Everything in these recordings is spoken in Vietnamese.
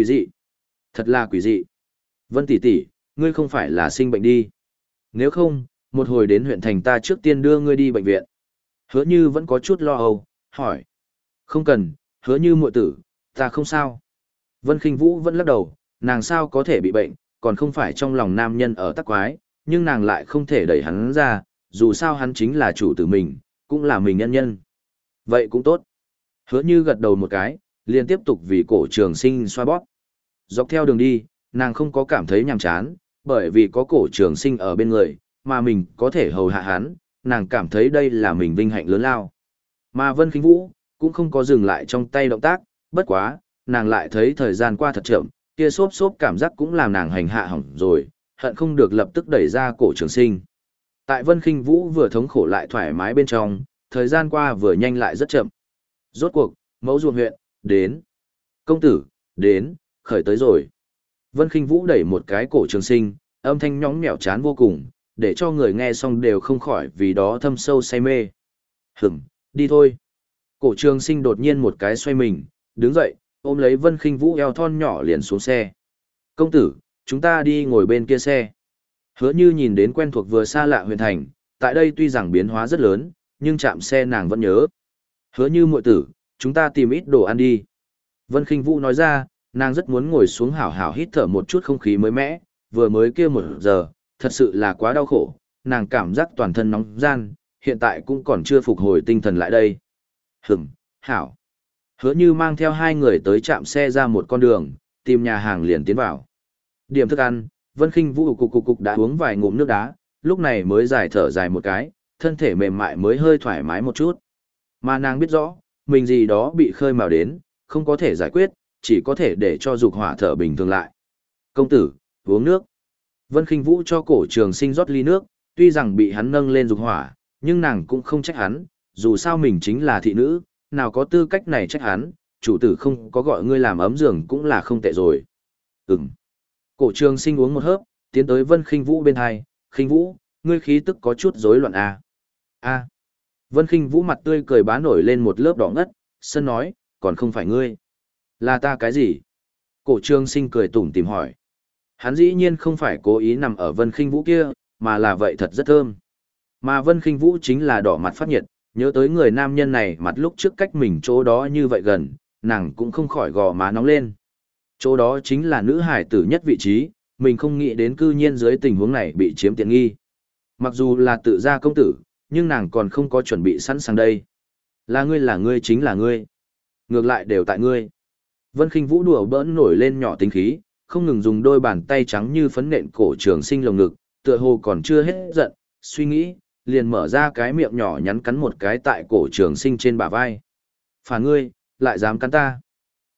Quỷ dị. Thật là quỷ dị. Vân tỷ tỷ, ngươi không phải là sinh bệnh đi. Nếu không, một hồi đến huyện thành ta trước tiên đưa ngươi đi bệnh viện. Hứa như vẫn có chút lo âu, hỏi. Không cần, hứa như muội tử, ta không sao. Vân Kinh Vũ vẫn lắc đầu, nàng sao có thể bị bệnh, còn không phải trong lòng nam nhân ở tắc quái, nhưng nàng lại không thể đẩy hắn ra, dù sao hắn chính là chủ tử mình, cũng là mình nhân nhân. Vậy cũng tốt. Hứa như gật đầu một cái, liền tiếp tục vì cổ trường sinh xoa bóp. Dọc theo đường đi, nàng không có cảm thấy nhàm chán, bởi vì có cổ trường sinh ở bên người, mà mình có thể hầu hạ hắn, nàng cảm thấy đây là mình vinh hạnh lớn lao. Mà Vân Kinh Vũ, cũng không có dừng lại trong tay động tác, bất quá, nàng lại thấy thời gian qua thật chậm, kia xốp xốp cảm giác cũng làm nàng hành hạ hỏng rồi, hận không được lập tức đẩy ra cổ trường sinh. Tại Vân Kinh Vũ vừa thống khổ lại thoải mái bên trong, thời gian qua vừa nhanh lại rất chậm. Rốt cuộc, mẫu ruộng huyện, đến. Công tử, đến, khởi tới rồi. Vân Kinh Vũ đẩy một cái cổ trường sinh, âm thanh nhõng nhẽo chán vô cùng, để cho người nghe xong đều không khỏi vì đó thâm sâu say mê. Hửm, đi thôi. Cổ trường sinh đột nhiên một cái xoay mình, đứng dậy, ôm lấy Vân Kinh Vũ eo thon nhỏ liền xuống xe. Công tử, chúng ta đi ngồi bên kia xe. Hứa như nhìn đến quen thuộc vừa xa lạ huyền thành, tại đây tuy rằng biến hóa rất lớn, nhưng chạm xe nàng vẫn nhớ. Hứa như muội tử, chúng ta tìm ít đồ ăn đi. Vân Kinh Vũ nói ra, nàng rất muốn ngồi xuống hảo hảo hít thở một chút không khí mới mẻ, vừa mới kia một giờ, thật sự là quá đau khổ, nàng cảm giác toàn thân nóng gian, hiện tại cũng còn chưa phục hồi tinh thần lại đây. Hửm, hảo. Hứa như mang theo hai người tới trạm xe ra một con đường, tìm nhà hàng liền tiến vào. Điểm thức ăn, Vân Kinh Vũ cục cục cục đã uống vài ngụm nước đá, lúc này mới dài thở dài một cái, thân thể mềm mại mới hơi thoải mái một chút. Mà nàng biết rõ, mình gì đó bị khơi mào đến, không có thể giải quyết, chỉ có thể để cho dục hỏa thở bình thường lại. Công tử, uống nước. Vân Kinh Vũ cho cổ trường sinh rót ly nước, tuy rằng bị hắn nâng lên dục hỏa, nhưng nàng cũng không trách hắn, dù sao mình chính là thị nữ, nào có tư cách này trách hắn, chủ tử không có gọi ngươi làm ấm giường cũng là không tệ rồi. Ừm. Cổ trường sinh uống một hớp, tiến tới Vân Kinh Vũ bên hai, Kinh Vũ, ngươi khí tức có chút rối loạn à. a Vân Kinh Vũ mặt tươi cười bá nổi lên một lớp đỏ ngất, sân nói, còn không phải ngươi. Là ta cái gì? Cổ Trương sinh cười tủm tìm hỏi. Hắn dĩ nhiên không phải cố ý nằm ở Vân Kinh Vũ kia, mà là vậy thật rất thơm. Mà Vân Kinh Vũ chính là đỏ mặt phát nhiệt, nhớ tới người nam nhân này mặt lúc trước cách mình chỗ đó như vậy gần, nàng cũng không khỏi gò má nóng lên. Chỗ đó chính là nữ hải tử nhất vị trí, mình không nghĩ đến cư nhiên dưới tình huống này bị chiếm tiện nghi. Mặc dù là tự gia công tử, nhưng nàng còn không có chuẩn bị sẵn sàng đây. Là ngươi là ngươi chính là ngươi. Ngược lại đều tại ngươi. Vân Kinh Vũ đùa bỡn nổi lên nhỏ tính khí, không ngừng dùng đôi bàn tay trắng như phấn nện cổ trường sinh lồng ngực, tựa hồ còn chưa hết giận, suy nghĩ, liền mở ra cái miệng nhỏ nhắn cắn một cái tại cổ trường sinh trên bả vai. Phản ngươi, lại dám cắn ta.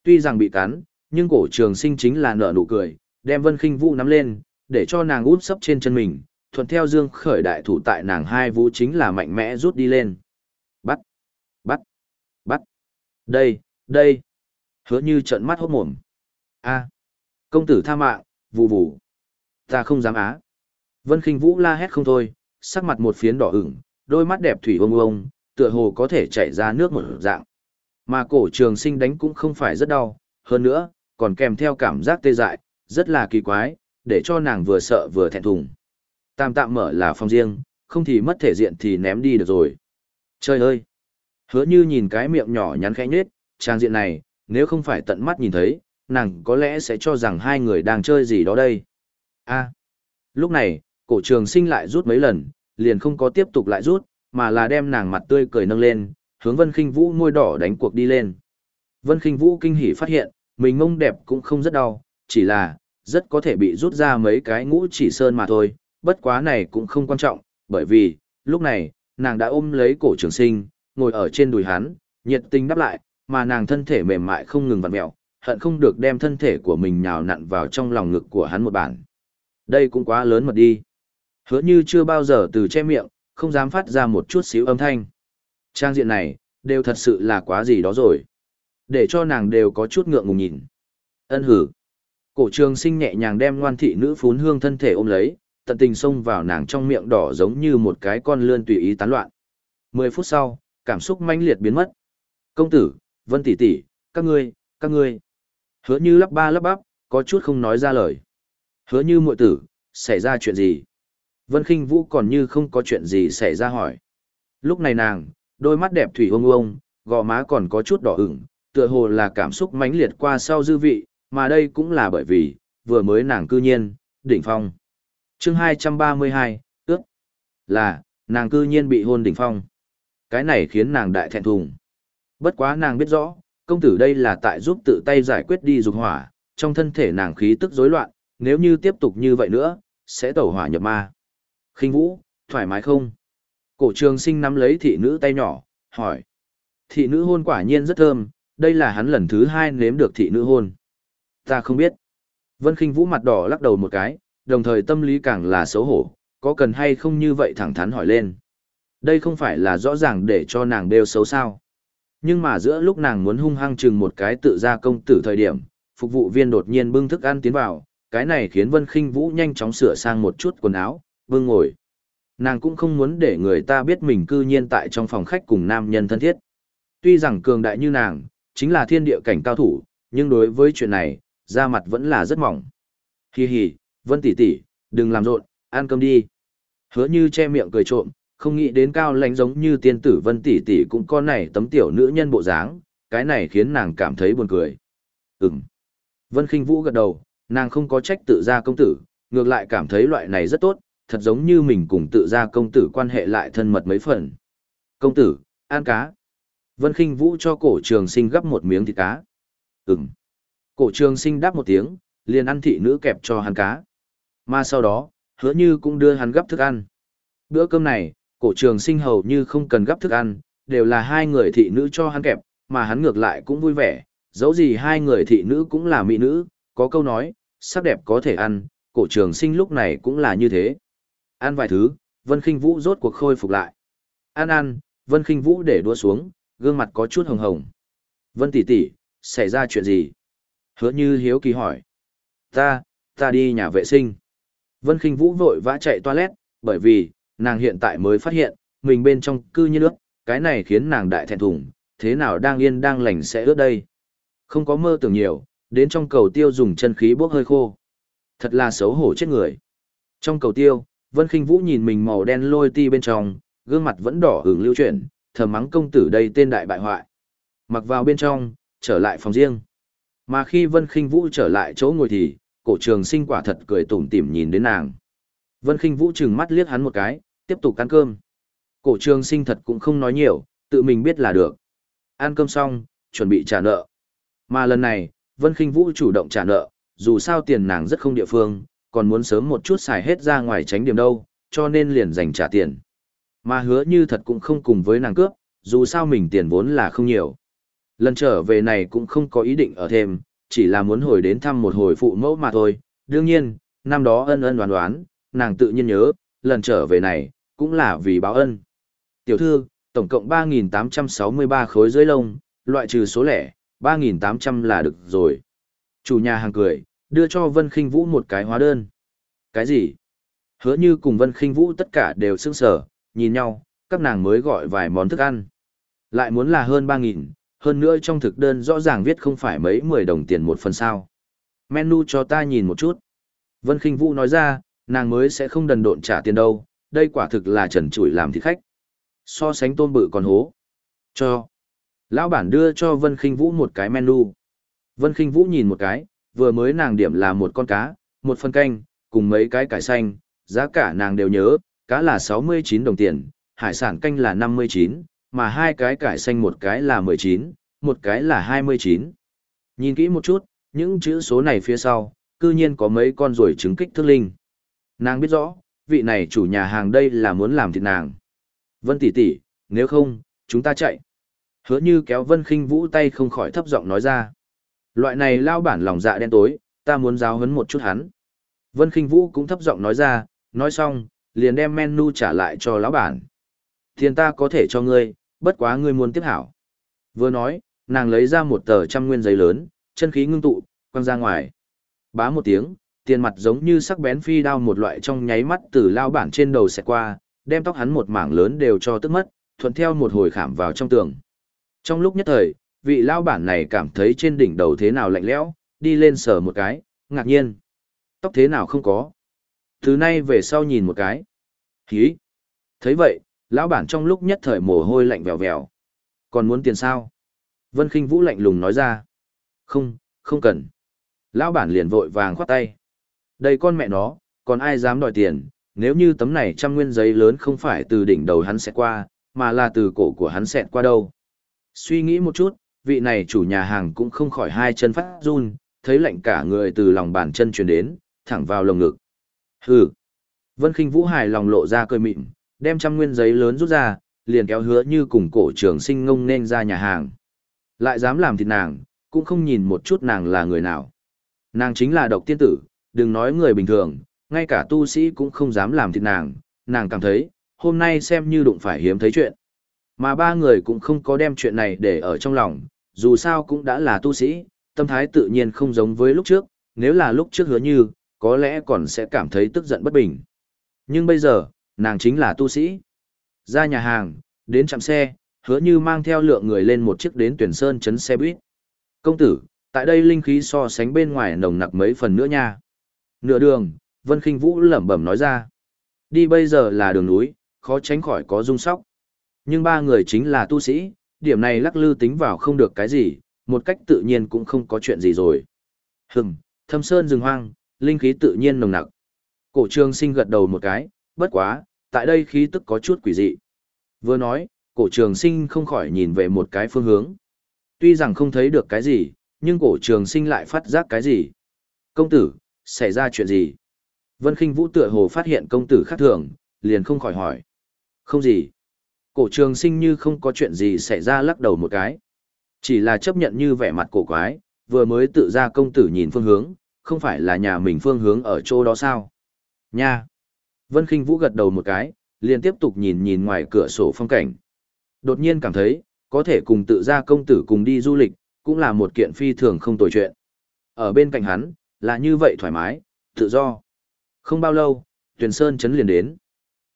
Tuy rằng bị cắn, nhưng cổ trường sinh chính là nở nụ cười, đem Vân Kinh Vũ nắm lên, để cho nàng út sấp trên chân mình, thuận theo dương khởi đại thủ tại nàng hai vũ chính là mạnh mẽ rút đi lên. Bắt, bắt, bắt. Đây, đây. Hứa như trận mắt hốt mồm. a công tử tha mạng, vù vù. Ta không dám á. Vân khinh Vũ la hét không thôi, sắc mặt một phiến đỏ ửng, đôi mắt đẹp thủy ông ông, tựa hồ có thể chảy ra nước một dạng. Mà cổ trường sinh đánh cũng không phải rất đau, hơn nữa, còn kèm theo cảm giác tê dại, rất là kỳ quái, để cho nàng vừa sợ vừa thẹn thùng. Tam tạm mở là phòng riêng, không thì mất thể diện thì ném đi được rồi. Trời ơi! Hứa như nhìn cái miệng nhỏ nhắn khẽ nhết, trang diện này, nếu không phải tận mắt nhìn thấy, nàng có lẽ sẽ cho rằng hai người đang chơi gì đó đây. a lúc này, cổ trường sinh lại rút mấy lần, liền không có tiếp tục lại rút, mà là đem nàng mặt tươi cười nâng lên, hướng Vân Kinh Vũ môi đỏ đánh cuộc đi lên. Vân Kinh Vũ kinh hỉ phát hiện, mình mông đẹp cũng không rất đau, chỉ là, rất có thể bị rút ra mấy cái ngũ chỉ sơn mà thôi, bất quá này cũng không quan trọng, bởi vì, lúc này, nàng đã ôm lấy cổ trường sinh, ngồi ở trên đùi hắn, nhiệt tình đáp lại, mà nàng thân thể mềm mại không ngừng vặn mẹo, hận không được đem thân thể của mình nhào nặn vào trong lòng ngực của hắn một bản. Đây cũng quá lớn mật đi. Hứa như chưa bao giờ từ che miệng, không dám phát ra một chút xíu âm thanh. Trang diện này, đều thật sự là quá gì đó rồi. Để cho nàng đều có chút ngượng ngùng nhìn. Ân hử. Cổ trường sinh nhẹ nhàng đem ngoan thị nữ phún hương thân thể ôm lấy, tận tình xông vào nàng trong miệng đỏ giống như một cái con lươn tùy ý tán loạn. Mười phút sau, cảm xúc mãnh liệt biến mất. Công tử, Vân tỷ tỷ, các ngươi, các ngươi. Hứa như lắp ba lắp bắp, có chút không nói ra lời. Hứa như muội tử, xảy ra chuyện gì? Vân Khinh Vũ còn như không có chuyện gì xảy ra hỏi. Lúc này nàng, đôi mắt đẹp thủy ông ông, gò má còn có chút đỏ ửng, tựa hồ là cảm xúc mãnh liệt qua sau dư vị, mà đây cũng là bởi vì, vừa mới nàng cư nhiên, đỉnh phong. chương 232, ước, là, nàng cư nhiên bị hôn đỉnh phong. Cái này khiến nàng đại thẹn thùng. Bất quá nàng biết rõ, công tử đây là tại giúp tự tay giải quyết đi dục hỏa, trong thân thể nàng khí tức rối loạn, nếu như tiếp tục như vậy nữa, sẽ tẩu hỏa nhập ma. khinh vũ, thoải mái không? Cổ trường sinh nắm lấy thị nữ tay nhỏ, hỏi. Thị nữ hôn quả nhiên rất thơm, đây là hắn lần thứ hai nếm được thị nữ hôn. Ta không biết. Vân khinh vũ mặt đỏ lắc đầu một cái, đồng thời tâm lý càng là xấu hổ, có cần hay không như vậy thẳng thắn hỏi lên. Đây không phải là rõ ràng để cho nàng đều xấu sao. Nhưng mà giữa lúc nàng muốn hung hăng chừng một cái tự ra công tử thời điểm, phục vụ viên đột nhiên bưng thức ăn tiến vào, cái này khiến Vân Khinh Vũ nhanh chóng sửa sang một chút quần áo, bưng ngồi. Nàng cũng không muốn để người ta biết mình cư nhiên tại trong phòng khách cùng nam nhân thân thiết. Tuy rằng cường đại như nàng, chính là thiên địa cảnh cao thủ, nhưng đối với chuyện này, da mặt vẫn là rất mỏng. Hi hi, Vân tỷ tỷ, đừng làm rộn, ăn cơm đi. Hứa như che miệng cười trộm, không nghĩ đến cao lãnh giống như tiên tử Vân tỷ tỷ cũng con này tấm tiểu nữ nhân bộ dáng, cái này khiến nàng cảm thấy buồn cười. Ừm. Vân Khinh Vũ gật đầu, nàng không có trách tự gia công tử, ngược lại cảm thấy loại này rất tốt, thật giống như mình cùng tự gia công tử quan hệ lại thân mật mấy phần. Công tử, ăn cá. Vân Kinh Vũ cho cổ trường sinh gấp một miếng thịt cá. Ừm. Cổ trường sinh đáp một tiếng, liền ăn thị nữ kẹp cho hắn cá. Mà sau đó, hứa như cũng đưa hắn gấp thức ăn. Bữa cơm này, cổ trường sinh hầu như không cần gấp thức ăn, đều là hai người thị nữ cho hắn kẹp, mà hắn ngược lại cũng vui vẻ, dẫu gì hai người thị nữ cũng là mỹ nữ, có câu nói, sắc đẹp có thể ăn, cổ trường sinh lúc này cũng là như thế. Ăn vài thứ, Vân Kinh Vũ rốt cuộc khôi phục lại. Ăn ăn, Vân Kinh Vũ để đua xuống, gương mặt có chút hồng hồng. Vân tỷ tỷ, xảy ra chuyện gì? Hứa như hiếu kỳ hỏi. Ta, ta đi nhà vệ sinh. Vân Kinh Vũ vội vã chạy toilet, bởi vì, nàng hiện tại mới phát hiện, mình bên trong cư như nước, cái này khiến nàng đại thẹn thùng, thế nào đang yên đang lành sẽ ướt đây. Không có mơ tưởng nhiều, đến trong cầu tiêu dùng chân khí bốc hơi khô. Thật là xấu hổ chết người. Trong cầu tiêu, Vân Kinh Vũ nhìn mình màu đen lôi ti bên trong, gương mặt vẫn đỏ hưởng lưu chuyển, thầm mắng công tử đây tên đại bại hoại. Mặc vào bên trong, trở lại phòng riêng. Mà khi Vân Kinh Vũ trở lại chỗ ngồi thì, cổ trường sinh quả thật cười tủm tỉm nhìn đến nàng. Vân Kinh Vũ trừng mắt liếc hắn một cái, tiếp tục ăn cơm. Cổ trường sinh thật cũng không nói nhiều, tự mình biết là được. Ăn cơm xong, chuẩn bị trả nợ. Mà lần này, Vân Kinh Vũ chủ động trả nợ, dù sao tiền nàng rất không địa phương, còn muốn sớm một chút xài hết ra ngoài tránh điểm đâu, cho nên liền dành trả tiền. Mà hứa như thật cũng không cùng với nàng cướp, dù sao mình tiền vốn là không nhiều. Lần trở về này cũng không có ý định ở thêm, chỉ là muốn hồi đến thăm một hồi phụ mẫu mà thôi. Đương nhiên, năm đó ân ân đoán đoán, nàng tự nhiên nhớ, lần trở về này, cũng là vì báo ân. Tiểu thư, tổng cộng 3.863 khối dưới lông, loại trừ số lẻ, 3.800 là được rồi. Chủ nhà hàng cười, đưa cho Vân Kinh Vũ một cái hóa đơn. Cái gì? Hứa như cùng Vân Kinh Vũ tất cả đều sững sở, nhìn nhau, các nàng mới gọi vài món thức ăn. Lại muốn là hơn 3.000, hơn nữa trong thực đơn rõ ràng viết không phải mấy 10 đồng tiền một phần sao. Menu cho ta nhìn một chút. Vân Kinh Vũ nói ra, nàng mới sẽ không đần độn trả tiền đâu, đây quả thực là trần trụi làm thịt khách. So sánh tôm bự còn hố. Cho. Lão bản đưa cho Vân Kinh Vũ một cái menu. Vân Kinh Vũ nhìn một cái, vừa mới nàng điểm là một con cá, một phần canh, cùng mấy cái cải xanh, giá cả nàng đều nhớ, cá là 69 đồng tiền, hải sản canh là 59, mà hai cái cải xanh một cái là 19, một cái là 29. Nhìn kỹ một chút, những chữ số này phía sau, cư nhiên có mấy con rồi trứng kích thước linh. Nàng biết rõ, vị này chủ nhà hàng đây là muốn làm thịt nàng. Vân tỷ tỷ, nếu không, chúng ta chạy. Hứa như kéo Vân Khinh Vũ tay không khỏi thấp giọng nói ra. Loại này lao bản lòng dạ đen tối, ta muốn giáo huấn một chút hắn. Vân Khinh Vũ cũng thấp giọng nói ra, nói xong, liền đem menu trả lại cho lão bản. Tiền ta có thể cho ngươi, bất quá ngươi muốn tiếp hảo. Vừa nói, nàng lấy ra một tờ trăm nguyên giấy lớn, chân khí ngưng tụ, quăng ra ngoài. Bá một tiếng, tiền mặt giống như sắc bén phi đao một loại trong nháy mắt từ lao bản trên đầu xẹt qua, đem tóc hắn một mảng lớn đều cho tức mất, thuận theo một hồi khảm vào trong tường. Trong lúc nhất thời, vị lao bản này cảm thấy trên đỉnh đầu thế nào lạnh lẽo, đi lên sờ một cái, ngạc nhiên. Tóc thế nào không có. Thứ nay về sau nhìn một cái. Hí. thấy vậy, lão bản trong lúc nhất thời mồ hôi lạnh vèo vèo. Còn muốn tiền sao? Vân Kinh Vũ lạnh lùng nói ra. Không, không cần. Lão bản liền vội vàng khoát tay. Đây con mẹ nó, còn ai dám đòi tiền, nếu như tấm này trăm nguyên giấy lớn không phải từ đỉnh đầu hắn sẽ qua, mà là từ cổ của hắn xẹt qua đâu. Suy nghĩ một chút, vị này chủ nhà hàng cũng không khỏi hai chân phát run, thấy lạnh cả người từ lòng bàn chân truyền đến, thẳng vào lồng ngực. Hừ. Vân khinh Vũ hài lòng lộ ra cười mịn, đem trăm nguyên giấy lớn rút ra, liền kéo hứa như cùng cổ trưởng sinh ngông nên ra nhà hàng. Lại dám làm thịt nàng, cũng không nhìn một chút nàng là người nào. Nàng chính là độc tiên tử, đừng nói người bình thường, ngay cả tu sĩ cũng không dám làm thịt nàng, nàng cảm thấy, hôm nay xem như đụng phải hiếm thấy chuyện. Mà ba người cũng không có đem chuyện này để ở trong lòng, dù sao cũng đã là tu sĩ, tâm thái tự nhiên không giống với lúc trước, nếu là lúc trước hứa như, có lẽ còn sẽ cảm thấy tức giận bất bình. Nhưng bây giờ, nàng chính là tu sĩ. Ra nhà hàng, đến chạm xe, hứa như mang theo lượng người lên một chiếc đến tuyển sơn chấn xe buýt. Công tử, tại đây linh khí so sánh bên ngoài nồng nặc mấy phần nữa nha. Nửa đường, Vân Kinh Vũ lẩm bẩm nói ra. Đi bây giờ là đường núi, khó tránh khỏi có rung sóc. Nhưng ba người chính là tu sĩ, điểm này lắc lư tính vào không được cái gì, một cách tự nhiên cũng không có chuyện gì rồi. Hừm, thâm sơn rừng hoang, linh khí tự nhiên nồng nặc. Cổ trường sinh gật đầu một cái, bất quá, tại đây khí tức có chút quỷ dị. Vừa nói, cổ trường sinh không khỏi nhìn về một cái phương hướng. Tuy rằng không thấy được cái gì, nhưng cổ trường sinh lại phát giác cái gì. Công tử, xảy ra chuyện gì? Vân Kinh Vũ tựa hồ phát hiện công tử khác thường, liền không khỏi hỏi. Không gì. Cổ trường sinh như không có chuyện gì xảy ra lắc đầu một cái. Chỉ là chấp nhận như vẻ mặt cổ quái, vừa mới tự ra công tử nhìn phương hướng, không phải là nhà mình phương hướng ở chỗ đó sao? Nha! Vân Kinh Vũ gật đầu một cái, liền tiếp tục nhìn nhìn ngoài cửa sổ phong cảnh. Đột nhiên cảm thấy, có thể cùng tự ra công tử cùng đi du lịch, cũng là một kiện phi thường không tồi chuyện. Ở bên cạnh hắn, là như vậy thoải mái, tự do. Không bao lâu, Tuyền Sơn chấn liền đến.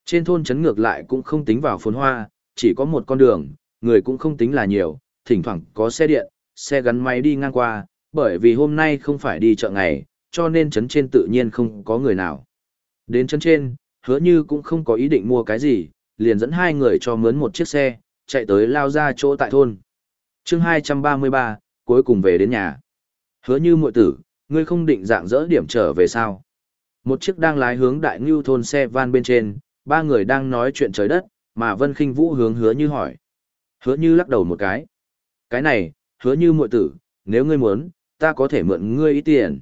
Trên thôn chấn ngược lại cũng không tính vào phồn hoa, chỉ có một con đường, người cũng không tính là nhiều, thỉnh thoảng có xe điện, xe gắn máy đi ngang qua, bởi vì hôm nay không phải đi chợ ngày, cho nên chấn trên tự nhiên không có người nào. Đến chấn trên, hứa như cũng không có ý định mua cái gì, liền dẫn hai người cho mướn một chiếc xe, chạy tới lao ra chỗ tại thôn. chương 233, cuối cùng về đến nhà. Hứa như muội tử, ngươi không định dạng dỡ điểm trở về sao? Một chiếc đang lái hướng đại ngưu thôn xe van bên trên, ba người đang nói chuyện trời đất, mà Vân Kinh Vũ hướng hứa như hỏi. Hứa như lắc đầu một cái. Cái này, hứa như muội tử, nếu ngươi muốn, ta có thể mượn ngươi ít tiền.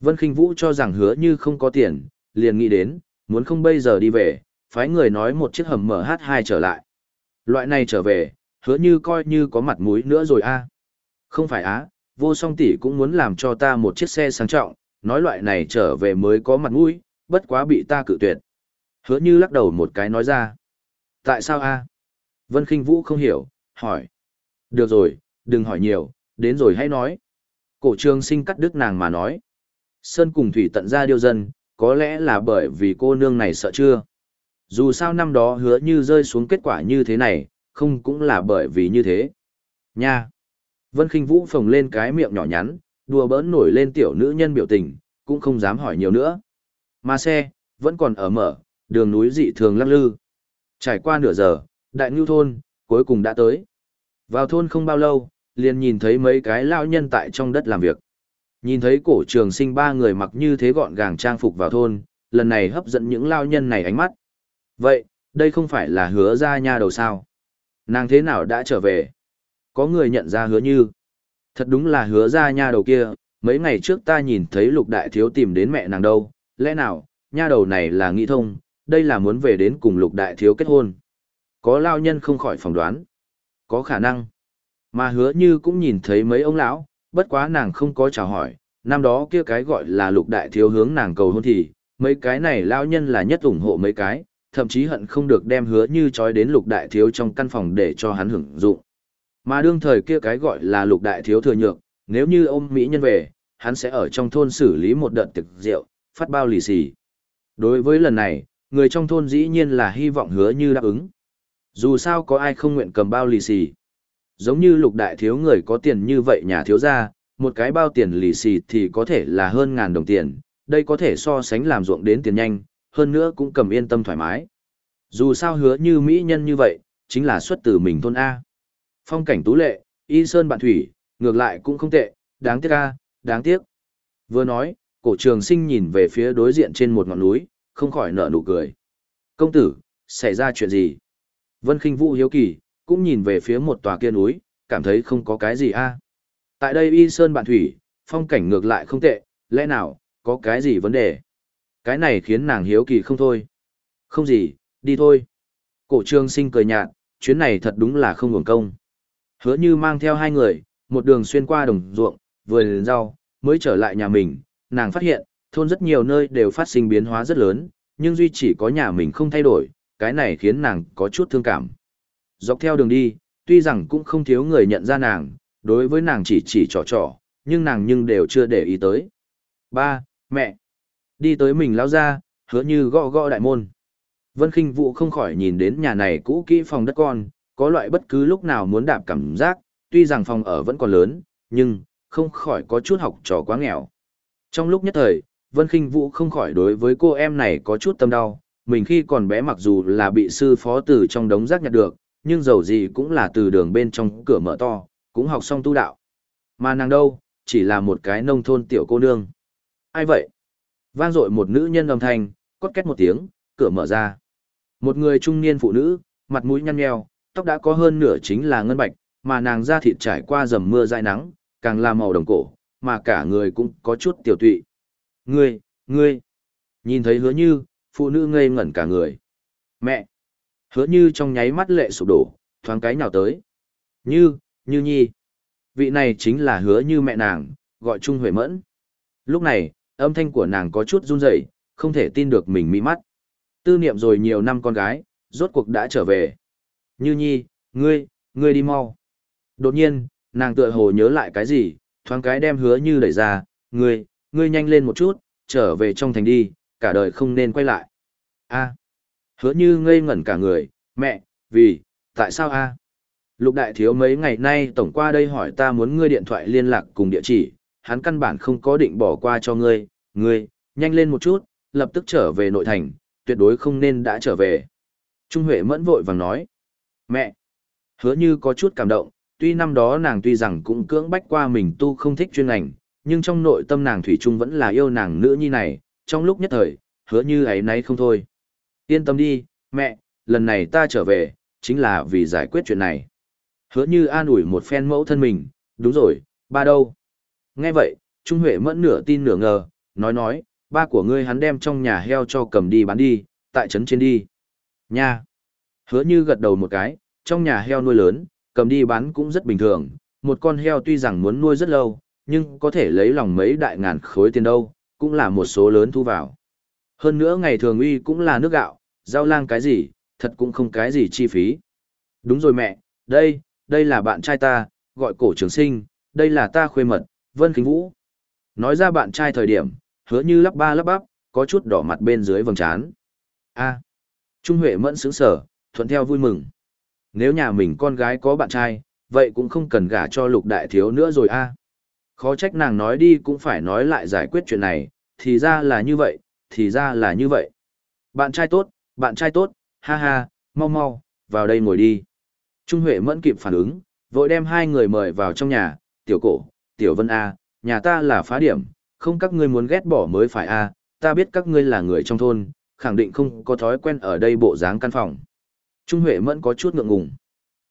Vân Kinh Vũ cho rằng hứa như không có tiền, liền nghĩ đến, muốn không bây giờ đi về, phái người nói một chiếc hầm mở MH2 trở lại. Loại này trở về, hứa như coi như có mặt mũi nữa rồi a Không phải á, vô song tỷ cũng muốn làm cho ta một chiếc xe sang trọng, nói loại này trở về mới có mặt mũi, bất quá bị ta cự tuyệt. Hứa như lắc đầu một cái nói ra. Tại sao a Vân Kinh Vũ không hiểu, hỏi. Được rồi, đừng hỏi nhiều, đến rồi hãy nói. Cổ trường sinh cắt đứt nàng mà nói. Sơn cùng thủy tận ra điêu dân, có lẽ là bởi vì cô nương này sợ chưa. Dù sao năm đó hứa như rơi xuống kết quả như thế này, không cũng là bởi vì như thế. Nha! Vân Kinh Vũ phồng lên cái miệng nhỏ nhắn, đùa bỡn nổi lên tiểu nữ nhân biểu tình, cũng không dám hỏi nhiều nữa. Mà xe, vẫn còn ở mở, đường núi dị thường lắc lư. Trải qua nửa giờ, đại ngưu thôn, cuối cùng đã tới. Vào thôn không bao lâu, liền nhìn thấy mấy cái lao nhân tại trong đất làm việc. Nhìn thấy cổ trường sinh ba người mặc như thế gọn gàng trang phục vào thôn, lần này hấp dẫn những lao nhân này ánh mắt. Vậy, đây không phải là hứa ra nha đầu sao? Nàng thế nào đã trở về? Có người nhận ra hứa như. Thật đúng là hứa ra nha đầu kia, mấy ngày trước ta nhìn thấy lục đại thiếu tìm đến mẹ nàng đâu, lẽ nào, nha đầu này là nghĩ thông, đây là muốn về đến cùng lục đại thiếu kết hôn. Có lao nhân không khỏi phỏng đoán. Có khả năng. Mà hứa như cũng nhìn thấy mấy ông lão, bất quá nàng không có chào hỏi, năm đó kia cái gọi là lục đại thiếu hướng nàng cầu hôn thì, mấy cái này lao nhân là nhất ủng hộ mấy cái, thậm chí hận không được đem hứa như trói đến lục đại thiếu trong căn phòng để cho hắn hưởng dụng. Mà đương thời kia cái gọi là lục đại thiếu thừa nhược, nếu như ôm Mỹ nhân về, hắn sẽ ở trong thôn xử lý một đợt tiệc rượu, phát bao lì xì. Đối với lần này, người trong thôn dĩ nhiên là hy vọng hứa như đáp ứng. Dù sao có ai không nguyện cầm bao lì xì. Giống như lục đại thiếu người có tiền như vậy nhà thiếu gia, một cái bao tiền lì xì thì có thể là hơn ngàn đồng tiền, đây có thể so sánh làm ruộng đến tiền nhanh, hơn nữa cũng cầm yên tâm thoải mái. Dù sao hứa như mỹ nhân như vậy, chính là xuất từ mình thôn A. Phong cảnh tú lệ, y sơn bạn thủy, ngược lại cũng không tệ, đáng tiếc A, đáng tiếc. Vừa nói, cổ trường sinh nhìn về phía đối diện trên một ngọn núi, không khỏi nở nụ cười. Công tử, xảy ra chuyện gì? Vân Kinh Vũ hiếu kỳ, cũng nhìn về phía một tòa kia núi, cảm thấy không có cái gì a. Tại đây y sơn bạn thủy, phong cảnh ngược lại không tệ, lẽ nào, có cái gì vấn đề? Cái này khiến nàng hiếu kỳ không thôi. Không gì, đi thôi. Cổ Trường sinh cười nhạt, chuyến này thật đúng là không hưởng công. Hứa như mang theo hai người, một đường xuyên qua đồng ruộng, vừa lên rau, mới trở lại nhà mình, nàng phát hiện, thôn rất nhiều nơi đều phát sinh biến hóa rất lớn, nhưng duy chỉ có nhà mình không thay đổi, cái này khiến nàng có chút thương cảm. Dọc theo đường đi, tuy rằng cũng không thiếu người nhận ra nàng, đối với nàng chỉ chỉ trò trò, nhưng nàng nhưng đều chưa để ý tới. Ba, mẹ, đi tới mình lao ra, hứa như gõ gõ đại môn. Vân Kinh Vũ không khỏi nhìn đến nhà này cũ kỹ phòng đất con, có loại bất cứ lúc nào muốn đạp cảm giác, tuy rằng phòng ở vẫn còn lớn, nhưng không khỏi có chút học trò quá nghèo. Trong lúc nhất thời, Vân Kinh Vũ không khỏi đối với cô em này có chút tâm đau, mình khi còn bé mặc dù là bị sư phó từ trong đống rác nhặt được, nhưng dầu gì cũng là từ đường bên trong cửa mở to, cũng học xong tu đạo. Mà nàng đâu, chỉ là một cái nông thôn tiểu cô nương. Ai vậy? Vang dội một nữ nhân âm thanh, cốt két một tiếng, cửa mở ra. Một người trung niên phụ nữ, mặt mũi nhăn nheo, tóc đã có hơn nửa chính là ngân bạch, mà nàng da thịt trải qua dầm mưa dãi nắng, càng là màu đồng cổ, mà cả người cũng có chút tiểu tụy. Ngươi, ngươi, nhìn thấy hứa như, phụ nữ ngây ngẩn cả người. Mẹ, hứa như trong nháy mắt lệ sụp đổ, thoáng cái nhào tới. Như, như nhi. Vị này chính là hứa như mẹ nàng, gọi Trung Huệ Mẫn. Lúc này, âm thanh của nàng có chút run rẩy, không thể tin được mình mỹ mắt. Tư niệm rồi nhiều năm con gái, rốt cuộc đã trở về. Như nhi, ngươi, ngươi đi mau. Đột nhiên, nàng tựa hồ nhớ lại cái gì, thoáng cái đem hứa như đẩy ra, ngươi, ngươi nhanh lên một chút, trở về trong thành đi, cả đời không nên quay lại. A. Hứa như ngây ngẩn cả người, mẹ, vì, tại sao a? Lục đại thiếu mấy ngày nay tổng qua đây hỏi ta muốn ngươi điện thoại liên lạc cùng địa chỉ, hắn căn bản không có định bỏ qua cho ngươi, ngươi, nhanh lên một chút, lập tức trở về nội thành, tuyệt đối không nên đã trở về. Trung Huệ mẫn vội vàng nói, mẹ, hứa như có chút cảm động, tuy năm đó nàng tuy rằng cũng cưỡng bách qua mình tu không thích chuyên ngành, nhưng trong nội tâm nàng Thủy Trung vẫn là yêu nàng nữ nhi này, trong lúc nhất thời, hứa như ấy nấy không thôi. Yên tâm đi, mẹ, lần này ta trở về, chính là vì giải quyết chuyện này. Hứa như an ủi một phen mẫu thân mình, đúng rồi, ba đâu? Nghe vậy, Trung Huệ mẫn nửa tin nửa ngờ, nói nói, ba của ngươi hắn đem trong nhà heo cho cầm đi bán đi, tại trấn trên đi. Nha! Hứa như gật đầu một cái, trong nhà heo nuôi lớn, cầm đi bán cũng rất bình thường, một con heo tuy rằng muốn nuôi rất lâu, nhưng có thể lấy lòng mấy đại ngàn khối tiền đâu, cũng là một số lớn thu vào. Hơn nữa ngày thường uy cũng là nước gạo, rau lang cái gì, thật cũng không cái gì chi phí. Đúng rồi mẹ, đây, đây là bạn trai ta, gọi cổ trường sinh, đây là ta khuê mật, Vân Kính Vũ. Nói ra bạn trai thời điểm, hứa như lắp ba lắp bắp, có chút đỏ mặt bên dưới vầng trán. A. Trung Huệ mẫn sững sở, thuận theo vui mừng. Nếu nhà mình con gái có bạn trai, vậy cũng không cần gả cho lục đại thiếu nữa rồi a. Khó trách nàng nói đi cũng phải nói lại giải quyết chuyện này, thì ra là như vậy, thì ra là như vậy. Bạn trai tốt, bạn trai tốt, ha ha, mau mau, vào đây ngồi đi. Trung Huệ mẫn kịp phản ứng, vội đem hai người mời vào trong nhà, tiểu cổ, tiểu vân A, nhà ta là phá điểm, không các ngươi muốn ghét bỏ mới phải A, ta biết các ngươi là người trong thôn, khẳng định không có thói quen ở đây bộ dáng căn phòng. Trung Huệ mẫn có chút ngượng ngùng.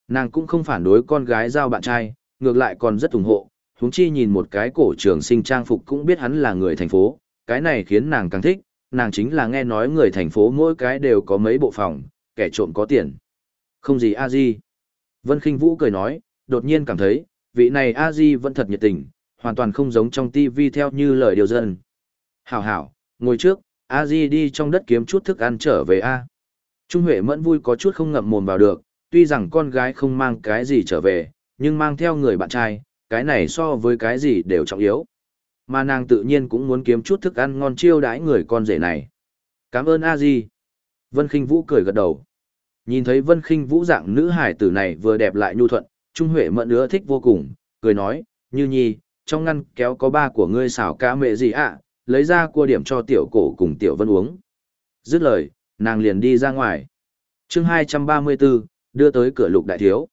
Nàng cũng không phản đối con gái giao bạn trai, ngược lại còn rất ủng hộ, huống chi nhìn một cái cổ trường sinh trang phục cũng biết hắn là người thành phố, cái này khiến nàng càng thích, nàng chính là nghe nói người thành phố mỗi cái đều có mấy bộ phòng, kẻ trộm có tiền. Không gì a di. Vân Kinh Vũ cười nói, đột nhiên cảm thấy, vị này a di vẫn thật nhiệt tình, hoàn toàn không giống trong tivi theo như lời điều dân. Hảo hảo, ngồi trước, a di đi trong đất kiếm chút thức ăn trở về a. Trung Huệ mẫn vui có chút không ngậm mồm vào được, tuy rằng con gái không mang cái gì trở về, nhưng mang theo người bạn trai, cái này so với cái gì đều trọng yếu. Mà nàng tự nhiên cũng muốn kiếm chút thức ăn ngon chiêu đãi người con rể này. Cảm ơn a di. Vân Kinh Vũ cười gật đầu. Nhìn thấy Vân Kinh Vũ dạng nữ hải tử này vừa đẹp lại nhu thuận, Trung Huệ mẫn ưa thích vô cùng, cười nói, như nhi, trong ngăn kéo có ba của ngươi xảo cá mẹ gì ạ, lấy ra cua điểm cho tiểu cổ cùng tiểu vân uống. Dứt lời, nàng liền đi ra ngoài. chương 234, đưa tới cửa lục đại thiếu.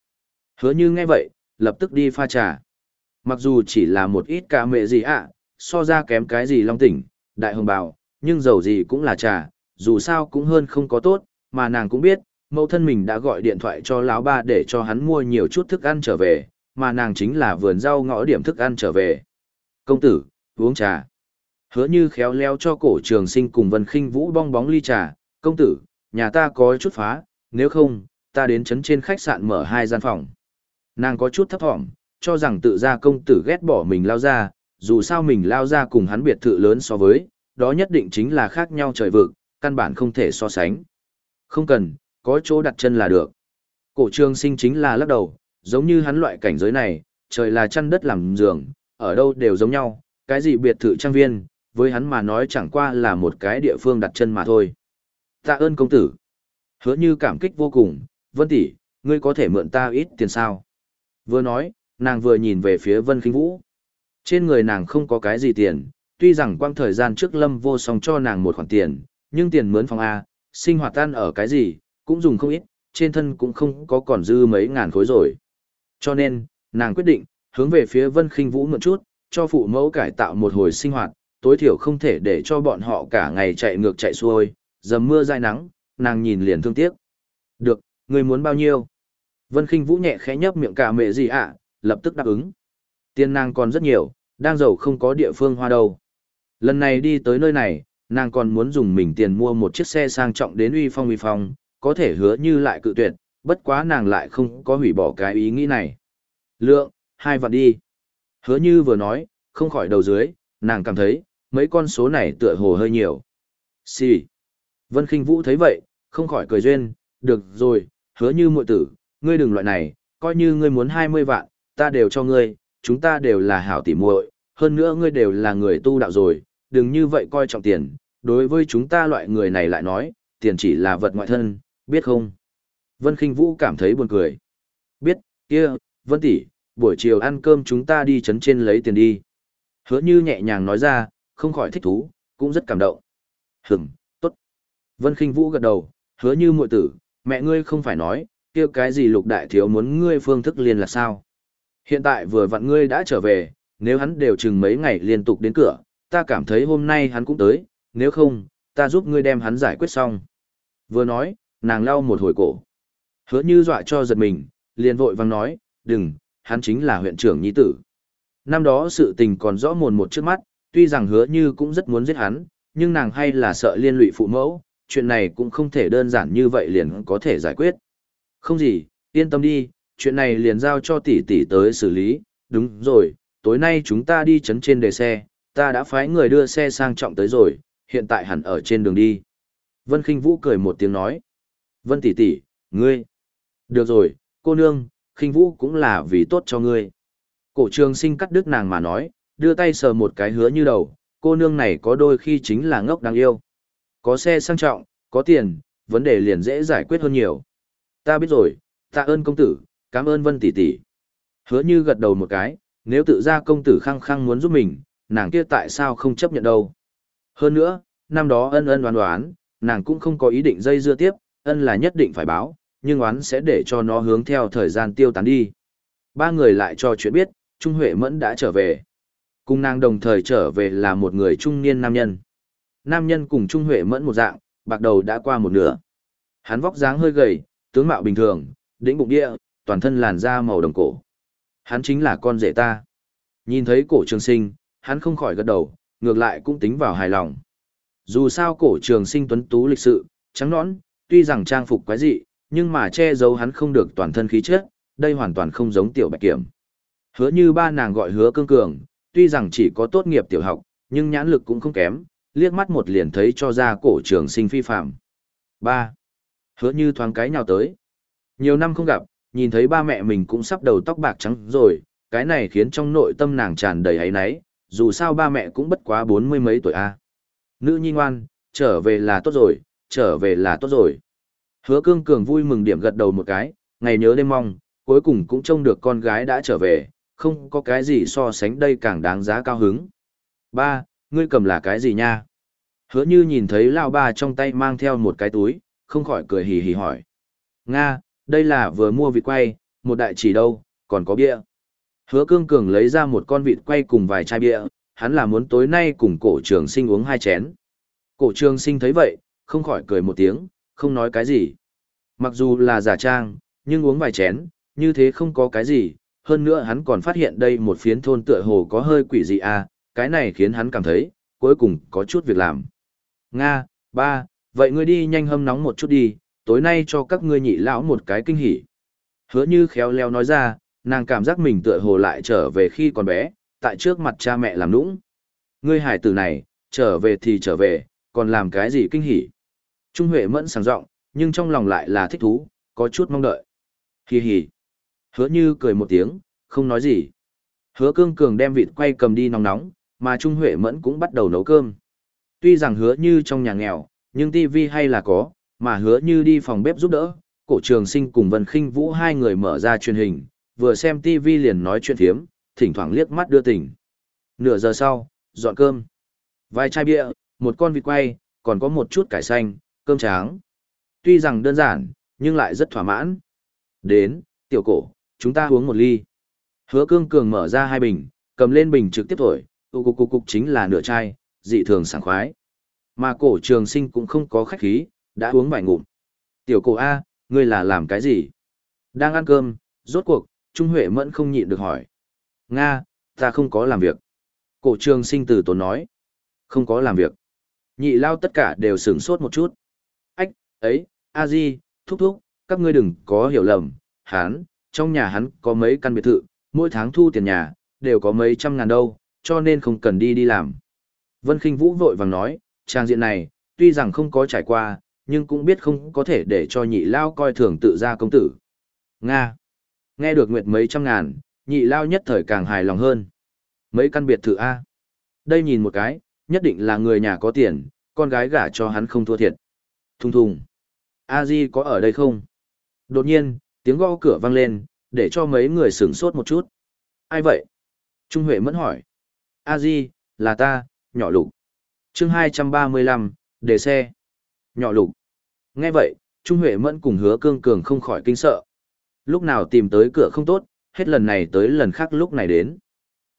Hứa như nghe vậy, lập tức đi pha trà. Mặc dù chỉ là một ít cà mẹ gì ạ, so ra kém cái gì long tỉnh, đại hồng bào, nhưng dầu gì cũng là trà, dù sao cũng hơn không có tốt, mà nàng cũng biết, mẫu thân mình đã gọi điện thoại cho lão ba để cho hắn mua nhiều chút thức ăn trở về, mà nàng chính là vườn rau ngõ điểm thức ăn trở về. Công tử, uống trà. Hứa như khéo léo cho cổ trường sinh cùng vân khinh vũ bong bóng ly trà. Công tử, nhà ta có chút phá, nếu không, ta đến chấn trên khách sạn mở hai gian phòng. Nàng có chút thấp thỏm, cho rằng tự ra công tử ghét bỏ mình lao ra, dù sao mình lao ra cùng hắn biệt thự lớn so với, đó nhất định chính là khác nhau trời vực, căn bản không thể so sánh. Không cần, có chỗ đặt chân là được. Cổ trương sinh chính là lắc đầu, giống như hắn loại cảnh giới này, trời là chăn đất làm giường, ở đâu đều giống nhau, cái gì biệt thự trang viên, với hắn mà nói chẳng qua là một cái địa phương đặt chân mà thôi. Tạ ơn công tử. Hứa như cảm kích vô cùng, Vân tỷ, ngươi có thể mượn ta ít tiền sao? Vừa nói, nàng vừa nhìn về phía Vân Kinh Vũ. Trên người nàng không có cái gì tiền, tuy rằng quang thời gian trước Lâm vô song cho nàng một khoản tiền, nhưng tiền mướn phòng A, sinh hoạt tan ở cái gì, cũng dùng không ít, trên thân cũng không có còn dư mấy ngàn khối rồi. Cho nên, nàng quyết định, hướng về phía Vân Kinh Vũ một chút, cho phụ mẫu cải tạo một hồi sinh hoạt, tối thiểu không thể để cho bọn họ cả ngày chạy ngược chạy xuôi, dầm mưa dai nắng, nàng nhìn liền thương tiếc. Được, người muốn bao nhiêu? Vân Kinh Vũ nhẹ khẽ nhấp miệng cả mẹ gì ạ, lập tức đáp ứng. Tiền nàng còn rất nhiều, đang giàu không có địa phương hoa đâu. Lần này đi tới nơi này, nàng còn muốn dùng mình tiền mua một chiếc xe sang trọng đến uy phong uy phong, có thể hứa như lại cự tuyệt, bất quá nàng lại không có hủy bỏ cái ý nghĩ này. Lượng, hai vạn đi. Hứa như vừa nói, không khỏi đầu dưới, nàng cảm thấy, mấy con số này tựa hồ hơi nhiều. Xì. Vân Kinh Vũ thấy vậy, không khỏi cười duyên, được rồi, hứa như muội tử, ngươi đừng loại này, coi như ngươi muốn 20 vạn, ta đều cho ngươi, chúng ta đều là hảo tỉ muội, hơn nữa ngươi đều là người tu đạo rồi, đừng như vậy coi trọng tiền, đối với chúng ta loại người này lại nói, tiền chỉ là vật ngoại thân, biết không? Vân Kinh Vũ cảm thấy buồn cười. Biết, kia, Vân tỷ, buổi chiều ăn cơm chúng ta đi chấn trên lấy tiền đi. Hứa như nhẹ nhàng nói ra, không khỏi thích thú, cũng rất cảm động. Hửng. Vân Kinh Vũ gật đầu, hứa như muội tử, mẹ ngươi không phải nói, kia cái gì lục đại thiếu muốn ngươi phương thức liên là sao? Hiện tại vừa vặn ngươi đã trở về, nếu hắn đều chừng mấy ngày liên tục đến cửa, ta cảm thấy hôm nay hắn cũng tới, nếu không, ta giúp ngươi đem hắn giải quyết xong. Vừa nói, nàng lau một hồi cổ. Hứa như dọa cho giật mình, liền vội vang nói, đừng, hắn chính là huyện trưởng nhi tử. Năm đó sự tình còn rõ mồn một trước mắt, tuy rằng hứa như cũng rất muốn giết hắn, nhưng nàng hay là sợ liên lụy phụ mẫu, chuyện này cũng không thể đơn giản như vậy liền có thể giải quyết. Không gì, yên tâm đi, chuyện này liền giao cho tỷ tỷ tới xử lý, đúng rồi, tối nay chúng ta đi chấn trên đề xe, ta đã phái người đưa xe sang trọng tới rồi, hiện tại hẳn ở trên đường đi. Vân Kinh Vũ cười một tiếng nói. Vân tỷ tỷ, ngươi. Được rồi, cô nương, Kinh Vũ cũng là vì tốt cho ngươi. Cổ trường sinh cắt đứt nàng mà nói, đưa tay sờ một cái hứa như đầu, cô nương này có đôi khi chính là ngốc đáng yêu. Có xe sang trọng, có tiền, vấn đề liền dễ giải quyết hơn nhiều. Ta biết rồi, tạ ơn công tử, cảm ơn Vân tỷ tỷ. Hứa như gật đầu một cái, nếu tự ra công tử khăng khăng muốn giúp mình, nàng kia tại sao không chấp nhận đâu. Hơn nữa, năm đó ân ân đoán đoán, nàng cũng không có ý định dây dưa tiếp, ân là nhất định phải báo, nhưng oán sẽ để cho nó hướng theo thời gian tiêu tán đi. Ba người lại cho chuyện biết, Trung Huệ Mẫn đã trở về. Cùng nàng đồng thời trở về là một người trung niên nam nhân. Nam nhân cùng Trung Huệ Mẫn một dạng, bạc đầu đã qua một nửa. Hắn vóc dáng hơi gầy, tướng mạo bình thường, đỉnh bụng địa, toàn thân làn da màu đồng cổ. Hắn chính là con rể ta. Nhìn thấy cổ trường sinh, hắn không khỏi gật đầu, ngược lại cũng tính vào hài lòng. Dù sao cổ trường sinh tuấn tú lịch sự, trắng nõn, tuy rằng trang phục quái dị, nhưng mà che giấu hắn không được toàn thân khí chất, đây hoàn toàn không giống tiểu bạch kiểm. Hứa như ba nàng gọi hứa cương cường, tuy rằng chỉ có tốt nghiệp tiểu học, nhưng nhãn lực cũng không kém, liếc mắt một liền thấy cho ra cổ trường sinh phi phạm. 3. Hứa như thoáng cái nhào tới. Nhiều năm không gặp, nhìn thấy ba mẹ mình cũng sắp đầu tóc bạc trắng rồi, cái này khiến trong nội tâm nàng tràn đầy ấy náy, dù sao ba mẹ cũng bất quá bốn mươi mấy tuổi a. Nữ nhi ngoan, trở về là tốt rồi, trở về là tốt rồi. Hứa cương cường vui mừng điểm gật đầu một cái, ngày nhớ đêm mong, cuối cùng cũng trông được con gái đã trở về, không có cái gì so sánh đây càng đáng giá cao hứng. Ba, ngươi cầm là cái gì nha? Hứa như nhìn thấy Lão ba trong tay mang theo một cái túi, không khỏi cười hì hì hỏi. Nga, đây là vừa mua vịt quay, một đại chỉ đâu, còn có bia. Hứa cương cường lấy ra một con vịt quay cùng vài chai bia, hắn là muốn tối nay cùng cổ trường sinh uống hai chén. Cổ trường sinh thấy vậy, không khỏi cười một tiếng, không nói cái gì. Mặc dù là giả trang, nhưng uống vài chén, như thế không có cái gì, hơn nữa hắn còn phát hiện đây một phiến thôn tựa hồ có hơi quỷ dị à, cái này khiến hắn cảm thấy, cuối cùng có chút việc làm. Nga, ba, vậy ngươi đi nhanh hâm nóng một chút đi, tối nay cho các ngươi nhị lão một cái kinh hỉ. Hứa như khéo léo nói ra, nàng cảm giác mình tựa hồ lại trở về khi còn bé, tại trước mặt cha mẹ làm nũng. Ngươi hải tử này, trở về thì trở về, còn làm cái gì kinh hỉ. Trung Huệ mẫn sáng rộng, nhưng trong lòng lại là thích thú, có chút mong đợi. Hì hì. Hứa như cười một tiếng, không nói gì. Hứa cương cường đem vịt quay cầm đi nóng nóng, mà Trung Huệ mẫn cũng bắt đầu nấu cơm. Tuy rằng hứa như trong nhà nghèo, nhưng tivi hay là có, mà hứa như đi phòng bếp giúp đỡ, cổ trường sinh cùng Vân Khinh Vũ hai người mở ra truyền hình, vừa xem tivi liền nói chuyện thiếm, thỉnh thoảng liếc mắt đưa tình. Nửa giờ sau, dọn cơm. Vài chai bia, một con vịt quay, còn có một chút cải xanh, cơm tráng. Tuy rằng đơn giản, nhưng lại rất thỏa mãn. Đến, tiểu cổ, chúng ta uống một ly. Hứa cương cường mở ra hai bình, cầm lên bình trực tiếp thổi, tụ cục cục cục chính là nửa chai, dị thường sảng khoái. Mà cổ trường sinh cũng không có khách khí, đã uống vài ngụm. Tiểu cổ A, ngươi là làm cái gì? Đang ăn cơm, rốt cuộc, Trung Huệ Mẫn không nhịn được hỏi. Nga, ta không có làm việc. Cổ trường sinh từ tốn nói. Không có làm việc. Nhị lao tất cả đều sửng sốt một chút. Ách, ấy, a di, thúc thúc, các ngươi đừng có hiểu lầm. Hán, trong nhà hắn có mấy căn biệt thự, mỗi tháng thu tiền nhà, đều có mấy trăm ngàn đâu, cho nên không cần đi đi làm. Vân Kinh Vũ vội vàng nói, trang diện này, tuy rằng không có trải qua, nhưng cũng biết không có thể để cho nhị lao coi thường tự ra công tử. Nga. Nghe được nguyệt mấy trăm ngàn, nhị lao nhất thời càng hài lòng hơn. Mấy căn biệt thự A. Đây nhìn một cái, nhất định là người nhà có tiền, con gái gả cho hắn không thua thiệt. Thùng thùng. A Di có ở đây không? Đột nhiên, tiếng gõ cửa vang lên, để cho mấy người sửng sốt một chút. Ai vậy? Trung Huệ mẫn hỏi. A Di, là ta, nhỏ lục. chương 235, đề xe. Nhỏ lục. Nghe vậy, Trung Huệ mẫn cùng hứa cương cường không khỏi kinh sợ. Lúc nào tìm tới cửa không tốt, hết lần này tới lần khác lúc này đến.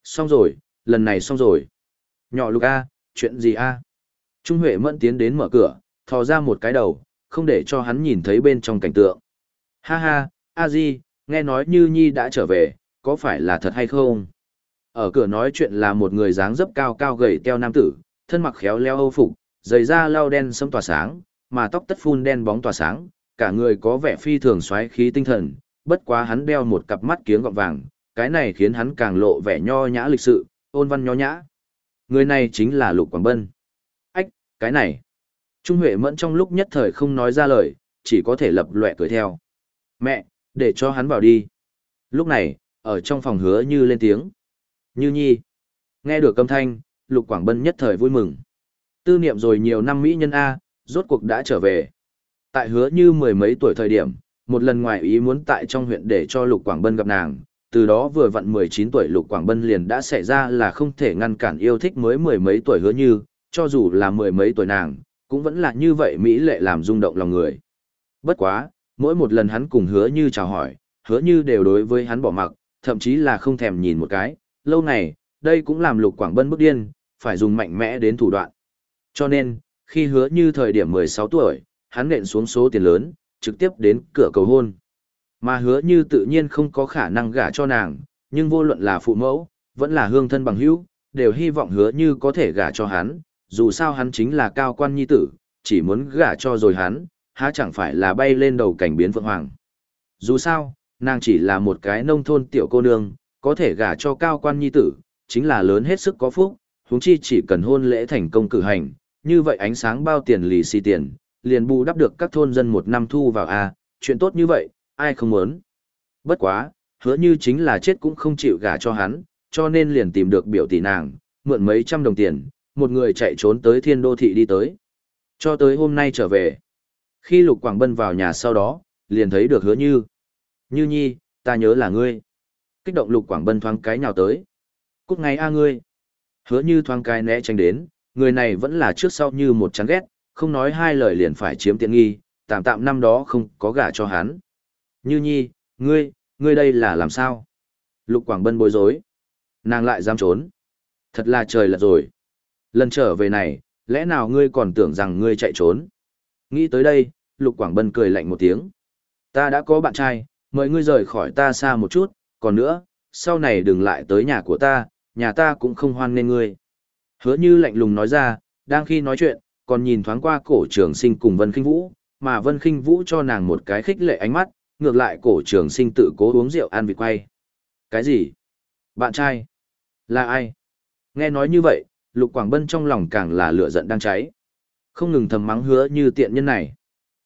Xong rồi, lần này xong rồi. Nhỏ lục A, chuyện gì A? Trung Huệ mẫn tiến đến mở cửa, thò ra một cái đầu, không để cho hắn nhìn thấy bên trong cảnh tượng. Ha ha, A Di, nghe nói Như Nhi đã trở về, có phải là thật hay không? Ở cửa nói chuyện là một người dáng dấp cao cao gầy teo nam tử, thân mặc khéo leo âu phục, giày da lau đen sẫm tỏa sáng, mà tóc tất phun đen bóng tỏa sáng, cả người có vẻ phi thường xoáy khí tinh thần, bất quá hắn đeo một cặp mắt kiếng gọng vàng, cái này khiến hắn càng lộ vẻ nho nhã lịch sự, ôn văn nho nhã. Người này chính là Lục Quảng Bân. Ách, cái này. Trung Huệ Mẫn trong lúc nhất thời không nói ra lời, chỉ có thể lập lệ cười theo. Mẹ, để cho hắn vào đi. Lúc này, ở trong phòng hứa như lên tiếng. Như nhi. Nghe được âm thanh, Lục Quảng Bân nhất thời vui mừng. Tư niệm rồi nhiều năm Mỹ nhân A, rốt cuộc đã trở về. Tại hứa như mười mấy tuổi thời điểm, một lần ngoài ý muốn tại trong huyện để cho Lục Quảng Bân gặp nàng, từ đó vừa vặn 19 tuổi Lục Quảng Bân liền đã xảy ra là không thể ngăn cản yêu thích mới mười mấy tuổi hứa như, cho dù là mười mấy tuổi nàng, cũng vẫn là như vậy Mỹ lệ làm rung động lòng người. Bất quá, mỗi một lần hắn cùng hứa như chào hỏi, hứa như đều đối với hắn bỏ mặc, thậm chí là không thèm nhìn một cái, lâu này, đây cũng làm Lục Quảng Bân bức điên, phải dùng mạnh mẽ đến thủ đoạn. Cho nên, khi hứa như thời điểm 16 tuổi, hắn nện xuống số tiền lớn, trực tiếp đến cửa cầu hôn. Mà hứa như tự nhiên không có khả năng gả cho nàng, nhưng vô luận là phụ mẫu, vẫn là hương thân bằng hữu, đều hy vọng hứa như có thể gả cho hắn, dù sao hắn chính là cao quan nhi tử, chỉ muốn gả cho rồi hắn, há chẳng phải là bay lên đầu cảnh biến vượng hoàng. Dù sao, nàng chỉ là một cái nông thôn tiểu cô nương, có thể gả cho cao quan nhi tử, chính là lớn hết sức có phúc, huống chi chỉ cần hôn lễ thành công cử hành, như vậy ánh sáng bao tiền lì xì tiền, liền bù đắp được các thôn dân một năm thu vào a, chuyện tốt như vậy, ai không muốn. Bất quá, hứa như chính là chết cũng không chịu gả cho hắn, cho nên liền tìm được biểu tỷ nàng, mượn mấy trăm đồng tiền, một người chạy trốn tới thiên đô thị đi tới. Cho tới hôm nay trở về. Khi Lục Quảng Bân vào nhà sau đó, liền thấy được hứa như. Như nhi, ta nhớ là ngươi. Kích động Lục Quảng Bân thoáng cái nhào tới. cúc ngay a ngươi. Hứa như thoáng cái né tránh đến, người này vẫn là trước sau như một chán ghét, không nói hai lời liền phải chiếm tiện nghi, tạm tạm năm đó không có gả cho hắn. Như nhi, ngươi, ngươi đây là làm sao? Lục Quảng Bân bối rối. Nàng lại dám trốn. Thật là trời lật rồi. Lần trở về này, lẽ nào ngươi còn tưởng rằng ngươi chạy trốn? Nghĩ tới đây, Lục Quảng Bân cười lạnh một tiếng. Ta đã có bạn trai, mời ngươi rời khỏi ta xa một chút, còn nữa, sau này đừng lại tới nhà của ta, nhà ta cũng không hoan nên ngươi. Hứa như lạnh lùng nói ra, đang khi nói chuyện, còn nhìn thoáng qua cổ trường sinh cùng Vân Kinh Vũ, mà Vân Kinh Vũ cho nàng một cái khích lệ ánh mắt, ngược lại cổ trường sinh tự cố uống rượu ăn vịt quay. Cái gì? Bạn trai? Là ai? Nghe nói như vậy, Lục Quảng Bân trong lòng càng là lửa giận đang cháy. Không ngừng thầm mắng hứa như tiện nhân này.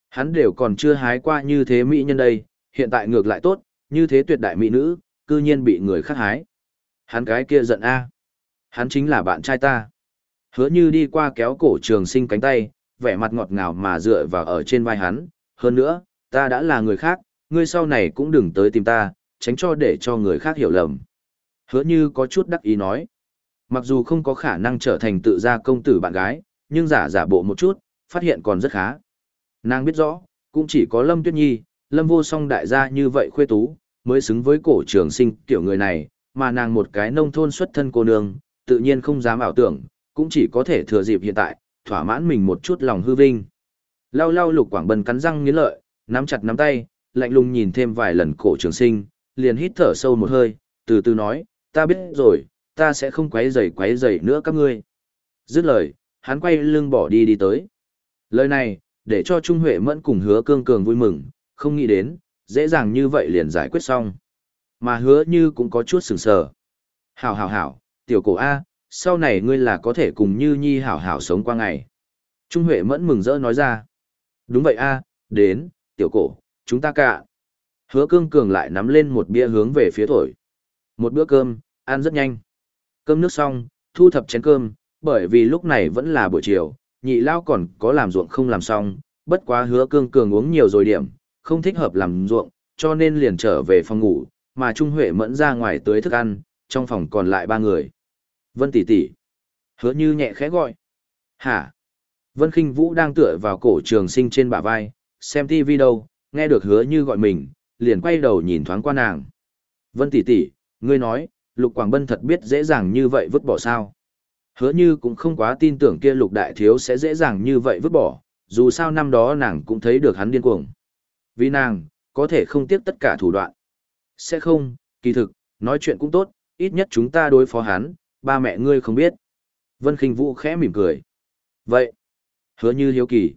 Hắn đều còn chưa hái qua như thế mỹ nhân đây, hiện tại ngược lại tốt, như thế tuyệt đại mỹ nữ, cư nhiên bị người khác hái. Hắn cái kia giận a. Hắn chính là bạn trai ta. Hứa như đi qua kéo cổ trường sinh cánh tay, vẻ mặt ngọt ngào mà dựa vào ở trên vai hắn. Hơn nữa, ta đã là người khác, ngươi sau này cũng đừng tới tìm ta, tránh cho để cho người khác hiểu lầm. Hứa như có chút đắc ý nói. Mặc dù không có khả năng trở thành tự gia công tử bạn gái, nhưng giả giả bộ một chút, phát hiện còn rất khá. Nàng biết rõ, cũng chỉ có Lâm Tuyết Nhi, Lâm vô song đại gia như vậy khuê tú, mới xứng với cổ trường sinh tiểu người này, mà nàng một cái nông thôn xuất thân cô nương, tự nhiên không dám ảo tưởng, cũng chỉ có thể thừa dịp hiện tại, thỏa mãn mình một chút lòng hư vinh. Lau lau lục quảng bần cắn răng nghiến lợi, nắm chặt nắm tay, lạnh lùng nhìn thêm vài lần cổ trường sinh, liền hít thở sâu một hơi, từ từ nói, ta biết rồi, ta sẽ không quấy rầy quấy rầy nữa các ngươi. Dứt lời, hắn quay lưng bỏ đi đi tới. Lời này, để cho Trung Huệ Mẫn cùng hứa cương cường vui mừng, không nghĩ đến, dễ dàng như vậy liền giải quyết xong. Mà hứa như cũng có chút sừng sờ. Hảo hảo hảo, tiểu cổ A, sau này ngươi là có thể cùng như nhi hảo hảo sống qua ngày. Trung Huệ Mẫn mừng rỡ nói ra. Đúng vậy A, đến, tiểu cổ, chúng ta cả. Hứa cương cường lại nắm lên một bia hướng về phía thổi. Một bữa cơm, ăn rất nhanh. Cơm nước xong, thu thập chén cơm, bởi vì lúc này vẫn là buổi chiều, nhị lao còn có làm ruộng không làm xong, bất quá hứa cương cường uống nhiều rồi điểm, không thích hợp làm ruộng, cho nên liền trở về phòng ngủ, mà Trung Huệ mẫn ra ngoài tới thức ăn, trong phòng còn lại ba người. Vân tỷ tỷ. Hứa như nhẹ khẽ gọi. Hả? Vân Kinh Vũ đang tựa vào cổ trường sinh trên bả vai, xem TV đâu, nghe được hứa như gọi mình, liền quay đầu nhìn thoáng qua nàng. Vân tỷ tỷ, ngươi nói, Lục Quảng Bân thật biết dễ dàng như vậy vứt bỏ sao? Hứa như cũng không quá tin tưởng kia Lục Đại Thiếu sẽ dễ dàng như vậy vứt bỏ, dù sao năm đó nàng cũng thấy được hắn điên cuồng. Vì nàng, có thể không tiếc tất cả thủ đoạn. Sẽ không, kỳ thực, nói chuyện cũng tốt, ít nhất chúng ta đối phó hắn, ba mẹ ngươi không biết. Vân Kinh Vũ khẽ mỉm cười. Vậy, hứa như hiếu kỳ.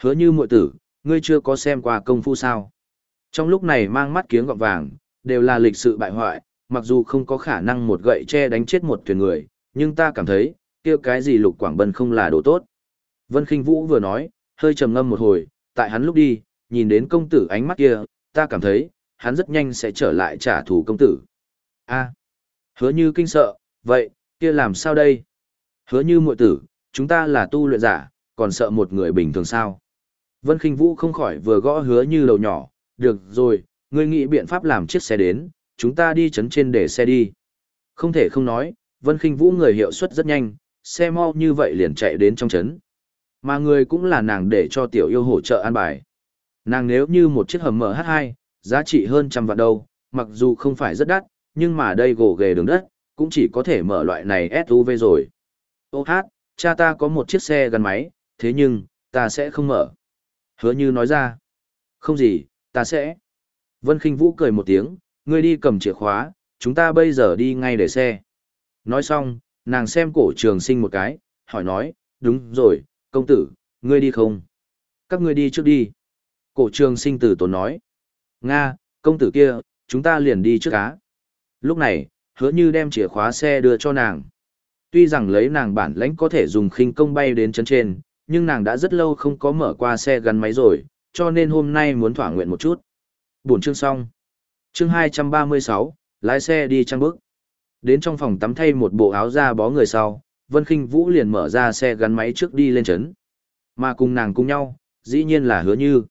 Hứa như muội tử, ngươi chưa có xem qua công phu sao. Trong lúc này mang mắt kiếng gọng vàng, đều là lịch sự bại hoại, mặc dù không có khả năng một gậy che đánh chết một thuyền người, nhưng ta cảm thấy, kia cái gì lục quảng bân không là đồ tốt. Vân Kinh Vũ vừa nói, hơi trầm ngâm một hồi, tại hắn lúc đi, nhìn đến công tử ánh mắt kia, ta cảm thấy, hắn rất nhanh sẽ trở lại trả thù công tử. a hứa như kinh sợ, vậy, kia làm sao đây? Hứa như muội tử, chúng ta là tu luyện giả, còn sợ một người bình thường sao? Vân Kinh Vũ không khỏi vừa gõ hứa như đầu nhỏ, được rồi, ngươi nghĩ biện pháp làm chiếc xe đến, chúng ta đi chấn trên để xe đi. Không thể không nói, Vân Kinh Vũ người hiệu suất rất nhanh, xe mau như vậy liền chạy đến trong chấn. Mà người cũng là nàng để cho tiểu yêu hỗ trợ an bài. Nàng nếu như một chiếc hầm MH2, giá trị hơn trăm vạn đâu, mặc dù không phải rất đắt, nhưng mà đây gồ ghề đường đất, cũng chỉ có thể mở loại này SUV rồi. Ô hát, cha ta có một chiếc xe gắn máy, thế nhưng, ta sẽ không mở. Hứa như nói ra. Không gì, ta sẽ. Vân Kinh Vũ cười một tiếng, ngươi đi cầm chìa khóa, chúng ta bây giờ đi ngay để xe. Nói xong, nàng xem cổ trường sinh một cái, hỏi nói, đúng rồi, công tử, ngươi đi không? Các ngươi đi trước đi. Cổ trường sinh tử tốn nói. Nga, công tử kia, chúng ta liền đi trước cá. Lúc này, hứa như đem chìa khóa xe đưa cho nàng. Tuy rằng lấy nàng bản lãnh có thể dùng khinh công bay đến chân trên, nhưng nàng đã rất lâu không có mở qua xe gắn máy rồi, cho nên hôm nay muốn thỏa nguyện một chút. Buổi chương xong. Chương 236, lái xe đi trăng bước. Đến trong phòng tắm thay một bộ áo da bó người sau, Vân Kinh Vũ liền mở ra xe gắn máy trước đi lên trấn. Mà cùng nàng cùng nhau, dĩ nhiên là hứa như.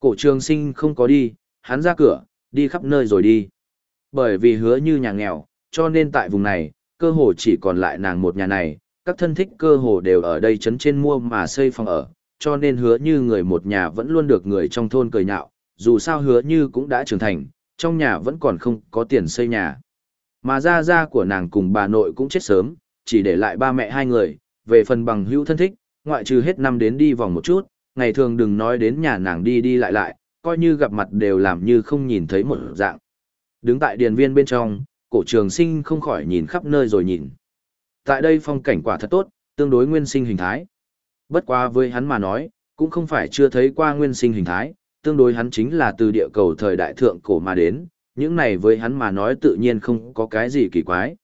Cổ trường sinh không có đi, hắn ra cửa, đi khắp nơi rồi đi. Bởi vì hứa như nhà nghèo, cho nên tại vùng này, cơ hồ chỉ còn lại nàng một nhà này, các thân thích cơ hồ đều ở đây trấn trên mua mà xây phòng ở, cho nên hứa như người một nhà vẫn luôn được người trong thôn cười nhạo, dù sao hứa như cũng đã trưởng thành, trong nhà vẫn còn không có tiền xây nhà. Mà gia gia của nàng cùng bà nội cũng chết sớm, chỉ để lại ba mẹ hai người, về phần bằng hữu thân thích, ngoại trừ hết năm đến đi vòng một chút, ngày thường đừng nói đến nhà nàng đi đi lại lại, coi như gặp mặt đều làm như không nhìn thấy một dạng. Đứng tại điền viên bên trong, cổ trường sinh không khỏi nhìn khắp nơi rồi nhìn. Tại đây phong cảnh quả thật tốt, tương đối nguyên sinh hình thái. Bất quá với hắn mà nói, cũng không phải chưa thấy qua nguyên sinh hình thái, tương đối hắn chính là từ địa cầu thời đại thượng cổ mà đến, những này với hắn mà nói tự nhiên không có cái gì kỳ quái.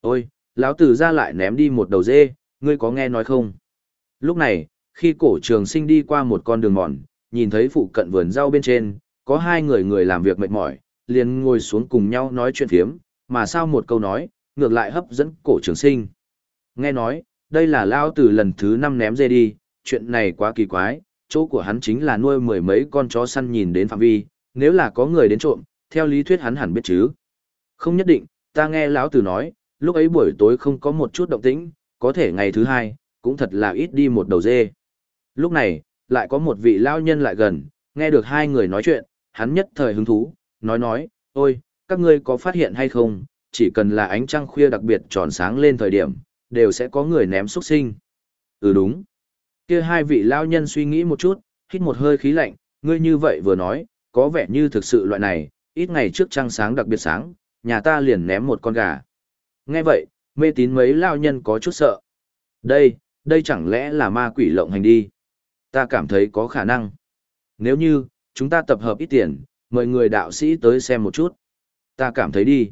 Ôi, lão tử ra lại ném đi một đầu dê, ngươi có nghe nói không? Lúc này, khi cổ trường sinh đi qua một con đường mòn, nhìn thấy phụ cận vườn rau bên trên, có hai người người làm việc mệt mỏi, liền ngồi xuống cùng nhau nói chuyện phiếm, mà sao một câu nói, ngược lại hấp dẫn cổ trường sinh. Nghe nói, đây là lao từ lần thứ năm ném dê đi, chuyện này quá kỳ quái, chỗ của hắn chính là nuôi mười mấy con chó săn nhìn đến phạm vi, nếu là có người đến trộm, theo lý thuyết hắn hẳn biết chứ. Không nhất định, ta nghe lão từ nói, lúc ấy buổi tối không có một chút động tĩnh, có thể ngày thứ hai, cũng thật là ít đi một đầu dê. Lúc này, lại có một vị lao nhân lại gần, nghe được hai người nói chuyện, hắn nhất thời hứng thú, nói nói, ôi, các ngươi có phát hiện hay không, chỉ cần là ánh trăng khuya đặc biệt tròn sáng lên thời điểm, đều sẽ có người ném xuất sinh. Ừ đúng. kia hai vị lao nhân suy nghĩ một chút, hít một hơi khí lạnh, ngươi như vậy vừa nói, có vẻ như thực sự loại này, ít ngày trước trăng sáng đặc biệt sáng, nhà ta liền ném một con gà. Nghe vậy, mê tín mấy lao nhân có chút sợ. Đây, đây chẳng lẽ là ma quỷ lộng hành đi? Ta cảm thấy có khả năng. Nếu như, chúng ta tập hợp ít tiền, mời người đạo sĩ tới xem một chút. Ta cảm thấy đi.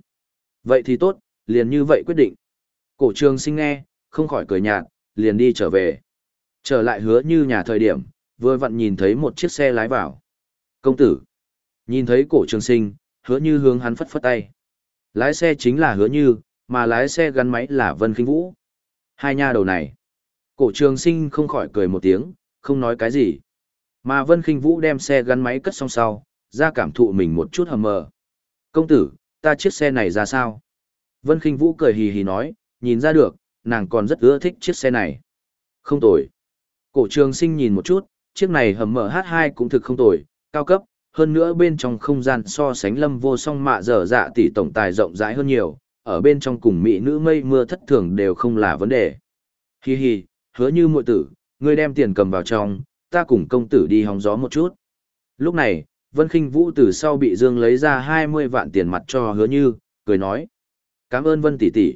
Vậy thì tốt, liền như vậy quyết định. Cổ trường sinh nghe, không khỏi cười nhạt, liền đi trở về. Trở lại hứa như nhà thời điểm, vừa vặn nhìn thấy một chiếc xe lái vào. Công tử. Nhìn thấy cổ trường sinh, hứa như hướng hắn phất phất tay. Lái xe chính là hứa như, mà lái xe gắn máy là Vân Kinh Vũ. Hai nha đầu này. Cổ trường sinh không khỏi cười một tiếng, không nói cái gì. Mà Vân Kinh Vũ đem xe gắn máy cất xong sau, ra cảm thụ mình một chút hầm mờ. Công tử, ta chiếc xe này ra sao? Vân Kinh Vũ cười hì hì nói, nhìn ra được, nàng còn rất ưa thích chiếc xe này. Không tồi. Cổ trường sinh nhìn một chút, chiếc này hầm mờ H2 cũng thực không tồi, cao cấp, hơn nữa bên trong không gian so sánh lâm vô song mạ dở dạ tỷ tổng tài rộng rãi hơn nhiều, ở bên trong cùng mỹ nữ mây mưa thất thường đều không là vấn đề. Hi hi, hứa như muội tử, ngươi đem tiền cầm vào trong, ta cùng công tử đi hóng gió một chút. Lúc này, Vân Kinh Vũ từ sau bị Dương lấy ra 20 vạn tiền mặt cho hứa như, cười nói. Cảm ơn Vân tỷ tỷ.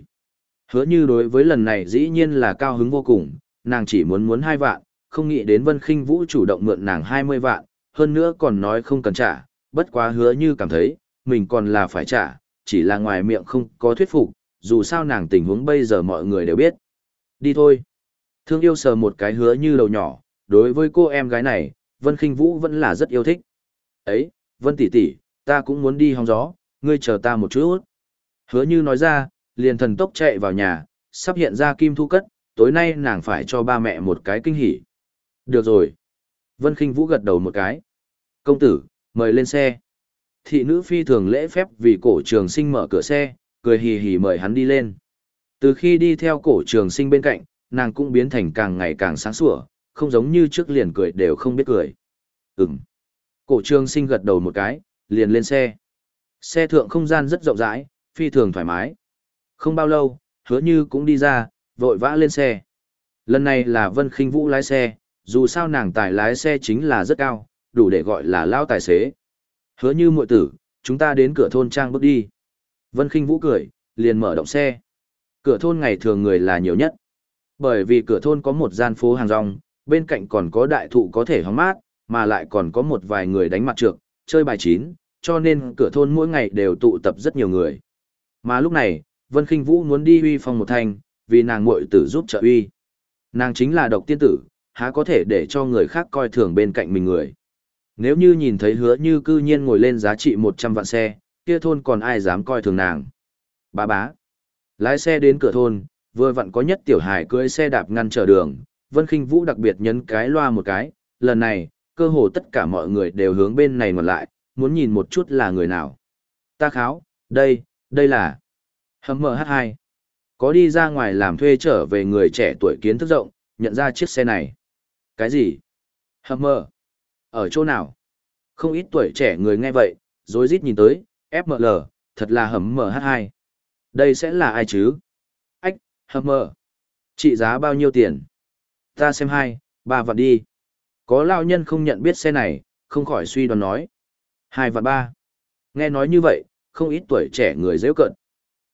Hứa như đối với lần này dĩ nhiên là cao hứng vô cùng, nàng chỉ muốn muốn hai vạn, không nghĩ đến Vân Kinh Vũ chủ động mượn nàng 20 vạn, hơn nữa còn nói không cần trả, bất quá hứa như cảm thấy, mình còn là phải trả, chỉ là ngoài miệng không có thuyết phục, dù sao nàng tình huống bây giờ mọi người đều biết. Đi thôi. Thương yêu sờ một cái hứa như đầu nhỏ, đối với cô em gái này, Vân Kinh Vũ vẫn là rất yêu thích. Ấy, Vân tỷ tỷ, ta cũng muốn đi hóng gió, ngươi chờ ta một chút. Hứa như nói ra, liền thần tốc chạy vào nhà, sắp hiện ra kim thu cất, tối nay nàng phải cho ba mẹ một cái kinh hỉ. Được rồi. Vân Kinh Vũ gật đầu một cái. Công tử, mời lên xe. Thị nữ phi thường lễ phép vì cổ trường sinh mở cửa xe, cười hì hì mời hắn đi lên. Từ khi đi theo cổ trường sinh bên cạnh, nàng cũng biến thành càng ngày càng sáng sủa, không giống như trước liền cười đều không biết cười. Ừm. Cổ trương sinh gật đầu một cái, liền lên xe. Xe thượng không gian rất rộng rãi, phi thường thoải mái. Không bao lâu, hứa như cũng đi ra, vội vã lên xe. Lần này là Vân Kinh Vũ lái xe, dù sao nàng tài lái xe chính là rất cao, đủ để gọi là lao tài xế. Hứa như muội tử, chúng ta đến cửa thôn trang bước đi. Vân Kinh Vũ cười, liền mở động xe. Cửa thôn ngày thường người là nhiều nhất. Bởi vì cửa thôn có một gian phố hàng rong, bên cạnh còn có đại thụ có thể hóng mát, mà lại còn có một vài người đánh mặt trược, chơi bài chín, cho nên cửa thôn mỗi ngày đều tụ tập rất nhiều người. Mà lúc này, Vân Kinh Vũ muốn đi uy phong một thanh, vì nàng muội tử giúp trợ uy. Nàng chính là độc tiên tử, há có thể để cho người khác coi thường bên cạnh mình người. Nếu như nhìn thấy hứa như cư nhiên ngồi lên giá trị 100 vạn xe, kia thôn còn ai dám coi thường nàng. Bá bá. Lái xe đến cửa thôn, vừa vặn có nhất tiểu hải cưỡi xe đạp ngăn trở đường, Vân khinh Vũ đặc biệt nhấn cái loa một cái, lần này, cơ hồ tất cả mọi người đều hướng bên này ngoặt lại, muốn nhìn một chút là người nào. Ta kháo, Đây, đây là hầm MH2. Có đi ra ngoài làm thuê trở về người trẻ tuổi kiến thức rộng, nhận ra chiếc xe này. Cái gì? Hầm mờ. Ở chỗ nào? Không ít tuổi trẻ người nghe vậy, rối rít nhìn tới, FML, thật là hầm MH2. Đây sẽ là ai chứ? Hầm mờ. Trị giá bao nhiêu tiền? Ta xem hai, ba vạn đi. Có lao nhân không nhận biết xe này, không khỏi suy đoán nói. Hai vạn ba. Nghe nói như vậy, không ít tuổi trẻ người dễ cận.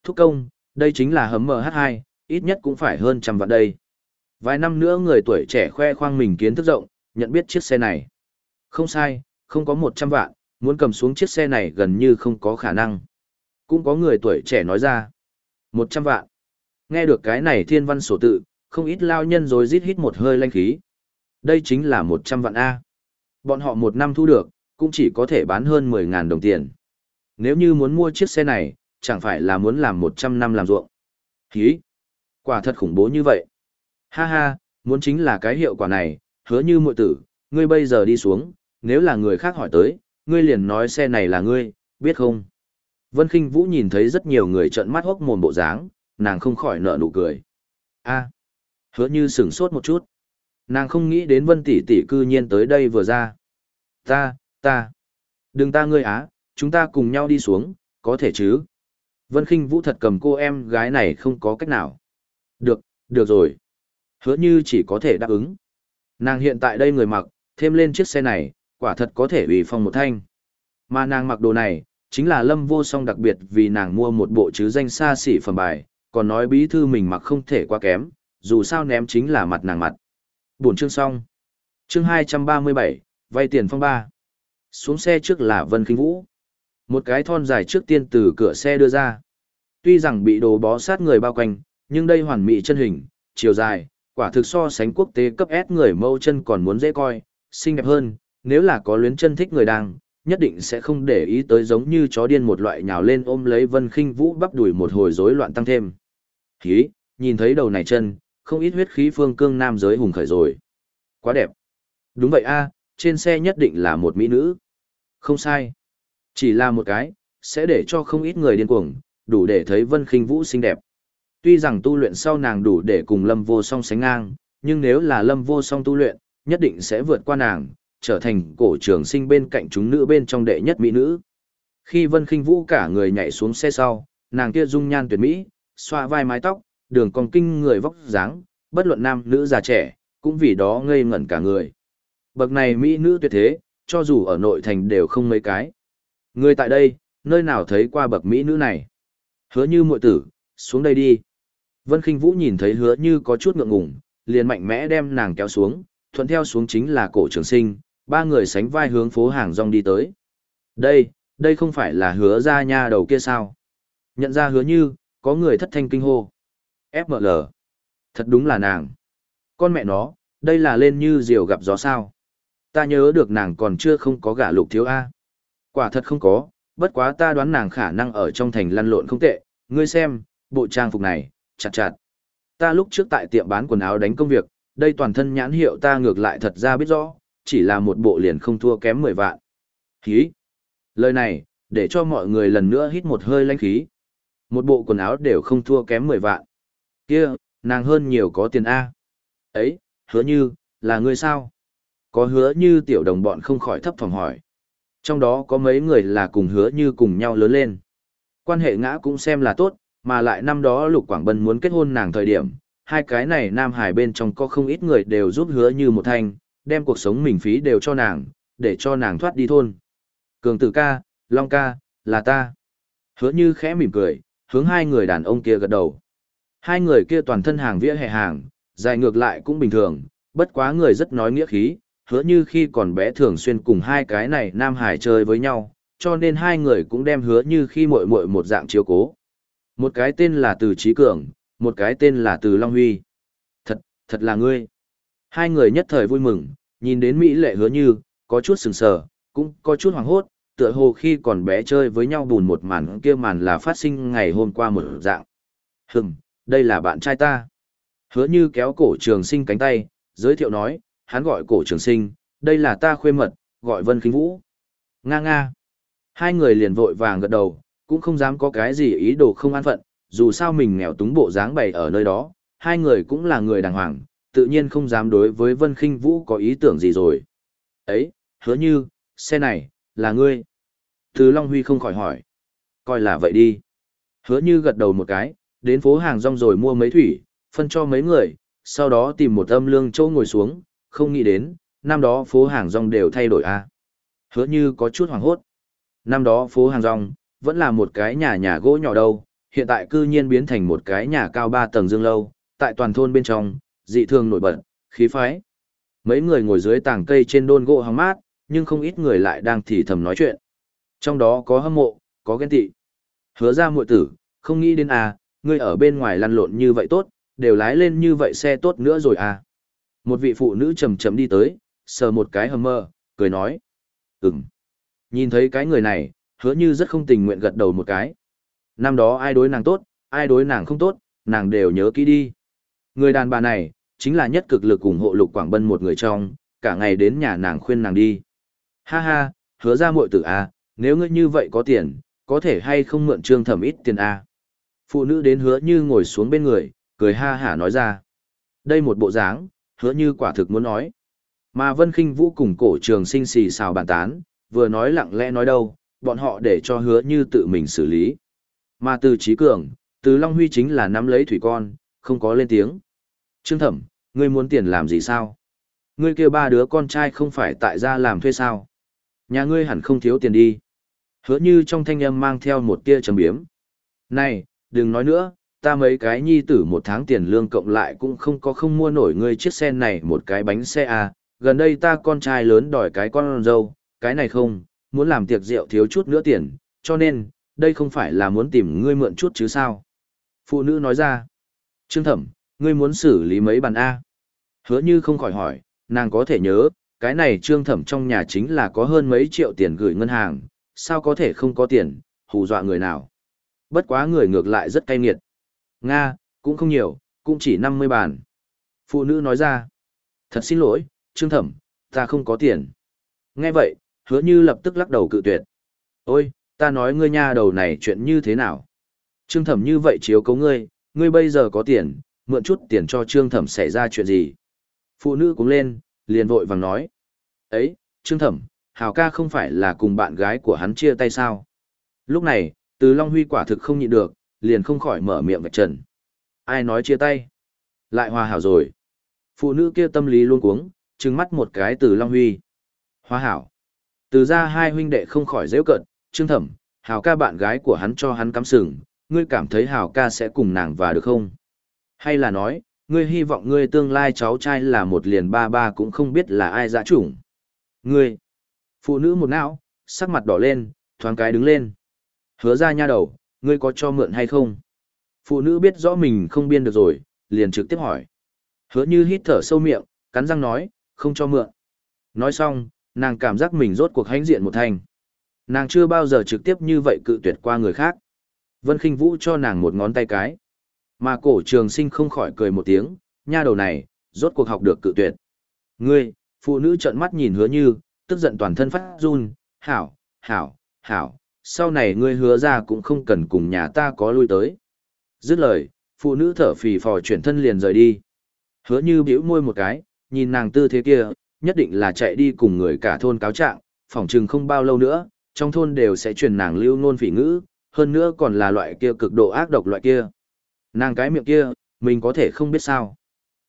Thúc công, đây chính là hấm MH2, ít nhất cũng phải hơn trăm vạn đây. Vài năm nữa người tuổi trẻ khoe khoang mình kiến thức rộng, nhận biết chiếc xe này. Không sai, không có một trăm vạn, muốn cầm xuống chiếc xe này gần như không có khả năng. Cũng có người tuổi trẻ nói ra. một trăm vạn. Nghe được cái này thiên văn sổ tự, không ít lao nhân rồi rít hít một hơi lanh khí. Đây chính là một trăm vạn A. Bọn họ một năm thu được, cũng chỉ có thể bán hơn mười ngàn đồng tiền. Nếu như muốn mua chiếc xe này, chẳng phải là muốn làm một trăm năm làm ruộng. Hí! Quả thật khủng bố như vậy. Ha ha, muốn chính là cái hiệu quả này, hứa như muội tử, ngươi bây giờ đi xuống, nếu là người khác hỏi tới, ngươi liền nói xe này là ngươi, biết không? Vân Kinh Vũ nhìn thấy rất nhiều người trợn mắt hốc mồm bộ dáng, nàng không khỏi nở nụ cười. A, hứa như sửng sốt một chút. Nàng không nghĩ đến Vân tỷ tỷ cư nhiên tới đây vừa ra. Ta, ta. Đừng ta ngươi á, chúng ta cùng nhau đi xuống, có thể chứ? Vân Kinh Vũ thật cầm cô em gái này không có cách nào. Được, được rồi. Hứa như chỉ có thể đáp ứng. Nàng hiện tại đây người mặc, thêm lên chiếc xe này, quả thật có thể ủy phong một thanh. Mà nàng mặc đồ này, chính là lâm vô song đặc biệt vì nàng mua một bộ chứ danh xa xỉ phẩm bài, còn nói bí thư mình mặc không thể quá kém, dù sao ném chính là mặt nàng mặt. Buổi chương xong. Chương 237, vay tiền phong ba. Xuống xe trước là Vân Kinh Vũ. Một cái thon dài trước tiên từ cửa xe đưa ra. Tuy rằng bị đồ bó sát người bao quanh, nhưng đây hoàn mỹ chân hình, chiều dài, quả thực so sánh quốc tế cấp S người mâu chân còn muốn dễ coi, xinh đẹp hơn, nếu là có luyến chân thích người đang, nhất định sẽ không để ý tới giống như chó điên một loại nhào lên ôm lấy Vân Khinh Vũ bắp đuổi một hồi rối loạn tăng thêm. Hí, nhìn thấy đầu này chân, không ít huyết khí phương cương nam giới hùng khởi rồi. Quá đẹp. Đúng vậy a, trên xe nhất định là một mỹ nữ. Không sai. Chỉ là một cái, sẽ để cho không ít người điên cuồng, đủ để thấy Vân Khinh Vũ xinh đẹp. Tuy rằng tu luyện sau nàng đủ để cùng Lâm Vô Song sánh ngang, nhưng nếu là Lâm Vô Song tu luyện, nhất định sẽ vượt qua nàng, trở thành cổ trường sinh bên cạnh chúng nữ bên trong đệ nhất mỹ nữ. Khi Vân Khinh Vũ cả người nhảy xuống xe sau, nàng kia dung nhan tuyệt mỹ, xoa vai mái tóc, đường cong kinh người vóc dáng, bất luận nam nữ già trẻ, cũng vì đó ngây ngẩn cả người. Bậc này mỹ nữ tuyệt thế, cho dù ở nội thành đều không mấy cái. Người tại đây, nơi nào thấy qua bậc mỹ nữ này? Hứa như muội tử, xuống đây đi. Vân Kinh Vũ nhìn thấy hứa như có chút ngượng ngùng, liền mạnh mẽ đem nàng kéo xuống, thuận theo xuống chính là cổ trường sinh, ba người sánh vai hướng phố hàng rong đi tới. Đây, đây không phải là hứa ra nha đầu kia sao? Nhận ra hứa như, có người thất thanh kinh hô. FML. Thật đúng là nàng. Con mẹ nó, đây là lên như diều gặp gió sao. Ta nhớ được nàng còn chưa không có gả lục thiếu A. Quả thật không có, bất quá ta đoán nàng khả năng ở trong thành lăn lộn không tệ. Ngươi xem, bộ trang phục này, chặt chặt. Ta lúc trước tại tiệm bán quần áo đánh công việc, đây toàn thân nhãn hiệu ta ngược lại thật ra biết rõ, chỉ là một bộ liền không thua kém 10 vạn. khí Lời này, để cho mọi người lần nữa hít một hơi lãnh khí. Một bộ quần áo đều không thua kém 10 vạn. Kia, nàng hơn nhiều có tiền A. Ấy, hứa như, là người sao? Có hứa như tiểu đồng bọn không khỏi thấp phòng hỏi. Trong đó có mấy người là cùng hứa như cùng nhau lớn lên. Quan hệ ngã cũng xem là tốt, mà lại năm đó Lục Quảng Bân muốn kết hôn nàng thời điểm, hai cái này Nam Hải bên trong có không ít người đều giúp hứa như một thanh, đem cuộc sống mình phí đều cho nàng, để cho nàng thoát đi thôn. Cường tử ca, Long ca, là ta. Hứa như khẽ mỉm cười, hướng hai người đàn ông kia gật đầu. Hai người kia toàn thân hàng vỉa hè hàng, dài ngược lại cũng bình thường, bất quá người rất nói nghĩa khí, hứa như khi còn bé thường xuyên cùng hai cái này Nam Hải chơi với nhau, cho nên hai người cũng đem hứa như khi muội muội một dạng chiếu cố. Một cái tên là Từ Trí Cường, một cái tên là Từ Long Huy. Thật, thật là ngươi. Hai người nhất thời vui mừng, nhìn đến Mỹ lệ hứa như, có chút sừng sờ, cũng có chút hoảng hốt, tựa hồ khi còn bé chơi với nhau bùn một màn kia màn là phát sinh ngày hôm qua một dạng. Hừm, đây là bạn trai ta. Hứa như kéo cổ trường sinh cánh tay, giới thiệu nói, hắn gọi cổ trường sinh, đây là ta khuê mật, gọi Vân Khinh Vũ. Nga nga. Hai người liền vội vàng gật đầu, Cũng không dám có cái gì ý đồ không an phận, dù sao mình nghèo túng bộ dáng bày ở nơi đó, hai người cũng là người đàng hoàng, tự nhiên không dám đối với Vân Kinh Vũ có ý tưởng gì rồi. Ấy, hứa như, xe này, là ngươi. Từ Long Huy không khỏi hỏi. Coi là vậy đi. Hứa như gật đầu một cái, đến phố hàng rong rồi mua mấy thủy, phân cho mấy người, sau đó tìm một âm lương châu ngồi xuống, không nghĩ đến, năm đó phố hàng rong đều thay đổi a à. Hứa như có chút hoảng hốt. Năm đó phố hàng rong, vẫn là một cái nhà nhà gỗ nhỏ đâu, hiện tại cư nhiên biến thành một cái nhà cao ba tầng dương lâu, tại toàn thôn bên trong, dị thường nổi bật, khí phái. Mấy người ngồi dưới tảng cây trên đôn gỗ hóng mát, nhưng không ít người lại đang thì thầm nói chuyện. Trong đó có hâm mộ, có ghen tị. Hứa ra muội tử, không nghĩ đến à, ngươi ở bên ngoài lăn lộn như vậy tốt, đều lái lên như vậy xe tốt nữa rồi à. Một vị phụ nữ chầm chầm đi tới, sờ một cái hầm mơ, cười nói. Ừm. Nhìn thấy cái người này, hứa như rất không tình nguyện gật đầu một cái. Năm đó ai đối nàng tốt, ai đối nàng không tốt, nàng đều nhớ kỹ đi. Người đàn bà này, chính là nhất cực lực ủng hộ Lục Quảng Bân một người trong, cả ngày đến nhà nàng khuyên nàng đi. Ha ha, hứa ra muội tử à, nếu ngươi như vậy có tiền, có thể hay không mượn trương thẩm ít tiền à. Phụ nữ đến hứa như ngồi xuống bên người, cười ha hả nói ra. Đây một bộ dáng, hứa như quả thực muốn nói. Mà Vân Kinh Vũ cùng cổ trường sinh xì xào bàn tán, vừa nói lặng lẽ nói đâu, bọn họ để cho hứa như tự mình xử lý. Mà từ trí cường, từ Long Huy chính là nắm lấy thủy con, không có lên tiếng. Trương thẩm, ngươi muốn tiền làm gì sao? Ngươi kia ba đứa con trai không phải tại gia làm thuê sao? Nhà ngươi hẳn không thiếu tiền đi. Hứa như trong thanh âm mang theo một tia trầm biếm. Này, đừng nói nữa, ta mấy cái nhi tử một tháng tiền lương cộng lại cũng không có không mua nổi ngươi chiếc xe này một cái bánh xe à. Gần đây ta con trai lớn đòi cái con dâu, cái này không, muốn làm tiệc rượu thiếu chút nữa tiền, cho nên, đây không phải là muốn tìm ngươi mượn chút chứ sao. Phụ nữ nói ra, Trương Thẩm, ngươi muốn xử lý mấy bàn A. Hứa như không khỏi hỏi, nàng có thể nhớ, cái này Trương Thẩm trong nhà chính là có hơn mấy triệu tiền gửi ngân hàng, sao có thể không có tiền, hù dọa người nào. Bất quá người ngược lại rất cay nghiệt. Nga, cũng không nhiều, cũng chỉ 50 bàn. Phụ nữ nói ra, thật xin lỗi, Trương Thẩm, ta không có tiền. Nghe vậy, hứa như lập tức lắc đầu cự tuyệt. Ôi, ta nói ngươi nha đầu này chuyện như thế nào? Trương Thẩm như vậy chiếu cấu ngươi, ngươi bây giờ có tiền, mượn chút tiền cho Trương Thẩm xảy ra chuyện gì? Phụ nữ cũng lên, liền vội vàng nói. Ấy, Trương Thẩm, Hào ca không phải là cùng bạn gái của hắn chia tay sao? Lúc này, từ Long Huy quả thực không nhịn được, liền không khỏi mở miệng vạch trần. Ai nói chia tay? Lại hòa hảo rồi. Phụ nữ kia tâm lý luôn cuống, trừng mắt một cái từ Long Huy. Hòa hảo. Từ ra hai huynh đệ không khỏi dễ cận, Trương Thẩm, Hào ca bạn gái của hắn cho hắn cắm sừng, ngươi cảm thấy Hào ca sẽ cùng nàng và được không? Hay là nói, ngươi hy vọng ngươi tương lai cháu trai là một liền ba ba cũng không biết là ai dã chủng. Ngươi, phụ nữ một não, sắc mặt đỏ lên, thoáng cái đứng lên. Hứa ra nha đầu, ngươi có cho mượn hay không? Phụ nữ biết rõ mình không biên được rồi, liền trực tiếp hỏi. Hứa như hít thở sâu miệng, cắn răng nói, không cho mượn. Nói xong, nàng cảm giác mình rốt cuộc hãnh diện một thành. Nàng chưa bao giờ trực tiếp như vậy cự tuyệt qua người khác. Vân khinh vũ cho nàng một ngón tay cái. Mà cổ trường sinh không khỏi cười một tiếng, nha đầu này, rốt cuộc học được cự tuyệt. Ngươi, phụ nữ trợn mắt nhìn hứa như, tức giận toàn thân phát run, hảo, hảo, hảo, sau này ngươi hứa ra cũng không cần cùng nhà ta có lui tới. Dứt lời, phụ nữ thở phì phò chuyển thân liền rời đi. Hứa như bĩu môi một cái, nhìn nàng tư thế kia, nhất định là chạy đi cùng người cả thôn cáo trạng, phỏng chừng không bao lâu nữa, trong thôn đều sẽ truyền nàng lưu ngôn phỉ ngữ, hơn nữa còn là loại kia cực độ ác độc loại kia. Nàng cái miệng kia, mình có thể không biết sao.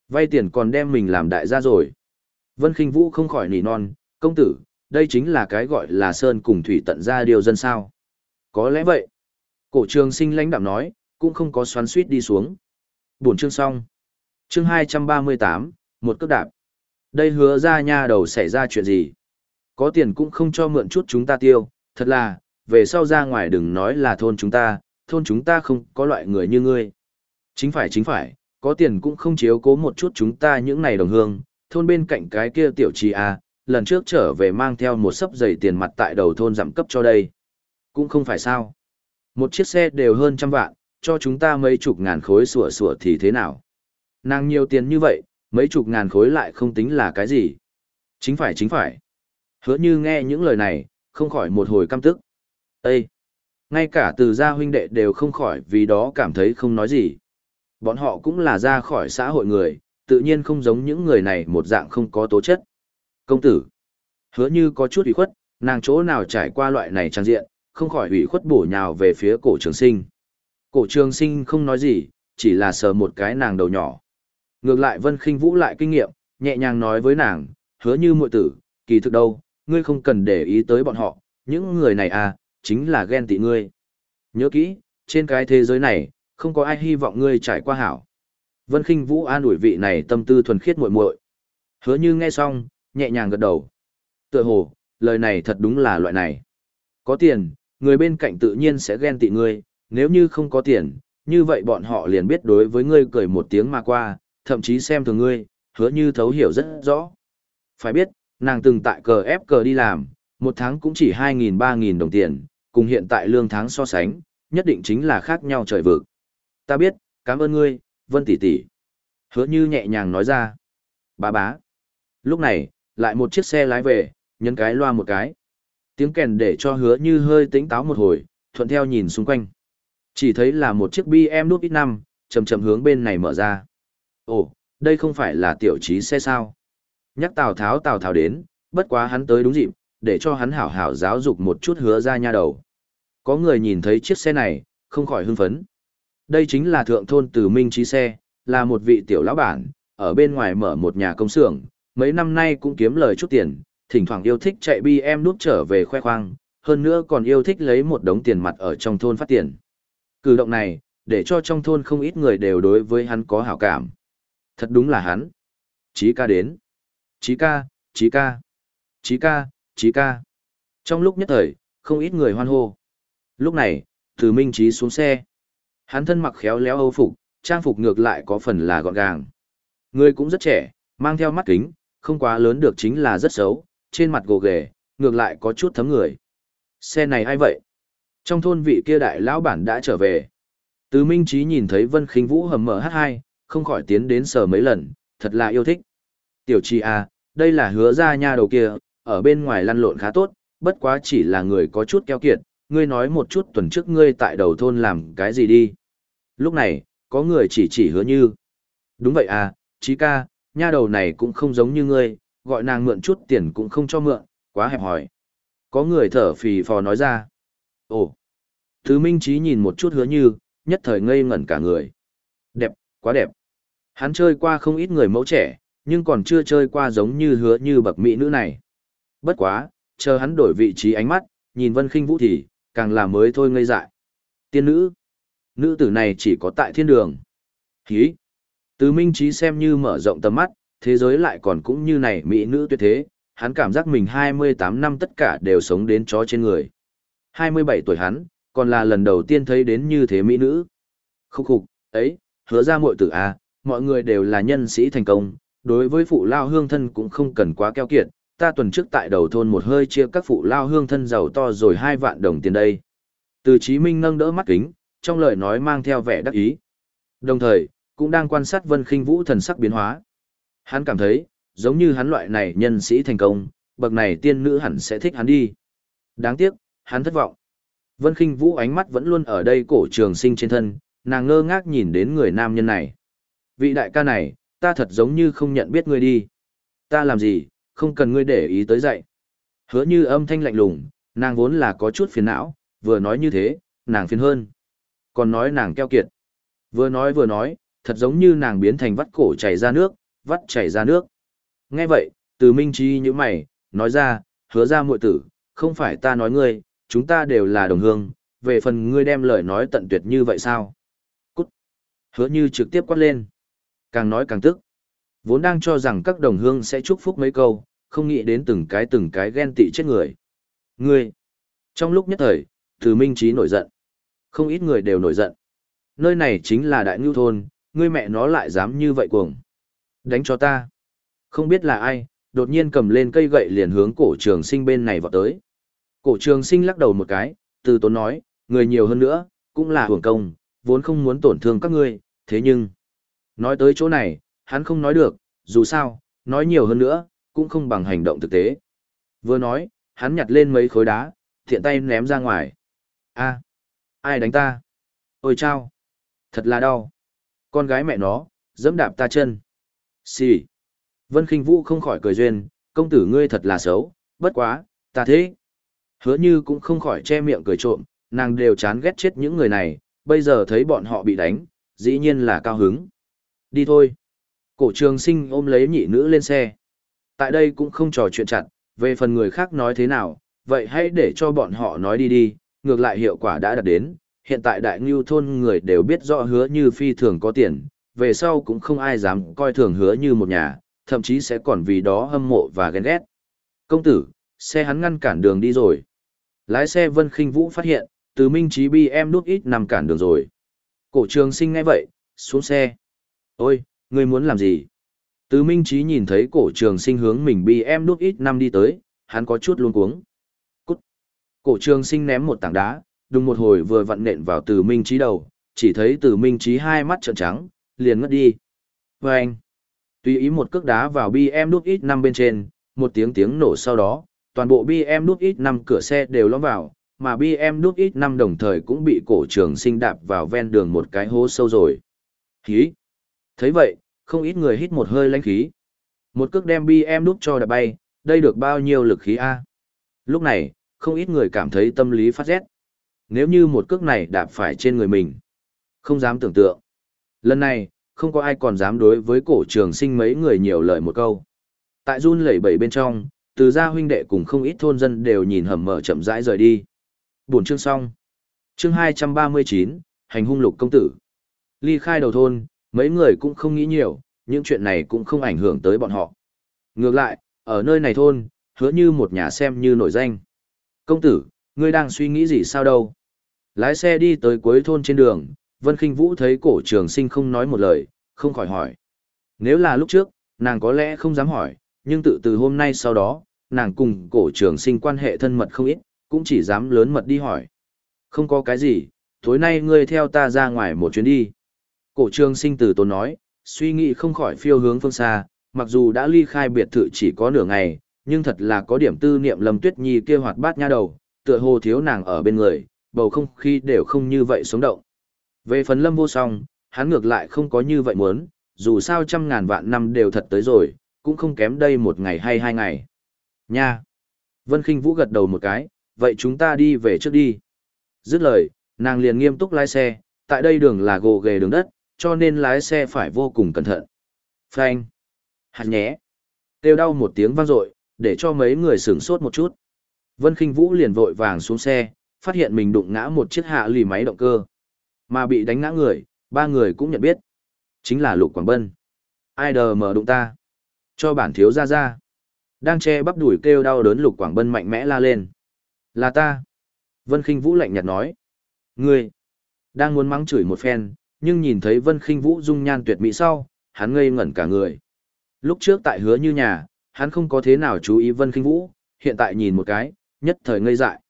Vay tiền còn đem mình làm đại gia rồi. Vân Kinh Vũ không khỏi nỉ non, công tử, đây chính là cái gọi là sơn cùng thủy tận ra điều dân sao. Có lẽ vậy. Cổ trường sinh lãnh đạm nói, cũng không có xoắn suýt đi xuống. Buổi chương xong. Chương 238, một cước đạp. Đây hứa ra nha đầu xảy ra chuyện gì? Có tiền cũng không cho mượn chút chúng ta tiêu, thật là, về sau ra ngoài đừng nói là thôn chúng ta, thôn chúng ta không có loại người như ngươi. Chính phải chính phải, có tiền cũng không chiếu cố một chút chúng ta những này đồng hương, thôn bên cạnh cái kia tiểu trì à, lần trước trở về mang theo một sấp giày tiền mặt tại đầu thôn giảm cấp cho đây. Cũng không phải sao. Một chiếc xe đều hơn trăm vạn, cho chúng ta mấy chục ngàn khối sủa sủa thì thế nào? Nàng nhiều tiền như vậy, mấy chục ngàn khối lại không tính là cái gì. Chính phải chính phải. Hứa như nghe những lời này, không khỏi một hồi căm tức. Ê! Ngay cả từ gia huynh đệ đều không khỏi vì đó cảm thấy không nói gì. Bọn họ cũng là ra khỏi xã hội người, tự nhiên không giống những người này một dạng không có tố chất. Công tử, hứa như có chút ủy khuất, nàng chỗ nào trải qua loại này trang diện, không khỏi ủy khuất bổ nhào về phía cổ trường sinh. Cổ trường sinh không nói gì, chỉ là sờ một cái nàng đầu nhỏ. Ngược lại Vân Khinh Vũ lại kinh nghiệm, nhẹ nhàng nói với nàng, hứa như muội tử, kỳ thực đâu, ngươi không cần để ý tới bọn họ, những người này à, chính là ghen tị ngươi. Nhớ kỹ, trên cái thế giới này, không có ai hy vọng ngươi trải qua hảo. Vân Khinh Vũ an ủi vị này tâm tư thuần khiết muội muội. Hứa Như nghe xong, nhẹ nhàng gật đầu. Tựa hồ, lời này thật đúng là loại này. Có tiền, người bên cạnh tự nhiên sẽ ghen tị ngươi, nếu như không có tiền, như vậy bọn họ liền biết đối với ngươi cười một tiếng mà qua, thậm chí xem thường ngươi, hứa như thấu hiểu rất rõ. Phải biết, nàng từng tại cờ ép cờ đi làm, một tháng cũng chỉ 2.000-3.000 đồng tiền, cùng hiện tại lương tháng so sánh, nhất định chính là khác nhau trời vực. Ta biết, cảm ơn ngươi, Vân tỷ tỷ. Hứa như nhẹ nhàng nói ra. Bá bá. Lúc này, lại một chiếc xe lái về, nhấn cái loa một cái. Tiếng kèn để cho hứa như hơi tĩnh táo một hồi, thuận theo nhìn xung quanh. Chỉ thấy là một chiếc BM nút ít năm, chậm chậm hướng bên này mở ra. Ồ, đây không phải là tiểu trí xe sao? Nhắc Tào Tháo Tào Tháo đến, bất quá hắn tới đúng dịp, để cho hắn hảo hảo giáo dục một chút hứa ra nha đầu. Có người nhìn thấy chiếc xe này, không khỏi hưng phấn. Đây chính là thượng thôn từ Minh Trí Xe, là một vị tiểu lão bản, ở bên ngoài mở một nhà công xưởng, mấy năm nay cũng kiếm lời chút tiền, thỉnh thoảng yêu thích chạy BM núp trở về khoe khoang, hơn nữa còn yêu thích lấy một đống tiền mặt ở trong thôn phát tiền. Cử động này, để cho trong thôn không ít người đều đối với hắn có hảo cảm. Thật đúng là hắn. Chí ca đến. Chí ca, chí ca. Chí ca, trí ca. Trong lúc nhất thời, không ít người hoan hô. Lúc này, từ Minh Chí xuống xe. Hắn thân mặc khéo léo âu phục, trang phục ngược lại có phần là gọn gàng. Người cũng rất trẻ, mang theo mắt kính, không quá lớn được chính là rất xấu, trên mặt gồ ghề, ngược lại có chút thấm người. Xe này ai vậy? Trong thôn vị kia đại lão bản đã trở về. Từ Minh Chí nhìn thấy Vân Khinh Vũ hầm mở H2, không khỏi tiến đến sờ mấy lần, thật là yêu thích. Tiểu Chi à, đây là hứa ra nha đầu kia, ở bên ngoài lăn lộn khá tốt, bất quá chỉ là người có chút keo kiệt, ngươi nói một chút tuần trước ngươi tại đầu thôn làm cái gì đi. Lúc này, có người chỉ chỉ hứa như. Đúng vậy à, Chí ca, nha đầu này cũng không giống như ngươi, gọi nàng mượn chút tiền cũng không cho mượn, quá hẹp hòi. Có người thở phì phò nói ra. Ồ, Thứ Minh Chí nhìn một chút hứa như, nhất thời ngây ngẩn cả người. Đẹp, quá đẹp. Hắn chơi qua không ít người mẫu trẻ, nhưng còn chưa chơi qua giống như hứa như bậc mỹ nữ này. Bất quá, chờ hắn đổi vị trí ánh mắt, nhìn Vân Khinh Vũ thì, càng là mới thôi ngây dại. Tiên nữ. Nữ tử này chỉ có tại thiên đường. Hí. Từ Minh Chí xem như mở rộng tầm mắt, thế giới lại còn cũng như này mỹ nữ tuyệt thế, hắn cảm giác mình 28 năm tất cả đều sống đến chó trên người. 27 tuổi hắn, còn là lần đầu tiên thấy đến như thế mỹ nữ. Khúc khục, ấy, hứa ra muội tử à, mọi người đều là nhân sĩ thành công, đối với phụ lao hương thân cũng không cần quá keo kiệt, ta tuần trước tại đầu thôn một hơi chia các phụ lao hương thân giàu to rồi hai vạn đồng tiền đây. Từ Chí Minh nâng đỡ mắt kính, trong lời nói mang theo vẻ đắc ý. Đồng thời, cũng đang quan sát Vân Khinh Vũ thần sắc biến hóa. Hắn cảm thấy, giống như hắn loại này nhân sĩ thành công, bậc này tiên nữ hẳn sẽ thích hắn đi. Đáng tiếc, hắn thất vọng. Vân Kinh Vũ ánh mắt vẫn luôn ở đây cổ trường sinh trên thân, nàng ngơ ngác nhìn đến người nam nhân này. Vị đại ca này, ta thật giống như không nhận biết ngươi đi. Ta làm gì, không cần ngươi để ý tới dậy. Hứa như âm thanh lạnh lùng, nàng vốn là có chút phiền não, vừa nói như thế, nàng phiền hơn. Còn nói nàng keo kiệt. Vừa nói vừa nói, thật giống như nàng biến thành vắt cổ chảy ra nước, vắt chảy ra nước. Nghe vậy, từ minh trí như mày, nói ra, hứa ra muội tử, không phải ta nói ngươi, chúng ta đều là đồng hương, về phần ngươi đem lời nói tận tuyệt như vậy sao? Cút! Hứa như trực tiếp quát lên. Càng nói càng tức. Vốn đang cho rằng các đồng hương sẽ chúc phúc mấy câu, không nghĩ đến từng cái từng cái ghen tị chết người. Ngươi! Trong lúc nhất thời, từ minh trí nổi giận. Không ít người đều nổi giận. Nơi này chính là đại ngưu thôn, ngươi mẹ nó lại dám như vậy cuồng. Đánh cho ta. Không biết là ai, đột nhiên cầm lên cây gậy liền hướng cổ trường sinh bên này vọt tới. Cổ trường sinh lắc đầu một cái, từ tốn nói, người nhiều hơn nữa, cũng là hưởng công, vốn không muốn tổn thương các ngươi, thế nhưng... Nói tới chỗ này, hắn không nói được, dù sao, nói nhiều hơn nữa, cũng không bằng hành động thực tế. Vừa nói, hắn nhặt lên mấy khối đá, thiện tay ném ra ngoài. a Ai đánh ta? Ôi chao! Thật là đau. Con gái mẹ nó, dẫm đạp ta chân. Xì. Vân Kinh Vũ không khỏi cười duyên, công tử ngươi thật là xấu, bất quá, ta thế. Hứa như cũng không khỏi che miệng cười trộm, nàng đều chán ghét chết những người này, bây giờ thấy bọn họ bị đánh, dĩ nhiên là cao hứng. Đi thôi. Cổ trường sinh ôm lấy nhị nữ lên xe. Tại đây cũng không trò chuyện chặt, về phần người khác nói thế nào, vậy hãy để cho bọn họ nói đi đi, ngược lại hiệu quả đã đạt đến. Hiện tại đại ngưu thôn người đều biết rõ hứa như phi thường có tiền, về sau cũng không ai dám coi thường hứa như một nhà, thậm chí sẽ còn vì đó hâm mộ và ghen ghét. Công tử, xe hắn ngăn cản đường đi rồi. Lái xe Vân Khinh Vũ phát hiện, từ Minh Chí Bi em nút ít nằm cản đường rồi. Cổ trường sinh ngay vậy, xuống xe. Ôi, ngươi muốn làm gì? Từ Minh Chí nhìn thấy cổ trường sinh hướng mình Bi em đút ít năm đi tới, hắn có chút luống cuống. Cút. Cổ trường sinh ném một tảng đá, đùng một hồi vừa vặn nện vào từ Minh Chí đầu, chỉ thấy từ Minh Chí hai mắt trợn trắng, liền ngất đi. Vâng! Tùy ý một cước đá vào bi em đút ít năm bên trên, một tiếng tiếng nổ sau đó, toàn bộ bi em đút ít năm cửa xe đều lõm vào, mà bi em đút ít năm đồng thời cũng bị cổ trường sinh đạp vào ven đường một cái hố sâu rồi. Hí. thấy vậy, không ít người hít một hơi lãnh khí. Một cước đem BM đúc cho đạp bay, đây được bao nhiêu lực khí A. Lúc này, không ít người cảm thấy tâm lý phát rét. Nếu như một cước này đạp phải trên người mình, không dám tưởng tượng. Lần này, không có ai còn dám đối với cổ trường sinh mấy người nhiều lời một câu. Tại run lẩy bẩy bên trong, từ gia huynh đệ cùng không ít thôn dân đều nhìn hầm mở chậm rãi rời đi. Buổi chương xong. Chương 239, hành hung lục công tử. Ly khai đầu thôn, mấy người cũng không nghĩ nhiều, những chuyện này cũng không ảnh hưởng tới bọn họ. Ngược lại, ở nơi này thôn, hứa như một nhà xem như nổi danh. Công tử, ngươi đang suy nghĩ gì sao đâu? Lái xe đi tới cuối thôn trên đường, Vân Kinh Vũ thấy cổ trường sinh không nói một lời, không khỏi hỏi. Nếu là lúc trước, nàng có lẽ không dám hỏi, nhưng tự từ hôm nay sau đó, nàng cùng cổ trường sinh quan hệ thân mật không ít, cũng chỉ dám lớn mật đi hỏi. Không có cái gì, tối nay ngươi theo ta ra ngoài một chuyến đi. Cổ trường sinh từ tốn nói, suy nghĩ không khỏi phiêu hướng phương xa, mặc dù đã ly khai biệt thự chỉ có nửa ngày, nhưng thật là có điểm tư niệm Lâm Tuyết Nhi kia hoạt bát nha đầu, tựa hồ thiếu nàng ở bên người, bầu không khí đều không như vậy sống động. Về phần lâm vô song, hắn ngược lại không có như vậy muốn, dù sao trăm ngàn vạn năm đều thật tới rồi, cũng không kém đây một ngày hay hai ngày. Nha! Vân Kinh Vũ gật đầu một cái, vậy chúng ta đi về trước đi. Dứt lời, nàng liền nghiêm túc lái xe, tại đây đường là gồ ghề đường đất, cho nên lái xe phải vô cùng cẩn thận. Phanh! Hạt nhé! Têu đau một tiếng vang dội, để cho mấy người sửng sốt một chút. Vân Kinh Vũ liền vội vàng xuống xe, phát hiện mình đụng ngã một chiếc hạ lì máy động cơ. Mà bị đánh ngã người, ba người cũng nhận biết. Chính là Lục Quảng Bân. Ai đờ mở đụng ta. Cho bản thiếu ra ra. Đang che bắp đuổi kêu đau đớn Lục Quảng Bân mạnh mẽ la lên. Là ta. Vân Kinh Vũ lạnh nhạt nói. Ngươi. Đang muốn mắng chửi một phen, nhưng nhìn thấy Vân khinh Vũ dung nhan tuyệt mỹ sau, hắn ngây ngẩn cả người. Lúc trước tại hứa như nhà, hắn không có thế nào chú ý Vân khinh Vũ, hiện tại nhìn một cái, nhất thời ngây dại.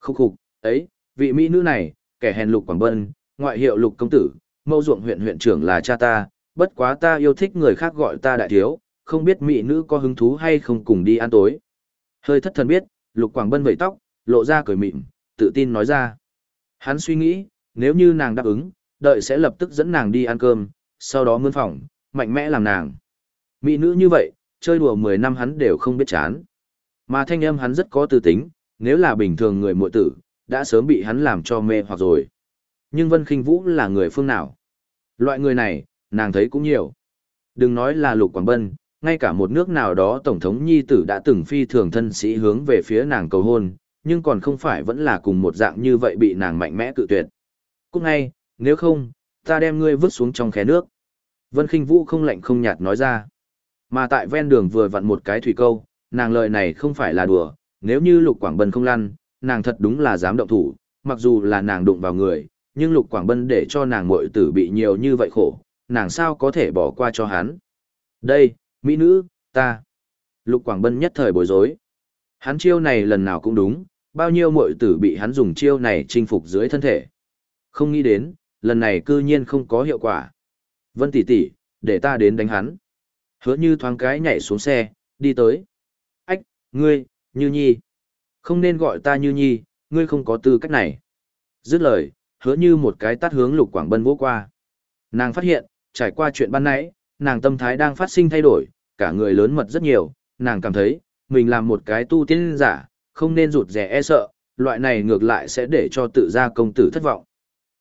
Khúc khục, ấy, vị mỹ nữ này, kẻ hèn Lục Quảng Bân, ngoại hiệu lục công tử, mâu ruộng huyện huyện trưởng là cha ta, bất quá ta yêu thích người khác gọi ta đại thiếu, không biết mỹ nữ có hứng thú hay không cùng đi ăn tối. Hơi thất thần biết, lục quảng bân vẩy tóc, lộ ra cười mịn, tự tin nói ra. Hắn suy nghĩ, nếu như nàng đáp ứng, đợi sẽ lập tức dẫn nàng đi ăn cơm, sau đó mướn phòng, mạnh mẽ làm nàng. Mỹ nữ như vậy, chơi đùa 10 năm hắn đều không biết chán. Mà thanh âm hắn rất có tư tính, nếu là bình thường người muội tử, đã sớm bị hắn làm cho mê hoặc rồi. Nhưng Vân Kinh Vũ là người phương nào? Loại người này, nàng thấy cũng nhiều. Đừng nói là Lục Quảng Bân, ngay cả một nước nào đó Tổng thống Nhi Tử đã từng phi thường thân sĩ hướng về phía nàng cầu hôn, nhưng còn không phải vẫn là cùng một dạng như vậy bị nàng mạnh mẽ cự tuyệt. Cũng ngay, nếu không, ta đem ngươi vứt xuống trong khe nước. Vân Kinh Vũ không lạnh không nhạt nói ra. Mà tại ven đường vừa vặn một cái thủy câu, nàng lời này không phải là đùa, nếu như Lục Quảng Bân không lăn, nàng thật đúng là dám động thủ, mặc dù là nàng đụng vào người, nhưng Lục Quảng Bân để cho nàng muội tử bị nhiều như vậy khổ, nàng sao có thể bỏ qua cho hắn. Đây, mỹ nữ, ta. Lục Quảng Bân nhất thời bối rối. Hắn chiêu này lần nào cũng đúng, bao nhiêu muội tử bị hắn dùng chiêu này chinh phục dưới thân thể. Không nghĩ đến, lần này cư nhiên không có hiệu quả. Vân tỷ tỷ, để ta đến đánh hắn. Hứa như thoáng cái nhảy xuống xe, đi tới. Ách, ngươi, Như Nhi. Không nên gọi ta Như Nhi, ngươi không có tư cách này. Dứt lời, hứa như một cái tắt hướng Lục Quảng Bân vỗ qua. Nàng phát hiện, trải qua chuyện ban nãy, nàng tâm thái đang phát sinh thay đổi, cả người lớn mật rất nhiều, nàng cảm thấy, mình làm một cái tu tiên giả, không nên rụt rẻ e sợ, loại này ngược lại sẽ để cho tự gia công tử thất vọng.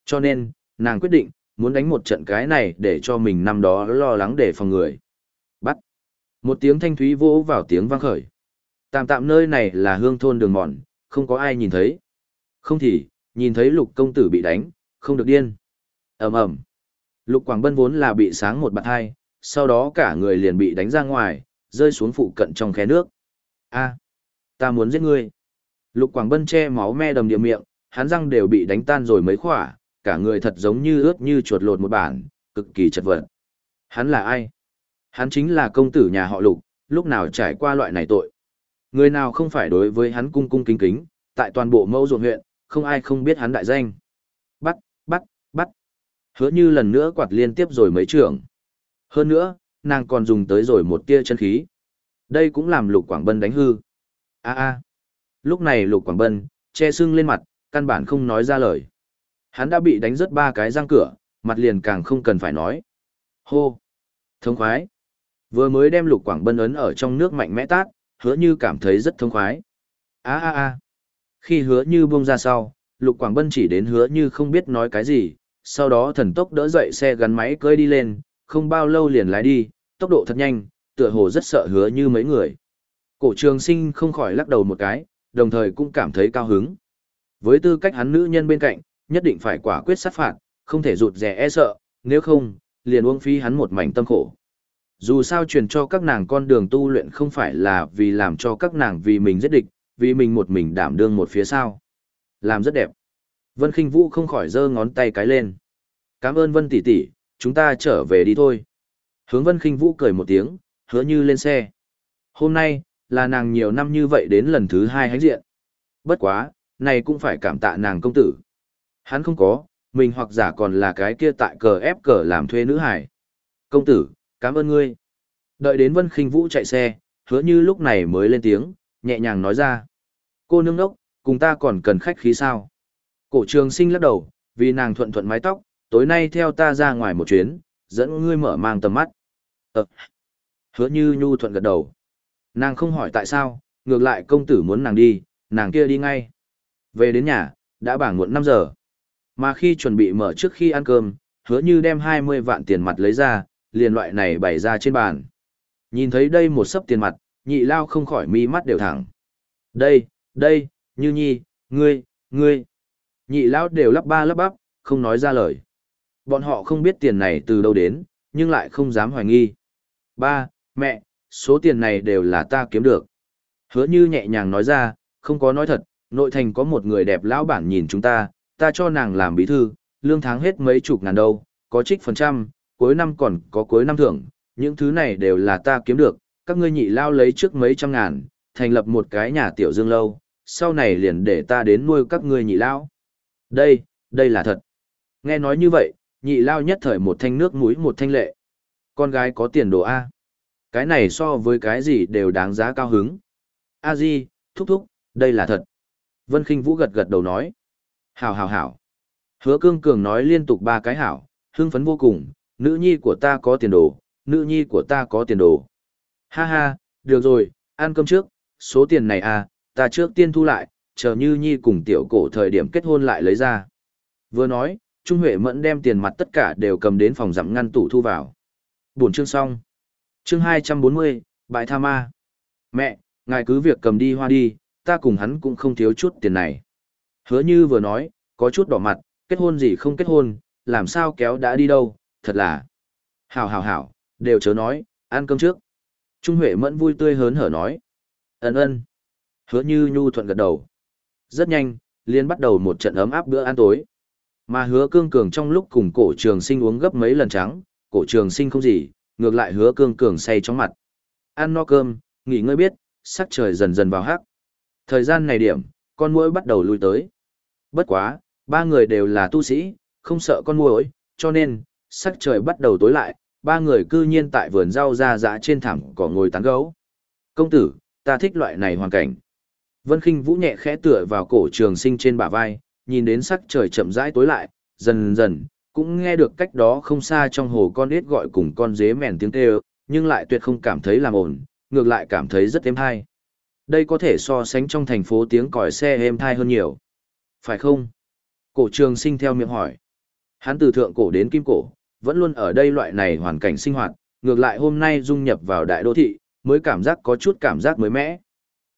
Cho nên, nàng quyết định, muốn đánh một trận cái này để cho mình năm đó lo lắng để phòng người. Bắt. Một tiếng thanh thúy vỗ vào tiếng vang khởi. Tạm tạm nơi này là hương thôn đường mòn, không có ai nhìn thấy. Không thì, nhìn thấy lục công tử bị đánh, không được điên. ầm ầm Lục Quảng Bân vốn là bị sáng một bạt hai, sau đó cả người liền bị đánh ra ngoài, rơi xuống phụ cận trong khe nước. A, ta muốn giết ngươi. Lục Quảng Bân che máu me đầm địa miệng, hắn răng đều bị đánh tan rồi mấy khỏa, cả người thật giống như ướt như chuột lột một bản, cực kỳ chật vật. Hắn là ai? Hắn chính là công tử nhà họ Lục, lúc nào trải qua loại này tội. Người nào không phải đối với hắn cung cung kính kính, tại toàn bộ mẫu ruộng huyện, không ai không biết hắn đại danh. Bắt, bắt, bắt. Hứa như lần nữa quạt liên tiếp rồi mấy trường. Hơn nữa, nàng còn dùng tới rồi một tia chân khí. Đây cũng làm Lục Quảng Bân đánh hư. a a Lúc này Lục Quảng Bân, che sưng lên mặt, căn bản không nói ra lời. Hắn đã bị đánh rớt ba cái răng cửa, mặt liền càng không cần phải nói. Hô! Thông khoái! Vừa mới đem Lục Quảng Bân ấn ở trong nước mạnh mẽ tát, hứa như cảm thấy rất thông khoái. a a a Khi hứa như buông ra sau, Lục Quảng Bân chỉ đến hứa như không biết nói cái gì, sau đó thần tốc đỡ dậy xe gắn máy cơi đi lên, không bao lâu liền lái đi, tốc độ thật nhanh, tựa hồ rất sợ hứa như mấy người. Cổ trường sinh không khỏi lắc đầu một cái, đồng thời cũng cảm thấy cao hứng. Với tư cách hắn nữ nhân bên cạnh, nhất định phải quả quyết sát phạt, không thể rụt rè e sợ, nếu không, liền uống phí hắn một mảnh tâm khổ. Dù sao truyền cho các nàng con đường tu luyện không phải là vì làm cho các nàng vì mình giết địch, vì mình một mình đảm đương một phía sau. Làm rất đẹp. Vân Kinh Vũ không khỏi giơ ngón tay cái lên. Cảm ơn Vân tỷ tỷ, chúng ta trở về đi thôi. Hướng Vân Kinh Vũ cười một tiếng, hứa như lên xe. Hôm nay, là nàng nhiều năm như vậy đến lần thứ hai hánh diện. Bất quá, này cũng phải cảm tạ nàng công tử. Hắn không có, mình hoặc giả còn là cái kia tại cờ ép cờ làm thuê nữ hải. Công tử, cảm ơn ngươi. Đợi đến Vân Kinh Vũ chạy xe, hứa như lúc này mới lên tiếng, nhẹ nhàng nói ra. Cô nương đốc, cùng ta còn cần khách khí sao? Cổ trường sinh lắc đầu, vì nàng thuận thuận mái tóc, tối nay theo ta ra ngoài một chuyến, dẫn ngươi mở mang tầm mắt. Ờ. Hứa như nhu thuận gật đầu. Nàng không hỏi tại sao, ngược lại công tử muốn nàng đi, nàng kia đi ngay. Về đến nhà, đã bảng muộn 5 giờ. Mà khi chuẩn bị mở trước khi ăn cơm, hứa như đem 20 vạn tiền mặt lấy ra, liền loại này bày ra trên bàn. Nhìn thấy đây một sấp tiền mặt, nhị lao không khỏi mi mắt đều thẳng. Đây, đây, như nhi, ngươi, ngươi. Nhị lao đều lắp ba lắp bắp, không nói ra lời. Bọn họ không biết tiền này từ đâu đến, nhưng lại không dám hoài nghi. Ba, mẹ, số tiền này đều là ta kiếm được. Hứa như nhẹ nhàng nói ra, không có nói thật, nội thành có một người đẹp lão bản nhìn chúng ta, ta cho nàng làm bí thư, lương tháng hết mấy chục ngàn đâu, có trích phần trăm, cuối năm còn có cuối năm thưởng, những thứ này đều là ta kiếm được, các ngươi nhị lao lấy trước mấy trăm ngàn, thành lập một cái nhà tiểu dương lâu, sau này liền để ta đến nuôi các ngươi nhị lao. Đây, đây là thật. Nghe nói như vậy, nhị lao nhất thời một thanh nước mũi một thanh lệ. Con gái có tiền đồ A. Cái này so với cái gì đều đáng giá cao hứng. A Di, thúc thúc, đây là thật. Vân Kinh Vũ gật gật đầu nói. Hảo hảo hảo. Hứa cương cường nói liên tục ba cái hảo, hưng phấn vô cùng, nữ nhi của ta có tiền đồ, nữ nhi của ta có tiền đồ. Ha ha, được rồi, ăn cơm trước, số tiền này à, ta trước tiên thu lại, chờ như nhi cùng tiểu cổ thời điểm kết hôn lại lấy ra. Vừa nói, Trung Huệ Mẫn đem tiền mặt tất cả đều cầm đến phòng giảm ngăn tủ thu vào. Buổi chương xong. Chương 240, Bại Tha Ma. Mẹ, ngài cứ việc cầm đi hoa đi, ta cùng hắn cũng không thiếu chút tiền này. Hứa như vừa nói, có chút đỏ mặt, kết hôn gì không kết hôn, làm sao kéo đã đi đâu, thật là. Hảo hảo hảo, đều chớ nói, ăn cơm trước. Trung Huệ Mẫn vui tươi hớn hở nói. Ấn ơn. Hứa như nhu thuận gật đầu. Rất nhanh, liên bắt đầu một trận ấm áp bữa ăn tối. Mà hứa cương cường trong lúc cùng cổ trường sinh uống gấp mấy lần trắng, cổ trường sinh không gì, ngược lại hứa cương cường say chóng mặt. Ăn no cơm, nghỉ ngơi biết, sắc trời dần dần vào hắc. Thời gian này điểm, con muỗi bắt đầu lui tới. Bất quá, ba người đều là tu sĩ, không sợ con muỗi, cho nên, sắc trời bắt đầu tối lại, ba người cư nhiên tại vườn rau ra dã trên thảm cỏ ngồi tán gấu. Công tử, ta thích loại này hoàn cảnh. Vân Kinh Vũ nhẹ khẽ tựa vào cổ trường sinh trên bả vai, nhìn đến sắc trời chậm rãi tối lại, dần dần, cũng nghe được cách đó không xa trong hồ con ếch gọi cùng con dế mèn tiếng kêu, nhưng lại tuyệt không cảm thấy làm ổn, ngược lại cảm thấy rất êm hay. Đây có thể so sánh trong thành phố tiếng còi xe êm thai hơn nhiều. Phải không? Cổ trường sinh theo miệng hỏi. Hắn từ thượng cổ đến kim cổ, vẫn luôn ở đây loại này hoàn cảnh sinh hoạt, ngược lại hôm nay dung nhập vào đại đô thị, mới cảm giác có chút cảm giác mới mẻ.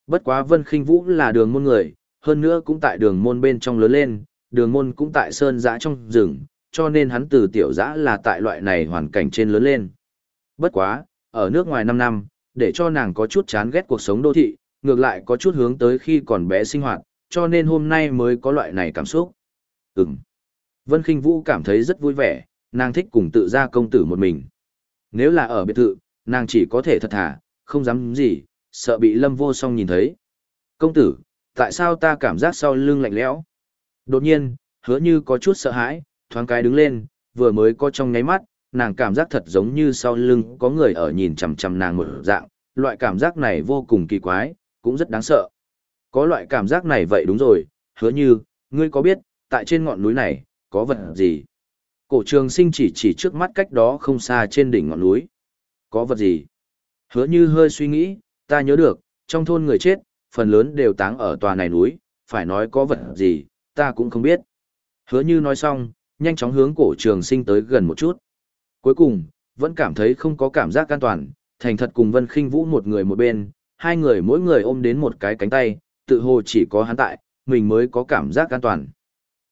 Bất quá Vân Khinh Vũ là đường môn người, hơn nữa cũng tại đường môn bên trong lớn lên, đường môn cũng tại sơn giã trong rừng, cho nên hắn từ tiểu giã là tại loại này hoàn cảnh trên lớn lên. Bất quá, ở nước ngoài 5 năm, để cho nàng có chút chán ghét cuộc sống đô thị, ngược lại có chút hướng tới khi còn bé sinh hoạt, cho nên hôm nay mới có loại này cảm xúc. Ừm. Vân Kinh Vũ cảm thấy rất vui vẻ, nàng thích cùng tự ra công tử một mình. Nếu là ở biệt thự, nàng chỉ có thể thật thà, không dám gì, sợ bị lâm vô song nhìn thấy. Công tử, tại sao ta cảm giác sau lưng lạnh lẽo? Đột nhiên, hứa như có chút sợ hãi, thoáng cái đứng lên, vừa mới có trong nháy mắt, nàng cảm giác thật giống như sau lưng có người ở nhìn chằm chằm nàng một dạng, loại cảm giác này vô cùng kỳ quái, cũng rất đáng sợ. Có loại cảm giác này vậy đúng rồi, hứa như, ngươi có biết, tại trên ngọn núi này, có vật gì? Cổ trường sinh chỉ chỉ trước mắt cách đó không xa trên đỉnh ngọn núi. Có vật gì? Hứa như hơi suy nghĩ, ta nhớ được, trong thôn người chết, phần lớn đều táng ở tòa này núi, phải nói có vật gì, ta cũng không biết. Hứa như nói xong, nhanh chóng hướng cổ trường sinh tới gần một chút. Cuối cùng, vẫn cảm thấy không có cảm giác an toàn, thành thật cùng Vân Khinh Vũ một người một bên, hai người mỗi người ôm đến một cái cánh tay, tự hồ chỉ có hắn tại, mình mới có cảm giác an toàn.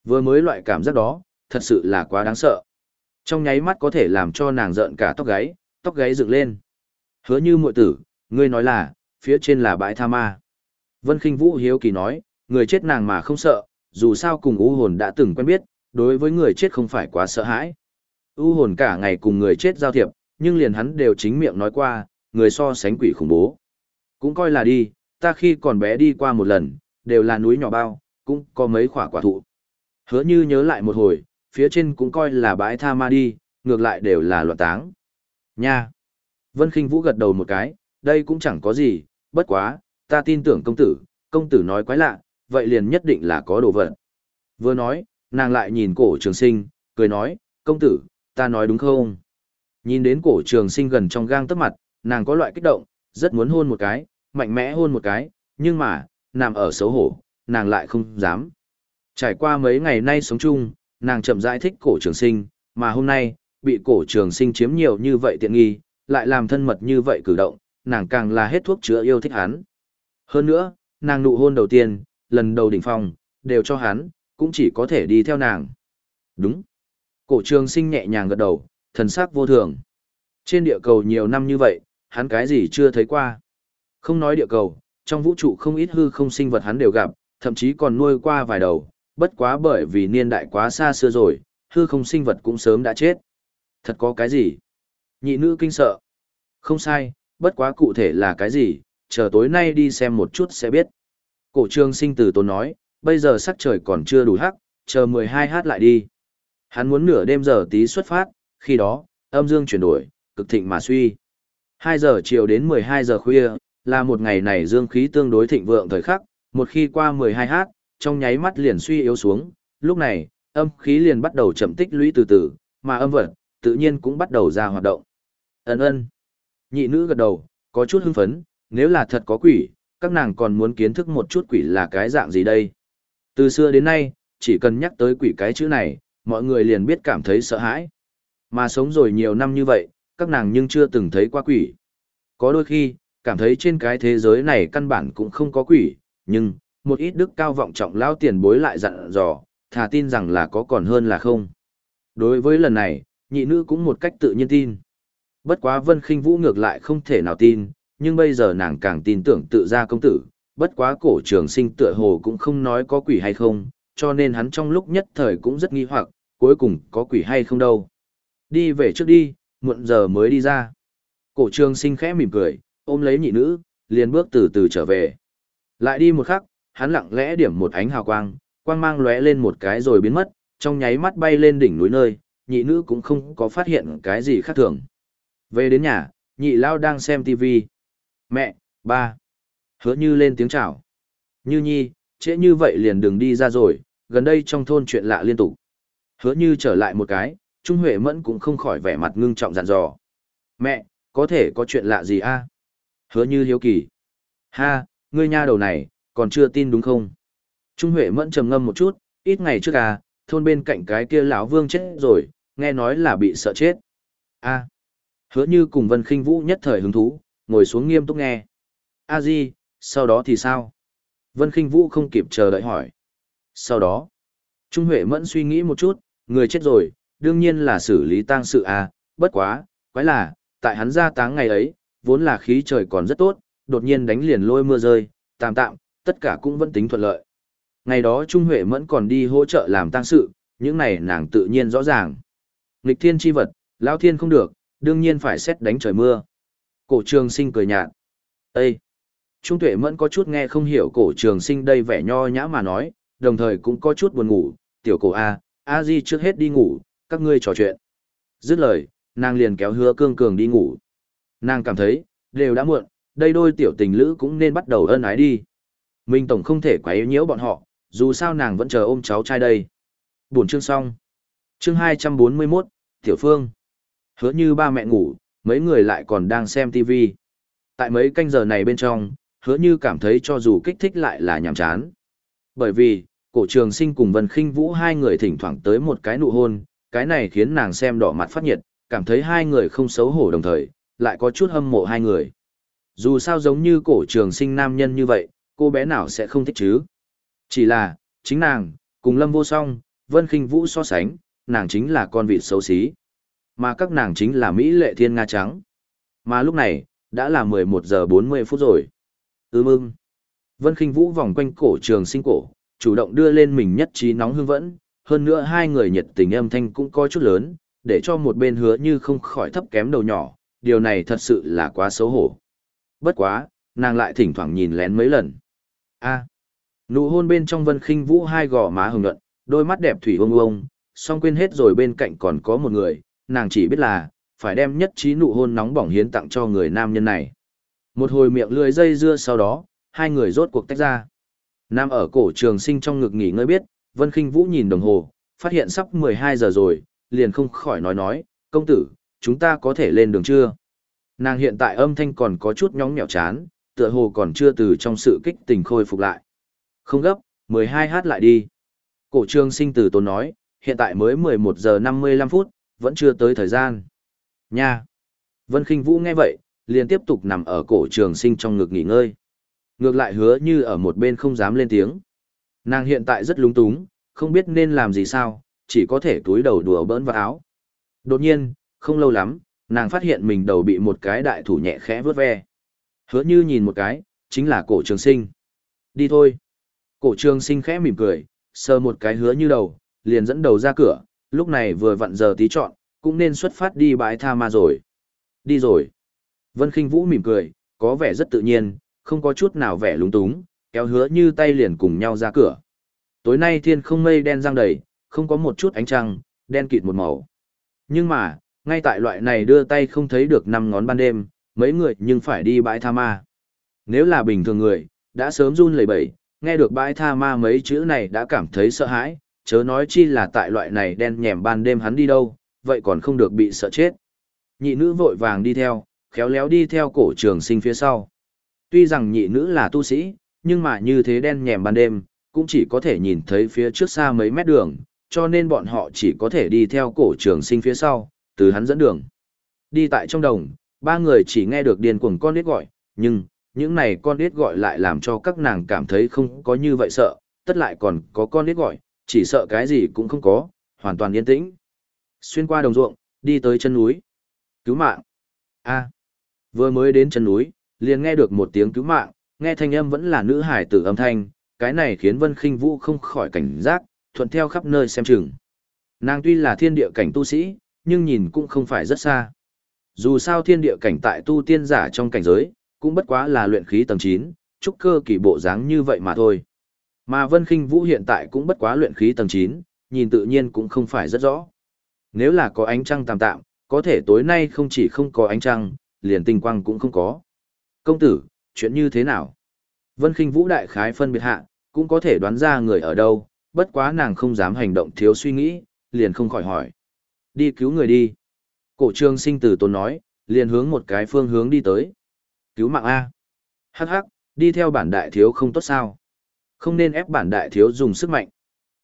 Vừa mới loại cảm giác đó, thật sự là quá đáng sợ. Trong nháy mắt có thể làm cho nàng giận cả tóc gáy, tóc gáy dựng lên. Hứa như muội tử, ngươi nói là, phía trên là bãi tha ma. Vân Kinh Vũ hiếu kỳ nói, người chết nàng mà không sợ, dù sao cùng u hồn đã từng quen biết, đối với người chết không phải quá sợ hãi. U hồn cả ngày cùng người chết giao thiệp, nhưng liền hắn đều chính miệng nói qua, người so sánh quỷ khủng bố. Cũng coi là đi, ta khi còn bé đi qua một lần, đều là núi nhỏ bao, cũng có mấy khỏa quả thụ. Hứa như nhớ lại một hồi, phía trên cũng coi là bãi tha ma đi, ngược lại đều là loạn táng. Nha! Vân khinh Vũ gật đầu một cái, đây cũng chẳng có gì, bất quá, ta tin tưởng công tử, công tử nói quái lạ, vậy liền nhất định là có đồ vật. Vừa nói, nàng lại nhìn cổ trường sinh, cười nói, công tử, ta nói đúng không? Nhìn đến cổ trường sinh gần trong gang tấc mặt, nàng có loại kích động, rất muốn hôn một cái, mạnh mẽ hôn một cái, nhưng mà, nằm ở xấu hổ, nàng lại không dám. Trải qua mấy ngày nay sống chung, nàng chậm rãi thích cổ trường sinh, mà hôm nay, bị cổ trường sinh chiếm nhiều như vậy tiện nghi, lại làm thân mật như vậy cử động, nàng càng là hết thuốc chữa yêu thích hắn. Hơn nữa, nàng nụ hôn đầu tiên, lần đầu đỉnh phong, đều cho hắn, cũng chỉ có thể đi theo nàng. Đúng. Cổ trường sinh nhẹ nhàng gật đầu, thần sắc vô thường. Trên địa cầu nhiều năm như vậy, hắn cái gì chưa thấy qua. Không nói địa cầu, trong vũ trụ không ít hư không sinh vật hắn đều gặp, thậm chí còn nuôi qua vài đầu, bất quá bởi vì niên đại quá xa xưa rồi, hư không sinh vật cũng sớm đã chết. Thật có cái gì? Nhị nữ kinh sợ. Không sai, bất quá cụ thể là cái gì, chờ tối nay đi xem một chút sẽ biết. Cổ trương sinh từ tốn nói, bây giờ sắc trời còn chưa đủ hắc, chờ 12h lại đi. Hắn muốn nửa đêm giờ tí xuất phát, khi đó, âm dương chuyển đổi, cực thịnh mà suy. 2 giờ chiều đến 12 giờ khuya, là một ngày này dương khí tương đối thịnh vượng thời khắc, một khi qua 12h, trong nháy mắt liền suy yếu xuống, lúc này, âm khí liền bắt đầu chậm tích lũy từ từ, mà âm vật, tự nhiên cũng bắt đầu ra hoạt động. Ấn ân. Nhị nữ gật đầu, có chút hưng phấn, nếu là thật có quỷ, các nàng còn muốn kiến thức một chút quỷ là cái dạng gì đây. Từ xưa đến nay, chỉ cần nhắc tới quỷ cái chữ này, mọi người liền biết cảm thấy sợ hãi. Mà sống rồi nhiều năm như vậy, các nàng nhưng chưa từng thấy qua quỷ. Có đôi khi, cảm thấy trên cái thế giới này căn bản cũng không có quỷ, nhưng, một ít đức cao vọng trọng lao tiền bối lại dặn dò, thà tin rằng là có còn hơn là không. Đối với lần này, nhị nữ cũng một cách tự nhiên tin. Bất quá Vân Khinh Vũ ngược lại không thể nào tin, nhưng bây giờ nàng càng tin tưởng tự ra công tử, bất quá cổ trường sinh tựa hồ cũng không nói có quỷ hay không, cho nên hắn trong lúc nhất thời cũng rất nghi hoặc, cuối cùng có quỷ hay không đâu. Đi về trước đi, muộn giờ mới đi ra. Cổ trường sinh khẽ mỉm cười, ôm lấy nhị nữ, liền bước từ từ trở về. Lại đi một khắc, hắn lặng lẽ điểm một ánh hào quang, quang mang lóe lên một cái rồi biến mất, trong nháy mắt bay lên đỉnh núi nơi, nhị nữ cũng không có phát hiện cái gì khác thường. Về đến nhà, nhị lao đang xem TV. Mẹ, ba. Hứa như lên tiếng chào. Như nhi, trễ như vậy liền đừng đi ra rồi, gần đây trong thôn chuyện lạ liên tục. Hứa như trở lại một cái, Trung Huệ Mẫn cũng không khỏi vẻ mặt ngưng trọng dặn dò. Mẹ, có thể có chuyện lạ gì a? Hứa như hiếu kỳ. Ha, ngươi nha đầu này, còn chưa tin đúng không? Trung Huệ Mẫn trầm ngâm một chút, ít ngày trước à, thôn bên cạnh cái kia lão vương chết rồi, nghe nói là bị sợ chết. A. Hứa như cùng Vân Khinh Vũ nhất thời hứng thú, ngồi xuống nghiêm túc nghe. A Di, sau đó thì sao? Vân Khinh Vũ không kịp chờ đợi hỏi. Sau đó, Trung Huệ Mẫn suy nghĩ một chút, người chết rồi, đương nhiên là xử lý tang sự à, bất quá, quái là, tại hắn ra táng ngày ấy, vốn là khí trời còn rất tốt, đột nhiên đánh liền lôi mưa rơi, tạm tạm, tất cả cũng vẫn tính thuận lợi. Ngày đó Trung Huệ Mẫn còn đi hỗ trợ làm tang sự, những này nàng tự nhiên rõ ràng. Nghịch thiên chi vật, lão thiên không được, đương nhiên phải xét đánh trời mưa. Cổ trường sinh cười nhạt. Ê! Trung tuệ mẫn có chút nghe không hiểu cổ trường sinh đây vẻ nho nhã mà nói, đồng thời cũng có chút buồn ngủ, tiểu cổ A, A Di trước hết đi ngủ, các ngươi trò chuyện. Dứt lời, nàng liền kéo hứa cương cường đi ngủ. Nàng cảm thấy, đều đã muộn, đây đôi tiểu tình lữ cũng nên bắt đầu ân ái đi. Minh Tổng không thể quấy nhiễu bọn họ, dù sao nàng vẫn chờ ôm cháu trai đây. Buồn chương xong. Chương 241, Tiểu Phương. Hứa như ba mẹ ngủ, mấy người lại còn đang xem TV. Tại mấy canh giờ này bên trong, hứa như cảm thấy cho dù kích thích lại là nhàm chán. Bởi vì, cổ trường sinh cùng Vân Khinh Vũ hai người thỉnh thoảng tới một cái nụ hôn, cái này khiến nàng xem đỏ mặt phát nhiệt, cảm thấy hai người không xấu hổ đồng thời, lại có chút hâm mộ hai người. Dù sao giống như cổ trường sinh nam nhân như vậy, cô bé nào sẽ không thích chứ. Chỉ là, chính nàng, cùng Lâm Vô Song, Vân Khinh Vũ so sánh, nàng chính là con vịt xấu xí. Mà các nàng chính là Mỹ lệ thiên Nga trắng. Mà lúc này, đã là 11 giờ 40 phút rồi. Ưm ưng. Vân Kinh Vũ vòng quanh cổ trường sinh cổ, chủ động đưa lên mình nhất trí nóng hương vẫn, hơn nữa hai người nhiệt tình âm thanh cũng có chút lớn, để cho một bên hứa như không khỏi thấp kém đầu nhỏ, điều này thật sự là quá xấu hổ. Bất quá, nàng lại thỉnh thoảng nhìn lén mấy lần. A. Nụ hôn bên trong Vân Khinh Vũ hai gò má hồng nhuận, đôi mắt đẹp thủy ung ung, song quên hết rồi bên cạnh còn có một người, nàng chỉ biết là, phải đem nhất trí nụ hôn nóng bỏng hiến tặng cho người nam nhân này. Một hồi miệng lưỡi dây dưa sau đó, hai người rốt cuộc tách ra. Nam ở cổ trường sinh trong ngực nghỉ ngơi biết, Vân Kinh Vũ nhìn đồng hồ, phát hiện sắp 12 giờ rồi, liền không khỏi nói nói, công tử, chúng ta có thể lên đường chưa? Nàng hiện tại âm thanh còn có chút nhóng nhẹo chán, tựa hồ còn chưa từ trong sự kích tình khôi phục lại. Không gấp, 12 hát lại đi. Cổ trường sinh từ tốn nói, hiện tại mới 11 giờ 55 phút, vẫn chưa tới thời gian. Nha! Vân Kinh Vũ nghe vậy, liền tiếp tục nằm ở cổ trường sinh trong ngực nghỉ ngơi. Ngược lại hứa như ở một bên không dám lên tiếng. Nàng hiện tại rất lúng túng, không biết nên làm gì sao, chỉ có thể túi đầu đùa bỡn vào áo. Đột nhiên, không lâu lắm, nàng phát hiện mình đầu bị một cái đại thủ nhẹ khẽ vướt ve. Hứa như nhìn một cái, chính là cổ trường sinh. Đi thôi. Cổ trường sinh khẽ mỉm cười, sờ một cái hứa như đầu, liền dẫn đầu ra cửa, lúc này vừa vặn giờ tí chọn, cũng nên xuất phát đi bãi tha ma rồi. Đi rồi. Vân Kinh Vũ mỉm cười, có vẻ rất tự nhiên, không có chút nào vẻ lúng túng, kéo hứa như tay liền cùng nhau ra cửa. Tối nay thiên không mây đen răng đầy, không có một chút ánh trăng, đen kịt một màu. Nhưng mà, ngay tại loại này đưa tay không thấy được năm ngón ban đêm, mấy người nhưng phải đi bãi tha ma. Nếu là bình thường người, đã sớm run lẩy bẩy, nghe được bãi tha ma mấy chữ này đã cảm thấy sợ hãi, chớ nói chi là tại loại này đen nhèm ban đêm hắn đi đâu, vậy còn không được bị sợ chết. Nhị nữ vội vàng đi theo, khéo léo đi theo cổ trường sinh phía sau. Tuy rằng nhị nữ là tu sĩ, nhưng mà như thế đen nhèm ban đêm, cũng chỉ có thể nhìn thấy phía trước xa mấy mét đường, cho nên bọn họ chỉ có thể đi theo cổ trường sinh phía sau, từ hắn dẫn đường. Đi tại trong đồng, ba người chỉ nghe được điền cuồng con nít gọi, nhưng, những này con nít gọi lại làm cho các nàng cảm thấy không có như vậy sợ, tất lại còn có con nít gọi, chỉ sợ cái gì cũng không có, hoàn toàn yên tĩnh. Xuyên qua đồng ruộng, đi tới chân núi. Cứu mạng. A. Vừa mới đến chân núi, liền nghe được một tiếng cứu mạng, nghe thanh âm vẫn là nữ hải tử âm thanh, cái này khiến Vân Khinh Vũ không khỏi cảnh giác, thuận theo khắp nơi xem chừng. Nàng tuy là thiên địa cảnh tu sĩ, nhưng nhìn cũng không phải rất xa. Dù sao thiên địa cảnh tại tu tiên giả trong cảnh giới, cũng bất quá là luyện khí tầng 9, trúc cơ kỳ bộ dáng như vậy mà thôi. Mà Vân Khinh Vũ hiện tại cũng bất quá luyện khí tầng 9, nhìn tự nhiên cũng không phải rất rõ. Nếu là có ánh trăng tạm tạm, có thể tối nay không chỉ không có ánh trăng, liền tinh quang cũng không có. Công tử, chuyện như thế nào? Vân Kinh Vũ đại khái phân biệt hạ, cũng có thể đoán ra người ở đâu, bất quá nàng không dám hành động thiếu suy nghĩ, liền không khỏi hỏi. Đi cứu người đi. Cổ trường sinh từ tốn nói, liền hướng một cái phương hướng đi tới. Cứu mạng A. Hắc hắc, đi theo bản đại thiếu không tốt sao. Không nên ép bản đại thiếu dùng sức mạnh.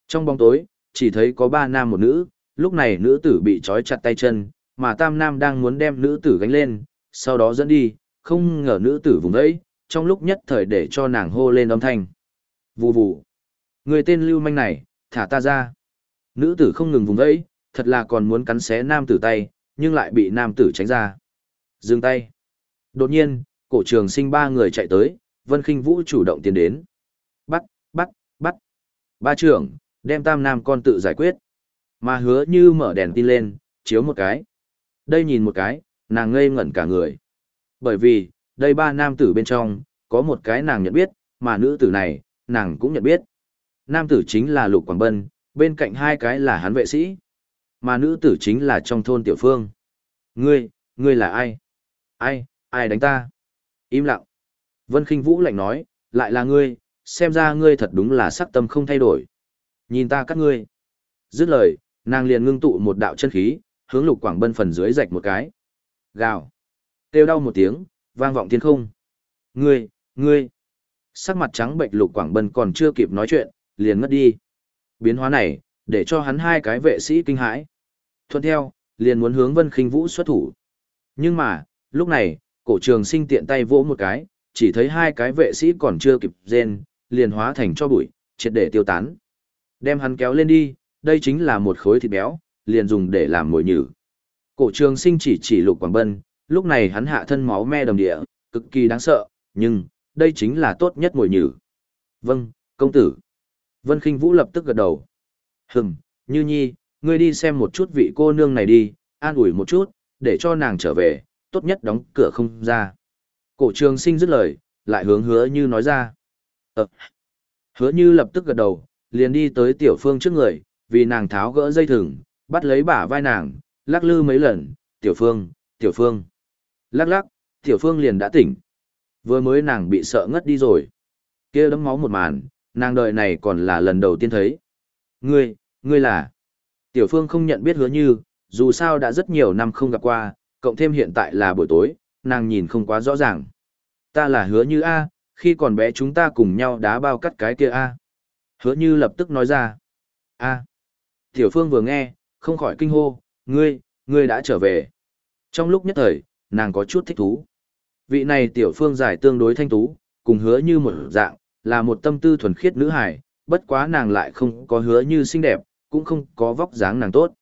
Trong bóng tối, chỉ thấy có ba nam một nữ, lúc này nữ tử bị trói chặt tay chân, mà tam nam đang muốn đem nữ tử gánh lên, sau đó dẫn đi, không ngờ nữ tử vùng đấy, trong lúc nhất thời để cho nàng hô lên âm thanh. Vù vù. Người tên lưu manh này, thả ta ra. Nữ tử không ngừng vùng đấy, thật là còn muốn cắn xé nam tử tay, nhưng lại bị nam tử tránh ra. Dừng tay. Đột nhiên, cổ trường sinh ba người chạy tới, Vân Kinh Vũ chủ động tiến đến. Bắt, bắt, bắt. Ba trưởng, đem tam nam con tự giải quyết. Mà hứa như mở đèn tin lên, chiếu một cái. Đây nhìn một cái, nàng ngây ngẩn cả người. Bởi vì, đây ba nam tử bên trong, có một cái nàng nhận biết, mà nữ tử này, nàng cũng nhận biết. Nam tử chính là Lục Quảng Bân, bên cạnh hai cái là hắn vệ sĩ. Mà nữ tử chính là trong thôn Tiểu Phương. Ngươi, ngươi là ai? Ai, ai đánh ta? Im lặng. Vân Kinh Vũ lạnh nói, lại là ngươi, xem ra ngươi thật đúng là sắc tâm không thay đổi. Nhìn ta các ngươi. Dứt lời, nàng liền ngưng tụ một đạo chân khí, hướng Lục Quảng Bân phần dưới rạch một cái. Gào. Têu đau một tiếng, vang vọng thiên không. Ngươi, ngươi. Sắc mặt trắng bệnh Lục Quảng Bân còn chưa kịp nói chuyện, liền ngất đi. Biến hóa này, để cho hắn hai cái vệ sĩ kinh hãi. Thuận theo, liền muốn hướng Vân Khinh Vũ xuất thủ. Nhưng mà, lúc này, cổ trường sinh tiện tay vỗ một cái, chỉ thấy hai cái vệ sĩ còn chưa kịp rên, liền hóa thành cho bụi, triệt để tiêu tán. Đem hắn kéo lên đi, đây chính là một khối thịt béo, liền dùng để làm mồi nhử. Cổ trường sinh chỉ chỉ lục quảng bân, lúc này hắn hạ thân máu me đầm địa, cực kỳ đáng sợ, nhưng, đây chính là tốt nhất mồi nhử. Vâng, công tử. Vân Kinh Vũ lập tức gật đầu. Hừm, Như Nhi, ngươi đi xem một chút vị cô nương này đi, an ủi một chút, để cho nàng trở về, tốt nhất đóng cửa không ra. Cổ trường sinh dứt lời, lại hướng hứa như nói ra. Ờ. Hứa như lập tức gật đầu, liền đi tới tiểu phương trước người, vì nàng tháo gỡ dây thừng, bắt lấy bả vai nàng, lắc lư mấy lần, tiểu phương, tiểu phương. Lắc lắc, tiểu phương liền đã tỉnh. Vừa mới nàng bị sợ ngất đi rồi. kia đấm máu một màn, nàng đợi này còn là lần đầu tiên thấy. Ngươi, ngươi là... Tiểu phương không nhận biết hứa như, dù sao đã rất nhiều năm không gặp qua, cộng thêm hiện tại là buổi tối, nàng nhìn không quá rõ ràng. Ta là hứa như A, khi còn bé chúng ta cùng nhau đá bao cắt cái kia A. Hứa như lập tức nói ra. A. Tiểu phương vừa nghe, không khỏi kinh hô, ngươi, ngươi đã trở về. Trong lúc nhất thời, nàng có chút thích thú. Vị này tiểu phương giải tương đối thanh tú, cùng hứa như một dạng, là một tâm tư thuần khiết nữ hài, bất quá nàng lại không có hứa như xinh đẹp, cũng không có vóc dáng nàng tốt.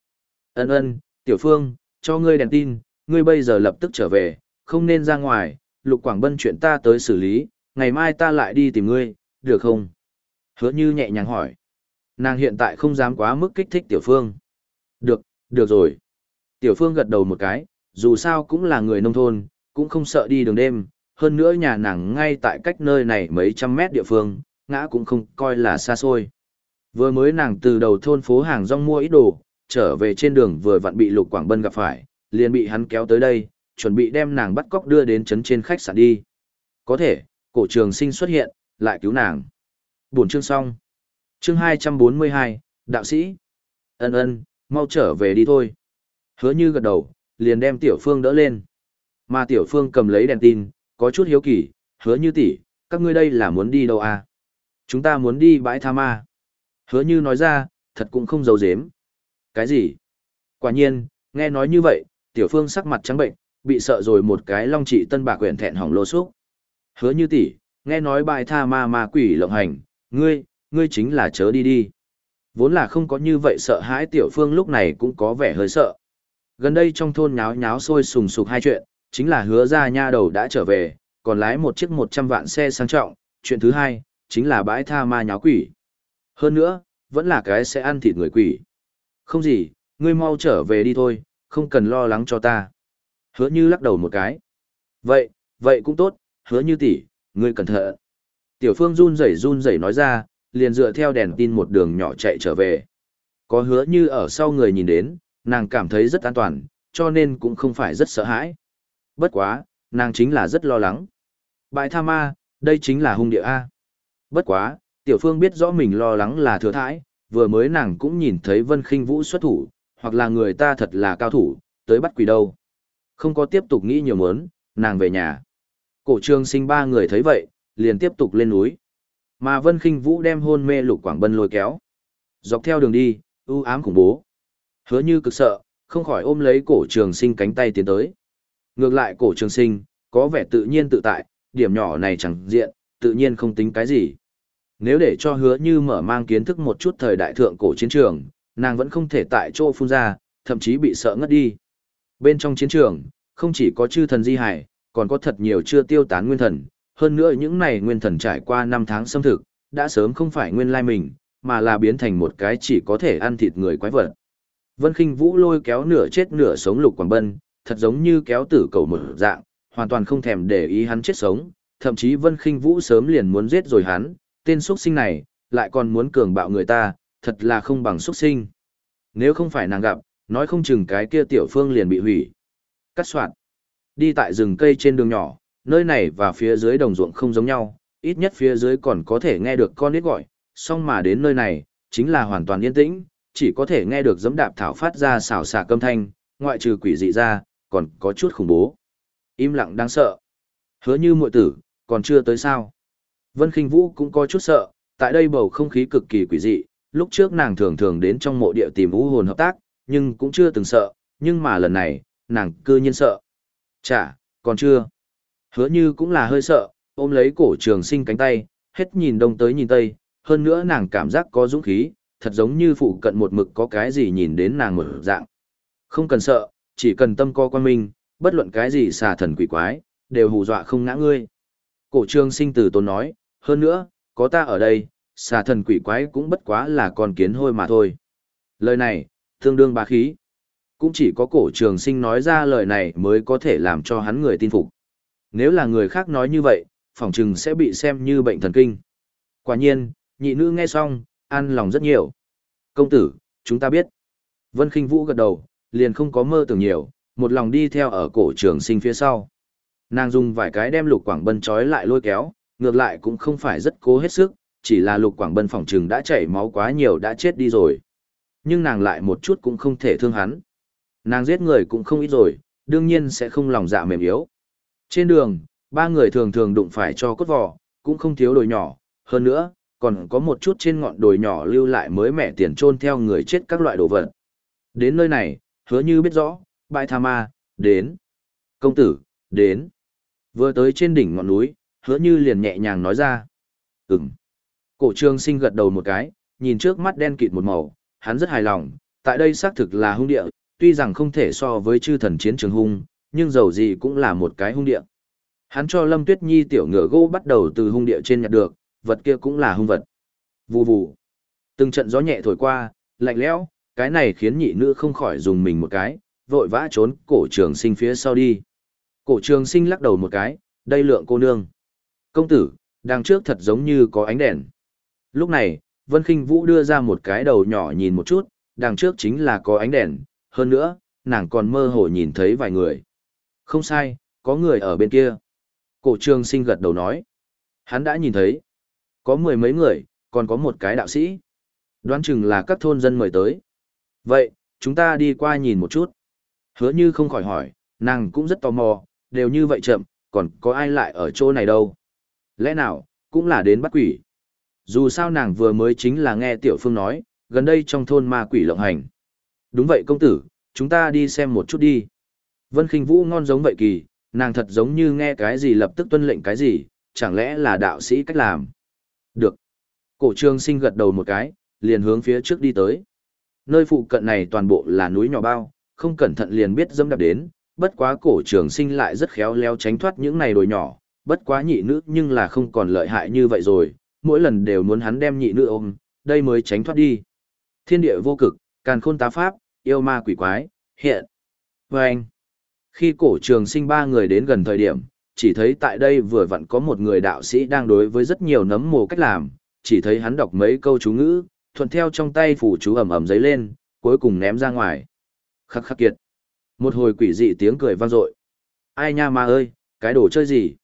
Ân ân, tiểu phương, cho ngươi đèn tin, ngươi bây giờ lập tức trở về, không nên ra ngoài, lục quảng bân chuyện ta tới xử lý, ngày mai ta lại đi tìm ngươi, được không? Hứa như nhẹ nhàng hỏi. Nàng hiện tại không dám quá mức kích thích tiểu phương. Được, được rồi. Tiểu phương gật đầu một cái, dù sao cũng là người nông thôn, cũng không sợ đi đường đêm, hơn nữa nhà nàng ngay tại cách nơi này mấy trăm mét địa phương, ngã cũng không coi là xa xôi. Vừa mới nàng từ đầu thôn phố hàng rong mua ít đồ, trở về trên đường vừa vặn bị Lục Quảng Bân gặp phải, liền bị hắn kéo tới đây, chuẩn bị đem nàng bắt cóc đưa đến trấn trên khách sạn đi. Có thể, cổ trường sinh xuất hiện, lại cứu nàng. Buổi chương xong. Chương 242, đạo sĩ. Ân ân, mau trở về đi thôi. Hứa như gật đầu, liền đem tiểu phương đỡ lên. Mà tiểu phương cầm lấy đèn tin, có chút hiếu kỳ, hứa như tỷ, các ngươi đây là muốn đi đâu à? Chúng ta muốn đi bãi tha ma. Hứa như nói ra, thật cũng không giấu giếm. Cái gì? Quả nhiên, nghe nói như vậy, tiểu phương sắc mặt trắng bệnh, bị sợ rồi một cái long trị tân bạc quyển thẹn hỏng lô xúc. Hứa như tỷ, nghe nói bài tha ma ma quỷ lộng hành, ngươi, ngươi chính là chớ đi đi. Vốn là không có như vậy sợ hãi tiểu phương lúc này cũng có vẻ hơi sợ. Gần đây trong thôn nháo nháo sôi sùng sục hai chuyện, chính là hứa ra nha đầu đã trở về, còn lái một chiếc 100 vạn xe sang trọng, chuyện thứ hai, chính là bãi tha ma nháo quỷ. Hơn nữa, vẫn là cái sẽ ăn thịt người quỷ. Không gì, ngươi mau trở về đi thôi, không cần lo lắng cho ta. Hứa như lắc đầu một cái. Vậy, vậy cũng tốt, hứa như tỷ, ngươi cẩn thận. Tiểu phương run rẩy run rẩy nói ra, liền dựa theo đèn tin một đường nhỏ chạy trở về. Có hứa như ở sau người nhìn đến, nàng cảm thấy rất an toàn, cho nên cũng không phải rất sợ hãi. Bất quá, nàng chính là rất lo lắng. bài tha ma, đây chính là hung địa A. Bất quá, tiểu phương biết rõ mình lo lắng là thừa thãi, vừa mới nàng cũng nhìn thấy Vân Khinh Vũ xuất thủ, hoặc là người ta thật là cao thủ, tới bắt quỷ đâu. Không có tiếp tục nghĩ nhiều muốn, nàng về nhà. Cổ trường sinh ba người thấy vậy, liền tiếp tục lên núi. Mà Vân Khinh Vũ đem hôn mê Lục Quảng Bân lôi kéo. Dọc theo đường đi, ưu ám khủng bố. Hứa như cực sợ, không khỏi ôm lấy cổ trường sinh cánh tay tiến tới. Ngược lại cổ trường sinh, có vẻ tự nhiên tự tại, điểm nhỏ này chẳng diện, tự nhiên không tính cái gì. Nếu để cho hứa như mở mang kiến thức một chút thời đại thượng cổ chiến trường, nàng vẫn không thể tại chỗ phun ra, thậm chí bị sợ ngất đi. Bên trong chiến trường, không chỉ có chư thần di hải, còn có thật nhiều chưa tiêu tán nguyên thần, hơn nữa những này nguyên thần trải qua năm tháng xâm thực, đã sớm không phải nguyên lai mình, mà là biến thành một cái chỉ có thể ăn thịt người quái vật. Vân Khinh Vũ lôi kéo nửa chết nửa sống Lục Quảng Bân, thật giống như kéo tử cầu một dạng, hoàn toàn không thèm để ý hắn chết sống, thậm chí Vân Khinh Vũ sớm liền muốn giết rồi hắn, tên xuất sinh này, lại còn muốn cường bạo người ta, thật là không bằng xuất sinh. Nếu không phải nàng gặp, nói không chừng cái kia tiểu phương liền bị hủy. Cắt soạn. Đi tại rừng cây trên đường nhỏ, nơi này và phía dưới đồng ruộng không giống nhau, ít nhất phía dưới còn có thể nghe được con nít gọi, song mà đến nơi này, chính là hoàn toàn yên tĩnh, chỉ có thể nghe được giấm đạp thảo phát ra xào xạc âm thanh, ngoại trừ quỷ dị ra, còn có chút khủng bố. Im lặng đáng sợ. Hứa như muội tử, còn chưa tới sao. Vân Kinh Vũ cũng có chút sợ, tại đây bầu không khí cực kỳ quỷ dị, lúc trước nàng thường thường đến trong mộ địa tìm vũ hồn hợp tác, nhưng cũng chưa từng sợ, nhưng mà lần này, nàng cư nhiên sợ. Chả, còn chưa. Hứa như cũng là hơi sợ, ôm lấy cổ trường sinh cánh tay, hết nhìn đông tới nhìn tây, hơn nữa nàng cảm giác có dũng khí, thật giống như phụ cận một mực có cái gì nhìn đến nàng một dạng. Không cần sợ, chỉ cần tâm co quan minh, bất luận cái gì xà thần quỷ quái, đều hù dọa không ngã ngươi. Cổ trường sinh từ tôn nói, hơn nữa, có ta ở đây, xà thần quỷ quái cũng bất quá là con kiến hôi mà thôi. Lời này, tương đương bá khí. Cũng chỉ có cổ trường sinh nói ra lời này mới có thể làm cho hắn người tin phục. Nếu là người khác nói như vậy, phỏng chừng sẽ bị xem như bệnh thần kinh. Quả nhiên, nhị nữ nghe xong, an lòng rất nhiều. Công tử, chúng ta biết. Vân Kinh Vũ gật đầu, liền không có mơ tưởng nhiều, một lòng đi theo ở cổ trường sinh phía sau. Nàng dùng vài cái đem lục quảng bân trói lại lôi kéo, ngược lại cũng không phải rất cố hết sức, chỉ là lục quảng bân phỏng trừng đã chảy máu quá nhiều đã chết đi rồi. Nhưng nàng lại một chút cũng không thể thương hắn. Nàng giết người cũng không ít rồi, đương nhiên sẽ không lòng dạ mềm yếu. Trên đường, ba người thường thường đụng phải cho cốt vỏ, cũng không thiếu đồi nhỏ, hơn nữa, còn có một chút trên ngọn đồi nhỏ lưu lại mới mẻ tiền trôn theo người chết các loại đồ vật. Đến nơi này, hứa như biết rõ, bãi tha ma, đến. Công tử, đến. Vừa tới trên đỉnh ngọn núi, hứa như liền nhẹ nhàng nói ra. Ừm. Cổ trương sinh gật đầu một cái, nhìn trước mắt đen kịt một màu, hắn rất hài lòng, tại đây xác thực là hung địa, tuy rằng không thể so với chư thần chiến trường hung, nhưng dầu gì cũng là một cái hung địa. Hắn cho Lâm Tuyết Nhi tiểu ngựa gỗ bắt đầu từ hung địa trên nhặt được, vật kia cũng là hung vật. Vù vù. Từng trận gió nhẹ thổi qua, lạnh lẽo, cái này khiến nhị nữ không khỏi dùng mình một cái, vội vã trốn cổ trường sinh phía sau đi. Cổ trường sinh lắc đầu một cái, đây lượng cô nương. Công tử, đằng trước thật giống như có ánh đèn. Lúc này, Vân Kinh Vũ đưa ra một cái đầu nhỏ nhìn một chút, đằng trước chính là có ánh đèn, hơn nữa, nàng còn mơ hồ nhìn thấy vài người. Không sai, có người ở bên kia. Cổ trường sinh gật đầu nói. Hắn đã nhìn thấy. Có mười mấy người, còn có một cái đạo sĩ. Đoán chừng là các thôn dân mời tới. Vậy, chúng ta đi qua nhìn một chút. Hứa như không khỏi hỏi, nàng cũng rất tò mò, đều như vậy chậm, còn có ai lại ở chỗ này đâu. Lẽ nào, cũng là đến bắt quỷ. Dù sao nàng vừa mới chính là nghe Tiểu Phương nói, gần đây trong thôn ma quỷ lộng hành. Đúng vậy công tử, chúng ta đi xem một chút đi. Vân Kinh Vũ ngon giống vậy kỳ, nàng thật giống như nghe cái gì lập tức tuân lệnh cái gì, chẳng lẽ là đạo sĩ cách làm. Được. Cổ trương sinh gật đầu một cái, liền hướng phía trước đi tới. Nơi phụ cận này toàn bộ là núi nhỏ bao, không cẩn thận liền biết dâm đạp đến, bất quá cổ trường sinh lại rất khéo léo tránh thoát những này đồi nhỏ, bất quá nhị nữ nhưng là không còn lợi hại như vậy rồi, mỗi lần đều muốn hắn đem nhị nữ ôm, đây mới tránh thoát đi. Thiên địa vô cực, càn khôn tá pháp, yêu ma quỷ quái, hiện. Và anh, khi cổ trường sinh ba người đến gần thời điểm, chỉ thấy tại đây vừa vặn có một người đạo sĩ đang đối với rất nhiều nấm mồ cách làm, chỉ thấy hắn đọc mấy câu chú ngữ, thuận theo trong tay phủ chú ẩm ẩm giấy lên, cuối cùng ném ra ngoài. Khắc khắc kiệt. Một hồi quỷ dị tiếng cười vang dội. Ai nha ma ơi, cái đồ chơi gì?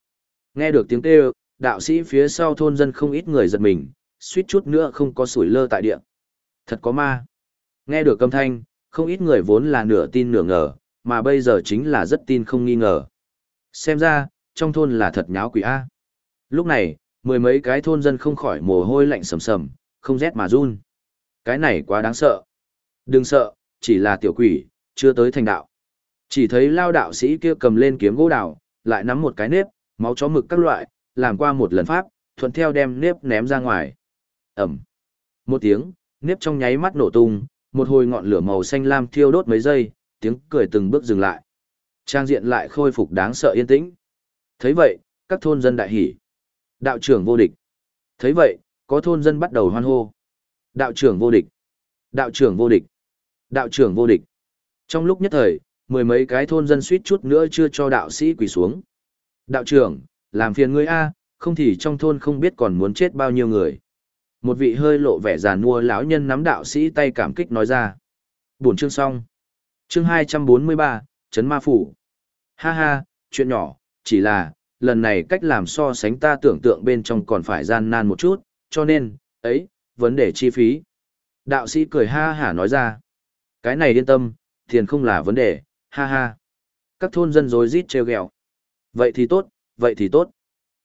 Nghe được tiếng kêu, đạo sĩ phía sau thôn dân không ít người giật mình, suýt chút nữa không có sủi lơ tại địa. Thật có ma. Nghe được âm thanh, không ít người vốn là nửa tin nửa ngờ, mà bây giờ chính là rất tin không nghi ngờ. Xem ra, trong thôn là thật nháo quỷ A. Lúc này, mười mấy cái thôn dân không khỏi mồ hôi lạnh sầm sầm, không rét mà run. Cái này quá đáng sợ. Đừng sợ, chỉ là tiểu quỷ, chưa tới thành đạo. Chỉ thấy lao đạo sĩ kia cầm lên kiếm gỗ đào, lại nắm một cái nếp, máu chó mực các loại, làm qua một lần pháp, thuận theo đem nếp ném ra ngoài. Ẩm. Một tiếng, nếp trong nháy mắt nổ tung, một hồi ngọn lửa màu xanh lam thiêu đốt mấy giây, tiếng cười từng bước dừng lại. Trang diện lại khôi phục đáng sợ yên tĩnh. thấy vậy, các thôn dân đại hỉ. Đạo trưởng vô địch. thấy vậy, có thôn dân bắt đầu hoan hô. Đạo trưởng vô địch. Đạo trưởng vô địch. Đạo trưởng vô địch. Trong lúc nhất thời, mười mấy cái thôn dân suýt chút nữa chưa cho đạo sĩ quỳ xuống. Đạo trưởng, làm phiền ngươi A, không thì trong thôn không biết còn muốn chết bao nhiêu người. Một vị hơi lộ vẻ già nua lão nhân nắm đạo sĩ tay cảm kích nói ra. buồn chương xong. Chương 243, Trấn Ma Phủ. Ha ha, chuyện nhỏ, chỉ là, lần này cách làm so sánh ta tưởng tượng bên trong còn phải gian nan một chút, cho nên, ấy, vấn đề chi phí. Đạo sĩ cười ha hả nói ra. Cái này yên tâm, tiền không là vấn đề, ha ha. Các thôn dân rối rít trêu ghẹo. Vậy thì tốt, vậy thì tốt.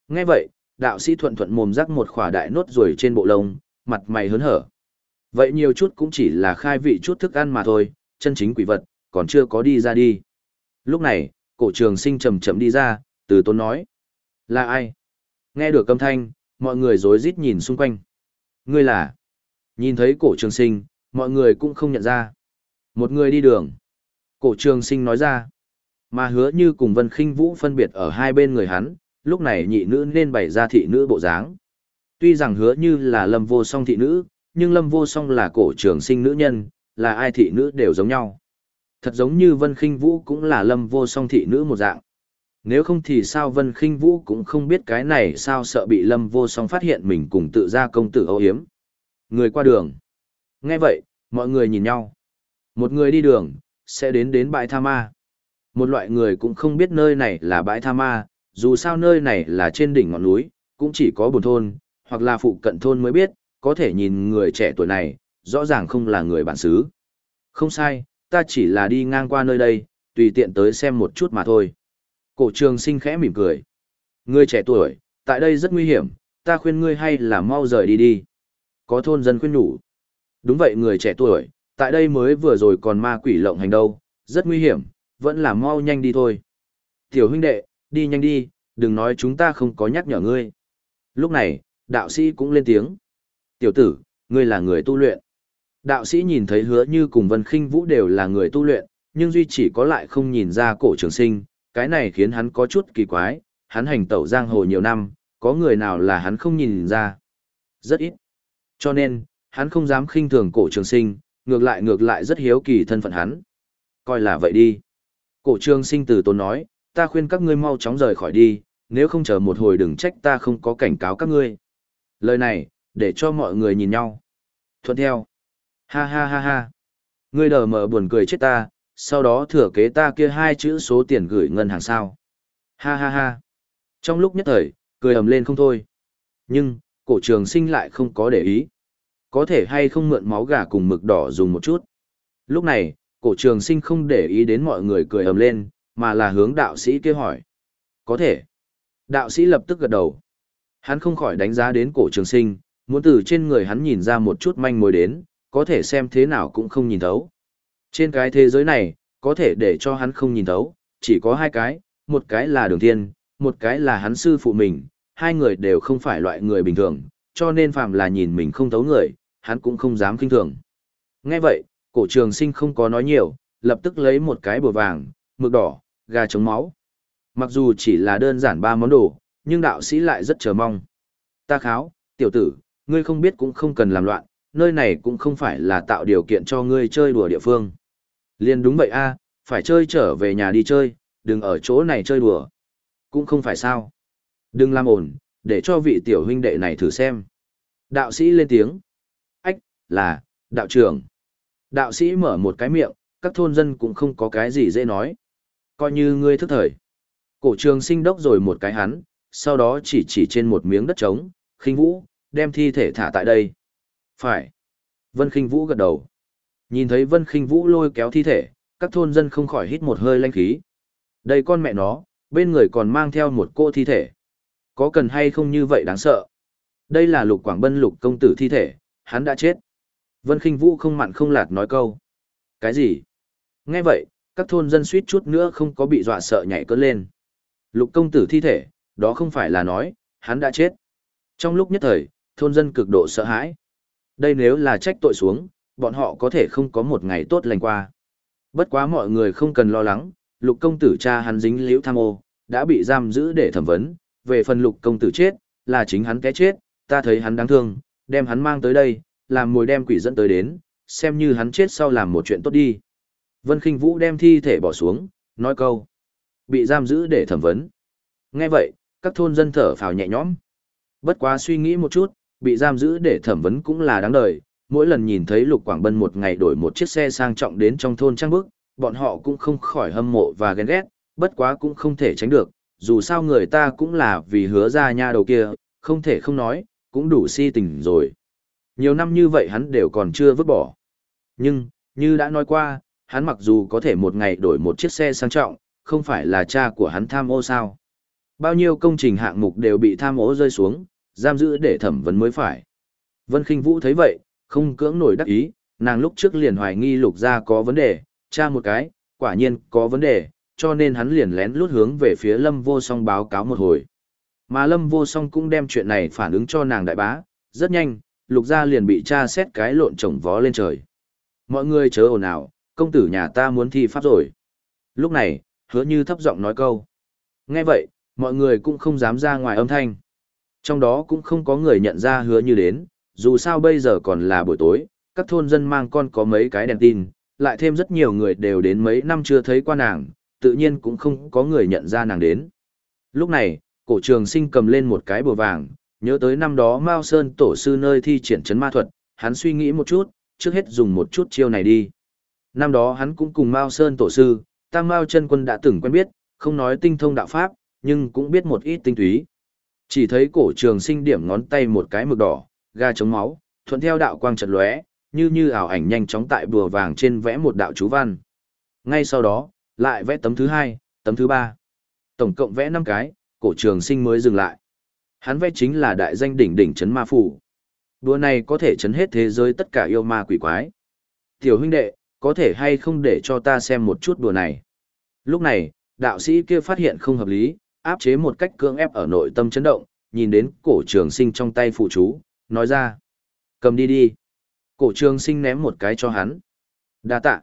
Nghe vậy, đạo sĩ thuận thuận mồm rắc một khỏa đại nốt ruồi trên bộ lông, mặt mày hớn hở. Vậy nhiều chút cũng chỉ là khai vị chút thức ăn mà thôi, chân chính quỷ vật, còn chưa có đi ra đi. Lúc này, cổ trường sinh chậm chậm đi ra, từ tôn nói. Là ai? Nghe được âm thanh, mọi người rối rít nhìn xung quanh. Ngươi là? Nhìn thấy cổ trường sinh, mọi người cũng không nhận ra. Một người đi đường. Cổ trường sinh nói ra. Mà hứa như cùng Vân khinh Vũ phân biệt ở hai bên người hắn, lúc này nhị nữ nên bày ra thị nữ bộ dáng. Tuy rằng hứa như là lâm vô song thị nữ, nhưng lâm vô song là cổ trường sinh nữ nhân, là ai thị nữ đều giống nhau. Thật giống như Vân khinh Vũ cũng là lâm vô song thị nữ một dạng. Nếu không thì sao Vân khinh Vũ cũng không biết cái này sao sợ bị lâm vô song phát hiện mình cùng tự ra công tử âu hiếm. Người qua đường. Nghe vậy, mọi người nhìn nhau. Một người đi đường, sẽ đến đến bãi tha ma. Một loại người cũng không biết nơi này là bãi tha ma, dù sao nơi này là trên đỉnh ngọn núi, cũng chỉ có buồn thôn, hoặc là phụ cận thôn mới biết, có thể nhìn người trẻ tuổi này, rõ ràng không là người bản xứ. Không sai, ta chỉ là đi ngang qua nơi đây, tùy tiện tới xem một chút mà thôi. Cổ trường sinh khẽ mỉm cười. Người trẻ tuổi, tại đây rất nguy hiểm, ta khuyên ngươi hay là mau rời đi đi. Có thôn dân khuyên nhủ. Đúng vậy người trẻ tuổi, tại đây mới vừa rồi còn ma quỷ lộng hành đâu, rất nguy hiểm, vẫn là mau nhanh đi thôi. Tiểu huynh đệ, đi nhanh đi, đừng nói chúng ta không có nhắc nhở ngươi. Lúc này, đạo sĩ cũng lên tiếng. Tiểu tử, ngươi là người tu luyện. Đạo sĩ nhìn thấy hứa như cùng Vân Khinh Vũ đều là người tu luyện, nhưng duy chỉ có lại không nhìn ra cổ trường sinh, cái này khiến hắn có chút kỳ quái, hắn hành tẩu giang hồ nhiều năm, có người nào là hắn không nhìn ra. Rất ít. Cho nên, hắn không dám khinh thường cổ trường sinh, ngược lại ngược lại rất hiếu kỳ thân phận hắn. Coi là vậy đi. Cổ trường sinh từ tốn nói, ta khuyên các ngươi mau chóng rời khỏi đi, nếu không chờ một hồi đừng trách ta không có cảnh cáo các ngươi. Lời này, để cho mọi người nhìn nhau. Thuận theo. Ha ha ha ha. Ngươi đờ mờ buồn cười chết ta, sau đó thừa kế ta kia hai chữ số tiền gửi ngân hàng sao. Ha ha ha. Trong lúc nhất thời, cười ầm lên không thôi. Nhưng, cổ trường sinh lại không có để ý. Có thể hay không mượn máu gà cùng mực đỏ dùng một chút. Lúc này, cổ trường sinh không để ý đến mọi người cười ầm lên, mà là hướng đạo sĩ kia hỏi. Có thể. Đạo sĩ lập tức gật đầu. Hắn không khỏi đánh giá đến cổ trường sinh, muốn từ trên người hắn nhìn ra một chút manh mối đến, có thể xem thế nào cũng không nhìn thấu. Trên cái thế giới này, có thể để cho hắn không nhìn thấu, chỉ có hai cái, một cái là đường thiên, một cái là hắn sư phụ mình, hai người đều không phải loại người bình thường, cho nên phàm là nhìn mình không thấu người, hắn cũng không dám kinh thường. Nghe vậy, cổ trường sinh không có nói nhiều, lập tức lấy một cái bùa vàng, mực đỏ, gà chống máu. Mặc dù chỉ là đơn giản ba món đồ, nhưng đạo sĩ lại rất chờ mong. Ta kháo, tiểu tử, ngươi không biết cũng không cần làm loạn, nơi này cũng không phải là tạo điều kiện cho ngươi chơi đùa địa phương. Liên đúng vậy a, phải chơi trở về nhà đi chơi, đừng ở chỗ này chơi đùa. Cũng không phải sao. Đừng làm ổn, để cho vị tiểu huynh đệ này thử xem. Đạo sĩ lên tiếng. Ách, là, đạo trưởng. Đạo sĩ mở một cái miệng, các thôn dân cũng không có cái gì dễ nói. Coi như ngươi thức thời. Cổ trường sinh đốc rồi một cái hắn, sau đó chỉ chỉ trên một miếng đất trống, khinh vũ, đem thi thể thả tại đây. Phải. Vân Khinh Vũ gật đầu. Nhìn thấy Vân Khinh Vũ lôi kéo thi thể, các thôn dân không khỏi hít một hơi lanh khí. Đây con mẹ nó, bên người còn mang theo một cô thi thể. Có cần hay không như vậy đáng sợ. Đây là lục quảng bân lục công tử thi thể, hắn đã chết. Vân Kinh Vũ không mặn không lạt nói câu. Cái gì? Nghe vậy, các thôn dân suýt chút nữa không có bị dọa sợ nhảy cơn lên. Lục công tử thi thể, đó không phải là nói, hắn đã chết. Trong lúc nhất thời, thôn dân cực độ sợ hãi. Đây nếu là trách tội xuống, bọn họ có thể không có một ngày tốt lành qua. Bất quá mọi người không cần lo lắng, lục công tử cha hắn dính liễu tham ô, đã bị giam giữ để thẩm vấn, về phần lục công tử chết, là chính hắn cái chết, ta thấy hắn đáng thương, đem hắn mang tới đây, làm mồi đem quỷ dẫn tới đến, xem như hắn chết sau làm một chuyện tốt đi. Vân Kinh Vũ đem thi thể bỏ xuống, nói câu. Bị giam giữ để thẩm vấn. Nghe vậy, các thôn dân thở phào nhẹ nhõm. Bất quá suy nghĩ một chút, bị giam giữ để thẩm vấn cũng là đáng đời. Mỗi lần nhìn thấy Lục Quảng Bân một ngày đổi một chiếc xe sang trọng đến trong thôn trang bức, bọn họ cũng không khỏi hâm mộ và ghen ghét, bất quá cũng không thể tránh được, dù sao người ta cũng là vì hứa ra nha đầu kia, không thể không nói, cũng đủ si tình rồi. Nhiều năm như vậy hắn đều còn chưa vứt bỏ. Nhưng, như đã nói qua, hắn mặc dù có thể một ngày đổi một chiếc xe sang trọng, không phải là cha của hắn tham ô sao. Bao nhiêu công trình hạng mục đều bị tham ô rơi xuống, giam giữ để thẩm vấn mới phải. Vân Kinh Vũ thấy vậy, không cưỡng nổi đắc ý, nàng lúc trước liền hoài nghi lục gia có vấn đề, cha một cái, quả nhiên có vấn đề, cho nên hắn liền lén lút hướng về phía Lâm Vô Song báo cáo một hồi. Mà Lâm Vô Song cũng đem chuyện này phản ứng cho nàng đại bá, rất nhanh, lục gia liền bị cha xét cái lộn trồng vó lên trời. Mọi người chớ ồn ào, công tử nhà ta muốn thi pháp rồi. Lúc này, hứa như thấp giọng nói câu. Nghe vậy, mọi người cũng không dám ra ngoài âm thanh. Trong đó cũng không có người nhận ra hứa như đến, dù sao bây giờ còn là buổi tối, các thôn dân mang con có mấy cái đèn tin, lại thêm rất nhiều người đều đến mấy năm chưa thấy qua nàng, tự nhiên cũng không có người nhận ra nàng đến. Lúc này, cổ trường sinh cầm lên một cái bùa vàng, nhớ tới năm đó Mao Sơn tổ sư nơi thi triển chấn ma thuật, hắn suy nghĩ một chút, trước hết dùng một chút chiêu này đi. Năm đó hắn cũng cùng Mao Sơn tổ sư, Tam Mao chân quân đã từng quen biết, không nói tinh thông đạo pháp, nhưng cũng biết một ít tinh túy. Chỉ thấy cổ trường sinh điểm ngón tay một cái mực đỏ, ga chống máu, thuận theo đạo quang trận lóe, như như ảo ảnh nhanh chóng tại bùa vàng trên vẽ một đạo chú văn. Ngay sau đó, lại vẽ tấm thứ hai, tấm thứ ba. Tổng cộng vẽ năm cái, cổ trường sinh mới dừng lại. Hắn vẽ chính là đại danh đỉnh đỉnh chấn ma phủ. Đùa này có thể chấn hết thế giới tất cả yêu ma quỷ quái. Tiểu huynh đệ, có thể hay không để cho ta xem một chút đùa này. Lúc này, đạo sĩ kia phát hiện không hợp lý, áp chế một cách cưỡng ép ở nội tâm chấn động, nhìn đến cổ trường sinh trong tay phụ chú, nói ra. Cầm đi đi. Cổ trường sinh ném một cái cho hắn. đa tạ.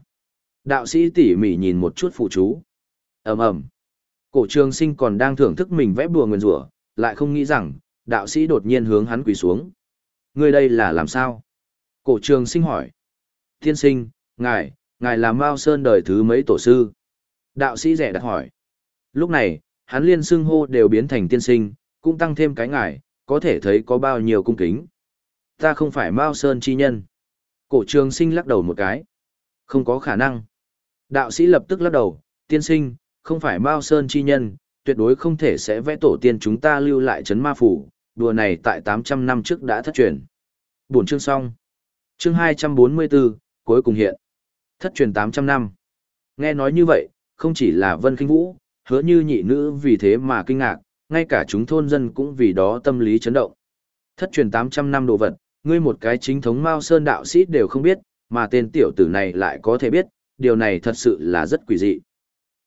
Đạo sĩ tỉ mỉ nhìn một chút phụ chú. ầm ầm Cổ trường sinh còn đang thưởng thức mình vẽ bùa nguyền rủa lại không nghĩ rằng, đạo sĩ đột nhiên hướng hắn quỳ xuống. Ngươi đây là làm sao? Cổ trường sinh hỏi. Thiên sinh, ngài, ngài là Mao Sơn đời thứ mấy tổ sư? Đạo sĩ rẻ đặt hỏi. Lúc này, hắn liên xưng hô đều biến thành tiên sinh, cũng tăng thêm cái ngài, có thể thấy có bao nhiêu cung kính. Ta không phải Mao Sơn chi nhân. Cổ trường sinh lắc đầu một cái. Không có khả năng. Đạo sĩ lập tức lắc đầu, tiên sinh, không phải Mao Sơn chi nhân, tuyệt đối không thể sẽ vẽ tổ tiên chúng ta lưu lại chấn ma phủ, đùa này tại 800 năm trước đã thất truyền. Buổi chương xong. Chương 244, cuối cùng hiện. Thất truyền 800 năm. Nghe nói như vậy, không chỉ là Vân Kinh Vũ, hứa như nhị nữ vì thế mà kinh ngạc, ngay cả chúng thôn dân cũng vì đó tâm lý chấn động. Thất truyền 800 năm đồ vật, ngươi một cái chính thống Mao Sơn đạo sĩ đều không biết, mà tên tiểu tử này lại có thể biết, điều này thật sự là rất quỷ dị.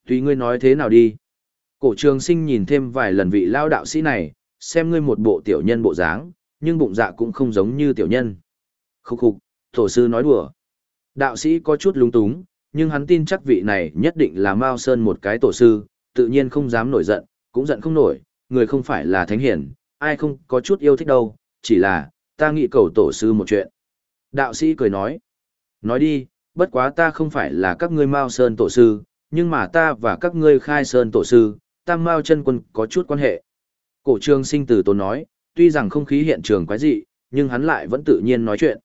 Tùy ngươi nói thế nào đi. Cổ trường sinh nhìn thêm vài lần vị lao đạo sĩ này, xem ngươi một bộ tiểu nhân bộ dáng, nhưng bụng dạ cũng không giống như tiểu nhân. Khúc khục, tổ sư nói đùa. Đạo sĩ có chút lung túng, nhưng hắn tin chắc vị này nhất định là Mao Sơn một cái tổ sư, tự nhiên không dám nổi giận, cũng giận không nổi, người không phải là thánh hiển, ai không có chút yêu thích đâu, chỉ là, ta nghĩ cầu tổ sư một chuyện. Đạo sĩ cười nói, nói đi, bất quá ta không phải là các ngươi Mao Sơn tổ sư, nhưng mà ta và các ngươi khai Sơn tổ sư, tam Mao chân quân có chút quan hệ. Cổ trường sinh từ tốn nói, tuy rằng không khí hiện trường quái dị, nhưng hắn lại vẫn tự nhiên nói chuyện.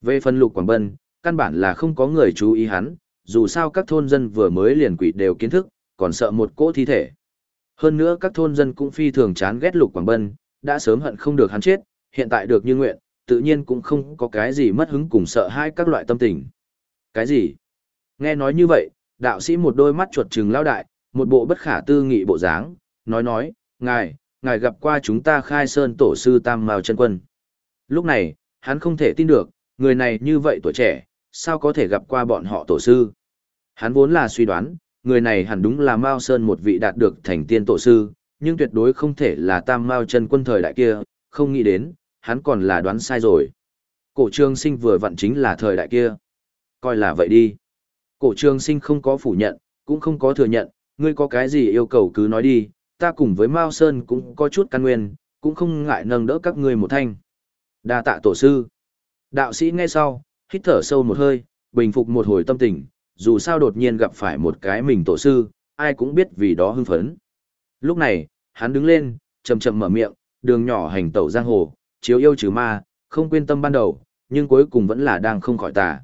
Về phần lục Quảng Bân, căn bản là không có người chú ý hắn, dù sao các thôn dân vừa mới liền quỷ đều kiến thức, còn sợ một cỗ thi thể. Hơn nữa các thôn dân cũng phi thường chán ghét lục Quảng Bân, đã sớm hận không được hắn chết, hiện tại được như nguyện, tự nhiên cũng không có cái gì mất hứng cùng sợ hai các loại tâm tình. Cái gì? Nghe nói như vậy, đạo sĩ một đôi mắt chuột trừng lao đại, một bộ bất khả tư nghị bộ dáng, nói nói, ngài, ngài gặp qua chúng ta khai sơn tổ sư Tam Mao chân Quân. Lúc này, hắn không thể tin được, người này như vậy tuổi trẻ, sao có thể gặp qua bọn họ tổ sư. Hắn vốn là suy đoán, người này hẳn đúng là Mao Sơn một vị đạt được thành tiên tổ sư, nhưng tuyệt đối không thể là Tam Mao chân Quân thời đại kia, không nghĩ đến, hắn còn là đoán sai rồi. Cổ trường sinh vừa vặn chính là thời đại kia. Coi là vậy đi. Cổ trường sinh không có phủ nhận, cũng không có thừa nhận, ngươi có cái gì yêu cầu cứ nói đi, ta cùng với Mao Sơn cũng có chút căn nguyên, cũng không ngại nâng đỡ các ngươi một thanh. Đa tạ tổ sư. Đạo sĩ nghe sau, hít thở sâu một hơi, bình phục một hồi tâm tình, dù sao đột nhiên gặp phải một cái mình tổ sư, ai cũng biết vì đó hưng phấn. Lúc này, hắn đứng lên, chậm chậm mở miệng, đường nhỏ hành tẩu giang hồ, chiếu yêu trừ ma, không quên tâm ban đầu, nhưng cuối cùng vẫn là đang không khỏi tà.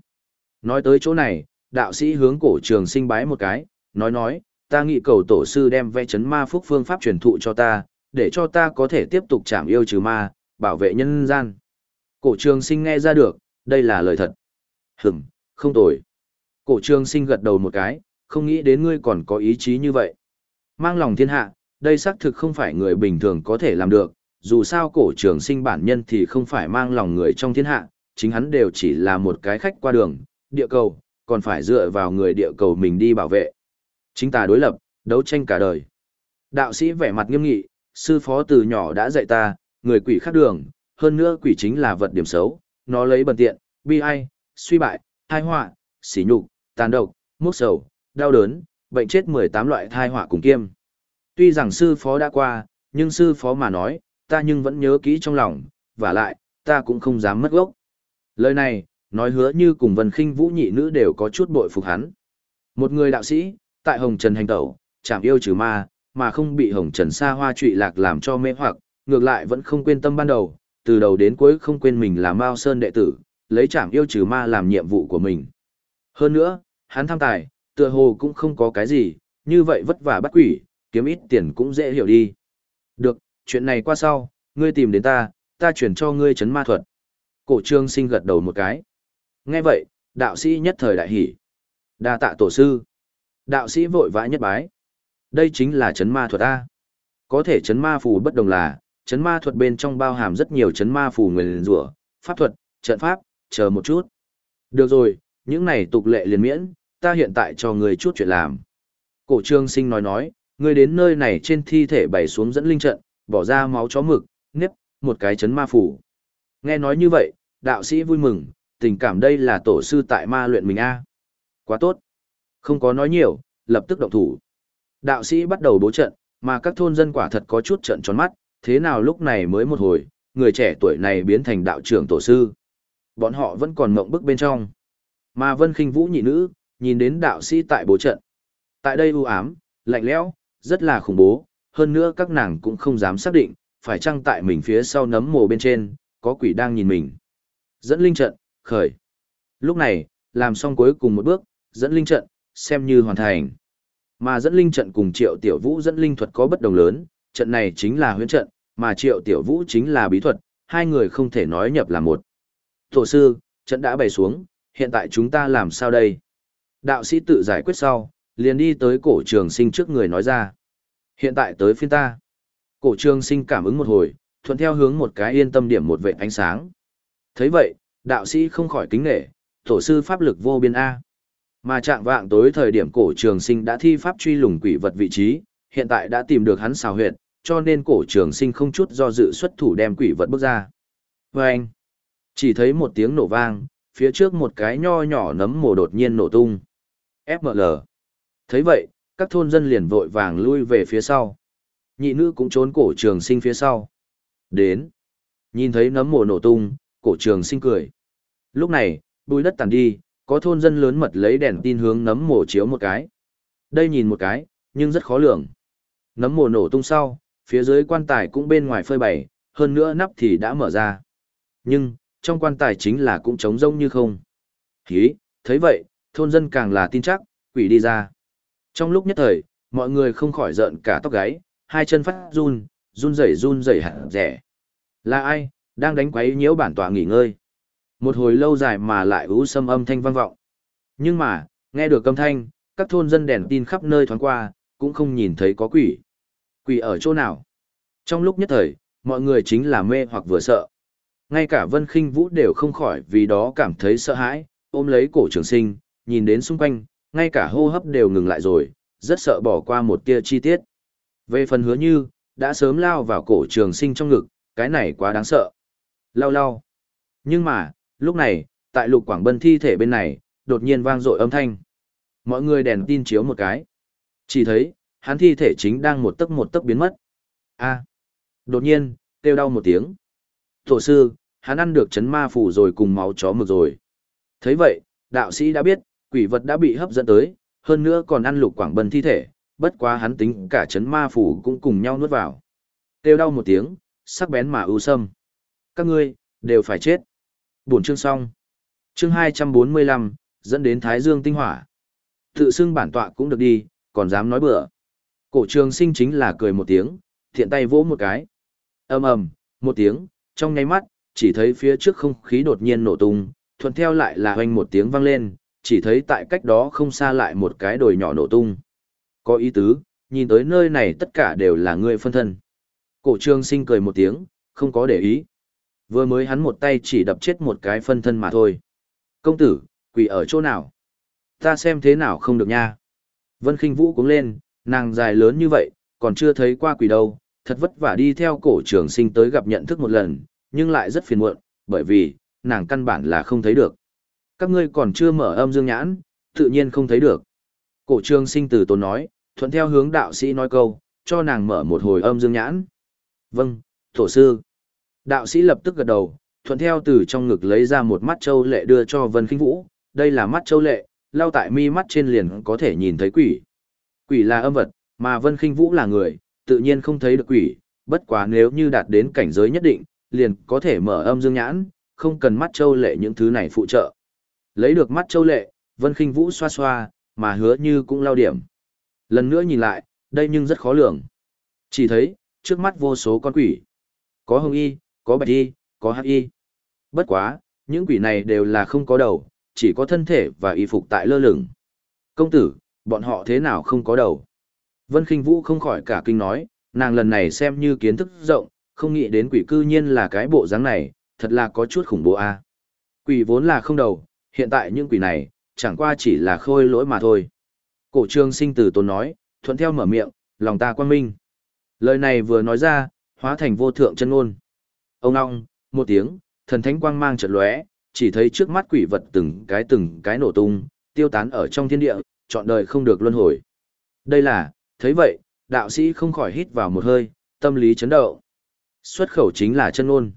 Nói tới chỗ này, đạo sĩ hướng cổ trường sinh bái một cái, nói nói, ta nghị cầu tổ sư đem vẽ chấn ma phúc phương pháp truyền thụ cho ta, để cho ta có thể tiếp tục chạm yêu trừ ma, bảo vệ nhân gian. Cổ trường sinh nghe ra được, đây là lời thật. Hửm, không tồi. Cổ trường sinh gật đầu một cái, không nghĩ đến ngươi còn có ý chí như vậy. Mang lòng thiên hạ, đây xác thực không phải người bình thường có thể làm được, dù sao cổ trường sinh bản nhân thì không phải mang lòng người trong thiên hạ, chính hắn đều chỉ là một cái khách qua đường, địa cầu, còn phải dựa vào người địa cầu mình đi bảo vệ. Chính ta đối lập, đấu tranh cả đời. Đạo sĩ vẻ mặt nghiêm nghị, sư phó từ nhỏ đã dạy ta, người quỷ khác đường, hơn nữa quỷ chính là vật điểm xấu, nó lấy bẩn tiện, bi ai, suy bại, thai họa, sỉ nhục, tàn độc, mốc sầu, đau đớn, bệnh chết 18 loại thai họa cùng kiêm. Tuy rằng sư phó đã qua, nhưng sư phó mà nói, ta nhưng vẫn nhớ kỹ trong lòng, và lại, ta cũng không dám mất gốc. Lời này, nói hứa như cùng vân khinh vũ nhị nữ đều có chút bội phục hắn. Một người đạo sĩ, tại Hồng Trần hành tẩu, chạm yêu trừ ma, mà không bị Hồng Trần xa hoa trụy lạc làm cho mê hoặc, ngược lại vẫn không quên tâm ban đầu, từ đầu đến cuối không quên mình là Mao Sơn đệ tử, lấy chạm yêu trừ ma làm nhiệm vụ của mình. Hơn nữa, hắn tham tài, tựa hồ cũng không có cái gì, như vậy vất vả bắt quỷ, kiếm ít tiền cũng dễ hiểu đi. Được, chuyện này qua sau, ngươi tìm đến ta, ta chuyển cho ngươi chấn ma thuật. Cổ trương sinh gật đầu một cái. Nghe vậy, đạo sĩ nhất thời đại hỉ. đa tạ tổ sư. Đạo sĩ vội vã nhất bái. Đây chính là chấn ma thuật A. Có thể chấn ma phù bất đồng là, chấn ma thuật bên trong bao hàm rất nhiều chấn ma phù nguyền rủa, pháp thuật, trận pháp, chờ một chút. Được rồi, những này tục lệ liền miễn, ta hiện tại cho người chút chuyện làm. Cổ trương sinh nói nói, người đến nơi này trên thi thể bày xuống dẫn linh trận, bỏ ra máu chó mực, nếp, một cái chấn ma phủ. Nghe nói như vậy, đạo sĩ vui mừng, tình cảm đây là tổ sư tại ma luyện mình a. Quá tốt. Không có nói nhiều, lập tức động thủ. Đạo sĩ bắt đầu bố trận, mà các thôn dân quả thật có chút trận tròn mắt, thế nào lúc này mới một hồi, người trẻ tuổi này biến thành đạo trưởng tổ sư. Bọn họ vẫn còn mộng bức bên trong. Mà Vân Khinh Vũ nhị nữ, nhìn đến đạo sĩ tại bố trận. Tại đây u ám, lạnh lẽo, rất là khủng bố, hơn nữa các nàng cũng không dám xác định, phải chăng tại mình phía sau nấm mồ bên trên, có quỷ đang nhìn mình. Dẫn linh trận, khởi. Lúc này, làm xong cuối cùng một bước, dẫn linh trận, xem như hoàn thành. Mà dẫn linh trận cùng triệu tiểu vũ dẫn linh thuật có bất đồng lớn, trận này chính là huyễn trận, mà triệu tiểu vũ chính là bí thuật, hai người không thể nói nhập là một. Tổ sư, trận đã bày xuống, hiện tại chúng ta làm sao đây? Đạo sĩ tự giải quyết sau, liền đi tới cổ trường sinh trước người nói ra. Hiện tại tới phiên ta. Cổ trường sinh cảm ứng một hồi, thuận theo hướng một cái yên tâm điểm một vệ ánh sáng. thấy vậy, đạo sĩ không khỏi kính nghệ, tổ sư pháp lực vô biên A. Mà trạng vạng tối thời điểm cổ trường sinh đã thi pháp truy lùng quỷ vật vị trí, hiện tại đã tìm được hắn xào huyệt, cho nên cổ trường sinh không chút do dự xuất thủ đem quỷ vật bước ra. Và anh, chỉ thấy một tiếng nổ vang, phía trước một cái nho nhỏ nấm mồ đột nhiên nổ tung. FML. thấy vậy, các thôn dân liền vội vàng lui về phía sau. Nhị nữ cũng trốn cổ trường sinh phía sau. Đến. Nhìn thấy nấm mồ nổ tung, cổ trường sinh cười. Lúc này, bùi đất tàn đi, có thôn dân lớn mật lấy đèn tin hướng nấm mồ chiếu một cái. Đây nhìn một cái, nhưng rất khó lường. Nấm mồ nổ tung sau, phía dưới quan tài cũng bên ngoài phơi bày, hơn nữa nắp thì đã mở ra. Nhưng, trong quan tài chính là cũng trống rông như không. Hí, thấy vậy, thôn dân càng là tin chắc, quỷ đi ra. Trong lúc nhất thời, mọi người không khỏi giận cả tóc gáy, hai chân phát run, run rẩy run rẩy hẳn rẻ. Là ai, Đang đánh quấy nhiễu bản tọa nghỉ ngơi. Một hồi lâu dài mà lại ú sâm âm thanh vang vọng. Nhưng mà, nghe được âm thanh, các thôn dân đèn tin khắp nơi thoáng qua, cũng không nhìn thấy có quỷ. Quỷ ở chỗ nào? Trong lúc nhất thời, mọi người chính là mê hoặc vừa sợ. Ngay cả Vân Khinh Vũ đều không khỏi vì đó cảm thấy sợ hãi, ôm lấy cổ trường sinh, nhìn đến xung quanh, ngay cả hô hấp đều ngừng lại rồi, rất sợ bỏ qua một tia chi tiết. Về phần hứa như, đã sớm lao vào cổ trường sinh trong ngực, cái này quá đáng sợ. Lao lao. Nhưng mà, lúc này, tại lục quảng bân thi thể bên này, đột nhiên vang dội âm thanh. Mọi người đèn tin chiếu một cái. Chỉ thấy, hắn thi thể chính đang một tấc một tấc biến mất. a Đột nhiên, kêu đau một tiếng. Tổ sư, hắn ăn được chấn ma phủ rồi cùng máu chó mực rồi. thấy vậy, đạo sĩ đã biết, quỷ vật đã bị hấp dẫn tới, hơn nữa còn ăn lục quảng bân thi thể, bất quá hắn tính cả chấn ma phủ cũng cùng nhau nuốt vào. Kêu đau một tiếng, sắc bén mà ưu sâm. Các ngươi, đều phải chết. Buổi chương xong. Chương 245, dẫn đến Thái Dương tinh hỏa. Tự xưng bản tọa cũng được đi, còn dám nói bừa. Cổ trường sinh chính là cười một tiếng, thiện tay vỗ một cái. ầm ầm, một tiếng, trong nháy mắt, chỉ thấy phía trước không khí đột nhiên nổ tung, thuận theo lại là hoanh một tiếng vang lên, chỉ thấy tại cách đó không xa lại một cái đồi nhỏ nổ tung. Có ý tứ, nhìn tới nơi này tất cả đều là người phân thân. Cổ trường sinh cười một tiếng, không có để ý. Vừa mới hắn một tay chỉ đập chết một cái phân thân mà thôi. Công tử, quỷ ở chỗ nào? Ta xem thế nào không được nha. Vân khinh vũ cũng lên, nàng dài lớn như vậy, còn chưa thấy qua quỷ đâu, thật vất vả đi theo cổ trường sinh tới gặp nhận thức một lần, nhưng lại rất phiền muộn, bởi vì, nàng căn bản là không thấy được. Các ngươi còn chưa mở âm dương nhãn, tự nhiên không thấy được. Cổ trường sinh từ tốn nói, thuận theo hướng đạo sĩ nói câu, cho nàng mở một hồi âm dương nhãn. Vâng, tổ sư. Đạo sĩ lập tức gật đầu, thuận theo từ trong ngực lấy ra một mắt châu lệ đưa cho Vân Kinh Vũ, đây là mắt châu lệ, lao tại mi mắt trên liền có thể nhìn thấy quỷ. Quỷ là âm vật, mà Vân Kinh Vũ là người, tự nhiên không thấy được quỷ, bất quá nếu như đạt đến cảnh giới nhất định, liền có thể mở âm dương nhãn, không cần mắt châu lệ những thứ này phụ trợ. Lấy được mắt châu lệ, Vân Kinh Vũ xoa xoa, mà hứa như cũng lao điểm. Lần nữa nhìn lại, đây nhưng rất khó lường. Chỉ thấy, trước mắt vô số con quỷ. Có hồng y, có bạch y, có hắc y. Bất quá, những quỷ này đều là không có đầu, chỉ có thân thể và y phục tại lơ lửng. Công tử, bọn họ thế nào không có đầu? Vân Kinh Vũ không khỏi cả kinh nói, nàng lần này xem như kiến thức rộng, không nghĩ đến quỷ cư nhiên là cái bộ dáng này, thật là có chút khủng bố a. Quỷ vốn là không đầu, hiện tại những quỷ này, chẳng qua chỉ là khôi lỗi mà thôi. Cổ trương sinh tử tốn nói, thuận theo mở miệng, lòng ta quan minh. Lời này vừa nói ra, hóa thành vô thượng chân ngôn. Ông ngong, một tiếng, thần thánh quang mang chợt lóe, chỉ thấy trước mắt quỷ vật từng cái từng cái nổ tung, tiêu tán ở trong thiên địa, trọn đời không được luân hồi. Đây là, thấy vậy, đạo sĩ không khỏi hít vào một hơi, tâm lý chấn động. Xuất khẩu chính là chân ngôn.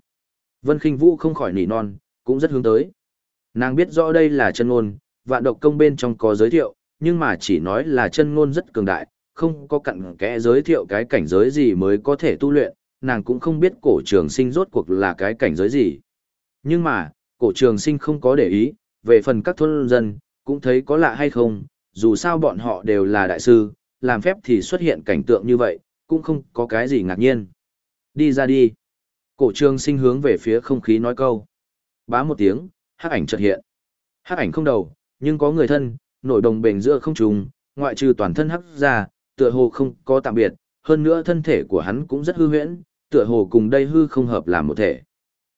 Vân Kinh Vũ không khỏi nỉ non, cũng rất hướng tới. Nàng biết rõ đây là chân ngôn, vạn độc công bên trong có giới thiệu, nhưng mà chỉ nói là chân ngôn rất cường đại, không có cặn kẽ giới thiệu cái cảnh giới gì mới có thể tu luyện, nàng cũng không biết cổ trường sinh rốt cuộc là cái cảnh giới gì. Nhưng mà, cổ trường sinh không có để ý, về phần các thôn dân, cũng thấy có lạ hay không, dù sao bọn họ đều là đại sư, làm phép thì xuất hiện cảnh tượng như vậy, cũng không có cái gì ngạc nhiên. Đi ra đi. Cổ trường sinh hướng về phía không khí nói câu. Bá một tiếng, hắc ảnh chợt hiện. Hắc ảnh không đầu, nhưng có người thân, nổi đồng bền giữa không trùng, ngoại trừ toàn thân hắc ra, tựa hồ không có tạm biệt, hơn nữa thân thể của hắn cũng rất hư huyễn, tựa hồ cùng đây hư không hợp làm một thể.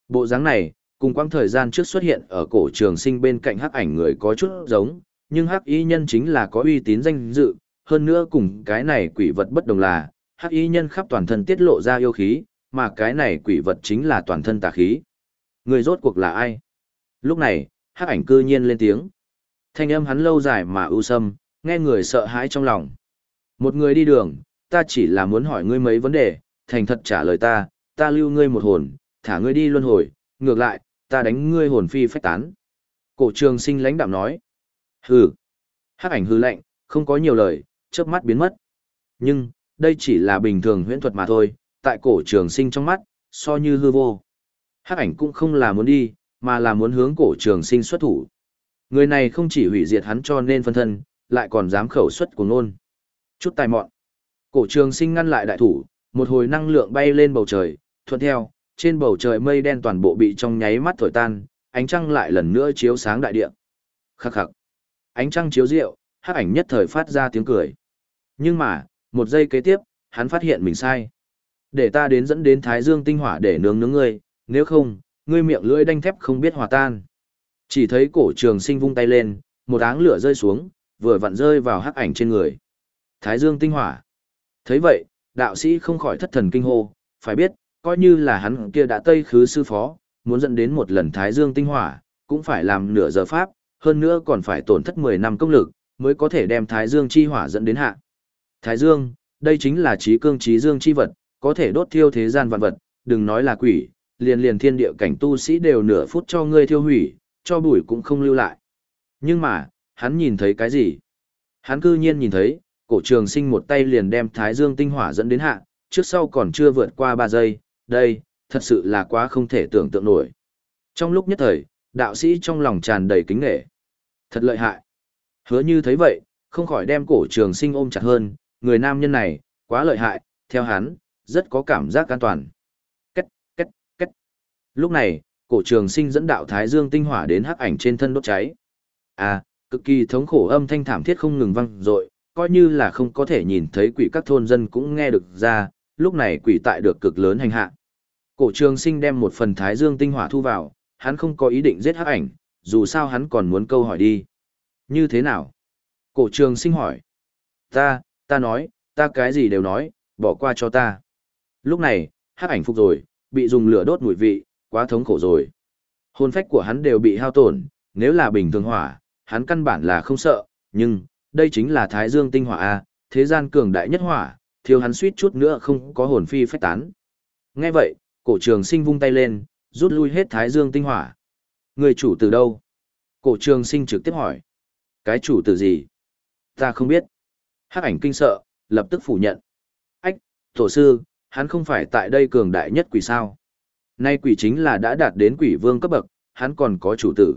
Bộ dáng này, cùng quãng thời gian trước xuất hiện ở cổ trường sinh bên cạnh hắc ảnh người có chút giống, nhưng hắc y nhân chính là có uy tín danh dự, hơn nữa cùng cái này quỷ vật bất đồng là, hắc y nhân khắp toàn thân tiết lộ ra yêu khí, mà cái này quỷ vật chính là toàn thân tà khí. Người rốt cuộc là ai? Lúc này, hắc ảnh cư nhiên lên tiếng. Thanh âm hắn lâu dài mà ưu sâm, nghe người sợ hãi trong lòng. Một người đi đường, ta chỉ là muốn hỏi ngươi mấy vấn đề, thành thật trả lời ta, ta lưu ngươi một hồn, thả ngươi đi luân hồi, ngược lại, ta đánh ngươi hồn phi phách tán. Cổ trường sinh lãnh đạm nói. Hừ. Hắc ảnh hư lạnh, không có nhiều lời, chớp mắt biến mất. Nhưng, đây chỉ là bình thường huyễn thuật mà thôi, tại cổ trường sinh trong mắt, so như hư vô. Hắc ảnh cũng không là muốn đi, mà là muốn hướng cổ trường sinh xuất thủ. Người này không chỉ hủy diệt hắn cho nên phân thân, lại còn dám khẩu xuất của nôn. Chút tài mọn. Cổ trường sinh ngăn lại đại thủ, một hồi năng lượng bay lên bầu trời, thuận theo, trên bầu trời mây đen toàn bộ bị trong nháy mắt thổi tan, ánh trăng lại lần nữa chiếu sáng đại địa. Khắc khắc. Ánh trăng chiếu rượu, hắc ảnh nhất thời phát ra tiếng cười. Nhưng mà, một giây kế tiếp, hắn phát hiện mình sai. Để ta đến dẫn đến Thái Dương tinh hỏa để nướng nướng ngươi, nếu không, ngươi miệng lưỡi đanh thép không biết hòa tan. Chỉ thấy cổ trường sinh vung tay lên, một áng lửa rơi xuống, vừa vặn rơi vào hắc ảnh trên người. Thái Dương tinh hỏa. thấy vậy, đạo sĩ không khỏi thất thần kinh hô, phải biết, coi như là hắn kia đã tây khứ sư phó, muốn dẫn đến một lần Thái Dương tinh hỏa, cũng phải làm nửa giờ pháp, hơn nữa còn phải tổn thất 10 năm công lực, mới có thể đem Thái Dương chi hỏa dẫn đến hạ. Thái Dương, đây chính là trí cương trí dương chi vật, có thể đốt thiêu thế gian vạn vật, đừng nói là quỷ, liền liền thiên địa cảnh tu sĩ đều nửa phút cho ngươi thiêu hủy, cho bụi cũng không lưu lại. Nhưng mà, hắn nhìn thấy cái gì? Hắn cư nhiên nhìn thấy, cổ trường sinh một tay liền đem thái dương tinh hỏa dẫn đến hạ, trước sau còn chưa vượt qua 3 giây, đây, thật sự là quá không thể tưởng tượng nổi. Trong lúc nhất thời, đạo sĩ trong lòng tràn đầy kính nghệ. Thật lợi hại. Hứa như thấy vậy, không khỏi đem cổ trường sinh ôm chặt hơn, người nam nhân này, quá lợi hại, theo hắn, rất có cảm giác an toàn. Cách, cách, cách. Lúc này, cổ trường sinh dẫn đạo Thái Dương tinh hỏa đến hắc ảnh trên thân đốt cháy. À, cực kỳ thống khổ âm thanh thảm thiết không ngừng vang dội, coi như là không có thể nhìn thấy quỷ các thôn dân cũng nghe được ra, lúc này quỷ tại được cực lớn hành hạ. Cổ trường sinh đem một phần Thái Dương tinh hỏa thu vào, hắn không có ý định giết hắc ảnh, dù sao hắn còn muốn câu hỏi đi. Như thế nào? Cổ trường sinh hỏi. Ta, ta nói, ta cái gì đều nói, bỏ qua cho ta. Lúc này, hắc ảnh phục rồi, bị dùng lửa đốt mùi vị, quá thống khổ rồi. Hồn phách của hắn đều bị hao tổn, nếu là bình thường hỏa, hắn căn bản là không sợ, nhưng, đây chính là thái dương tinh hỏa A, thế gian cường đại nhất hỏa, thiếu hắn suýt chút nữa không có hồn phi phách tán. Nghe vậy, cổ trường sinh vung tay lên, rút lui hết thái dương tinh hỏa. Người chủ từ đâu? Cổ trường sinh trực tiếp hỏi. Cái chủ từ gì? Ta không biết. Hắc ảnh kinh sợ, lập tức phủ nhận. Ách, tổ sư, hắn không phải tại đây cường đại nhất quỷ sao? Nay quỷ chính là đã đạt đến quỷ vương cấp bậc, hắn còn có chủ tử.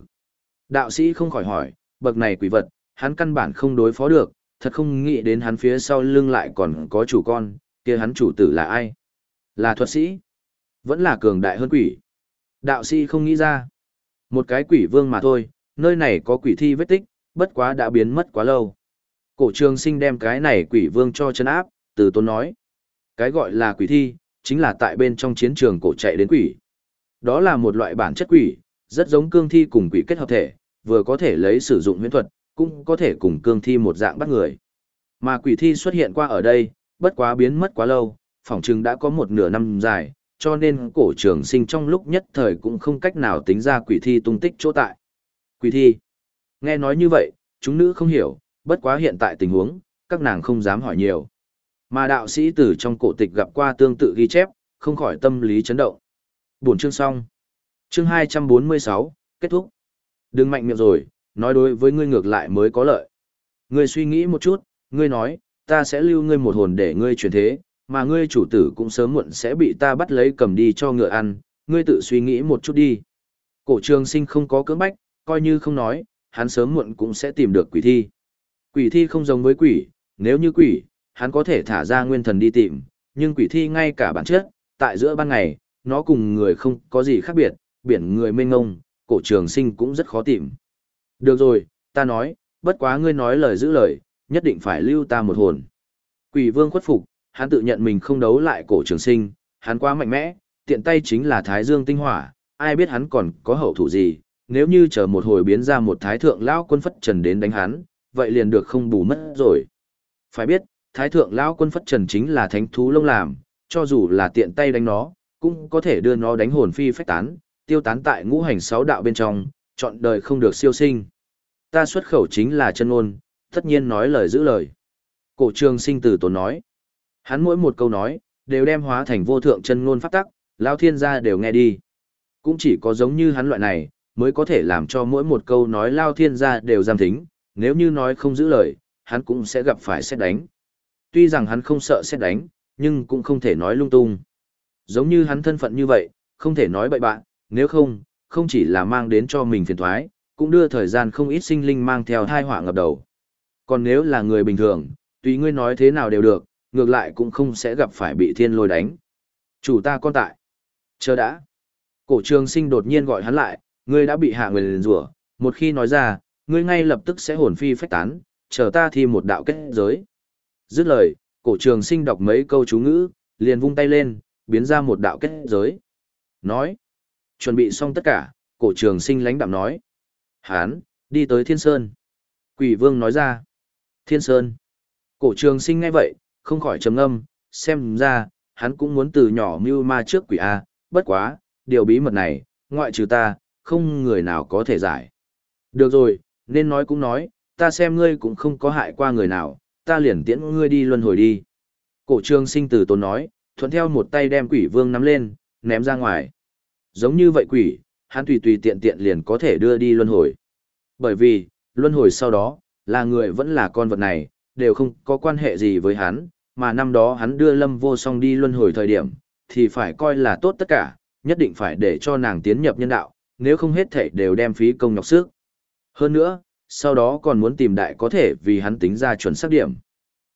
Đạo sĩ không khỏi hỏi, bậc này quỷ vật, hắn căn bản không đối phó được, thật không nghĩ đến hắn phía sau lưng lại còn có chủ con, kia hắn chủ tử là ai? Là thuật sĩ? Vẫn là cường đại hơn quỷ. Đạo sĩ không nghĩ ra. Một cái quỷ vương mà thôi, nơi này có quỷ thi vết tích, bất quá đã biến mất quá lâu. Cổ trường sinh đem cái này quỷ vương cho chân áp, từ tôn nói. Cái gọi là quỷ thi, chính là tại bên trong chiến trường cổ chạy đến quỷ. Đó là một loại bản chất quỷ, rất giống cương thi cùng quỷ kết hợp thể, vừa có thể lấy sử dụng huyễn thuật, cũng có thể cùng cương thi một dạng bắt người. Mà quỷ thi xuất hiện qua ở đây, bất quá biến mất quá lâu, phỏng chừng đã có một nửa năm dài, cho nên cổ trường sinh trong lúc nhất thời cũng không cách nào tính ra quỷ thi tung tích chỗ tại. Quỷ thi. Nghe nói như vậy, chúng nữ không hiểu, bất quá hiện tại tình huống, các nàng không dám hỏi nhiều. Mà đạo sĩ từ trong cổ tịch gặp qua tương tự ghi chép, không khỏi tâm lý chấn động. Buổi chương xong. Chương 246, kết thúc. Đừng mạnh miệng rồi, nói đối với ngươi ngược lại mới có lợi. Ngươi suy nghĩ một chút, ngươi nói, ta sẽ lưu ngươi một hồn để ngươi chuyển thế, mà ngươi chủ tử cũng sớm muộn sẽ bị ta bắt lấy cầm đi cho ngựa ăn, ngươi tự suy nghĩ một chút đi. Cổ trường sinh không có cưỡng bách, coi như không nói, hắn sớm muộn cũng sẽ tìm được quỷ thi. Quỷ thi không giống với quỷ, nếu như quỷ, hắn có thể thả ra nguyên thần đi tìm, nhưng quỷ thi ngay cả bản chất, tại giữa ban ngày, nó cùng người không có gì khác biệt, biển người mênh ngông, cổ trường sinh cũng rất khó tìm. Được rồi, ta nói, bất quá ngươi nói lời giữ lời, nhất định phải lưu ta một hồn. Quỷ vương khuất phục, hắn tự nhận mình không đấu lại cổ trường sinh, hắn quá mạnh mẽ, tiện tay chính là thái dương tinh hỏa, ai biết hắn còn có hậu thủ gì, nếu như chờ một hồi biến ra một thái thượng lão quân phất trần đến đánh hắn, vậy liền được không bù mất rồi. Phải biết, thái thượng lão quân phất trần chính là thánh thú lông làm, cho dù là tiện tay đánh nó, cũng có thể đưa nó đánh hồn phi phách tán, tiêu tán tại ngũ hành sáu đạo bên trong, chọn đời không được siêu sinh. Ta xuất khẩu chính là chân ôn, tất nhiên nói lời giữ lời. Cổ trường sinh từ tốn nói. Hắn mỗi một câu nói, đều đem hóa thành vô thượng chân ngôn pháp tắc, lao thiên gia đều nghe đi. Cũng chỉ có giống như hắn loại này, mới có thể làm cho mỗi một câu nói lao thiên gia đều giam thính, nếu như nói không giữ lời, hắn cũng sẽ gặp phải xét đánh. Tuy rằng hắn không sợ xét đánh, nhưng cũng không thể nói lung tung. Giống như hắn thân phận như vậy, không thể nói bậy bạn, nếu không, không chỉ là mang đến cho mình phiền thoái, cũng đưa thời gian không ít sinh linh mang theo thai họa ngập đầu. Còn nếu là người bình thường, tùy ngươi nói thế nào đều được, ngược lại cũng không sẽ gặp phải bị thiên lôi đánh. Chủ ta con tại. Chờ đã. Cổ trường sinh đột nhiên gọi hắn lại, ngươi đã bị hạ người liền rủa, một khi nói ra, ngươi ngay lập tức sẽ hồn phi phách tán, chờ ta thi một đạo kết giới. Dứt lời, cổ trường sinh đọc mấy câu chú ngữ, liền vung tay lên, biến ra một đạo kết giới. Nói, chuẩn bị xong tất cả, cổ trường sinh lãnh đạm nói. Hán, đi tới thiên sơn. Quỷ vương nói ra. Thiên sơn. Cổ trường sinh ngay vậy, không khỏi trầm ngâm, xem ra, hắn cũng muốn từ nhỏ mưu ma trước quỷ A, bất quá, điều bí mật này, ngoại trừ ta, không người nào có thể giải. Được rồi, nên nói cũng nói, ta xem ngươi cũng không có hại qua người nào, ta liền tiễn ngươi đi luân hồi đi. Cổ trường sinh từ tốn nói, thuận theo một tay đem quỷ vương nắm lên, ném ra ngoài. Giống như vậy quỷ, hắn tùy tùy tiện tiện liền có thể đưa đi luân hồi. Bởi vì, luân hồi sau đó, là người vẫn là con vật này, đều không có quan hệ gì với hắn, mà năm đó hắn đưa lâm vô song đi luân hồi thời điểm, thì phải coi là tốt tất cả, nhất định phải để cho nàng tiến nhập nhân đạo, nếu không hết thể đều đem phí công nhọc sức. Hơn nữa, sau đó còn muốn tìm đại có thể vì hắn tính ra chuẩn xác điểm.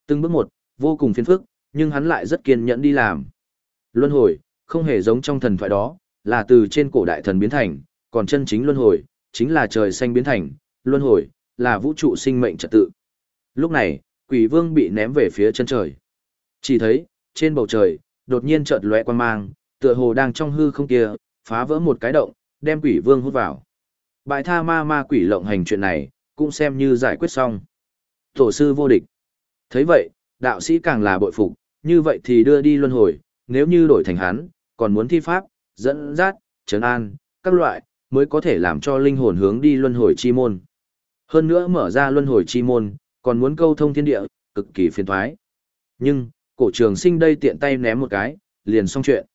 Từng bước một, vô cùng phiền phức, nhưng hắn lại rất kiên nhẫn đi làm. Luân hồi, không hề giống trong thần thoại đó, là từ trên cổ đại thần biến thành, còn chân chính luân hồi, chính là trời xanh biến thành, luân hồi, là vũ trụ sinh mệnh trật tự. Lúc này, quỷ vương bị ném về phía chân trời. Chỉ thấy, trên bầu trời, đột nhiên chợt lóe quan mang, tựa hồ đang trong hư không kia, phá vỡ một cái động, đem quỷ vương hút vào. Bại tha ma ma quỷ lộng hành chuyện này, cũng xem như giải quyết xong. Tổ sư vô địch. thấy vậy, đạo sĩ càng là bội phục, như vậy thì đưa đi luân hồi, nếu như đổi thành hắn, còn muốn thi pháp, dẫn dắt, trấn an, các loại, mới có thể làm cho linh hồn hướng đi luân hồi chi môn. Hơn nữa mở ra luân hồi chi môn, còn muốn câu thông thiên địa, cực kỳ phiền thoái. Nhưng, cổ trường sinh đây tiện tay ném một cái, liền xong chuyện.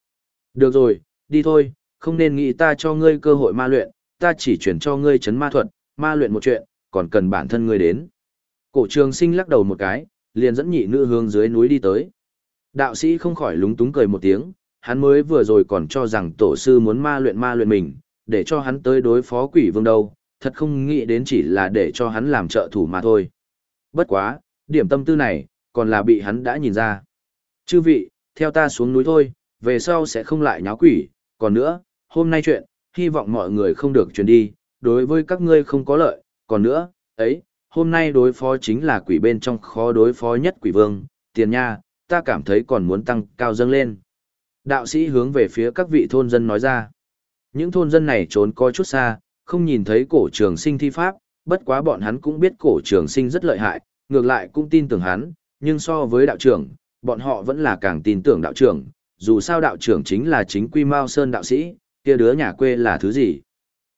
Được rồi, đi thôi, không nên nghĩ ta cho ngươi cơ hội ma luyện, ta chỉ chuyển cho ngươi chấn ma thuật, ma luyện một chuyện, còn cần bản thân ngươi đến. Cổ trường sinh lắc đầu một cái, liền dẫn nhị nữ hướng dưới núi đi tới. Đạo sĩ không khỏi lúng túng cười một tiếng, hắn mới vừa rồi còn cho rằng tổ sư muốn ma luyện ma luyện mình, để cho hắn tới đối phó quỷ vương đâu, thật không nghĩ đến chỉ là để cho hắn làm trợ thủ mà thôi. Bất quá, điểm tâm tư này, còn là bị hắn đã nhìn ra. Chư vị, theo ta xuống núi thôi, về sau sẽ không lại nháo quỷ, còn nữa, hôm nay chuyện, hy vọng mọi người không được truyền đi, đối với các ngươi không có lợi, còn nữa, ấy, hôm nay đối phó chính là quỷ bên trong khó đối phó nhất quỷ vương, tiền nha, ta cảm thấy còn muốn tăng cao dâng lên. Đạo sĩ hướng về phía các vị thôn dân nói ra. Những thôn dân này trốn coi chút xa, không nhìn thấy cổ trường sinh thi pháp, bất quá bọn hắn cũng biết cổ trường sinh rất lợi hại, ngược lại cũng tin tưởng hắn, nhưng so với đạo trưởng, bọn họ vẫn là càng tin tưởng đạo trưởng, dù sao đạo trưởng chính là chính quy Mao Sơn đạo sĩ, kia đứa nhà quê là thứ gì.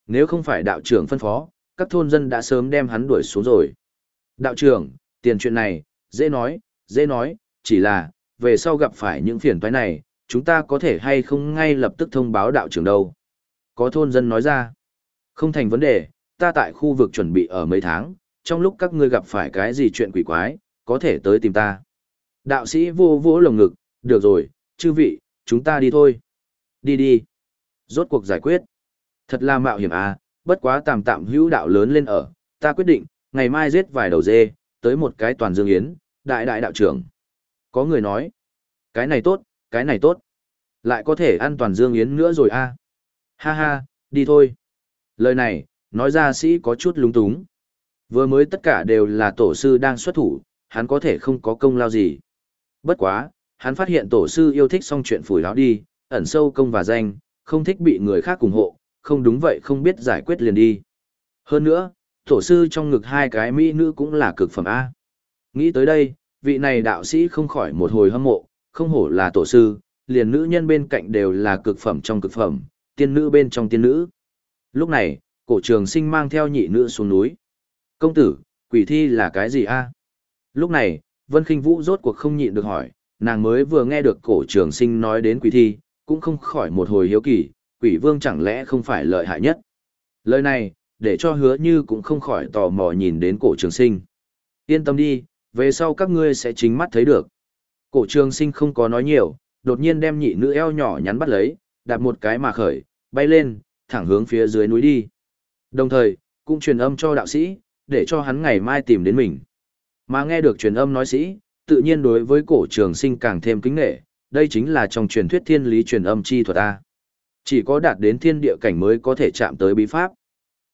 Nếu không phải đạo trưởng phân phó, các thôn dân đã sớm đem hắn đuổi xuống rồi. Đạo trưởng, tiền chuyện này, dễ nói, dễ nói, chỉ là, về sau gặp phải những phiền toái này, chúng ta có thể hay không ngay lập tức thông báo đạo trưởng đâu. Có thôn dân nói ra, không thành vấn đề, ta tại khu vực chuẩn bị ở mấy tháng, trong lúc các ngươi gặp phải cái gì chuyện quỷ quái, có thể tới tìm ta. Đạo sĩ vô vỗ lồng ngực, được rồi, chư vị, chúng ta đi thôi. Đi đi. Rốt cuộc giải quyết. Thật là mạo hiểm à, bất quá tạm tạm hữu đạo lớn lên ở, ta quyết định, ngày mai giết vài đầu dê, tới một cái toàn dương yến, đại đại đạo trưởng. Có người nói, cái này tốt, cái này tốt. Lại có thể ăn toàn dương yến nữa rồi a à. Ha ha, đi thôi. Lời này, nói ra sĩ có chút lúng túng. Vừa mới tất cả đều là tổ sư đang xuất thủ, hắn có thể không có công lao gì. Bất quá, hắn phát hiện tổ sư yêu thích xong chuyện phủi láo đi, ẩn sâu công và danh, không thích bị người khác ủng hộ, không đúng vậy không biết giải quyết liền đi. Hơn nữa, tổ sư trong ngực hai cái mỹ nữ cũng là cực phẩm A. Nghĩ tới đây, vị này đạo sĩ không khỏi một hồi hâm mộ, không hổ là tổ sư, liền nữ nhân bên cạnh đều là cực phẩm trong cực phẩm, tiên nữ bên trong tiên nữ. Lúc này, cổ trường sinh mang theo nhị nữ xuống núi. Công tử, quỷ thi là cái gì a? Lúc này, Vân Kinh Vũ rốt cuộc không nhịn được hỏi, nàng mới vừa nghe được cổ trường sinh nói đến quỷ thi, cũng không khỏi một hồi hiếu kỳ, quỷ vương chẳng lẽ không phải lợi hại nhất. Lời này, để cho hứa như cũng không khỏi tò mò nhìn đến cổ trường sinh. Yên tâm đi, về sau các ngươi sẽ chính mắt thấy được. Cổ trường sinh không có nói nhiều, đột nhiên đem nhị nữ eo nhỏ nhắn bắt lấy, đạp một cái mà khởi, bay lên, thẳng hướng phía dưới núi đi. Đồng thời, cũng truyền âm cho đạo sĩ, để cho hắn ngày mai tìm đến mình. Mà nghe được truyền âm nói sĩ, tự nhiên đối với cổ trường sinh càng thêm kính nghệ, đây chính là trong truyền thuyết thiên lý truyền âm chi thuật A. Chỉ có đạt đến thiên địa cảnh mới có thể chạm tới bí pháp.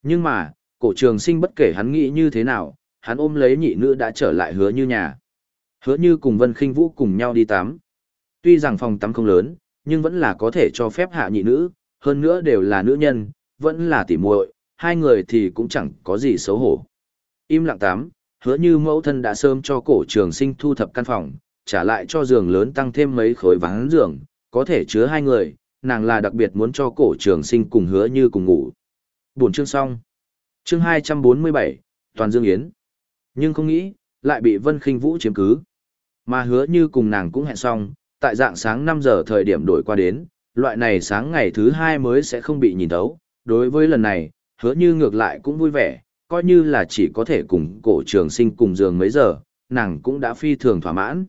Nhưng mà, cổ trường sinh bất kể hắn nghĩ như thế nào, hắn ôm lấy nhị nữ đã trở lại hứa như nhà. Hứa như cùng Vân khinh Vũ cùng nhau đi tắm. Tuy rằng phòng tắm không lớn, nhưng vẫn là có thể cho phép hạ nhị nữ, hơn nữa đều là nữ nhân, vẫn là tỉ muội, hai người thì cũng chẳng có gì xấu hổ. Im lặng tắm, hứa như mẫu thân đã sớm cho cổ trường sinh thu thập căn phòng, trả lại cho giường lớn tăng thêm mấy khối ván giường, có thể chứa hai người, nàng là đặc biệt muốn cho cổ trường sinh cùng hứa như cùng ngủ. buổi chương xong. Chương 247, Toàn Dương Yến. Nhưng không nghĩ, lại bị Vân khinh Vũ chiếm cứ. Mà hứa như cùng nàng cũng hẹn xong, tại dạng sáng 5 giờ thời điểm đổi qua đến, loại này sáng ngày thứ hai mới sẽ không bị nhìn thấu. Đối với lần này, hứa như ngược lại cũng vui vẻ, coi như là chỉ có thể cùng cổ trường sinh cùng giường mấy giờ, nàng cũng đã phi thường thỏa mãn.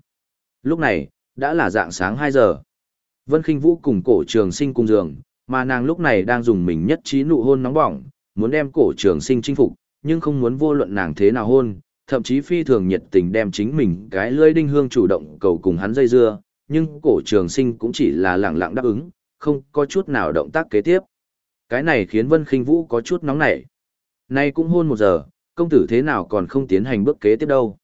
Lúc này, đã là dạng sáng 2 giờ. Vân Kinh Vũ cùng cổ trường sinh cùng giường, mà nàng lúc này đang dùng mình nhất trí nụ hôn nóng bỏng, muốn đem cổ trường sinh chinh phục, nhưng không muốn vô luận nàng thế nào hôn, thậm chí phi thường nhiệt tình đem chính mình cái lưỡi đinh hương chủ động cầu cùng hắn dây dưa, nhưng cổ trường sinh cũng chỉ là lẳng lặng đáp ứng, không có chút nào động tác kế tiếp. Cái này khiến Vân Kinh Vũ có chút nóng nảy. Nay cũng hôn một giờ, công tử thế nào còn không tiến hành bước kế tiếp đâu.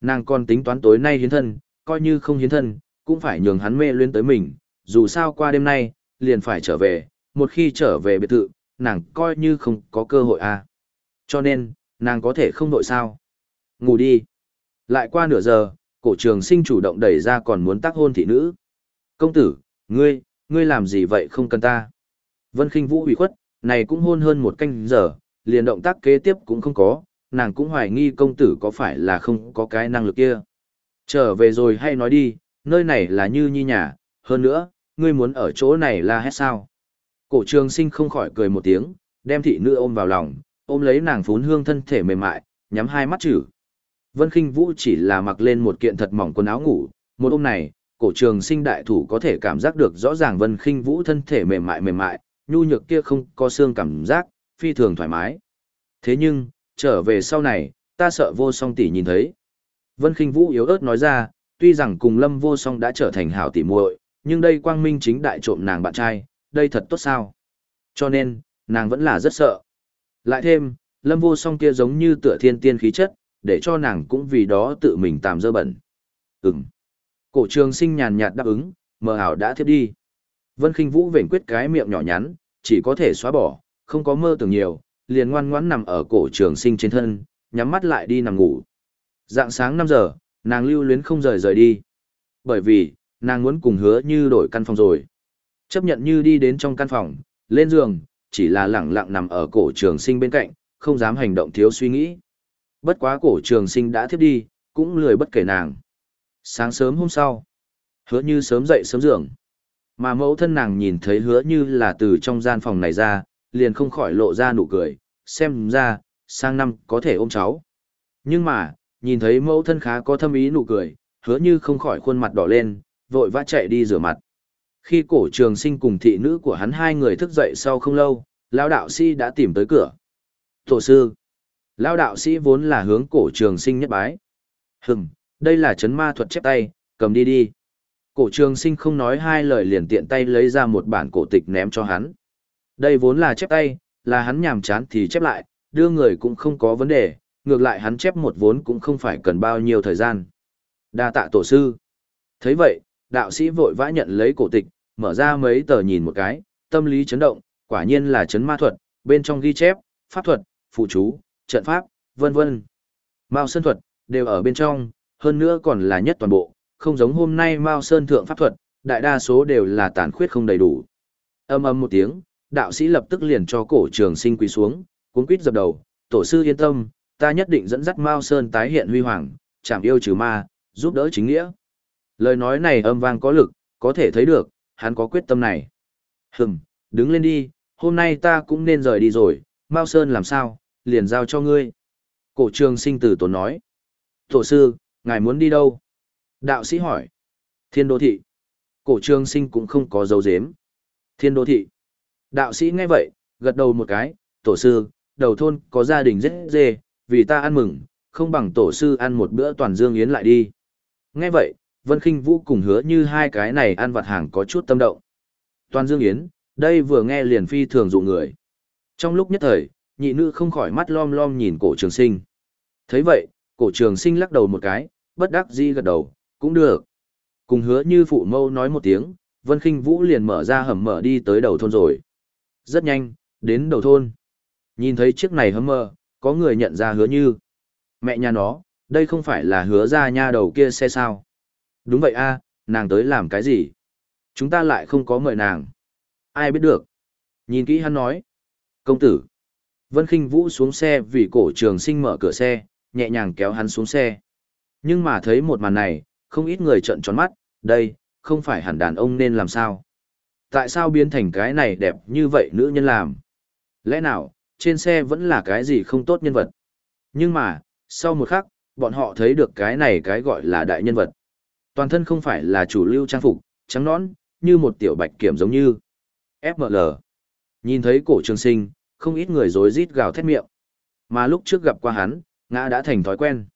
Nàng còn tính toán tối nay hiến thân, coi như không hiến thân, cũng phải nhường hắn mê luyến tới mình, dù sao qua đêm nay, liền phải trở về, một khi trở về biệt thự, nàng coi như không có cơ hội à. Cho nên, nàng có thể không đội sao. Ngủ đi. Lại qua nửa giờ, cổ trường sinh chủ động đẩy ra còn muốn tác hôn thị nữ. Công tử, ngươi, ngươi làm gì vậy không cần ta. Vân khinh vũ ủy khuất, này cũng hôn hơn một canh giờ, liền động tác kế tiếp cũng không có, nàng cũng hoài nghi công tử có phải là không có cái năng lực kia. Trở về rồi hay nói đi, nơi này là như nhi nhà, hơn nữa, ngươi muốn ở chỗ này là hết sao. Cổ trường sinh không khỏi cười một tiếng, đem thị nữ ôm vào lòng, ôm lấy nàng phún hương thân thể mềm mại, nhắm hai mắt chữ. Vân Kinh Vũ chỉ là mặc lên một kiện thật mỏng quần áo ngủ, một hôm này, cổ trường sinh đại thủ có thể cảm giác được rõ ràng Vân Kinh Vũ thân thể mềm mại mềm mại, nhu nhược kia không có xương cảm giác, phi thường thoải mái. Thế nhưng, trở về sau này, ta sợ vô song tỷ nhìn thấy. Vân Kinh Vũ yếu ớt nói ra, tuy rằng cùng Lâm vô song đã trở thành hảo tỷ muội, nhưng đây quang minh chính đại trộm nàng bạn trai, đây thật tốt sao. Cho nên, nàng vẫn là rất sợ. Lại thêm, Lâm vô song kia giống như tựa thiên tiên khí chất, để cho nàng cũng vì đó tự mình tạm dơ bẩn. Ừm. Cổ trường sinh nhàn nhạt đáp ứng, mờ ảo đã thiếp đi. Vân Kinh Vũ vểnh quyết cái miệng nhỏ nhắn, chỉ có thể xóa bỏ, không có mơ tưởng nhiều, liền ngoan ngoãn nằm ở cổ trường sinh trên thân, nhắm mắt lại đi nằm ngủ. Dạng sáng 5 giờ, nàng lưu luyến không rời rời đi. Bởi vì, nàng muốn cùng hứa như đổi căn phòng rồi. Chấp nhận như đi đến trong căn phòng, lên giường, chỉ là lẳng lặng nằm ở cổ trường sinh bên cạnh, không dám hành động thiếu suy nghĩ. Bất quá cổ trường sinh đã thiếp đi, cũng lười bất kể nàng. Sáng sớm hôm sau, hứa như sớm dậy sớm giường. Mà mẫu thân nàng nhìn thấy hứa như là từ trong gian phòng này ra, liền không khỏi lộ ra nụ cười, xem ra, sang năm có thể ôm cháu. Nhưng mà, nhìn thấy mẫu thân khá có thâm ý nụ cười, hứa như không khỏi khuôn mặt đỏ lên, vội vã chạy đi rửa mặt. Khi cổ trường sinh cùng thị nữ của hắn hai người thức dậy sau không lâu, lão đạo sĩ đã tìm tới cửa. Tổ sư, lão đạo sĩ vốn là hướng cổ trường sinh nhất bái. Hừm, đây là chấn ma thuật chép tay, cầm đi đi. Cổ trường sinh không nói hai lời liền tiện tay lấy ra một bản cổ tịch ném cho hắn. Đây vốn là chép tay, là hắn nhàm chán thì chép lại, đưa người cũng không có vấn đề, ngược lại hắn chép một vốn cũng không phải cần bao nhiêu thời gian. Đa tạ tổ sư. thấy vậy, đạo sĩ vội vã nhận lấy cổ tịch, mở ra mấy tờ nhìn một cái, tâm lý chấn động, quả nhiên là chấn ma thuật, bên trong ghi chép, pháp thuật, phụ chú, trận pháp, vân vân. Mao Sơn thuật, đều ở bên trong, hơn nữa còn là nhất toàn bộ, không giống hôm nay Mao Sơn thượng pháp thuật, đại đa số đều là tàn khuyết không đầy đủ. Âm âm một tiếng, đạo sĩ lập tức liền cho cổ trường sinh quỳ xuống, cuốn quýt dập đầu, tổ sư yên tâm, ta nhất định dẫn dắt Mao Sơn tái hiện huy hoàng, chảm yêu trừ ma, giúp đỡ chính nghĩa. Lời nói này âm vang có lực, có thể thấy được, hắn có quyết tâm này. Hừm, đứng lên đi, hôm nay ta cũng nên rời đi rồi, Mao Sơn làm sao, liền giao cho ngươi. Cổ trường sinh tử tổ nói. Tổ sư, ngài muốn đi đâu? Đạo sĩ hỏi. Thiên đô thị. Cổ trường sinh cũng không có dấu dếm. Thiên đô thị. Đạo sĩ nghe vậy, gật đầu một cái, tổ sư, đầu thôn có gia đình rất dê, vì ta ăn mừng, không bằng tổ sư ăn một bữa toàn dương yến lại đi. Nghe vậy, Vân Kinh Vũ cùng hứa như hai cái này ăn vặt hàng có chút tâm động. Toàn dương yến, đây vừa nghe liền phi thường dụ người. Trong lúc nhất thời, nhị nữ không khỏi mắt lom lom nhìn cổ trường sinh. thấy vậy, cổ trường sinh lắc đầu một cái, bất đắc dĩ gật đầu, cũng được. Cùng hứa như phụ mâu nói một tiếng, Vân Kinh Vũ liền mở ra hầm mở đi tới đầu thôn rồi. Rất nhanh, đến đầu thôn. Nhìn thấy chiếc này hầm mở, có người nhận ra hứa như. Mẹ nhà nó, đây không phải là hứa ra nha đầu kia xe sao. Đúng vậy a nàng tới làm cái gì? Chúng ta lại không có mời nàng. Ai biết được? Nhìn kỹ hắn nói. Công tử. Vân Kinh Vũ xuống xe vì cổ trường sinh mở cửa xe, nhẹ nhàng kéo hắn xuống xe. Nhưng mà thấy một màn này, không ít người trợn tròn mắt, đây, không phải hẳn đàn ông nên làm sao? Tại sao biến thành cái này đẹp như vậy nữ nhân làm? Lẽ nào, trên xe vẫn là cái gì không tốt nhân vật? Nhưng mà, sau một khắc, bọn họ thấy được cái này cái gọi là đại nhân vật. Toàn thân không phải là chủ lưu trang phục, trắng nõn, như một tiểu bạch kiểm giống như FML. Nhìn thấy cổ trường sinh, không ít người rối rít gào thét miệng. Mà lúc trước gặp qua hắn, ngã đã thành thói quen.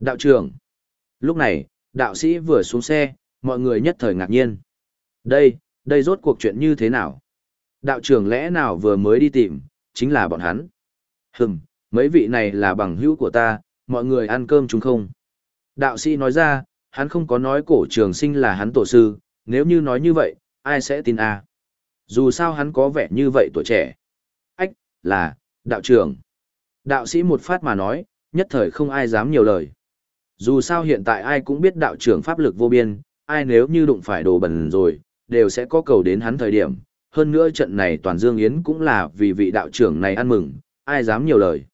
Đạo trưởng. Lúc này, đạo sĩ vừa xuống xe, mọi người nhất thời ngạc nhiên. Đây, đây rốt cuộc chuyện như thế nào? Đạo trưởng lẽ nào vừa mới đi tìm, chính là bọn hắn. Hừm, mấy vị này là bằng hữu của ta, mọi người ăn cơm chúng không? Đạo sĩ nói ra, hắn không có nói cổ trường sinh là hắn tổ sư, nếu như nói như vậy, ai sẽ tin à? Dù sao hắn có vẻ như vậy tuổi trẻ. Là, đạo trưởng. Đạo sĩ một phát mà nói, nhất thời không ai dám nhiều lời. Dù sao hiện tại ai cũng biết đạo trưởng pháp lực vô biên, ai nếu như đụng phải đồ bẩn rồi, đều sẽ có cầu đến hắn thời điểm. Hơn nữa trận này toàn Dương Yến cũng là vì vị đạo trưởng này ăn mừng, ai dám nhiều lời.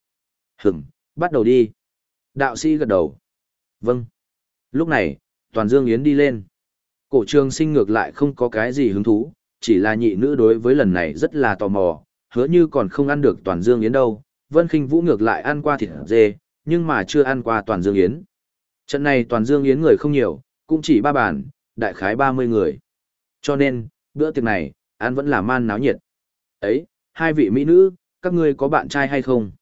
Hửm, bắt đầu đi. Đạo sĩ gật đầu. Vâng. Lúc này, toàn Dương Yến đi lên. Cổ trường sinh ngược lại không có cái gì hứng thú, chỉ là nhị nữ đối với lần này rất là tò mò, hứa như còn không ăn được toàn Dương Yến đâu. Vân Kinh Vũ ngược lại ăn qua thịt dê, nhưng mà chưa ăn qua toàn Dương Yến. Trận này toàn Dương Yến người không nhiều, cũng chỉ ba bàn, đại khái 30 người. Cho nên, bữa tiệc này, ăn vẫn là man náo nhiệt. Ấy, hai vị mỹ nữ, các ngươi có bạn trai hay không?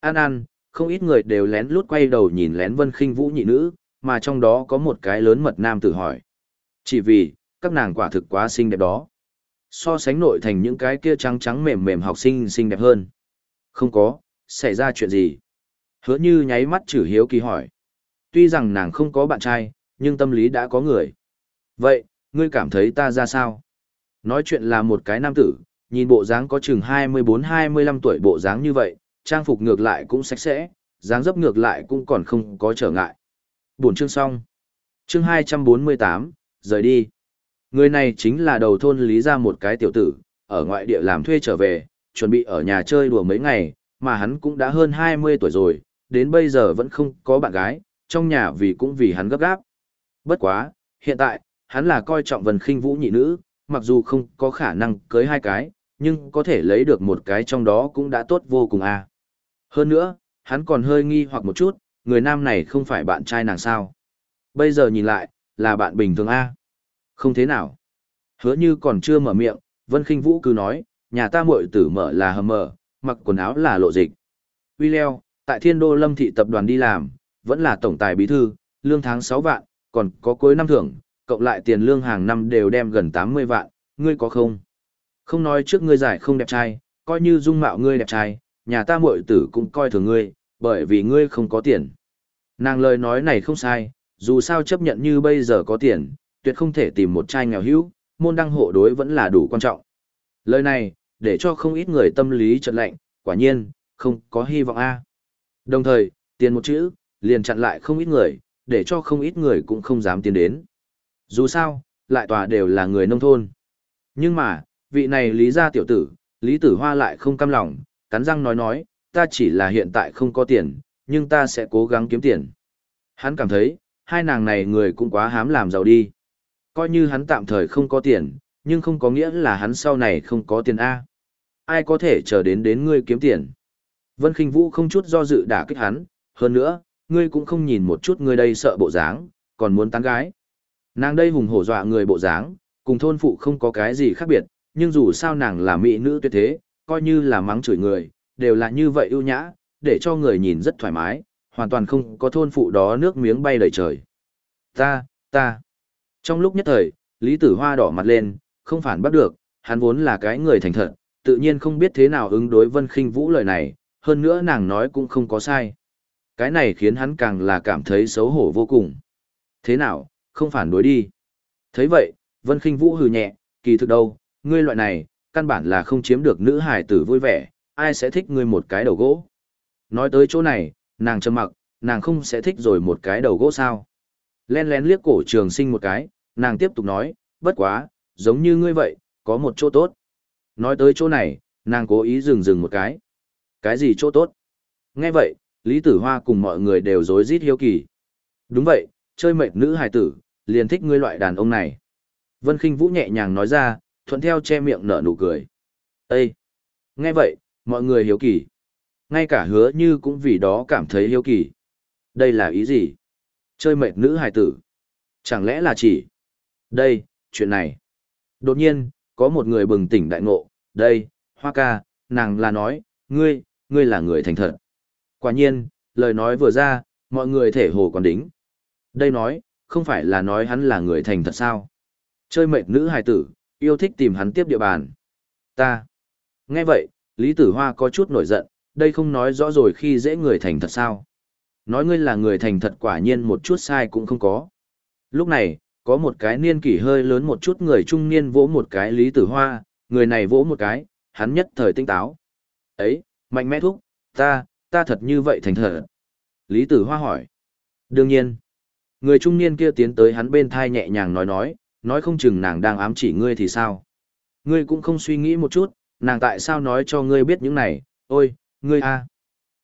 Ăn ăn, không ít người đều lén lút quay đầu nhìn lén Vân Khinh Vũ nhị nữ, mà trong đó có một cái lớn mật nam tử hỏi. Chỉ vì, các nàng quả thực quá xinh đẹp đó. So sánh nội thành những cái kia trắng trắng mềm mềm học sinh xinh đẹp hơn. Không có, xảy ra chuyện gì? Hứa như nháy mắt chử hiếu kỳ hỏi. Tuy rằng nàng không có bạn trai, nhưng tâm lý đã có người. Vậy, ngươi cảm thấy ta ra sao? Nói chuyện là một cái nam tử, nhìn bộ dáng có chừng 24-25 tuổi bộ dáng như vậy, trang phục ngược lại cũng sạch sẽ, dáng dấp ngược lại cũng còn không có trở ngại. Buổi chương xong. Chương 248, rời đi. Người này chính là đầu thôn lý ra một cái tiểu tử, ở ngoại địa làm thuê trở về, chuẩn bị ở nhà chơi đùa mấy ngày, mà hắn cũng đã hơn 20 tuổi rồi, đến bây giờ vẫn không có bạn gái, trong nhà vì cũng vì hắn gấp gáp. Bất quá, hiện tại, hắn là coi trọng vần khinh vũ nhị nữ, mặc dù không có khả năng cưới hai cái, nhưng có thể lấy được một cái trong đó cũng đã tốt vô cùng à. Hơn nữa, hắn còn hơi nghi hoặc một chút, người nam này không phải bạn trai nàng sao. Bây giờ nhìn lại, là bạn bình thường a không thế nào. Hứa như còn chưa mở miệng, Vân khinh Vũ cứ nói, nhà ta muội tử mở là hầm mở, mặc quần áo là lộ dịch. William, tại thiên đô lâm thị tập đoàn đi làm, vẫn là tổng tài bí thư, lương tháng 6 vạn, còn có cuối năm thưởng, cộng lại tiền lương hàng năm đều đem gần 80 vạn, ngươi có không? Không nói trước ngươi giải không đẹp trai, coi như dung mạo ngươi đẹp trai, nhà ta muội tử cũng coi thường ngươi, bởi vì ngươi không có tiền. Nàng lời nói này không sai, dù sao chấp nhận như bây giờ có tiền, tuyệt không thể tìm một trai nghèo hữu, môn đăng hộ đối vẫn là đủ quan trọng. Lời này, để cho không ít người tâm lý chợt lạnh, quả nhiên, không có hy vọng a. Đồng thời, tiền một chữ, liền chặn lại không ít người, để cho không ít người cũng không dám tiến đến. Dù sao, lại tòa đều là người nông thôn. Nhưng mà, vị này lý gia tiểu tử, lý tử hoa lại không cam lòng, cắn răng nói nói, ta chỉ là hiện tại không có tiền, nhưng ta sẽ cố gắng kiếm tiền. Hắn cảm thấy, hai nàng này người cũng quá hám làm giàu đi. Coi như hắn tạm thời không có tiền, nhưng không có nghĩa là hắn sau này không có tiền A. Ai có thể chờ đến đến ngươi kiếm tiền. Vân Kinh Vũ không chút do dự đả kích hắn, hơn nữa, ngươi cũng không nhìn một chút ngươi đây sợ bộ dáng, còn muốn tán gái. Nàng đây hùng hổ dọa người bộ dáng, cùng thôn phụ không có cái gì khác biệt, nhưng dù sao nàng là mỹ nữ tuyệt thế, coi như là mắng chửi người, đều là như vậy ưu nhã, để cho người nhìn rất thoải mái, hoàn toàn không có thôn phụ đó nước miếng bay đầy trời. Ta, ta. Trong lúc nhất thời, Lý Tử Hoa đỏ mặt lên, không phản bắt được, hắn vốn là cái người thành thật, tự nhiên không biết thế nào ứng đối Vân Khinh Vũ lời này, hơn nữa nàng nói cũng không có sai. Cái này khiến hắn càng là cảm thấy xấu hổ vô cùng. Thế nào, không phản đối đi. thấy vậy, Vân Khinh Vũ hừ nhẹ, kỳ thực đâu, ngươi loại này, căn bản là không chiếm được nữ hài tử vui vẻ, ai sẽ thích ngươi một cái đầu gỗ. Nói tới chỗ này, nàng trầm mặc, nàng không sẽ thích rồi một cái đầu gỗ sao. Len lén liếc cổ trường sinh một cái, nàng tiếp tục nói, bất quá, giống như ngươi vậy, có một chỗ tốt. Nói tới chỗ này, nàng cố ý dừng dừng một cái. Cái gì chỗ tốt? Nghe vậy, Lý Tử Hoa cùng mọi người đều rối rít hiếu kỳ. Đúng vậy, chơi mệt nữ hài tử, liền thích ngươi loại đàn ông này. Vân Kinh Vũ nhẹ nhàng nói ra, thuận theo che miệng nở nụ cười. Ê! Nghe vậy, mọi người hiếu kỳ. Ngay cả hứa như cũng vì đó cảm thấy hiếu kỳ. Đây là ý gì? Chơi mệt nữ hài tử. Chẳng lẽ là chỉ... Đây, chuyện này. Đột nhiên, có một người bừng tỉnh đại ngộ. Đây, Hoa ca, nàng là nói, ngươi, ngươi là người thành thật. Quả nhiên, lời nói vừa ra, mọi người thể hồ còn đính. Đây nói, không phải là nói hắn là người thành thật sao? Chơi mệt nữ hài tử, yêu thích tìm hắn tiếp địa bàn. Ta. Nghe vậy, Lý Tử Hoa có chút nổi giận, đây không nói rõ rồi khi dễ người thành thật sao. Nói ngươi là người thành thật quả nhiên một chút sai cũng không có. Lúc này, có một cái niên kỷ hơi lớn một chút người trung niên vỗ một cái Lý Tử Hoa, người này vỗ một cái, hắn nhất thời tinh táo. Ấy, mạnh mẽ thúc, ta, ta thật như vậy thành thật. Lý Tử Hoa hỏi. Đương nhiên. Người trung niên kia tiến tới hắn bên thai nhẹ nhàng nói nói, nói không chừng nàng đang ám chỉ ngươi thì sao. Ngươi cũng không suy nghĩ một chút, nàng tại sao nói cho ngươi biết những này, ôi, ngươi a.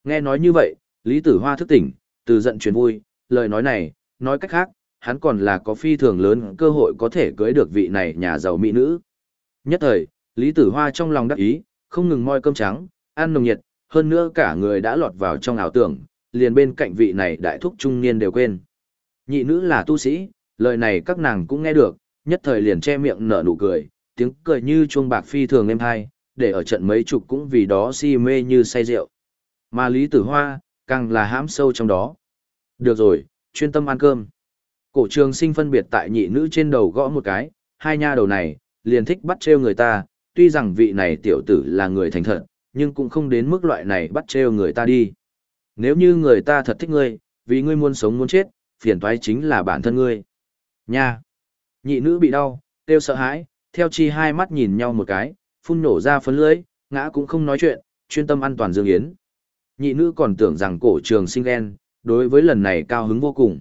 Nghe nói như vậy, Lý Tử Hoa thức tỉnh, từ giận chuyển vui, lời nói này, nói cách khác, hắn còn là có phi thường lớn cơ hội có thể cưới được vị này nhà giàu mỹ nữ. Nhất thời, Lý Tử Hoa trong lòng đắc ý, không ngừng moi cơm trắng, ăn nồng nhiệt, hơn nữa cả người đã lọt vào trong ảo tưởng, liền bên cạnh vị này đại thúc trung niên đều quên. Nhị nữ là tu sĩ, lời này các nàng cũng nghe được, nhất thời liền che miệng nở nụ cười, tiếng cười như chuông bạc phi thường êm hai, để ở trận mấy chục cũng vì đó si mê như say rượu. Mà Lý Tử Hoa, càng là hãm sâu trong đó. Được rồi, chuyên tâm ăn cơm. Cổ trường sinh phân biệt tại nhị nữ trên đầu gõ một cái, hai nha đầu này, liền thích bắt trêu người ta, tuy rằng vị này tiểu tử là người thành thật, nhưng cũng không đến mức loại này bắt trêu người ta đi. Nếu như người ta thật thích ngươi, vì ngươi muốn sống muốn chết, phiền toái chính là bản thân ngươi. Nha! Nhị nữ bị đau, kêu sợ hãi, theo chi hai mắt nhìn nhau một cái, phun nổ ra phấn lưới, ngã cũng không nói chuyện, chuyên tâm an toàn dương yến. Nhị nữ còn tưởng rằng cổ trường sinh ghen, đối với lần này cao hứng vô cùng.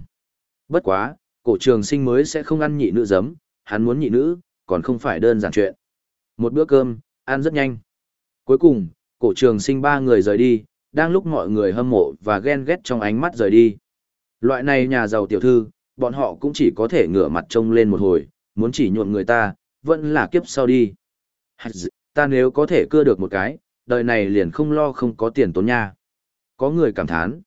Bất quá, cổ trường sinh mới sẽ không ăn nhị nữ giấm, hắn muốn nhị nữ, còn không phải đơn giản chuyện. Một bữa cơm, ăn rất nhanh. Cuối cùng, cổ trường sinh ba người rời đi, đang lúc mọi người hâm mộ và ghen ghét trong ánh mắt rời đi. Loại này nhà giàu tiểu thư, bọn họ cũng chỉ có thể ngửa mặt trông lên một hồi, muốn chỉ nhuộm người ta, vẫn là kiếp sau đi. Ta nếu có thể cưa được một cái, đời này liền không lo không có tiền tốn nha. Có người cảm thán.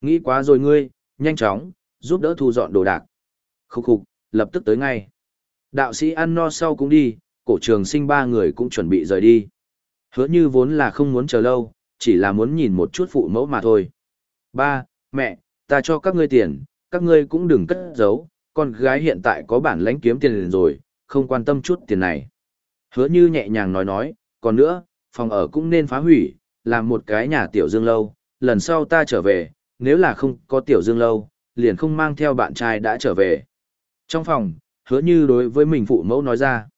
Nghĩ quá rồi ngươi, nhanh chóng, giúp đỡ thu dọn đồ đạc. Khúc khục, lập tức tới ngay. Đạo sĩ ăn no sau cũng đi, cổ trường sinh ba người cũng chuẩn bị rời đi. Hứa như vốn là không muốn chờ lâu, chỉ là muốn nhìn một chút phụ mẫu mà thôi. Ba, mẹ, ta cho các ngươi tiền, các ngươi cũng đừng cất giấu, con gái hiện tại có bản lãnh kiếm tiền rồi, không quan tâm chút tiền này. Hứa như nhẹ nhàng nói nói, còn nữa, phòng ở cũng nên phá hủy, làm một cái nhà tiểu dương lâu, lần sau ta trở về, nếu là không có tiểu dương lâu, liền không mang theo bạn trai đã trở về. Trong phòng, hứa như đối với mình phụ mẫu nói ra.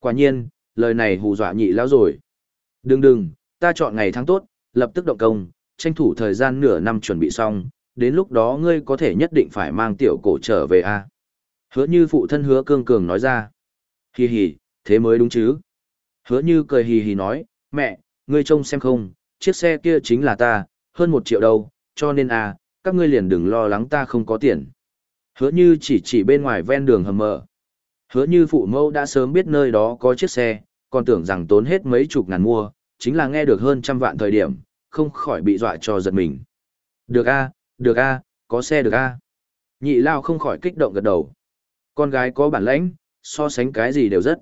Quả nhiên, lời này hù dọa nhị lão rồi. Đừng đừng, ta chọn ngày tháng tốt, lập tức động công, tranh thủ thời gian nửa năm chuẩn bị xong, đến lúc đó ngươi có thể nhất định phải mang tiểu cổ trở về a Hứa như phụ thân hứa cương cường nói ra. Hì hì, thế mới đúng chứ. Hứa như cười hì hì nói, mẹ, ngươi trông xem không, chiếc xe kia chính là ta, hơn một triệu đâu, cho nên à, các ngươi liền đừng lo lắng ta không có tiền. Hứa như chỉ chỉ bên ngoài ven đường hầm mờ. Hứa như phụ mẫu đã sớm biết nơi đó có chiếc xe, còn tưởng rằng tốn hết mấy chục ngàn mua, chính là nghe được hơn trăm vạn thời điểm, không khỏi bị dọa cho giật mình. Được a, được a, có xe được a. Nhị lao không khỏi kích động gật đầu. Con gái có bản lãnh, so sánh cái gì đều rất.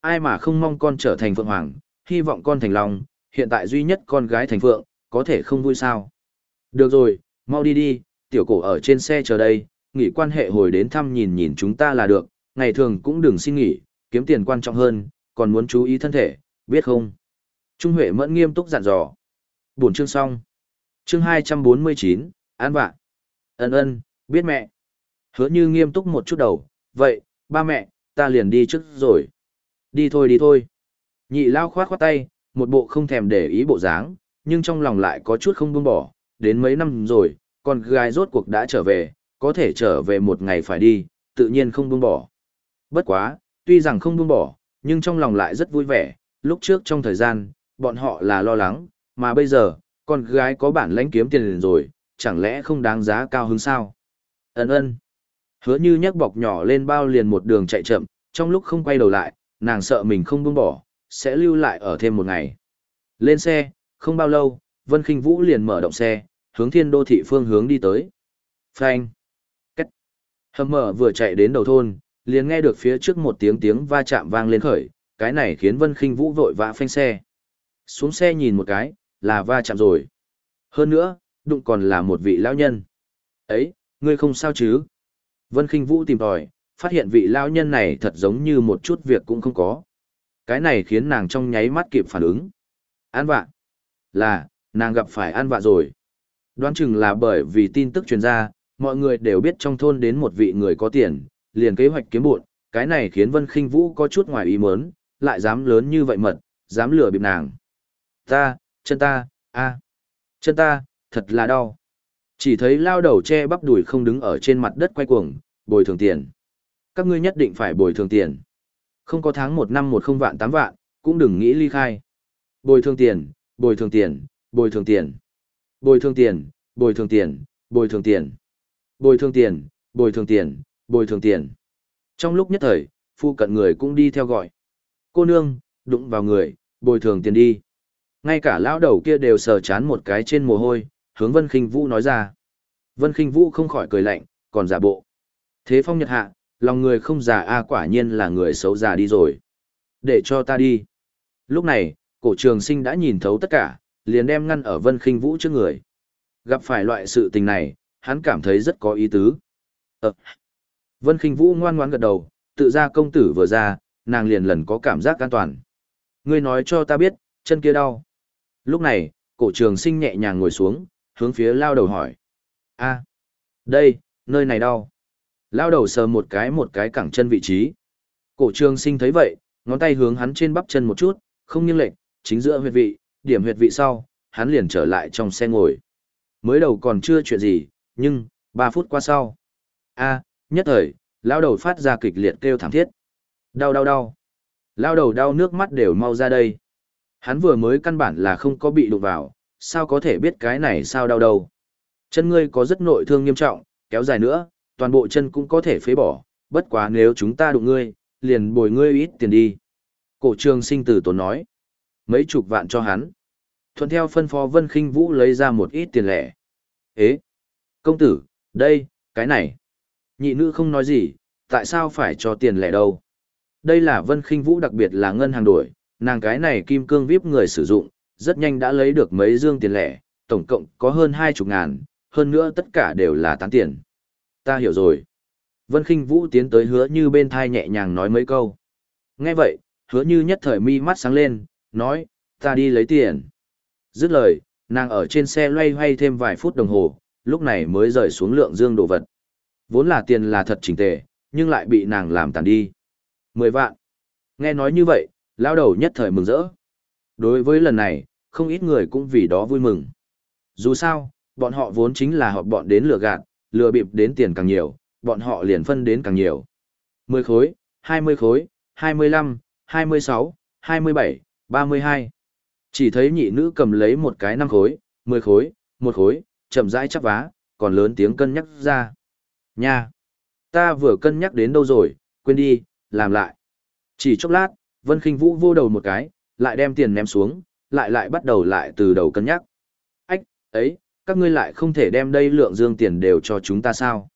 Ai mà không mong con trở thành phượng hoàng, hy vọng con thành lòng, hiện tại duy nhất con gái thành phượng, có thể không vui sao. Được rồi, mau đi đi, tiểu cổ ở trên xe chờ đây, nghỉ quan hệ hồi đến thăm nhìn nhìn chúng ta là được, ngày thường cũng đừng xin nghỉ, kiếm tiền quan trọng hơn, còn muốn chú ý thân thể, biết không? Trung Huệ mẫn nghiêm túc dặn dò. Buổi chương xong. Chương 249, An Vạn. Ân ân, biết mẹ. Hứa như nghiêm túc một chút đầu, vậy, ba mẹ, ta liền đi trước rồi. Đi thôi đi thôi. Nhị lao khoát khoát tay, một bộ không thèm để ý bộ dáng, nhưng trong lòng lại có chút không buông bỏ, đến mấy năm rồi, con gái rốt cuộc đã trở về, có thể trở về một ngày phải đi, tự nhiên không buông bỏ. Bất quá, tuy rằng không buông bỏ, nhưng trong lòng lại rất vui vẻ, lúc trước trong thời gian, bọn họ là lo lắng, mà bây giờ, con gái có bản lãnh kiếm tiền rồi, chẳng lẽ không đáng giá cao hơn sao? Ấn ơn. Hứa như nhấc bọc nhỏ lên bao liền một đường chạy chậm, trong lúc không quay đầu lại, nàng sợ mình không buông bỏ, sẽ lưu lại ở thêm một ngày. Lên xe, không bao lâu, Vân Kinh Vũ liền mở động xe, hướng thiên đô thị phương hướng đi tới. Phanh. Cách. Hầm mở vừa chạy đến đầu thôn, liền nghe được phía trước một tiếng tiếng va chạm vang lên khởi, cái này khiến Vân Kinh Vũ vội vã phanh xe. Xuống xe nhìn một cái, là va chạm rồi. Hơn nữa, đụng còn là một vị lão nhân. Ấy, ngươi không sao chứ? Vân Kinh Vũ tìm tòi, phát hiện vị lão nhân này thật giống như một chút việc cũng không có. Cái này khiến nàng trong nháy mắt kịp phản ứng. An vạn. Là, nàng gặp phải an vạ rồi. Đoán chừng là bởi vì tin tức truyền ra, mọi người đều biết trong thôn đến một vị người có tiền, liền kế hoạch kiếm bộn, cái này khiến Vân Khinh Vũ có chút ngoài ý muốn, lại dám lớn như vậy mật, dám lừa bịp nàng. Ta, chân ta, a, chân ta, thật là đau. Chỉ thấy lao đầu che bắp đùi không đứng ở trên mặt đất quay cuồng, bồi thường tiền. Các ngươi nhất định phải bồi thường tiền. Không có tháng một năm một không vạn tám vạn, cũng đừng nghĩ ly khai. Bồi thường tiền, bồi thường tiền, bồi thường tiền. Bồi thường tiền, bồi thường tiền, bồi thường tiền. Bồi thường tiền, bồi thường tiền, bồi thường tiền. Trong lúc nhất thời, phu cận người cũng đi theo gọi. Cô nương, đụng vào người, bồi thường tiền đi. Ngay cả lão đầu kia đều sờ chán một cái trên mồ hôi, hướng Vân Khinh Vũ nói ra. Vân Khinh Vũ không khỏi cười lạnh, còn giả bộ. Thế phong nhật hạ, lòng người không già a quả nhiên là người xấu già đi rồi. Để cho ta đi. Lúc này, cổ trường sinh đã nhìn thấu tất cả, liền đem ngăn ở Vân Khinh Vũ trước người. Gặp phải loại sự tình này, hắn cảm thấy rất có ý tứ. Ờ. Vân Khinh Vũ ngoan ngoãn gật đầu, tự ra công tử vừa ra, nàng liền lần có cảm giác an toàn. Ngươi nói cho ta biết, chân kia đau. Lúc này, cổ trường sinh nhẹ nhàng ngồi xuống, hướng phía lao đầu hỏi. a đây, nơi này đau. Lao đầu sờ một cái một cái cẳng chân vị trí. Cổ trường sinh thấy vậy, ngón tay hướng hắn trên bắp chân một chút, không nghiêng lệch, chính giữa huyệt vị, điểm huyệt vị sau, hắn liền trở lại trong xe ngồi. Mới đầu còn chưa chuyện gì, nhưng, 3 phút qua sau. a nhất thời, lao đầu phát ra kịch liệt kêu thảm thiết. Đau đau đau. Lao đầu đau nước mắt đều mau ra đây. Hắn vừa mới căn bản là không có bị đụng vào, sao có thể biết cái này sao đau đầu? Chân ngươi có rất nội thương nghiêm trọng, kéo dài nữa, toàn bộ chân cũng có thể phế bỏ, bất quá nếu chúng ta đụng ngươi, liền bồi ngươi ít tiền đi. Cổ trường sinh tử tốn nói. Mấy chục vạn cho hắn. Thuận theo phân phó Vân Kinh Vũ lấy ra một ít tiền lẻ. Ế! Công tử, đây, cái này. Nhị nữ không nói gì, tại sao phải cho tiền lẻ đâu? Đây là Vân Kinh Vũ đặc biệt là ngân hàng đổi, nàng cái này kim cương vip người sử dụng, rất nhanh đã lấy được mấy dương tiền lẻ, tổng cộng có hơn hai chục ngàn, hơn nữa tất cả đều là tán tiền. Ta hiểu rồi. Vân Kinh Vũ tiến tới hứa như bên thai nhẹ nhàng nói mấy câu. Nghe vậy, hứa như nhất thời mi mắt sáng lên, nói, ta đi lấy tiền. Dứt lời, nàng ở trên xe loay hoay thêm vài phút đồng hồ, lúc này mới rời xuống lượng dương đồ vật. Vốn là tiền là thật chỉnh tề, nhưng lại bị nàng làm tàn đi. Mười vạn. Nghe nói như vậy, lao đầu nhất thời mừng rỡ. Đối với lần này, không ít người cũng vì đó vui mừng. Dù sao, bọn họ vốn chính là họp bọn đến lừa gạt, lừa bịp đến tiền càng nhiều, bọn họ liền phân đến càng nhiều. 10 khối, 20 khối, 25, 26, 27, 32. Chỉ thấy nhị nữ cầm lấy một cái năm khối, 10 khối, một khối, chậm rãi chắp vá, còn lớn tiếng cân nhắc ra. Nha! Ta vừa cân nhắc đến đâu rồi, quên đi, làm lại. Chỉ chốc lát, Vân Kinh Vũ vô đầu một cái, lại đem tiền ném xuống, lại lại bắt đầu lại từ đầu cân nhắc. Ách, ấy, các ngươi lại không thể đem đây lượng dương tiền đều cho chúng ta sao?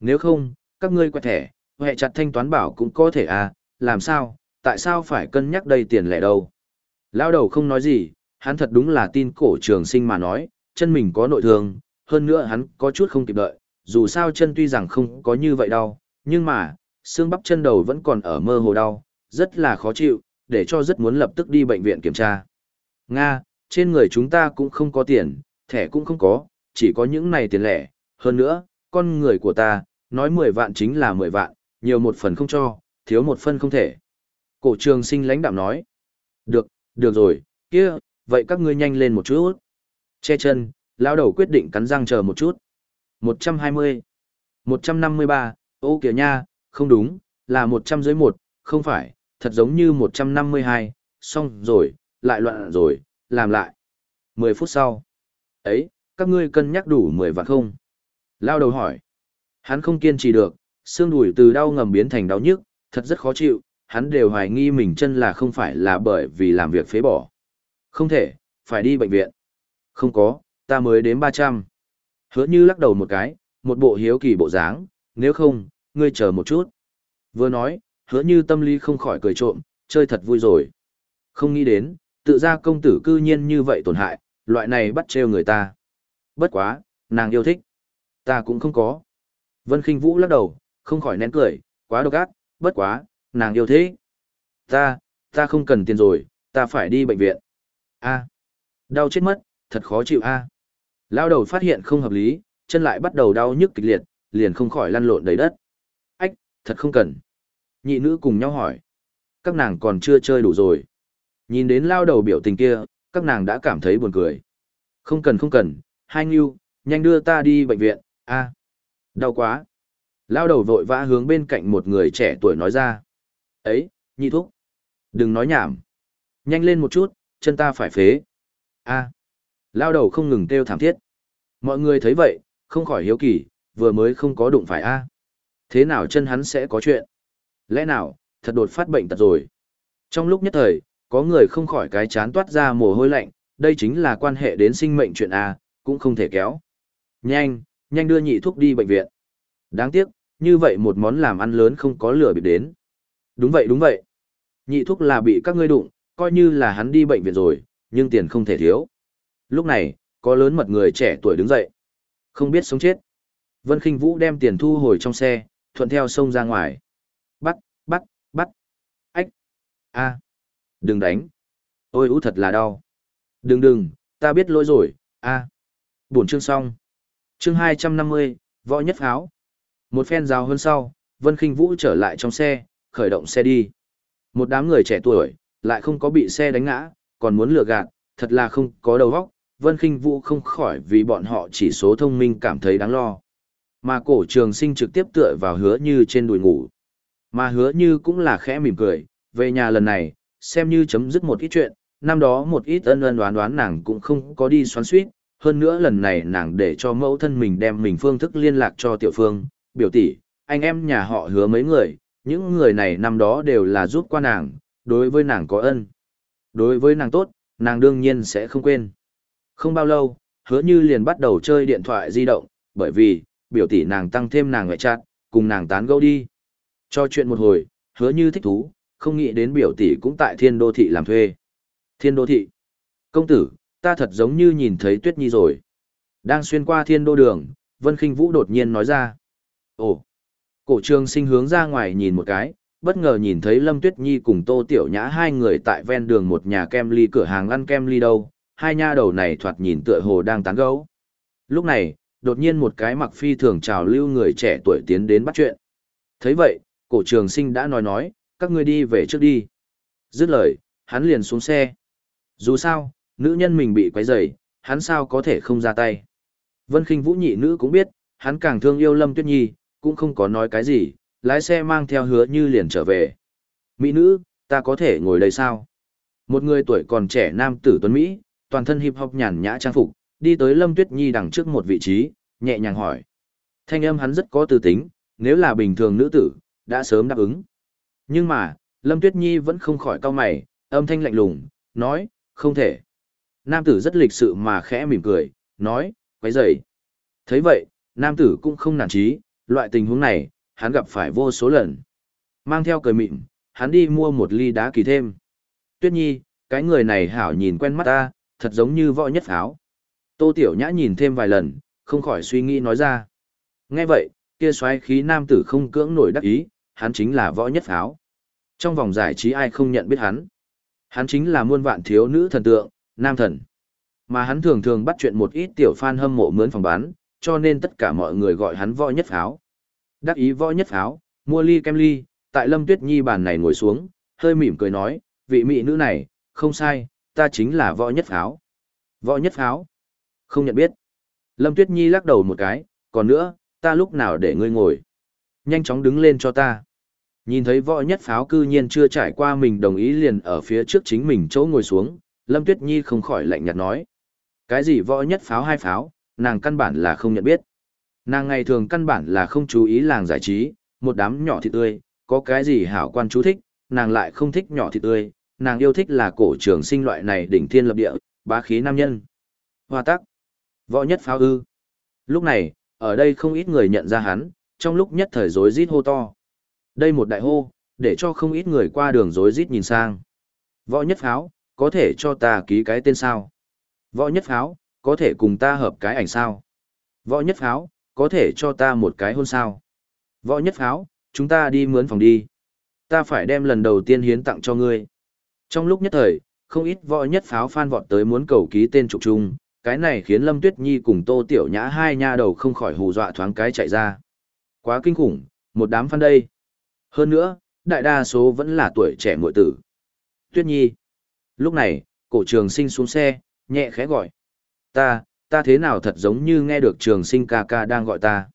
Nếu không, các ngươi quẹt thẻ, hệ chặt thanh toán bảo cũng có thể à, làm sao, tại sao phải cân nhắc đây tiền lẻ đâu? Lao đầu không nói gì, hắn thật đúng là tin cổ trường sinh mà nói, chân mình có nội thương, hơn nữa hắn có chút không kịp đợi, dù sao chân tuy rằng không có như vậy đau, nhưng mà, xương bắp chân đầu vẫn còn ở mơ hồ đau, rất là khó chịu, để cho rất muốn lập tức đi bệnh viện kiểm tra. Nga, trên người chúng ta cũng không có tiền, thẻ cũng không có, chỉ có những này tiền lẻ. Hơn nữa, con người của ta, nói 10 vạn chính là 10 vạn, nhiều một phần không cho, thiếu một phân không thể. Cổ trường sinh lãnh đạm nói. Được, được rồi, kia, vậy các ngươi nhanh lên một chút. Che chân, lão đầu quyết định cắn răng chờ một chút. 120. 153, ô kìa nha, không đúng, là 100 dưới 1, không phải, thật giống như 152, xong rồi, lại loạn rồi, làm lại. 10 phút sau. Ấy, các ngươi cân nhắc đủ 10 vạn không? Lao đầu hỏi. Hắn không kiên trì được, xương đùi từ đau ngầm biến thành đau nhức, thật rất khó chịu, hắn đều hoài nghi mình chân là không phải là bởi vì làm việc phế bỏ. Không thể, phải đi bệnh viện. Không có, ta mới đến 300. Hứa như lắc đầu một cái, một bộ hiếu kỳ bộ dáng, nếu không, ngươi chờ một chút. Vừa nói, hứa như tâm lý không khỏi cười trộm, chơi thật vui rồi. Không nghĩ đến, tự ra công tử cư nhiên như vậy tổn hại, loại này bắt trêu người ta. Bất quá, nàng yêu thích. Ta cũng không có. Vân khinh Vũ lắc đầu, không khỏi nén cười, quá độc ác, bất quá, nàng yêu thế, Ta, ta không cần tiền rồi, ta phải đi bệnh viện. A, đau chết mất, thật khó chịu a. Lao đầu phát hiện không hợp lý, chân lại bắt đầu đau nhức kịch liệt, liền không khỏi lăn lộn đầy đất. Ách, thật không cần. Nhị nữ cùng nhau hỏi. Các nàng còn chưa chơi đủ rồi. Nhìn đến lao đầu biểu tình kia, các nàng đã cảm thấy buồn cười. Không cần không cần, hai nghiêu, nhanh đưa ta đi bệnh viện, a Đau quá. Lao đầu vội vã hướng bên cạnh một người trẻ tuổi nói ra. Ấy, nhị thúc. Đừng nói nhảm. Nhanh lên một chút, chân ta phải phế. a Lao đầu không ngừng kêu thảm thiết. Mọi người thấy vậy, không khỏi hiếu kỳ, vừa mới không có đụng phải a Thế nào chân hắn sẽ có chuyện? Lẽ nào, thật đột phát bệnh tật rồi? Trong lúc nhất thời, có người không khỏi cái chán toát ra mồ hôi lạnh, đây chính là quan hệ đến sinh mệnh chuyện A, cũng không thể kéo. Nhanh, nhanh đưa nhị thuốc đi bệnh viện. Đáng tiếc, như vậy một món làm ăn lớn không có lửa bị đến. Đúng vậy đúng vậy. Nhị thuốc là bị các ngươi đụng, coi như là hắn đi bệnh viện rồi, nhưng tiền không thể thiếu. Lúc này, có lớn mật người trẻ tuổi đứng dậy. Không biết sống chết. Vân Kinh Vũ đem tiền thu hồi trong xe, thuận theo sông ra ngoài. Bắt, bắt, bắt. Ách. a Đừng đánh. Ôi ú thật là đau. Đừng đừng, ta biết lỗi rồi, a à. Buổi chương xong. Chương hai trăm năm mươi võ nhất áo. Một phen rào hơn sau, Vân Kinh Vũ trở lại trong xe, khởi động xe đi. Một đám người trẻ tuổi, lại không có bị xe đánh ngã, còn muốn lừa gạt, thật là không có đầu óc. Vân Kinh Vũ không khỏi vì bọn họ chỉ số thông minh cảm thấy đáng lo. Mà cổ trường sinh trực tiếp tựa vào hứa như trên đùi ngủ. Mà hứa như cũng là khẽ mỉm cười, về nhà lần này, xem như chấm dứt một ít chuyện, năm đó một ít ân ân đoán đoán nàng cũng không có đi xoắn suýt, hơn nữa lần này nàng để cho mẫu thân mình đem mình phương thức liên lạc cho tiểu phương, biểu tỷ, anh em nhà họ hứa mấy người, những người này năm đó đều là giúp qua nàng, đối với nàng có ân. Đối với nàng tốt, nàng đương nhiên sẽ không quên. Không bao lâu, hứa như liền bắt đầu chơi điện thoại di động, bởi vì, biểu tỷ nàng tăng thêm nàng ngoại chặt, cùng nàng tán gẫu đi. Cho chuyện một hồi, hứa như thích thú, không nghĩ đến biểu tỷ cũng tại thiên đô thị làm thuê. Thiên đô thị. Công tử, ta thật giống như nhìn thấy tuyết nhi rồi. Đang xuyên qua thiên đô đường, Vân Kinh Vũ đột nhiên nói ra. Ồ. Cổ trường sinh hướng ra ngoài nhìn một cái, bất ngờ nhìn thấy Lâm Tuyết Nhi cùng Tô Tiểu Nhã hai người tại ven đường một nhà kem ly cửa hàng ăn kem ly đâu, hai nha đầu này thoạt nhìn tựa hồ đang tán gẫu. Lúc này, đột nhiên một cái mặc phi thường chào lưu người trẻ tuổi tiến đến bắt chuyện. thấy vậy, cổ trường sinh đã nói nói, các ngươi đi về trước đi. Dứt lời, hắn liền xuống xe. Dù sao, nữ nhân mình bị quấy rầy, hắn sao có thể không ra tay. Vân Kinh Vũ nhị nữ cũng biết, hắn càng thương yêu Lâm Tuyết Nhi, cũng không có nói cái gì, lái xe mang theo hứa như liền trở về. Mỹ nữ, ta có thể ngồi đây sao? Một người tuổi còn trẻ nam tử tuấn Mỹ, toàn thân hip hop nhàn nhã trang phục, đi tới Lâm Tuyết Nhi đằng trước một vị trí, nhẹ nhàng hỏi. Thanh âm hắn rất có tư tính, nếu là bình thường nữ tử, đã sớm đáp ứng. Nhưng mà, Lâm Tuyết Nhi vẫn không khỏi cau mày, âm thanh lạnh lùng, nói, không thể. Nam tử rất lịch sự mà khẽ mỉm cười, nói, quấy rầy. thấy vậy, nam tử cũng không nản trí, loại tình huống này, hắn gặp phải vô số lần. Mang theo cười mịn, hắn đi mua một ly đá kỳ thêm. Tuyết Nhi, cái người này hảo nhìn quen mắt ta, thật giống như võ nhất áo. Tô Tiểu Nhã nhìn thêm vài lần, không khỏi suy nghĩ nói ra. Nghe vậy, kia xoáy khí nam tử không cưỡng nổi đắc ý, hắn chính là võ nhất áo. Trong vòng giải trí ai không nhận biết hắn. Hắn chính là muôn vạn thiếu nữ thần tượng, nam thần. Mà hắn thường thường bắt chuyện một ít tiểu fan hâm mộ mướn phòng bán, cho nên tất cả mọi người gọi hắn võ nhất pháo. Đắc ý võ nhất pháo, mua ly kem ly, tại Lâm Tuyết Nhi bàn này ngồi xuống, hơi mỉm cười nói, vị mỹ nữ này, không sai, ta chính là võ nhất pháo. Võ nhất pháo? Không nhận biết. Lâm Tuyết Nhi lắc đầu một cái, còn nữa, ta lúc nào để ngươi ngồi. Nhanh chóng đứng lên cho ta. Nhìn thấy võ nhất pháo cư nhiên chưa trải qua mình đồng ý liền ở phía trước chính mình chỗ ngồi xuống, Lâm Tuyết Nhi không khỏi lạnh nhạt nói. Cái gì võ nhất pháo hai pháo, nàng căn bản là không nhận biết. Nàng ngày thường căn bản là không chú ý làng giải trí, một đám nhỏ thịt tươi, có cái gì hảo quan chú thích, nàng lại không thích nhỏ thịt tươi, nàng yêu thích là cổ trường sinh loại này đỉnh thiên lập địa, bá khí nam nhân. Hoa tắc. Võ nhất pháo ư. Lúc này, ở đây không ít người nhận ra hắn, trong lúc nhất thời rối rít hô to. Đây một đại hô, để cho không ít người qua đường rối rít nhìn sang. Võ nhất pháo, có thể cho ta ký cái tên sao? Võ nhất pháo, có thể cùng ta hợp cái ảnh sao? Võ nhất pháo, có thể cho ta một cái hôn sao? Võ nhất pháo, chúng ta đi mướn phòng đi. Ta phải đem lần đầu tiên hiến tặng cho ngươi. Trong lúc nhất thời, không ít võ nhất pháo phan vọt tới muốn cầu ký tên trục chung, cái này khiến Lâm Tuyết Nhi cùng Tô Tiểu Nhã hai nha đầu không khỏi hù dọa thoáng cái chạy ra. Quá kinh khủng, một đám fan đây. Hơn nữa, đại đa số vẫn là tuổi trẻ muội tử. Tuyết Nhi. Lúc này, cổ trường sinh xuống xe, nhẹ khẽ gọi. Ta, ta thế nào thật giống như nghe được trường sinh ca ca đang gọi ta.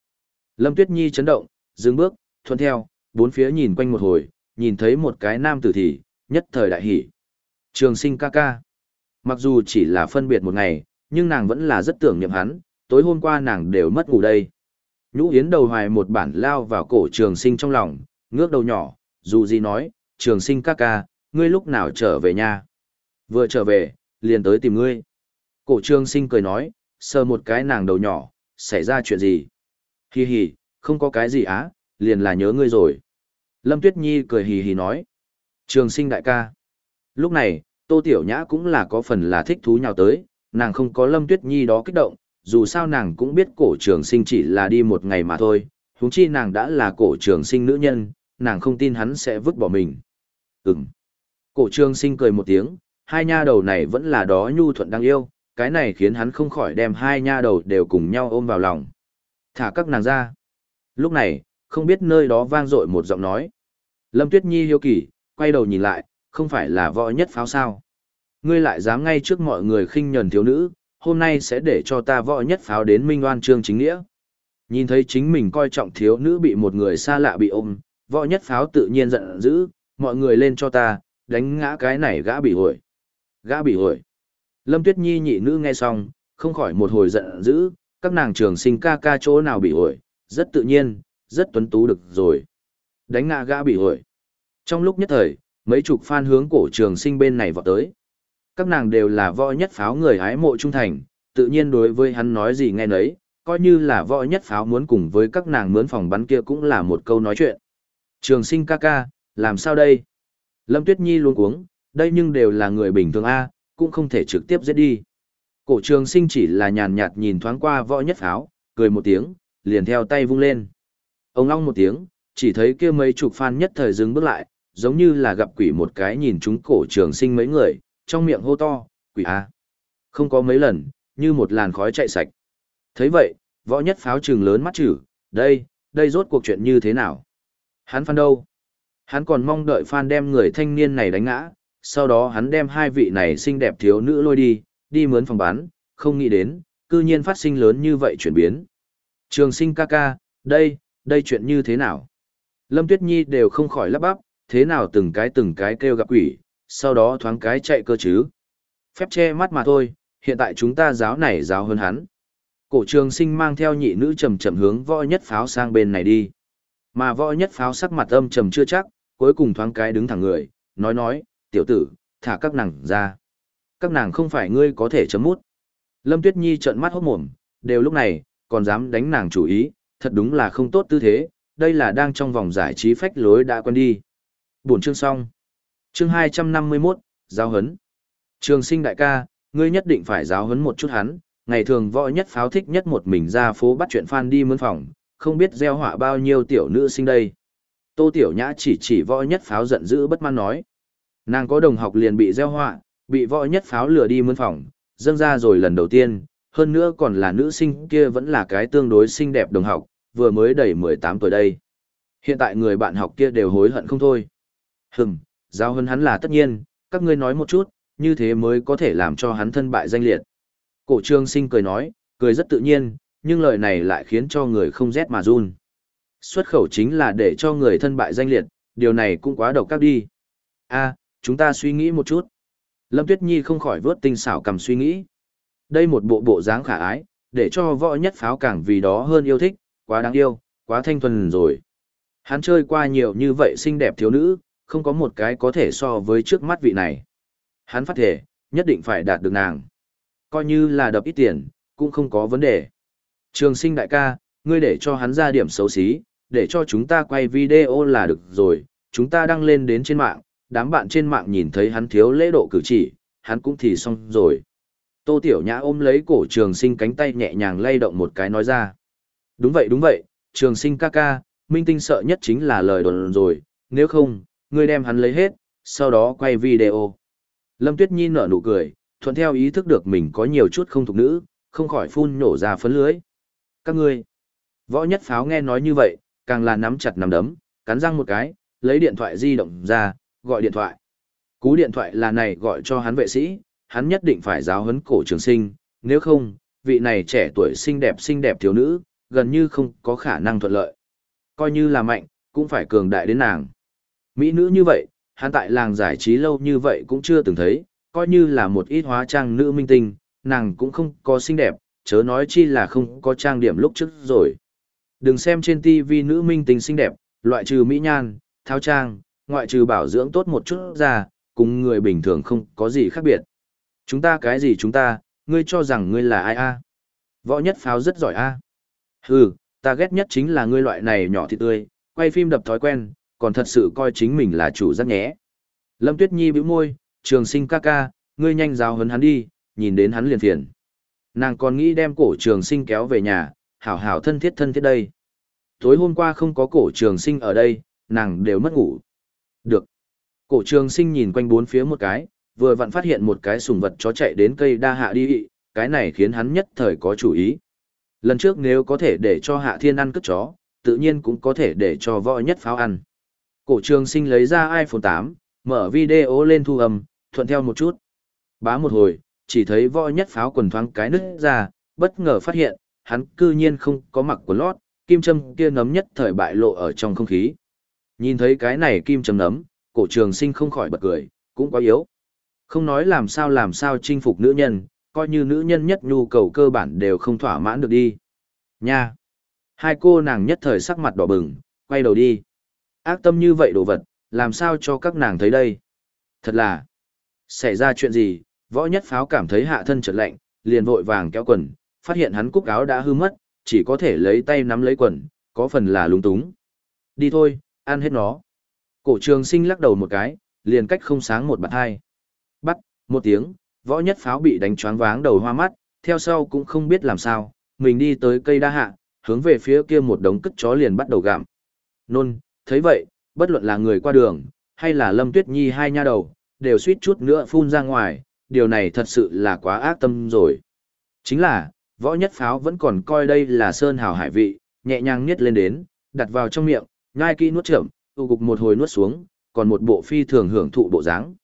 Lâm Tuyết Nhi chấn động, dừng bước, thuận theo, bốn phía nhìn quanh một hồi, nhìn thấy một cái nam tử thì, nhất thời đại hỷ. Trường sinh ca ca. Mặc dù chỉ là phân biệt một ngày, nhưng nàng vẫn là rất tưởng niệm hắn, tối hôm qua nàng đều mất ngủ đây. Nhũ Yến đầu hoài một bản lao vào cổ trường sinh trong lòng, ngước đầu nhỏ, dù gì nói, trường sinh ca ca, ngươi lúc nào trở về nhà. Vừa trở về, liền tới tìm ngươi. Cổ trường sinh cười nói, sờ một cái nàng đầu nhỏ, xảy ra chuyện gì? Hì hì, không có cái gì á, liền là nhớ ngươi rồi. Lâm Tuyết Nhi cười hì hì nói. Trường sinh đại ca. Lúc này, Tô Tiểu Nhã cũng là có phần là thích thú nhào tới, nàng không có Lâm Tuyết Nhi đó kích động, dù sao nàng cũng biết cổ trường sinh chỉ là đi một ngày mà thôi, huống chi nàng đã là cổ trường sinh nữ nhân, nàng không tin hắn sẽ vứt bỏ mình. Ừm. Cổ trường sinh cười một tiếng, hai nha đầu này vẫn là đó nhu thuận đang yêu, cái này khiến hắn không khỏi đem hai nha đầu đều cùng nhau ôm vào lòng. Thả các nàng ra. Lúc này, không biết nơi đó vang dội một giọng nói. Lâm Tuyết Nhi hiếu kỳ, quay đầu nhìn lại, không phải là võ nhất pháo sao. Ngươi lại dám ngay trước mọi người khinh nhần thiếu nữ, hôm nay sẽ để cho ta võ nhất pháo đến minh oan trương chính nghĩa. Nhìn thấy chính mình coi trọng thiếu nữ bị một người xa lạ bị ôm, võ nhất pháo tự nhiên giận dữ, mọi người lên cho ta, đánh ngã cái này gã bị hồi. Gã bị hồi. Lâm Tuyết Nhi nhị nữ nghe xong, không khỏi một hồi giận dữ, các nàng trường sinh ca ca chỗ nào bị ổi, rất tự nhiên, rất tuấn tú được rồi. Đánh ngã gã bị ổi. Trong lúc nhất thời, mấy chục fan hướng cổ trường sinh bên này vọt tới. Các nàng đều là võ nhất pháo người hái mộ trung thành, tự nhiên đối với hắn nói gì nghe nấy, coi như là võ nhất pháo muốn cùng với các nàng mướn phòng bắn kia cũng là một câu nói chuyện. Trường sinh ca ca, làm sao đây? Lâm Tuyết Nhi luôn cuống, đây nhưng đều là người bình thường A, cũng không thể trực tiếp giết đi. Cổ trường sinh chỉ là nhàn nhạt nhìn thoáng qua võ nhất pháo, cười một tiếng, liền theo tay vung lên. Ông long một tiếng, chỉ thấy kia mấy chục fan nhất thời dừng bước lại, giống như là gặp quỷ một cái nhìn chúng cổ trường sinh mấy người, trong miệng hô to, quỷ A. Không có mấy lần, như một làn khói chạy sạch. thấy vậy, võ nhất pháo trừng lớn mắt chữ, đây, đây rốt cuộc chuyện như thế nào? Hắn phan đâu? Hắn còn mong đợi fan đem người thanh niên này đánh ngã, sau đó hắn đem hai vị này xinh đẹp thiếu nữ lôi đi, đi mướn phòng bán, không nghĩ đến, cư nhiên phát sinh lớn như vậy chuyển biến. Trường sinh ca ca, đây, đây chuyện như thế nào? Lâm Tuyết Nhi đều không khỏi lắp bắp, thế nào từng cái từng cái kêu gặp quỷ, sau đó thoáng cái chạy cơ chứ. Phép che mắt mà thôi, hiện tại chúng ta giáo này giáo hơn hắn. Cổ trường sinh mang theo nhị nữ trầm trầm hướng võ nhất pháo sang bên này đi. Mà võ nhất pháo sắc mặt âm trầm chưa chắc, cuối cùng thoáng cái đứng thẳng người, nói nói, tiểu tử, thả các nàng ra. Các nàng không phải ngươi có thể chấm mút. Lâm Tuyết Nhi trợn mắt hốt mồm, đều lúc này, còn dám đánh nàng chủ ý, thật đúng là không tốt tư thế, đây là đang trong vòng giải trí phách lối đã quen đi. Buổi chương xong. Chương 251, giáo hấn. Trường sinh đại ca, ngươi nhất định phải giáo hấn một chút hắn, ngày thường võ nhất pháo thích nhất một mình ra phố bắt chuyện fan đi mướn phòng, không biết gieo họa bao nhiêu tiểu nữ sinh đây. Tô Tiểu Nhã chỉ chỉ võ nhất pháo giận dữ bất mãn nói. Nàng có đồng học liền bị gieo họa, bị võ nhất pháo lửa đi mướn phòng, dâng ra rồi lần đầu tiên, hơn nữa còn là nữ sinh kia vẫn là cái tương đối xinh đẹp đồng học, vừa mới đầy 18 tuổi đây. Hiện tại người bạn học kia đều hối hận không thôi. Hừm, giao hơn hắn là tất nhiên, các ngươi nói một chút, như thế mới có thể làm cho hắn thân bại danh liệt. Cổ trương sinh cười nói, cười rất tự nhiên, nhưng lời này lại khiến cho người không rét mà run. Xuất khẩu chính là để cho người thân bại danh liệt, điều này cũng quá độc các đi. a chúng ta suy nghĩ một chút. Lâm Tuyết Nhi không khỏi vớt tinh xảo cầm suy nghĩ. Đây một bộ bộ dáng khả ái, để cho võ nhất pháo càng vì đó hơn yêu thích, quá đáng yêu, quá thanh thuần rồi. Hắn chơi qua nhiều như vậy xinh đẹp thiếu nữ, không có một cái có thể so với trước mắt vị này. Hắn phát thể, nhất định phải đạt được nàng. Coi như là đập ít tiền, cũng không có vấn đề. Trường sinh đại ca, ngươi để cho hắn ra điểm xấu xí, để cho chúng ta quay video là được rồi, chúng ta đăng lên đến trên mạng, đám bạn trên mạng nhìn thấy hắn thiếu lễ độ cử chỉ, hắn cũng thì xong rồi. Tô Tiểu Nhã ôm lấy cổ trường sinh cánh tay nhẹ nhàng lay động một cái nói ra. Đúng vậy đúng vậy, trường sinh ca ca, minh tinh sợ nhất chính là lời đồn rồi, nếu không, ngươi đem hắn lấy hết, sau đó quay video. Lâm Tuyết Nhi nở nụ cười, thuận theo ý thức được mình có nhiều chút không thuộc nữ, không khỏi phun nổ ra phấn lưới. Các ngươi, võ nhất pháo nghe nói như vậy, càng là nắm chặt nắm đấm, cắn răng một cái, lấy điện thoại di động ra, gọi điện thoại. Cú điện thoại là này gọi cho hắn vệ sĩ, hắn nhất định phải giáo huấn cổ trường sinh, nếu không, vị này trẻ tuổi xinh đẹp xinh đẹp thiếu nữ, gần như không có khả năng thuận lợi. Coi như là mạnh, cũng phải cường đại đến nàng. Mỹ nữ như vậy, hắn tại làng giải trí lâu như vậy cũng chưa từng thấy, coi như là một ít hóa trang nữ minh tinh, nàng cũng không có xinh đẹp, chớ nói chi là không có trang điểm lúc trước rồi. Đừng xem trên TV nữ minh tinh xinh đẹp, loại trừ mỹ nhan, tháo trang, ngoại trừ bảo dưỡng tốt một chút ra, cùng người bình thường không có gì khác biệt. Chúng ta cái gì chúng ta, ngươi cho rằng ngươi là ai a? Võ nhất pháo rất giỏi a. Hừ, ta ghét nhất chính là ngươi loại này nhỏ thịt tươi, quay phim đập thói quen, còn thật sự coi chính mình là chủ rất nhé. Lâm Tuyết Nhi bĩu môi, trường sinh ca ca, ngươi nhanh giáo hấn hắn đi, nhìn đến hắn liền phiền. Nàng còn nghĩ đem cổ trường sinh kéo về nhà, hảo hảo thân thiết thân thiết đây. Tối hôm qua không có cổ trường sinh ở đây, nàng đều mất ngủ. Được. Cổ trường sinh nhìn quanh bốn phía một cái, vừa vặn phát hiện một cái sùng vật chó chạy đến cây đa hạ đi, cái này khiến hắn nhất thời có chủ ý. Lần trước nếu có thể để cho hạ thiên ăn cất chó, tự nhiên cũng có thể để cho võ nhất pháo ăn. Cổ trường sinh lấy ra iPhone 8, mở video lên thu âm, thuận theo một chút. Bá một hồi, chỉ thấy võ nhất pháo quần thoáng cái nứt ra, bất ngờ phát hiện, hắn cư nhiên không có mặc quần lót, kim châm kia nấm nhất thời bại lộ ở trong không khí. Nhìn thấy cái này kim chấm nấm, cổ trường sinh không khỏi bật cười, cũng quá yếu. Không nói làm sao làm sao chinh phục nữ nhân, coi như nữ nhân nhất nhu cầu cơ bản đều không thỏa mãn được đi. Nha! Hai cô nàng nhất thời sắc mặt đỏ bừng, quay đầu đi. Ác tâm như vậy đồ vật, làm sao cho các nàng thấy đây? Thật là, xảy ra chuyện gì, võ nhất pháo cảm thấy hạ thân trật lạnh, liền vội vàng kéo quần, phát hiện hắn cúc áo đã hư mất, chỉ có thể lấy tay nắm lấy quần, có phần là lúng túng. Đi thôi, ăn hết nó. Cổ trường sinh lắc đầu một cái, liền cách không sáng một bạt hai. Bắt, một tiếng, võ nhất pháo bị đánh choáng váng đầu hoa mắt, theo sau cũng không biết làm sao, mình đi tới cây đa hạ, hướng về phía kia một đống cất chó liền bắt đầu gặm. Nôn, thấy vậy, bất luận là người qua đường, hay là Lâm Tuyết Nhi hai nha đầu, đều suýt chút nữa phun ra ngoài, điều này thật sự là quá ác tâm rồi. Chính là, võ nhất pháo vẫn còn coi đây là sơn hào hải vị, nhẹ nhàng niết lên đến, đặt vào trong miệng, ngai kỹ nuốt chậm, tụ cục một hồi nuốt xuống, còn một bộ phi thường hưởng thụ bộ dáng.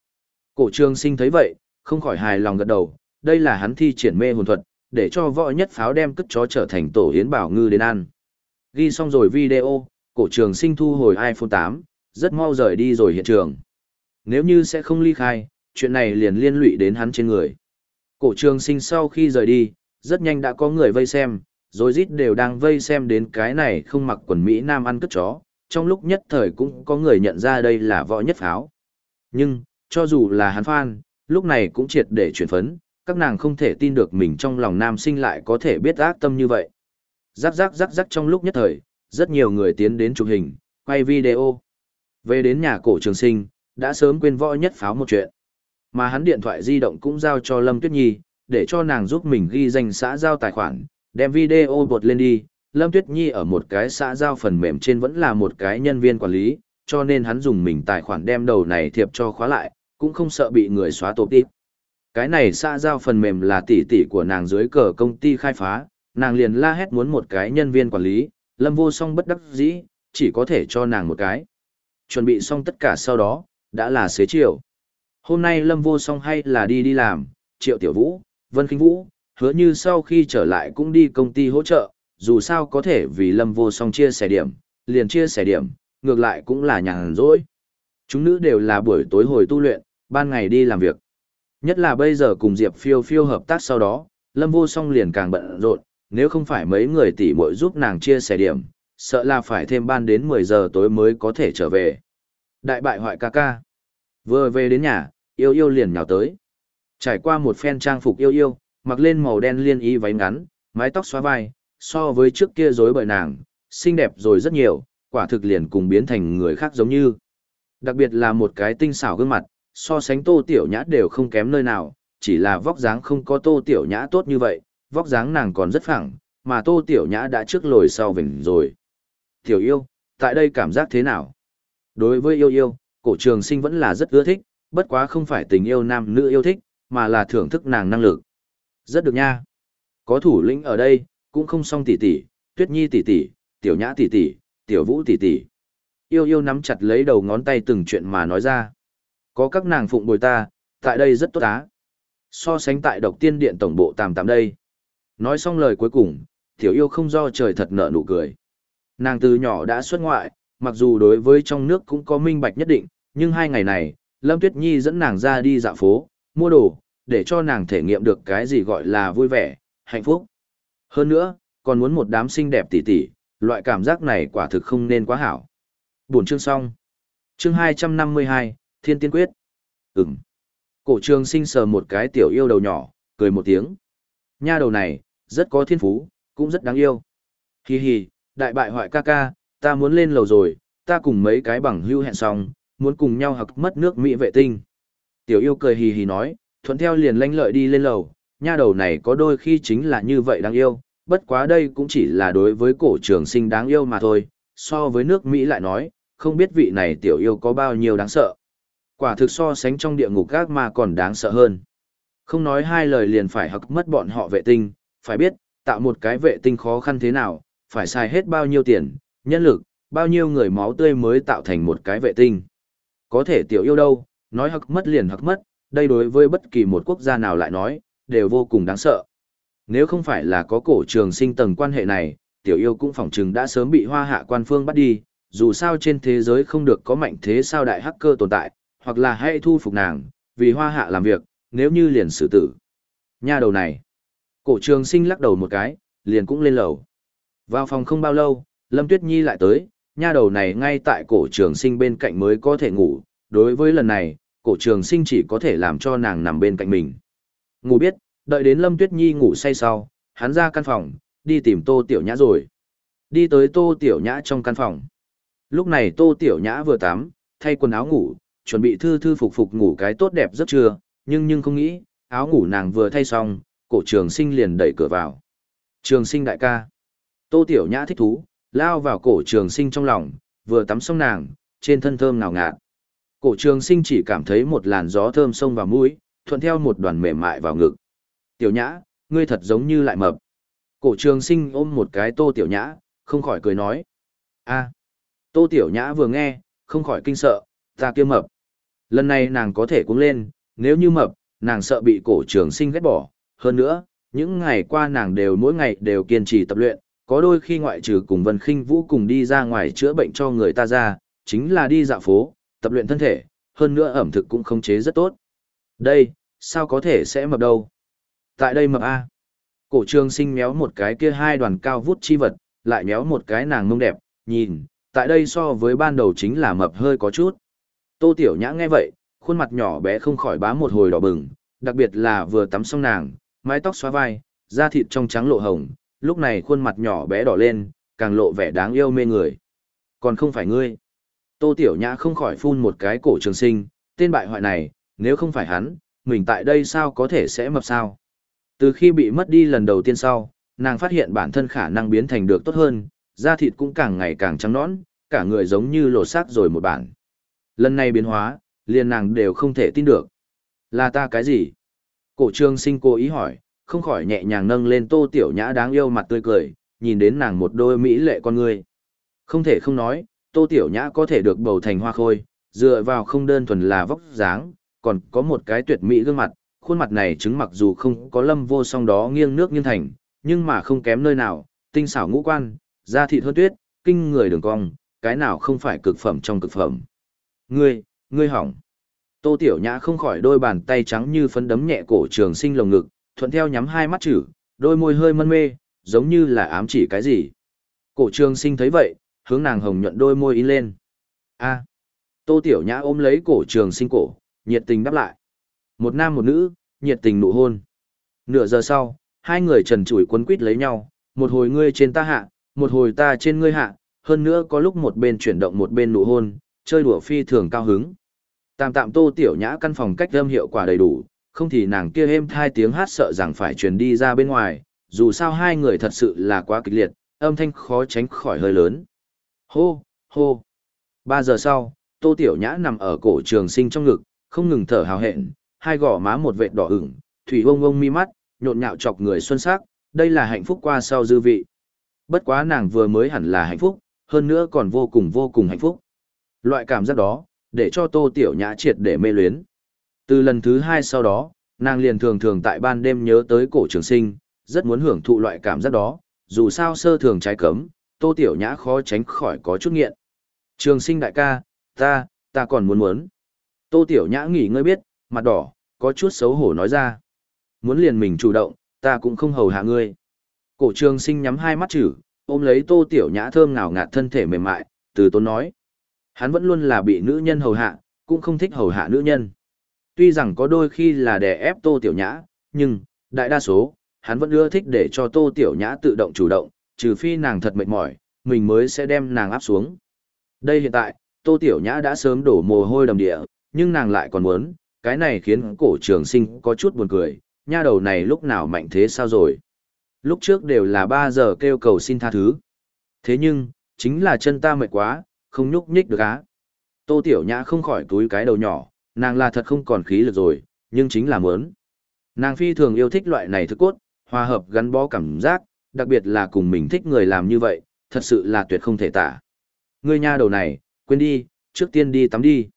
Cổ trường sinh thấy vậy, không khỏi hài lòng gật đầu, đây là hắn thi triển mê hồn thuật, để cho võ nhất pháo đem cất chó trở thành tổ hiến bảo ngư đến ăn. Ghi xong rồi video, cổ trường sinh thu hồi iPhone 8, rất mau rời đi rồi hiện trường. Nếu như sẽ không ly khai, chuyện này liền liên lụy đến hắn trên người. Cổ trường sinh sau khi rời đi, rất nhanh đã có người vây xem, rồi rít đều đang vây xem đến cái này không mặc quần Mỹ Nam ăn cất chó, trong lúc nhất thời cũng có người nhận ra đây là võ nhất pháo. Nhưng, cho dù là hắn phan lúc này cũng triệt để chuyển phấn, các nàng không thể tin được mình trong lòng nam sinh lại có thể biết ác tâm như vậy. Rắc rắc rắc rắc trong lúc nhất thời, rất nhiều người tiến đến chụp hình, quay video. Về đến nhà cổ trường sinh, đã sớm quên võ nhất pháo một chuyện. Mà hắn điện thoại di động cũng giao cho Lâm Tuyết Nhi, để cho nàng giúp mình ghi danh xã giao tài khoản, đem video bột lên đi. Lâm Tuyết Nhi ở một cái xã giao phần mềm trên vẫn là một cái nhân viên quản lý, cho nên hắn dùng mình tài khoản đem đầu này thiệp cho khóa lại, cũng không sợ bị người xóa tổ tiếp. Cái này xã giao phần mềm là tỷ tỷ của nàng dưới cờ công ty khai phá, nàng liền la hét muốn một cái nhân viên quản lý, lâm vô song bất đắc dĩ, chỉ có thể cho nàng một cái. Chuẩn bị xong tất cả sau đó, đã là xế chiều. Hôm nay lâm vô song hay là đi đi làm, triệu tiểu vũ, vân kinh vũ, hứa như sau khi trở lại cũng đi công ty hỗ trợ, dù sao có thể vì lâm vô song chia sẻ điểm, liền chia sẻ điểm, ngược lại cũng là nhàn rỗi. Chúng nữ đều là buổi tối hồi tu luyện, ban ngày đi làm việc. Nhất là bây giờ cùng Diệp Phiêu Phiêu hợp tác sau đó, Lâm Vô Song liền càng bận rộn, nếu không phải mấy người tỷ muội giúp nàng chia sẻ điểm, sợ là phải thêm ban đến 10 giờ tối mới có thể trở về. Đại bại hoại ca ca. Vừa về đến nhà, yêu yêu liền nhào tới. Trải qua một phen trang phục yêu yêu, mặc lên màu đen liên y váy ngắn, mái tóc xóa vai, so với trước kia rối bời nàng, xinh đẹp rồi rất nhiều, quả thực liền cùng biến thành người khác giống như. Đặc biệt là một cái tinh xảo gương mặt, so sánh tô tiểu nhã đều không kém nơi nào, chỉ là vóc dáng không có tô tiểu nhã tốt như vậy, vóc dáng nàng còn rất phẳng, mà tô tiểu nhã đã trước lồi sau vỉnh rồi. Tiểu yêu, tại đây cảm giác thế nào? Đối với yêu yêu, cổ trường sinh vẫn là rất ưa thích, bất quá không phải tình yêu nam nữ yêu thích, mà là thưởng thức nàng năng lực. Rất được nha. Có thủ lĩnh ở đây, cũng không song tỷ tỷ, tuyết nhi tỷ tỷ, tiểu nhã tỷ tỷ, tiểu vũ tỷ tỷ. Yêu yêu nắm chặt lấy đầu ngón tay từng chuyện mà nói ra. Có các nàng phụng bồi ta, tại đây rất tốt á. So sánh tại độc tiên điện tổng bộ tàm tàm đây. Nói xong lời cuối cùng, tiểu yêu không do trời thật nợ nụ cười. Nàng từ nhỏ đã xuất ngoại, mặc dù đối với trong nước cũng có minh bạch nhất định, nhưng hai ngày này, Lâm Tuyết Nhi dẫn nàng ra đi dạo phố, mua đồ, để cho nàng thể nghiệm được cái gì gọi là vui vẻ, hạnh phúc. Hơn nữa, còn muốn một đám xinh đẹp tỉ tỉ, loại cảm giác này quả thực không nên quá hảo. Buổi chương xong. Chương 252, Thiên Tiên Quyết. Ừm. Cổ trường sinh sờ một cái tiểu yêu đầu nhỏ, cười một tiếng. Nha đầu này, rất có thiên phú, cũng rất đáng yêu. Hi hi, đại bại hoại ca ca, ta muốn lên lầu rồi, ta cùng mấy cái bằng hưu hẹn xong, muốn cùng nhau học mất nước Mỹ vệ tinh. Tiểu yêu cười hì hì nói, thuận theo liền lanh lợi đi lên lầu, nha đầu này có đôi khi chính là như vậy đáng yêu, bất quá đây cũng chỉ là đối với cổ trường sinh đáng yêu mà thôi, so với nước Mỹ lại nói, không biết vị này tiểu yêu có bao nhiêu đáng sợ. Quả thực so sánh trong địa ngục gác mà còn đáng sợ hơn. Không nói hai lời liền phải học mất bọn họ vệ tinh, phải biết, tạo một cái vệ tinh khó khăn thế nào, phải xài hết bao nhiêu tiền, nhân lực, bao nhiêu người máu tươi mới tạo thành một cái vệ tinh. Có thể tiểu yêu đâu, nói học mất liền học mất, đây đối với bất kỳ một quốc gia nào lại nói, đều vô cùng đáng sợ. Nếu không phải là có cổ trường sinh tầng quan hệ này, tiểu yêu cũng phỏng chừng đã sớm bị hoa hạ quan phương bắt đi, dù sao trên thế giới không được có mạnh thế sao đại hacker tồn tại, hoặc là hãy thu phục nàng, vì hoa hạ làm việc, nếu như liền xử tử. Nha đầu này. Cổ trường sinh lắc đầu một cái, liền cũng lên lầu. Vào phòng không bao lâu, Lâm Tuyết Nhi lại tới, nha đầu này ngay tại cổ trường sinh bên cạnh mới có thể ngủ. Đối với lần này, cổ trường sinh chỉ có thể làm cho nàng nằm bên cạnh mình. Ngủ biết, đợi đến Lâm Tuyết Nhi ngủ say sau, hắn ra căn phòng, đi tìm Tô Tiểu Nhã rồi. Đi tới Tô Tiểu Nhã trong căn phòng. Lúc này Tô Tiểu Nhã vừa tắm, thay quần áo ngủ, chuẩn bị thư thư phục phục ngủ cái tốt đẹp rất chưa, nhưng nhưng không nghĩ, áo ngủ nàng vừa thay xong, cổ trường sinh liền đẩy cửa vào. Trường sinh đại ca. Tô Tiểu Nhã thích thú, lao vào cổ trường sinh trong lòng, vừa tắm xong nàng, trên thân thơm nào ngạt. Cổ trường sinh chỉ cảm thấy một làn gió thơm xông vào mũi, thuận theo một đoàn mềm mại vào ngực. Tiểu Nhã, ngươi thật giống như lại mập. Cổ trường sinh ôm một cái Tô Tiểu Nhã, không khỏi cười nói. a Tô Tiểu Nhã vừa nghe, không khỏi kinh sợ, ta kia mập. Lần này nàng có thể cũng lên, nếu như mập, nàng sợ bị cổ trường sinh ghét bỏ. Hơn nữa, những ngày qua nàng đều mỗi ngày đều kiên trì tập luyện, có đôi khi ngoại trừ cùng Vân Khinh Vũ cùng đi ra ngoài chữa bệnh cho người ta ra, chính là đi dạo phố, tập luyện thân thể, hơn nữa ẩm thực cũng không chế rất tốt. Đây, sao có thể sẽ mập đâu? Tại đây mập A. Cổ trường sinh méo một cái kia hai đoàn cao vút chi vật, lại méo một cái nàng mông đẹp, nhìn, tại đây so với ban đầu chính là mập hơi có chút. Tô Tiểu Nhã nghe vậy, khuôn mặt nhỏ bé không khỏi bá một hồi đỏ bừng, đặc biệt là vừa tắm xong nàng, mái tóc xóa vai, da thịt trong trắng lộ hồng, lúc này khuôn mặt nhỏ bé đỏ lên, càng lộ vẻ đáng yêu mê người. Còn không phải ngươi. Tô Tiểu Nhã không khỏi phun một cái cổ trường sinh, tên bại hoại này, nếu không phải hắn, mình tại đây sao có thể sẽ mập sao. Từ khi bị mất đi lần đầu tiên sau, nàng phát hiện bản thân khả năng biến thành được tốt hơn, da thịt cũng càng ngày càng trắng nõn, cả người giống như lột xác rồi một bản. Lần này biến hóa, liền nàng đều không thể tin được. Là ta cái gì? Cổ Trương sinh cố ý hỏi, không khỏi nhẹ nhàng nâng lên tô tiểu nhã đáng yêu mặt tươi cười, nhìn đến nàng một đôi mỹ lệ con người. Không thể không nói, tô tiểu nhã có thể được bầu thành hoa khôi, dựa vào không đơn thuần là vóc dáng, còn có một cái tuyệt mỹ gương mặt, khuôn mặt này chứng mặc dù không có lâm vô song đó nghiêng nước nghiêng thành, nhưng mà không kém nơi nào, tinh xảo ngũ quan, da thịt hơn tuyết, kinh người đường cong, cái nào không phải cực phẩm trong cực phẩm. Ngươi, ngươi hỏng. Tô Tiểu Nhã không khỏi đôi bàn tay trắng như phấn đấm nhẹ cổ trường sinh lồng ngực, thuận theo nhắm hai mắt chữ, đôi môi hơi mân mê, giống như là ám chỉ cái gì. Cổ trường sinh thấy vậy, hướng nàng hồng nhuận đôi môi in lên. a Tô Tiểu Nhã ôm lấy cổ trường sinh cổ, nhiệt tình đáp lại. Một nam một nữ, nhiệt tình nụ hôn. Nửa giờ sau, hai người trần trụi quấn quýt lấy nhau, một hồi ngươi trên ta hạ, một hồi ta trên ngươi hạ, hơn nữa có lúc một bên chuyển động một bên nụ hôn, chơi đùa phi thường cao hứng. Tạm tạm tô tiểu nhã căn phòng cách âm hiệu quả đầy đủ, không thì nàng kia êm thai tiếng hát sợ rằng phải truyền đi ra bên ngoài, dù sao hai người thật sự là quá kịch liệt, âm thanh khó tránh khỏi hơi lớn. Hô, hô. Ba giờ sau, tô tiểu nhã nằm ở cổ trường sinh trong ngực, không ngừng thở hào hẹn, hai gò má một vệt đỏ ửng, thủy ông ông mi mắt, nhộn nhạo chọc người xuân sắc, đây là hạnh phúc qua sau dư vị. Bất quá nàng vừa mới hẳn là hạnh phúc, hơn nữa còn vô cùng vô cùng hạnh phúc. Loại cảm giác đó, để cho Tô Tiểu Nhã triệt để mê luyến. Từ lần thứ hai sau đó, nàng liền thường thường tại ban đêm nhớ tới cổ trường sinh, rất muốn hưởng thụ loại cảm giác đó, dù sao sơ thường trái cấm, Tô Tiểu Nhã khó tránh khỏi có chút nghiện. Trường sinh đại ca, ta, ta còn muốn muốn. Tô Tiểu Nhã nghỉ ngơi biết, mặt đỏ, có chút xấu hổ nói ra. Muốn liền mình chủ động, ta cũng không hầu hạ ngươi. Cổ trường sinh nhắm hai mắt chữ, ôm lấy Tô Tiểu Nhã thơm ngào ngạt thân thể mềm mại, từ tốn nói. Hắn vẫn luôn là bị nữ nhân hầu hạ, cũng không thích hầu hạ nữ nhân. Tuy rằng có đôi khi là đè ép Tô Tiểu Nhã, nhưng, đại đa số, hắn vẫn ưa thích để cho Tô Tiểu Nhã tự động chủ động, trừ phi nàng thật mệt mỏi, mình mới sẽ đem nàng áp xuống. Đây hiện tại, Tô Tiểu Nhã đã sớm đổ mồ hôi đầm địa, nhưng nàng lại còn muốn, cái này khiến cổ trường sinh có chút buồn cười, nha đầu này lúc nào mạnh thế sao rồi. Lúc trước đều là 3 giờ kêu cầu xin tha thứ. Thế nhưng, chính là chân ta mệt quá, không nhúc nhích được á. Tô Tiểu Nhã không khỏi túi cái đầu nhỏ, nàng là thật không còn khí lực rồi, nhưng chính là mớn. Nàng phi thường yêu thích loại này thức cốt, hòa hợp gắn bó cảm giác, đặc biệt là cùng mình thích người làm như vậy, thật sự là tuyệt không thể tả. Ngươi nha đầu này, quên đi, trước tiên đi tắm đi.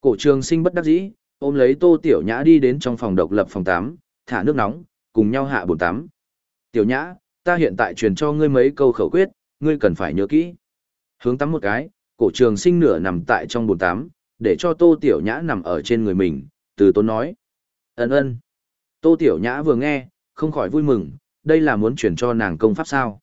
Cổ trường sinh bất đắc dĩ, ôm lấy Tô Tiểu Nhã đi đến trong phòng độc lập phòng tắm, thả nước nóng, cùng nhau hạ bồn tắm. Tiểu Nhã, ta hiện tại truyền cho ngươi mấy câu khẩu quyết, ngươi cần phải nhớ kỹ. Hướng tắm một cái, cổ trường sinh nửa nằm tại trong bồn tắm, để cho Tô Tiểu Nhã nằm ở trên người mình, từ tốn nói. ân ơn. Tô Tiểu Nhã vừa nghe, không khỏi vui mừng, đây là muốn chuyển cho nàng công pháp sao.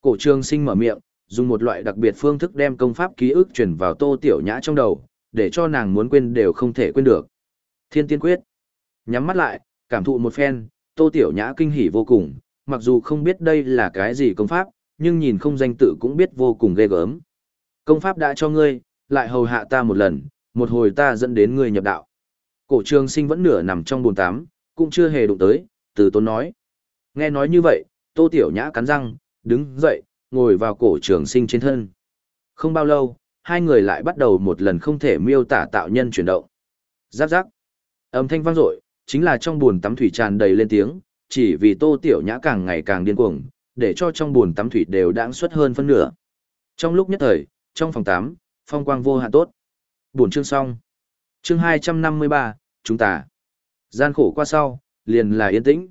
Cổ trường sinh mở miệng, dùng một loại đặc biệt phương thức đem công pháp ký ức chuyển vào Tô Tiểu Nhã trong đầu, để cho nàng muốn quên đều không thể quên được. Thiên tiên quyết. Nhắm mắt lại, cảm thụ một phen, Tô Tiểu Nhã kinh hỉ vô cùng, mặc dù không biết đây là cái gì công pháp, nhưng nhìn không danh tự cũng biết vô cùng ghê gớm. Công pháp đã cho ngươi, lại hầu hạ ta một lần, một hồi ta dẫn đến ngươi nhập đạo. Cổ trường sinh vẫn nửa nằm trong bồn tám, cũng chưa hề đụng tới, từ tôn nói. Nghe nói như vậy, tô tiểu nhã cắn răng, đứng dậy, ngồi vào cổ trường sinh trên thân. Không bao lâu, hai người lại bắt đầu một lần không thể miêu tả tạo nhân chuyển động. Giáp giáp. Âm thanh vang dội, chính là trong buồn tắm thủy tràn đầy lên tiếng, chỉ vì tô tiểu nhã càng ngày càng điên cuồng, để cho trong buồn tắm thủy đều đãng suất hơn phân nửa. Trong lúc nhất thời, trong phòng tắm phong quang vô hạn tốt. Buổi chương xong. Chương 253, chúng ta. Gian khổ qua sau, liền là yên tĩnh.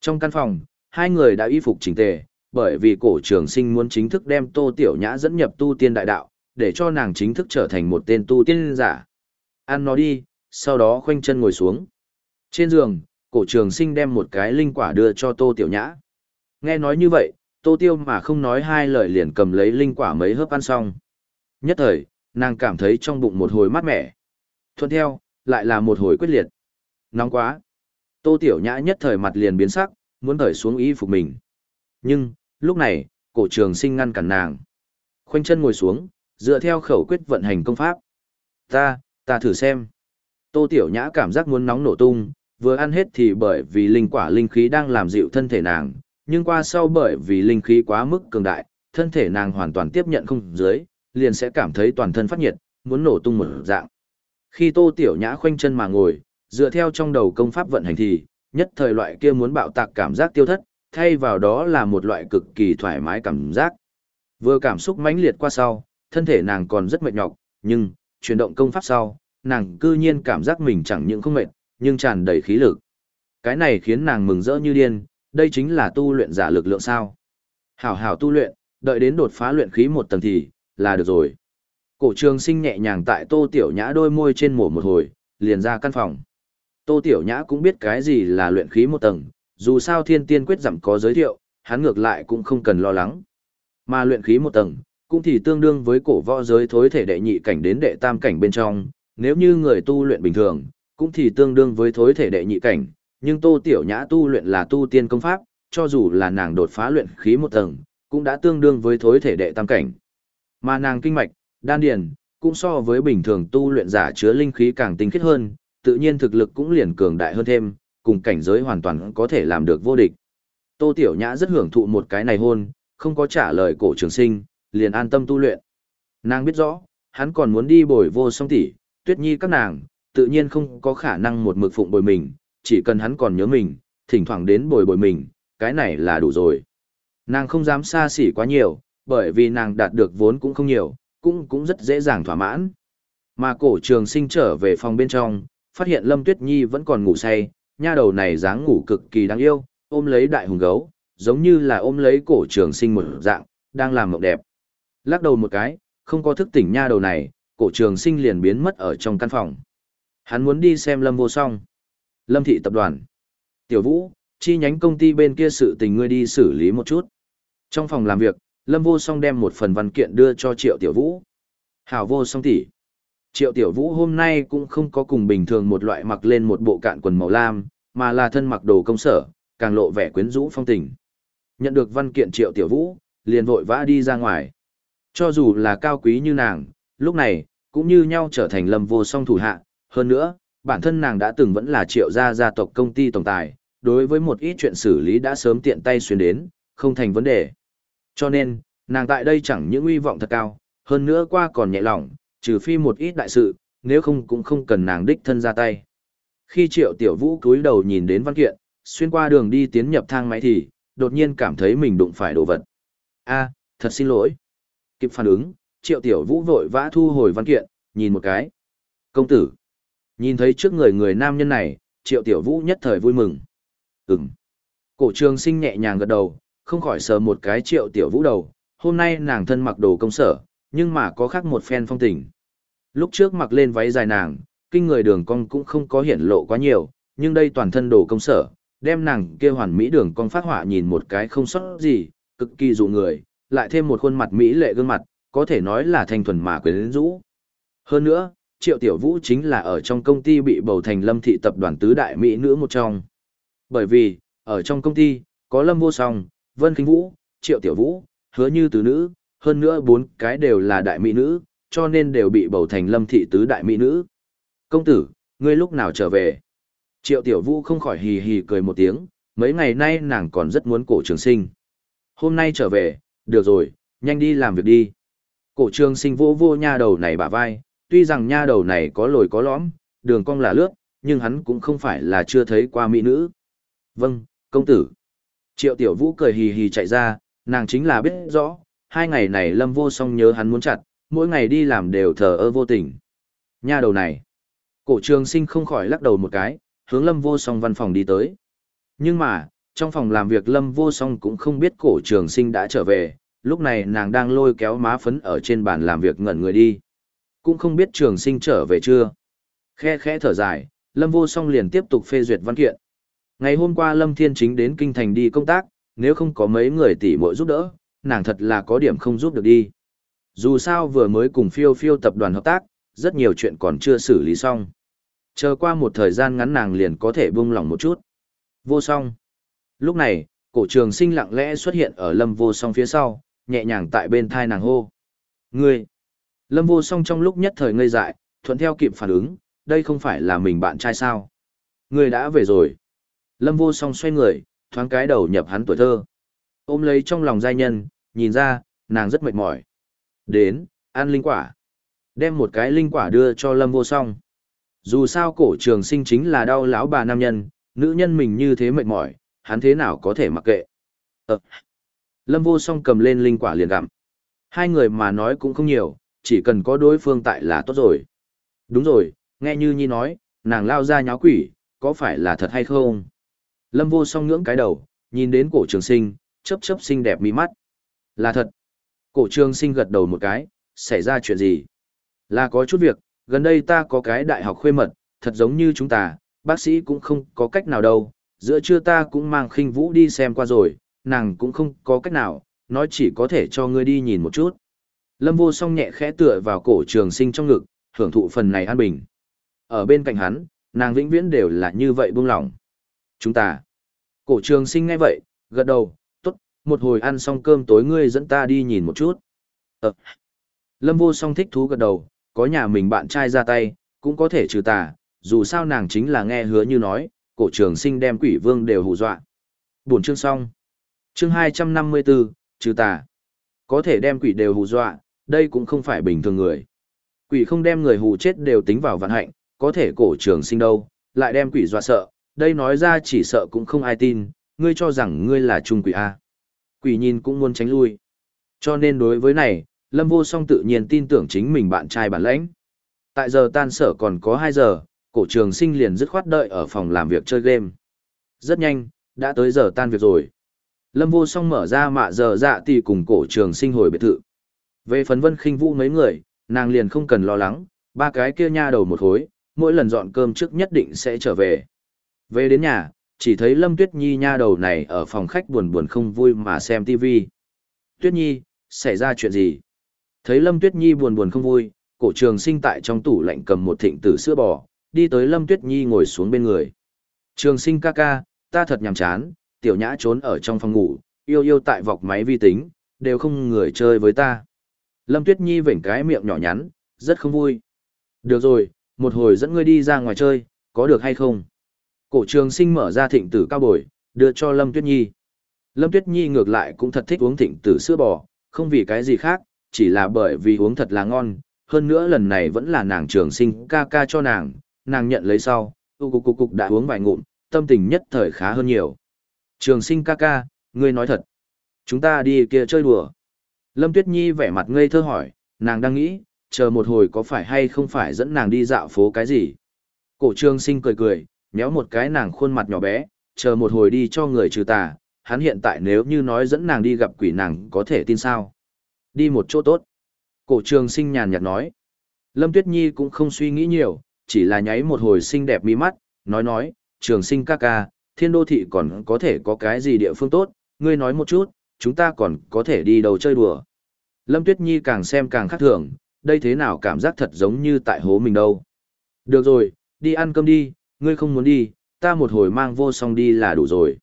Trong căn phòng, hai người đã y phục chỉnh tề, bởi vì cổ trường sinh muốn chính thức đem Tô Tiểu Nhã dẫn nhập tu tiên đại đạo, để cho nàng chính thức trở thành một tên tu tiên giả. Ăn nó đi, sau đó khoanh chân ngồi xuống. Trên giường, cổ trường sinh đem một cái linh quả đưa cho Tô Tiểu Nhã. Nghe nói như vậy, Tô Tiêu mà không nói hai lời liền cầm lấy linh quả mấy hớp ăn xong. Nhất thời, nàng cảm thấy trong bụng một hồi mát mẻ. Thuận theo, lại là một hồi quyết liệt. Nóng quá. Tô Tiểu Nhã nhất thời mặt liền biến sắc, muốn thởi xuống y phục mình. Nhưng, lúc này, cổ trường sinh ngăn cản nàng. Khoanh chân ngồi xuống, dựa theo khẩu quyết vận hành công pháp. Ta, ta thử xem. Tô Tiểu Nhã cảm giác muốn nóng nổ tung, vừa ăn hết thì bởi vì linh quả linh khí đang làm dịu thân thể nàng, nhưng qua sau bởi vì linh khí quá mức cường đại, thân thể nàng hoàn toàn tiếp nhận không dưới, liền sẽ cảm thấy toàn thân phát nhiệt, muốn nổ tung một dạng. Khi Tô Tiểu Nhã khoanh chân mà ngồi, dựa theo trong đầu công pháp vận hành thì, nhất thời loại kia muốn bạo tạc cảm giác tiêu thất, thay vào đó là một loại cực kỳ thoải mái cảm giác. Vừa cảm xúc mãnh liệt qua sau, thân thể nàng còn rất mệt nhọc, nhưng, chuyển động công pháp sau, nàng cư nhiên cảm giác mình chẳng những không mệt, nhưng tràn đầy khí lực. Cái này khiến nàng mừng rỡ như điên, đây chính là tu luyện giả lực lượng sao. Hảo hảo tu luyện, đợi đến đột phá luyện khí một tầng thì, là được rồi. Cổ trường sinh nhẹ nhàng tại tô tiểu nhã đôi môi trên mổ một hồi, liền ra căn phòng. Tô tiểu nhã cũng biết cái gì là luyện khí một tầng, dù sao thiên tiên quyết giảm có giới thiệu, hắn ngược lại cũng không cần lo lắng. Mà luyện khí một tầng, cũng thì tương đương với cổ võ giới thối thể đệ nhị cảnh đến đệ tam cảnh bên trong, nếu như người tu luyện bình thường, cũng thì tương đương với thối thể đệ nhị cảnh, nhưng Tô Tiểu Nhã tu luyện là tu tiên công pháp, cho dù là nàng đột phá luyện khí một tầng, cũng đã tương đương với thối thể đệ tam cảnh. Mà nàng kinh mạch, đan điền, cũng so với bình thường tu luyện giả chứa linh khí càng tinh khiết hơn, tự nhiên thực lực cũng liền cường đại hơn thêm, cùng cảnh giới hoàn toàn có thể làm được vô địch. Tô Tiểu Nhã rất hưởng thụ một cái này hôn, không có trả lời cổ trường sinh, liền an tâm tu luyện. Nàng biết rõ, hắn còn muốn đi bồi vô song tỷ, tuyết nhi các nàng, tự nhiên không có khả năng một mực phụng bồi mình, chỉ cần hắn còn nhớ mình, thỉnh thoảng đến bồi bồi mình, cái này là đủ rồi. Nàng không dám xa xỉ quá nhiều, bởi vì nàng đạt được vốn cũng không nhiều, cũng cũng rất dễ dàng thỏa mãn. Mà cổ trường sinh trở về phòng bên trong, phát hiện Lâm Tuyết Nhi vẫn còn ngủ say, nha đầu này dáng ngủ cực kỳ đáng yêu, ôm lấy đại hùng gấu, giống như là ôm lấy cổ trường sinh một dạng, đang làm mộng đẹp. Lắc đầu một cái, không có thức tỉnh nha đầu này, cổ trường sinh liền biến mất ở trong căn phòng. Hắn muốn đi xem Lâm vô song. Lâm thị tập đoàn. Tiểu Vũ, chi nhánh công ty bên kia sự tình ngươi đi xử lý một chút. Trong phòng làm việc, Lâm vô song đem một phần văn kiện đưa cho Triệu Tiểu Vũ. Hảo vô song tỷ. Triệu Tiểu Vũ hôm nay cũng không có cùng bình thường một loại mặc lên một bộ cạn quần màu lam, mà là thân mặc đồ công sở, càng lộ vẻ quyến rũ phong tình. Nhận được văn kiện Triệu Tiểu Vũ, liền vội vã đi ra ngoài. Cho dù là cao quý như nàng, lúc này, cũng như nhau trở thành lâm vô song thủ hạ. Hơn nữa, bản thân nàng đã từng vẫn là triệu gia gia tộc công ty tổng tài, đối với một ít chuyện xử lý đã sớm tiện tay xuyên đến, không thành vấn đề. Cho nên, nàng tại đây chẳng những uy vọng thật cao, hơn nữa qua còn nhẹ lòng, trừ phi một ít đại sự, nếu không cũng không cần nàng đích thân ra tay. Khi triệu tiểu vũ cúi đầu nhìn đến văn kiện, xuyên qua đường đi tiến nhập thang máy thì, đột nhiên cảm thấy mình đụng phải đồ vật. a thật xin lỗi. Kịp phản ứng, triệu tiểu vũ vội vã thu hồi văn kiện, nhìn một cái. Công tử. Nhìn thấy trước người người nam nhân này, triệu tiểu vũ nhất thời vui mừng. Ừm. Cổ trường sinh nhẹ nhàng gật đầu, không khỏi sờ một cái triệu tiểu vũ đầu. Hôm nay nàng thân mặc đồ công sở, nhưng mà có khác một phen phong tình. Lúc trước mặc lên váy dài nàng, kinh người đường cong cũng không có hiển lộ quá nhiều, nhưng đây toàn thân đồ công sở, đem nàng kia hoàn mỹ đường cong phát họa nhìn một cái không sót gì, cực kỳ dụ người, lại thêm một khuôn mặt mỹ lệ gương mặt, có thể nói là thanh thuần mà quyến rũ. Hơn nữa, Triệu Tiểu Vũ chính là ở trong công ty bị bầu thành Lâm thị tập đoàn tứ đại mỹ nữ một trong. Bởi vì, ở trong công ty, có Lâm Vô Song, Vân Kinh Vũ, Triệu Tiểu Vũ, hứa như tứ nữ, hơn nữa bốn cái đều là đại mỹ nữ, cho nên đều bị bầu thành Lâm thị tứ đại mỹ nữ. Công tử, ngươi lúc nào trở về? Triệu Tiểu Vũ không khỏi hì hì cười một tiếng, mấy ngày nay nàng còn rất muốn cổ trường sinh. Hôm nay trở về, được rồi, nhanh đi làm việc đi. Cổ trường sinh vô vô nha đầu này bả vai, tuy rằng nha đầu này có lồi có lõm, đường cong là lướt, nhưng hắn cũng không phải là chưa thấy qua mỹ nữ. Vâng, công tử. Triệu tiểu vũ cười hì hì chạy ra, nàng chính là biết rõ, hai ngày này lâm vô song nhớ hắn muốn chặt, mỗi ngày đi làm đều thờ ơ vô tình. Nha đầu này. Cổ trường sinh không khỏi lắc đầu một cái, hướng lâm vô song văn phòng đi tới. Nhưng mà, trong phòng làm việc lâm vô song cũng không biết cổ trường sinh đã trở về, lúc này nàng đang lôi kéo má phấn ở trên bàn làm việc ngẩn người đi. Cũng không biết trường sinh trở về chưa. Khe khẽ thở dài, lâm vô song liền tiếp tục phê duyệt văn kiện. Ngày hôm qua lâm thiên chính đến kinh thành đi công tác, nếu không có mấy người tỷ muội giúp đỡ, nàng thật là có điểm không giúp được đi. Dù sao vừa mới cùng phiêu phiêu tập đoàn hợp tác, rất nhiều chuyện còn chưa xử lý xong. Chờ qua một thời gian ngắn nàng liền có thể buông lỏng một chút. Vô song. Lúc này, cổ trường sinh lặng lẽ xuất hiện ở lâm vô song phía sau, nhẹ nhàng tại bên thai nàng hô. Ngươi! Lâm vô song trong lúc nhất thời ngây dại, thuận theo kịp phản ứng, đây không phải là mình bạn trai sao. Ngươi đã về rồi. Lâm vô song xoay người, thoáng cái đầu nhập hắn tuổi thơ. Ôm lấy trong lòng giai nhân, nhìn ra, nàng rất mệt mỏi. Đến, ăn linh quả. Đem một cái linh quả đưa cho lâm vô song. Dù sao cổ trường sinh chính là đau lão bà nam nhân, nữ nhân mình như thế mệt mỏi, hắn thế nào có thể mặc kệ. Ờ. Lâm vô song cầm lên linh quả liền gặm. Hai người mà nói cũng không nhiều, chỉ cần có đối phương tại là tốt rồi. Đúng rồi, nghe như nhi nói, nàng lao ra nháo quỷ, có phải là thật hay không? Lâm vô song ngưỡng cái đầu, nhìn đến cổ trường sinh, chớp chớp xinh đẹp mi mắt. Là thật. Cổ trường sinh gật đầu một cái, xảy ra chuyện gì? Là có chút việc, gần đây ta có cái đại học khuê mật, thật giống như chúng ta, bác sĩ cũng không có cách nào đâu, giữa trưa ta cũng mang khinh vũ đi xem qua rồi, nàng cũng không có cách nào, nói chỉ có thể cho ngươi đi nhìn một chút. Lâm vô song nhẹ khẽ tựa vào cổ trường sinh trong ngực, hưởng thụ phần này an bình. Ở bên cạnh hắn, nàng vĩnh viễn đều là như vậy buông lỏng. Chúng ta. Cổ trường sinh ngay vậy, gật đầu, tốt, một hồi ăn xong cơm tối ngươi dẫn ta đi nhìn một chút. Ờ. Lâm vô song thích thú gật đầu, có nhà mình bạn trai ra tay, cũng có thể trừ tà, dù sao nàng chính là nghe hứa như nói, cổ trường sinh đem quỷ vương đều hù dọa. Buồn chương xong. Chương 254, trừ tà. Có thể đem quỷ đều hù dọa, đây cũng không phải bình thường người. Quỷ không đem người hù chết đều tính vào vạn hạnh, có thể cổ trường sinh đâu, lại đem quỷ dọa sợ, đây nói ra chỉ sợ cũng không ai tin, ngươi cho rằng ngươi là trung quỷ A. Quỷ nhìn cũng muốn tránh lui. Cho nên đối với này, Lâm Vô Song tự nhiên tin tưởng chính mình bạn trai bản lãnh. Tại giờ tan sở còn có 2 giờ, cổ trường sinh liền dứt khoát đợi ở phòng làm việc chơi game. Rất nhanh, đã tới giờ tan việc rồi. Lâm Vô Song mở ra mạ giờ dạ thì cùng cổ trường sinh hồi biệt thự. Về phần vân khinh vũ mấy người, nàng liền không cần lo lắng, ba cái kia nha đầu một hối, mỗi lần dọn cơm trước nhất định sẽ trở về. Về đến nhà, chỉ thấy Lâm Tuyết Nhi nha đầu này ở phòng khách buồn buồn không vui mà xem TV. Tuyết Nhi, xảy ra chuyện gì? Thấy Lâm Tuyết Nhi buồn buồn không vui, cổ trường sinh tại trong tủ lạnh cầm một thịnh tử sữa bò, đi tới Lâm Tuyết Nhi ngồi xuống bên người. Trường sinh ca ca, ta thật nhàm chán, tiểu nhã trốn ở trong phòng ngủ, yêu yêu tại vọc máy vi tính, đều không người chơi với ta. Lâm Tuyết Nhi vểnh cái miệng nhỏ nhắn, rất không vui. Được rồi, một hồi dẫn ngươi đi ra ngoài chơi, có được hay không? Cổ trường sinh mở ra thịnh tử cao bồi, đưa cho Lâm Tuyết Nhi. Lâm Tuyết Nhi ngược lại cũng thật thích uống thịnh tử sữa bò, không vì cái gì khác, chỉ là bởi vì uống thật là ngon. Hơn nữa lần này vẫn là nàng trường sinh ca ca cho nàng, nàng nhận lấy sau, cục cục cục đã uống vài ngụm, tâm tình nhất thời khá hơn nhiều. Trường sinh ca ca, ngươi nói thật. Chúng ta đi kia chơi đùa. Lâm Tuyết Nhi vẻ mặt ngây thơ hỏi, nàng đang nghĩ, chờ một hồi có phải hay không phải dẫn nàng đi dạo phố cái gì. Cổ trường sinh cười cười, nhéo một cái nàng khuôn mặt nhỏ bé, chờ một hồi đi cho người trừ tà, hắn hiện tại nếu như nói dẫn nàng đi gặp quỷ nàng có thể tin sao. Đi một chỗ tốt. Cổ trường sinh nhàn nhạt nói. Lâm Tuyết Nhi cũng không suy nghĩ nhiều, chỉ là nháy một hồi xinh đẹp mi mắt, nói nói, trường sinh ca ca, thiên đô thị còn có thể có cái gì địa phương tốt, ngươi nói một chút, chúng ta còn có thể đi đâu chơi đùa. Lâm Tuyết Nhi càng xem càng khác thường, đây thế nào cảm giác thật giống như tại hố mình đâu. Được rồi, đi ăn cơm đi, ngươi không muốn đi, ta một hồi mang vô song đi là đủ rồi.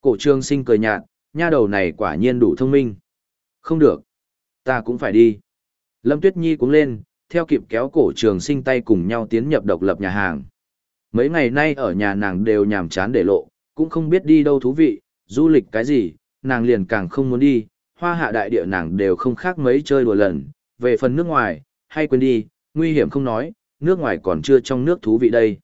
Cổ trường sinh cười nhạt, nha đầu này quả nhiên đủ thông minh. Không được, ta cũng phải đi. Lâm Tuyết Nhi cũng lên, theo kịp kéo cổ trường sinh tay cùng nhau tiến nhập độc lập nhà hàng. Mấy ngày nay ở nhà nàng đều nhàm chán để lộ, cũng không biết đi đâu thú vị, du lịch cái gì, nàng liền càng không muốn đi, hoa hạ đại địa nàng đều không khác mấy chơi đùa lần, về phần nước ngoài, hay quên đi, nguy hiểm không nói, nước ngoài còn chưa trong nước thú vị đây.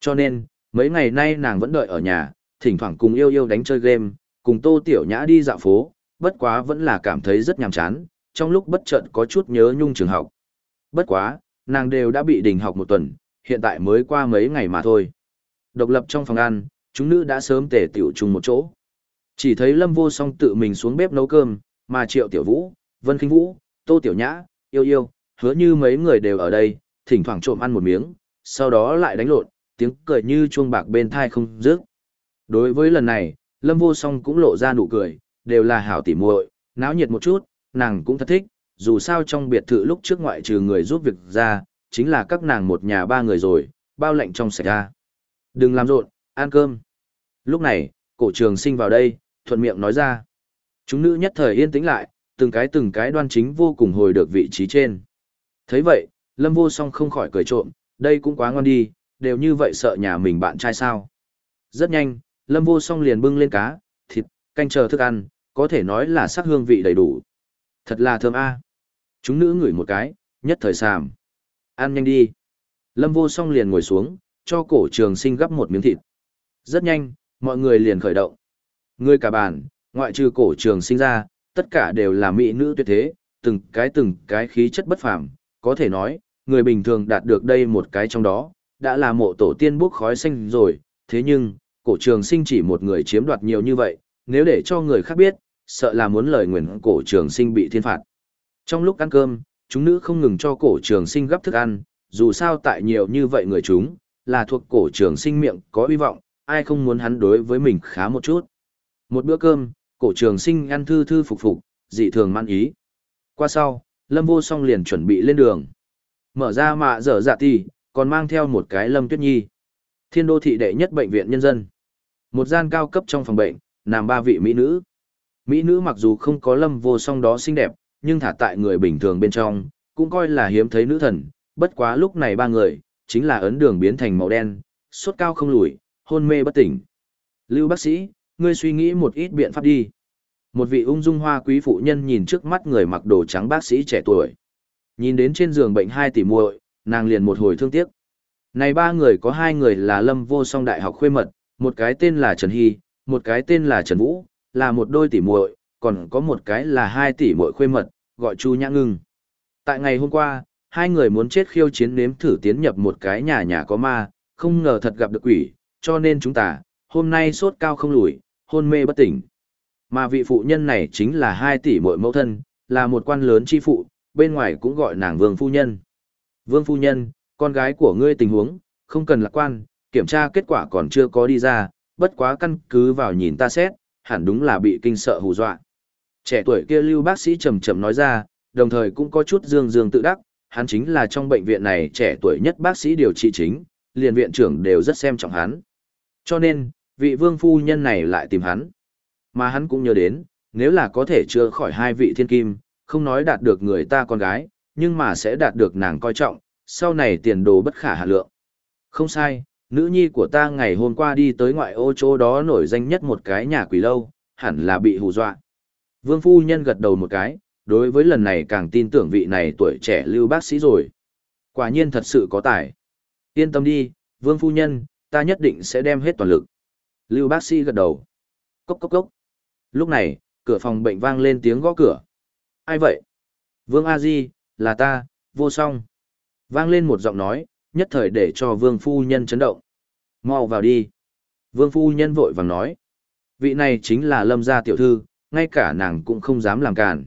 Cho nên, mấy ngày nay nàng vẫn đợi ở nhà, thỉnh thoảng cùng yêu yêu đánh chơi game, cùng tô tiểu nhã đi dạo phố, bất quá vẫn là cảm thấy rất nhàm chán, trong lúc bất chợt có chút nhớ nhung trường học. Bất quá, nàng đều đã bị đình học một tuần, hiện tại mới qua mấy ngày mà thôi. Độc lập trong phòng ăn, chúng nữ đã sớm tề tiểu chung một chỗ. Chỉ thấy Lâm Vô Song tự mình xuống bếp nấu cơm, mà Triệu Tiểu Vũ, Vân Kinh Vũ, Tô Tiểu Nhã, Yêu Yêu, hứa như mấy người đều ở đây, thỉnh thoảng trộm ăn một miếng, sau đó lại đánh lộn, tiếng cười như chuông bạc bên thai không dứt. Đối với lần này, Lâm Vô Song cũng lộ ra nụ cười, đều là hảo tỉ muội, náo nhiệt một chút, nàng cũng thật thích, dù sao trong biệt thự lúc trước ngoại trừ người giúp việc ra, chính là các nàng một nhà ba người rồi, bao lệnh trong sạch ra. Đừng làm rộn, ăn cơm. Lúc này, cổ trường sinh vào đây, thuận miệng nói ra. Chúng nữ nhất thời yên tĩnh lại, từng cái từng cái đoan chính vô cùng hồi được vị trí trên. thấy vậy, Lâm Vô Song không khỏi cười trộm, đây cũng quá ngon đi, đều như vậy sợ nhà mình bạn trai sao. Rất nhanh, Lâm Vô Song liền bưng lên cá, thịt, canh chờ thức ăn, có thể nói là sắc hương vị đầy đủ. Thật là thơm a. Chúng nữ ngửi một cái, nhất thời sàm. Ăn nhanh đi. Lâm vô song liền ngồi xuống, cho cổ trường sinh gấp một miếng thịt. Rất nhanh, mọi người liền khởi động. Người cả bản, ngoại trừ cổ trường sinh ra, tất cả đều là mỹ nữ tuyệt thế, từng cái từng cái khí chất bất phàm, có thể nói, người bình thường đạt được đây một cái trong đó, đã là mộ tổ tiên bốc khói xanh rồi, thế nhưng, cổ trường sinh chỉ một người chiếm đoạt nhiều như vậy, nếu để cho người khác biết, sợ là muốn lời nguyền cổ trường sinh bị thiên phạt. Trong lúc ăn cơm, chúng nữ không ngừng cho cổ trường sinh gấp thức ăn, dù sao tại nhiều như vậy người chúng, là thuộc cổ trường sinh miệng có hy vọng, ai không muốn hắn đối với mình khá một chút. Một bữa cơm, cổ trường sinh ăn thư thư phục phục, dị thường man ý. Qua sau, Lâm Vô Song liền chuẩn bị lên đường. Mở ra mạ dở dạ ti, còn mang theo một cái Lâm Tuyết Nhi. Thiên đô thị đệ nhất bệnh viện nhân dân. Một gian cao cấp trong phòng bệnh, nằm ba vị mỹ nữ. Mỹ nữ mặc dù không có Lâm Vô Song đó xinh đẹp, nhưng thả tại người bình thường bên trong, cũng coi là hiếm thấy nữ thần. Bất quá lúc này ba người, chính là ấn đường biến thành màu đen, suốt cao không lùi, hôn mê bất tỉnh. Lưu bác sĩ, ngươi suy nghĩ một ít biện pháp đi. Một vị ung dung hoa quý phụ nhân nhìn trước mắt người mặc đồ trắng bác sĩ trẻ tuổi. Nhìn đến trên giường bệnh hai tỷ muội, nàng liền một hồi thương tiếc. Này ba người có hai người là Lâm Vô Song Đại học khuê mật, một cái tên là Trần Hy, một cái tên là Trần Vũ, là một đôi tỷ muội, còn có một cái là hai tỷ muội khuê mật, gọi Chu Nhã Ngưng. Tại ngày hôm qua, hai người muốn chết khiêu chiến nếm thử tiến nhập một cái nhà nhà có ma, không ngờ thật gặp được quỷ, cho nên chúng ta, hôm nay sốt cao không lùi, hôn mê bất tỉnh. Mà vị phụ nhân này chính là hai tỷ muội mẫu thân, là một quan lớn chi phụ, bên ngoài cũng gọi nàng vương phu nhân. Vương phu nhân, con gái của ngươi tình huống, không cần lạc quan, kiểm tra kết quả còn chưa có đi ra, bất quá căn cứ vào nhìn ta xét, hẳn đúng là bị kinh sợ hù dọa. Trẻ tuổi kia lưu bác sĩ trầm trầm nói ra, đồng thời cũng có chút dương dương tự đắc, hắn chính là trong bệnh viện này trẻ tuổi nhất bác sĩ điều trị chính, liền viện trưởng đều rất xem trọng hắn. Cho nên, vị vương phu nhân này lại tìm hắn. Mà hắn cũng nhớ đến, nếu là có thể chữa khỏi hai vị thiên kim, không nói đạt được người ta con gái, nhưng mà sẽ đạt được nàng coi trọng, sau này tiền đồ bất khả hạ lượng. Không sai, nữ nhi của ta ngày hôm qua đi tới ngoại ô chỗ đó nổi danh nhất một cái nhà quỷ lâu, hẳn là bị hù dọa. Vương phu nhân gật đầu một cái, đối với lần này càng tin tưởng vị này tuổi trẻ lưu bác sĩ rồi. Quả nhiên thật sự có tài. Yên tâm đi, vương phu nhân, ta nhất định sẽ đem hết toàn lực. Lưu bác sĩ gật đầu. Cốc cốc cốc. Lúc này, cửa phòng bệnh vang lên tiếng gõ cửa. Ai vậy? Vương A Di, là ta, vô song. Vang lên một giọng nói, nhất thời để cho vương phu nhân chấn động. Mau vào đi. Vương phu nhân vội vàng nói. Vị này chính là lâm gia tiểu thư, ngay cả nàng cũng không dám làm cản.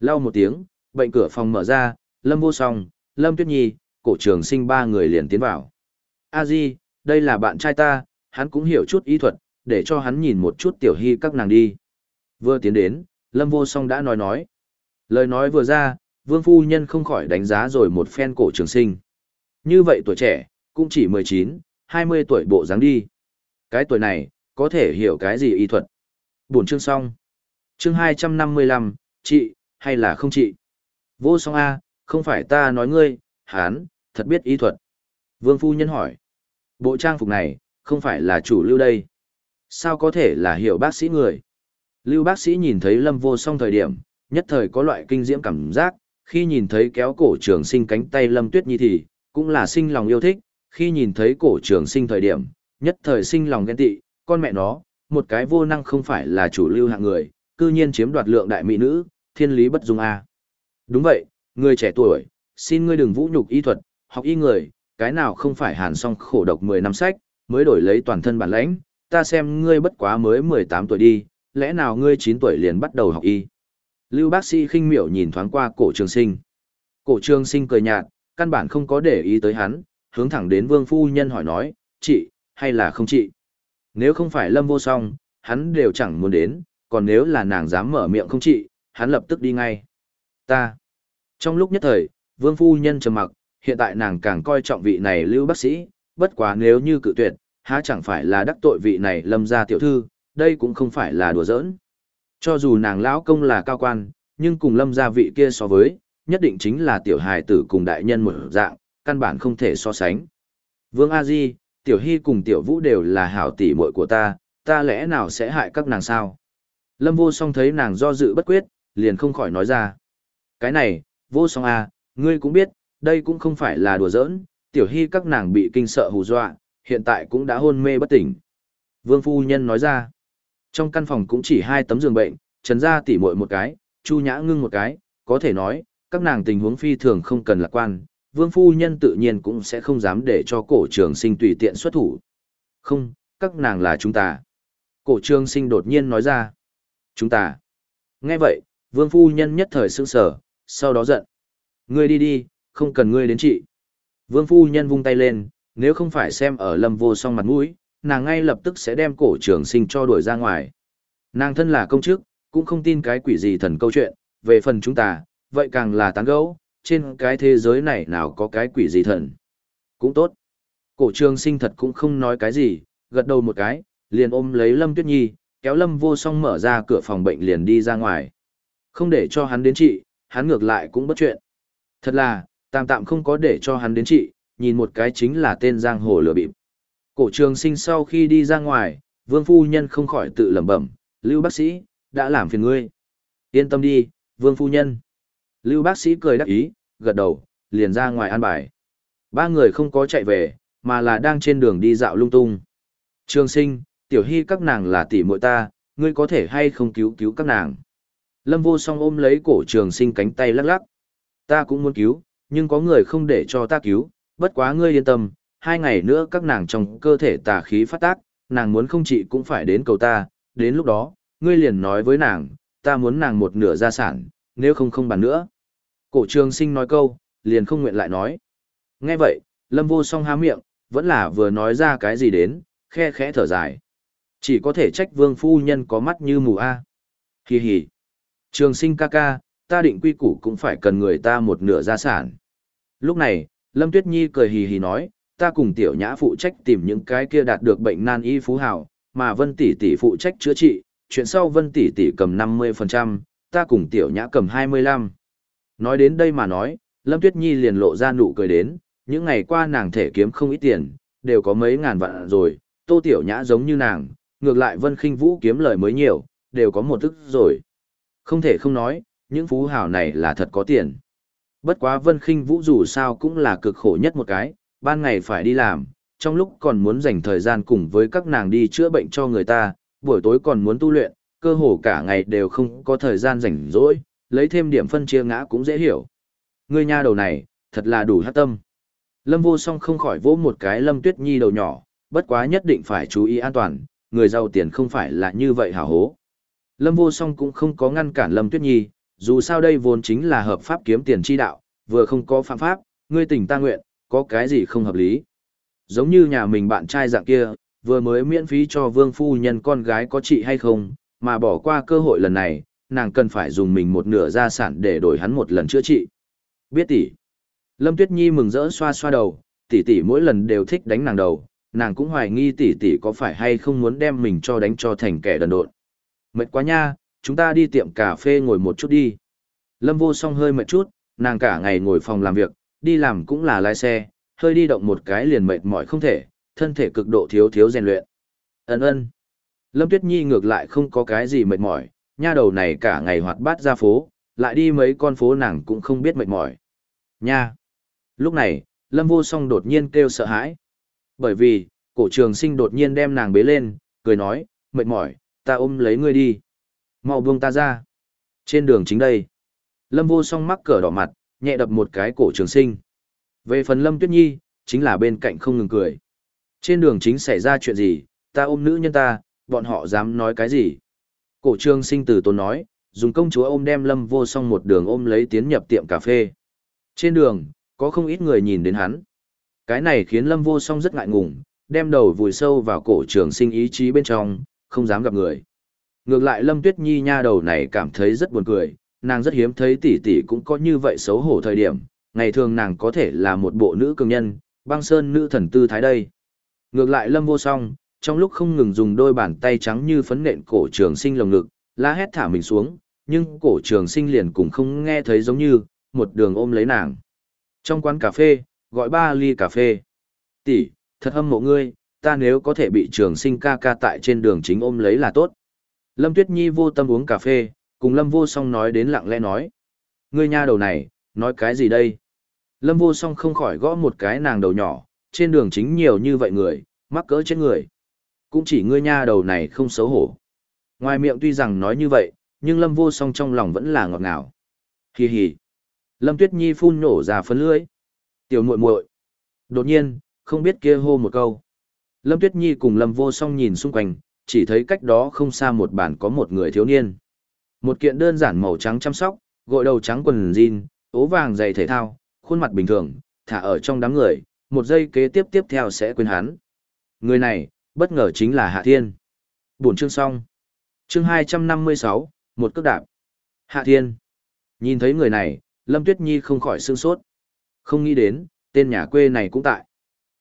Lau một tiếng, bệnh cửa phòng mở ra, lâm vô song, lâm tuyết nhi, cổ trường sinh ba người liền tiến vào. A Di, đây là bạn trai ta, hắn cũng hiểu chút y thuật, để cho hắn nhìn một chút tiểu hy các nàng đi. Vừa tiến đến, Lâm Vô Song đã nói nói. Lời nói vừa ra, Vương Phu Nhân không khỏi đánh giá rồi một phen cổ trường sinh. Như vậy tuổi trẻ, cũng chỉ 19, 20 tuổi bộ dáng đi. Cái tuổi này, có thể hiểu cái gì y thuật. Buồn chương xong. Chương 255, chị, hay là không chị? Vô song A, không phải ta nói ngươi, hán, thật biết y thuật. Vương Phu Nhân hỏi. Bộ trang phục này, không phải là chủ lưu đây. Sao có thể là hiểu bác sĩ người? Lưu bác sĩ nhìn thấy Lâm Vô Song thời điểm, nhất thời có loại kinh diễm cảm giác, khi nhìn thấy kéo cổ trường sinh cánh tay Lâm Tuyết Nhi thì, cũng là sinh lòng yêu thích, khi nhìn thấy cổ trường sinh thời điểm, nhất thời sinh lòng ghen tị, con mẹ nó, một cái vô năng không phải là chủ lưu hạng người, cư nhiên chiếm đoạt lượng đại mỹ nữ, thiên lý bất dung a. Đúng vậy, người trẻ tuổi, xin ngươi đừng vũ nhục y thuật, học y người, cái nào không phải hàn song khổ độc 10 năm sách, mới đổi lấy toàn thân bản lãnh, ta xem ngươi bất quá mới 18 tuổi đi, lẽ nào ngươi 9 tuổi liền bắt đầu học y? Lưu bác sĩ khinh miểu nhìn thoáng qua cổ trường sinh. Cổ trường sinh cười nhạt, căn bản không có để ý tới hắn, hướng thẳng đến vương phu nhân hỏi nói, chị, hay là không chị? Nếu không phải lâm vô song, hắn đều chẳng muốn đến, còn nếu là nàng dám mở miệng không chị, hắn lập tức đi ngay. Ta. Trong lúc nhất thời, vương phu nhân trầm mặc, hiện tại nàng càng coi trọng vị này lưu bác sĩ, bất quá nếu như cự tuyệt, há chẳng phải là đắc tội vị này lâm gia tiểu thư, đây cũng không phải là đùa giỡn. Cho dù nàng lão công là cao quan, nhưng cùng lâm gia vị kia so với, nhất định chính là tiểu hài tử cùng đại nhân một dạng, căn bản không thể so sánh. Vương A Di, tiểu hy cùng tiểu vũ đều là hảo tỷ muội của ta, ta lẽ nào sẽ hại các nàng sao? Lâm vô song thấy nàng do dự bất quyết, liền không khỏi nói ra. Cái này, vô song A, ngươi cũng biết, đây cũng không phải là đùa giỡn, tiểu hy các nàng bị kinh sợ hù dọa, hiện tại cũng đã hôn mê bất tỉnh. Vương phu nhân nói ra, trong căn phòng cũng chỉ hai tấm giường bệnh, trần gia tỉ muội một cái, chu nhã ngưng một cái, có thể nói, các nàng tình huống phi thường không cần lạc quan, vương phu nhân tự nhiên cũng sẽ không dám để cho cổ trường sinh tùy tiện xuất thủ. Không, các nàng là chúng ta. Cổ trường sinh đột nhiên nói ra. Chúng ta. Nghe vậy, vương phu nhân nhất thời sững sờ, sau đó giận. Ngươi đi đi, không cần ngươi đến trị. Vương phu nhân vung tay lên, nếu không phải xem ở lâm vô song mặt mũi, nàng ngay lập tức sẽ đem cổ trường sinh cho đuổi ra ngoài. Nàng thân là công chức, cũng không tin cái quỷ gì thần câu chuyện, về phần chúng ta, vậy càng là tán gẫu, trên cái thế giới này nào có cái quỷ gì thần. Cũng tốt. Cổ trường sinh thật cũng không nói cái gì, gật đầu một cái, liền ôm lấy Lâm Tuyết Nhi, kéo Lâm vô song mở ra cửa phòng bệnh liền đi ra ngoài. Không để cho hắn đến trị, hắn ngược lại cũng bất chuyện. Thật là, tạm tạm không có để cho hắn đến trị, nhìn một cái chính là tên giang hồ lừa bịp. Cổ trường sinh sau khi đi ra ngoài, vương phu nhân không khỏi tự lẩm bẩm, lưu bác sĩ, đã làm phiền ngươi. Yên tâm đi, vương phu nhân. Lưu bác sĩ cười đắc ý, gật đầu, liền ra ngoài an bài. Ba người không có chạy về, mà là đang trên đường đi dạo lung tung. Trường sinh, tiểu hy các nàng là tỷ muội ta, ngươi có thể hay không cứu cứu các nàng. Lâm vô song ôm lấy cổ trường sinh cánh tay lắc lắc. Ta cũng muốn cứu, nhưng có người không để cho ta cứu, bất quá ngươi yên tâm, hai ngày nữa các nàng trong cơ thể tà khí phát tác, nàng muốn không trị cũng phải đến cầu ta, đến lúc đó, ngươi liền nói với nàng, ta muốn nàng một nửa gia sản, nếu không không bàn nữa. Cổ trường sinh nói câu, liền không nguyện lại nói. Nghe vậy, lâm vô song há miệng, vẫn là vừa nói ra cái gì đến, khe khẽ thở dài. Chỉ có thể trách vương phu nhân có mắt như mù a. Hì hì. Trường sinh ca ca, ta định quy củ cũng phải cần người ta một nửa gia sản. Lúc này, Lâm Tuyết Nhi cười hì hì nói, ta cùng tiểu nhã phụ trách tìm những cái kia đạt được bệnh nan y phú hào, mà Vân tỷ tỷ phụ trách chữa trị, chuyện sau Vân tỷ tỷ cầm 50%, ta cùng tiểu nhã cầm 25. Nói đến đây mà nói, Lâm Tuyết Nhi liền lộ ra nụ cười đến, những ngày qua nàng thể kiếm không ít tiền, đều có mấy ngàn vạn rồi, Tô Tiểu Nhã giống như nàng, ngược lại Vân Khinh Vũ kiếm lời mới nhiều, đều có một thức rồi. Không thể không nói, những phú hào này là thật có tiền. Bất quá Vân Khinh Vũ dù sao cũng là cực khổ nhất một cái, ban ngày phải đi làm, trong lúc còn muốn dành thời gian cùng với các nàng đi chữa bệnh cho người ta, buổi tối còn muốn tu luyện, cơ hồ cả ngày đều không có thời gian rảnh rỗi, lấy thêm điểm phân chia ngã cũng dễ hiểu. Người nha đầu này, thật là đủ hát tâm. Lâm vô song không khỏi vỗ một cái Lâm Tuyết Nhi đầu nhỏ, bất quá nhất định phải chú ý an toàn, người giàu tiền không phải là như vậy hả hố. Lâm vô song cũng không có ngăn cản Lâm Tuyết Nhi, dù sao đây vốn chính là hợp pháp kiếm tiền chi đạo, vừa không có phạm pháp, ngươi tỉnh ta nguyện, có cái gì không hợp lý. Giống như nhà mình bạn trai dạng kia, vừa mới miễn phí cho vương phu nhân con gái có trị hay không, mà bỏ qua cơ hội lần này, nàng cần phải dùng mình một nửa gia sản để đổi hắn một lần chữa trị. Biết tỷ. Lâm Tuyết Nhi mừng rỡ xoa xoa đầu, tỷ tỷ mỗi lần đều thích đánh nàng đầu, nàng cũng hoài nghi tỷ tỷ có phải hay không muốn đem mình cho đánh cho thành kẻ đần độn. Mệt quá nha, chúng ta đi tiệm cà phê ngồi một chút đi. Lâm vô song hơi mệt chút, nàng cả ngày ngồi phòng làm việc, đi làm cũng là lái xe, hơi đi động một cái liền mệt mỏi không thể, thân thể cực độ thiếu thiếu rèn luyện. Ấn ơn. Lâm Tuyết Nhi ngược lại không có cái gì mệt mỏi, nha đầu này cả ngày hoạt bát ra phố, lại đi mấy con phố nàng cũng không biết mệt mỏi. Nha. Lúc này, Lâm Vô Song đột nhiên kêu sợ hãi. Bởi vì, cổ trường sinh đột nhiên đem nàng bế lên, cười nói, mệt mỏi, ta ôm lấy ngươi đi mau buông ta ra. Trên đường chính đây. Lâm Vô Song mắc cỡ đỏ mặt, nhẹ đập một cái cổ trường sinh. Về phần Lâm Tuyết Nhi, chính là bên cạnh không ngừng cười. Trên đường chính xảy ra chuyện gì, ta ôm nữ nhân ta, bọn họ dám nói cái gì. Cổ trường sinh từ tốn nói, dùng công chúa ôm đem Lâm Vô Song một đường ôm lấy tiến nhập tiệm cà phê. Trên đường, có không ít người nhìn đến hắn. Cái này khiến Lâm Vô Song rất ngại ngùng, đem đầu vùi sâu vào cổ trường sinh ý chí bên trong, không dám gặp người. Ngược lại Lâm Tuyết Nhi nha đầu này cảm thấy rất buồn cười, nàng rất hiếm thấy tỷ tỷ cũng có như vậy xấu hổ thời điểm, ngày thường nàng có thể là một bộ nữ cường nhân, băng sơn nữ thần tư thái đây. Ngược lại Lâm Vô Song, trong lúc không ngừng dùng đôi bàn tay trắng như phấn nện cổ trường sinh lồng ngực, la hét thả mình xuống, nhưng cổ trường sinh liền cũng không nghe thấy giống như, một đường ôm lấy nàng. Trong quán cà phê, gọi ba ly cà phê. Tỷ, thật hâm mộ ngươi, ta nếu có thể bị trường sinh ca ca tại trên đường chính ôm lấy là tốt. Lâm Tuyết Nhi vô tâm uống cà phê, cùng Lâm vô song nói đến lặng lẽ nói. Ngươi nha đầu này, nói cái gì đây? Lâm vô song không khỏi gõ một cái nàng đầu nhỏ, trên đường chính nhiều như vậy người, mắc cỡ chết người. Cũng chỉ ngươi nha đầu này không xấu hổ. Ngoài miệng tuy rằng nói như vậy, nhưng Lâm vô song trong lòng vẫn là ngọt ngào. Hì hì. Lâm Tuyết Nhi phun nổ ra phấn lưới. Tiểu muội muội. Đột nhiên, không biết kia hô một câu. Lâm Tuyết Nhi cùng Lâm vô song nhìn xung quanh, chỉ thấy cách đó không xa một bàn có một người thiếu niên. Một kiện đơn giản màu trắng chăm sóc, gội đầu trắng quần jean, ố vàng giày thể thao, khuôn mặt bình thường, thả ở trong đám người, một giây kế tiếp tiếp theo sẽ quên hắn. Người này, bất ngờ chính là Hạ Thiên. Buổi chương xong. Chương 256, một cước đạp. Hạ Thiên. Nhìn thấy người này, Lâm Tuyết Nhi không khỏi sương sốt. Không nghĩ đến, tên nhà quê này cũng tại.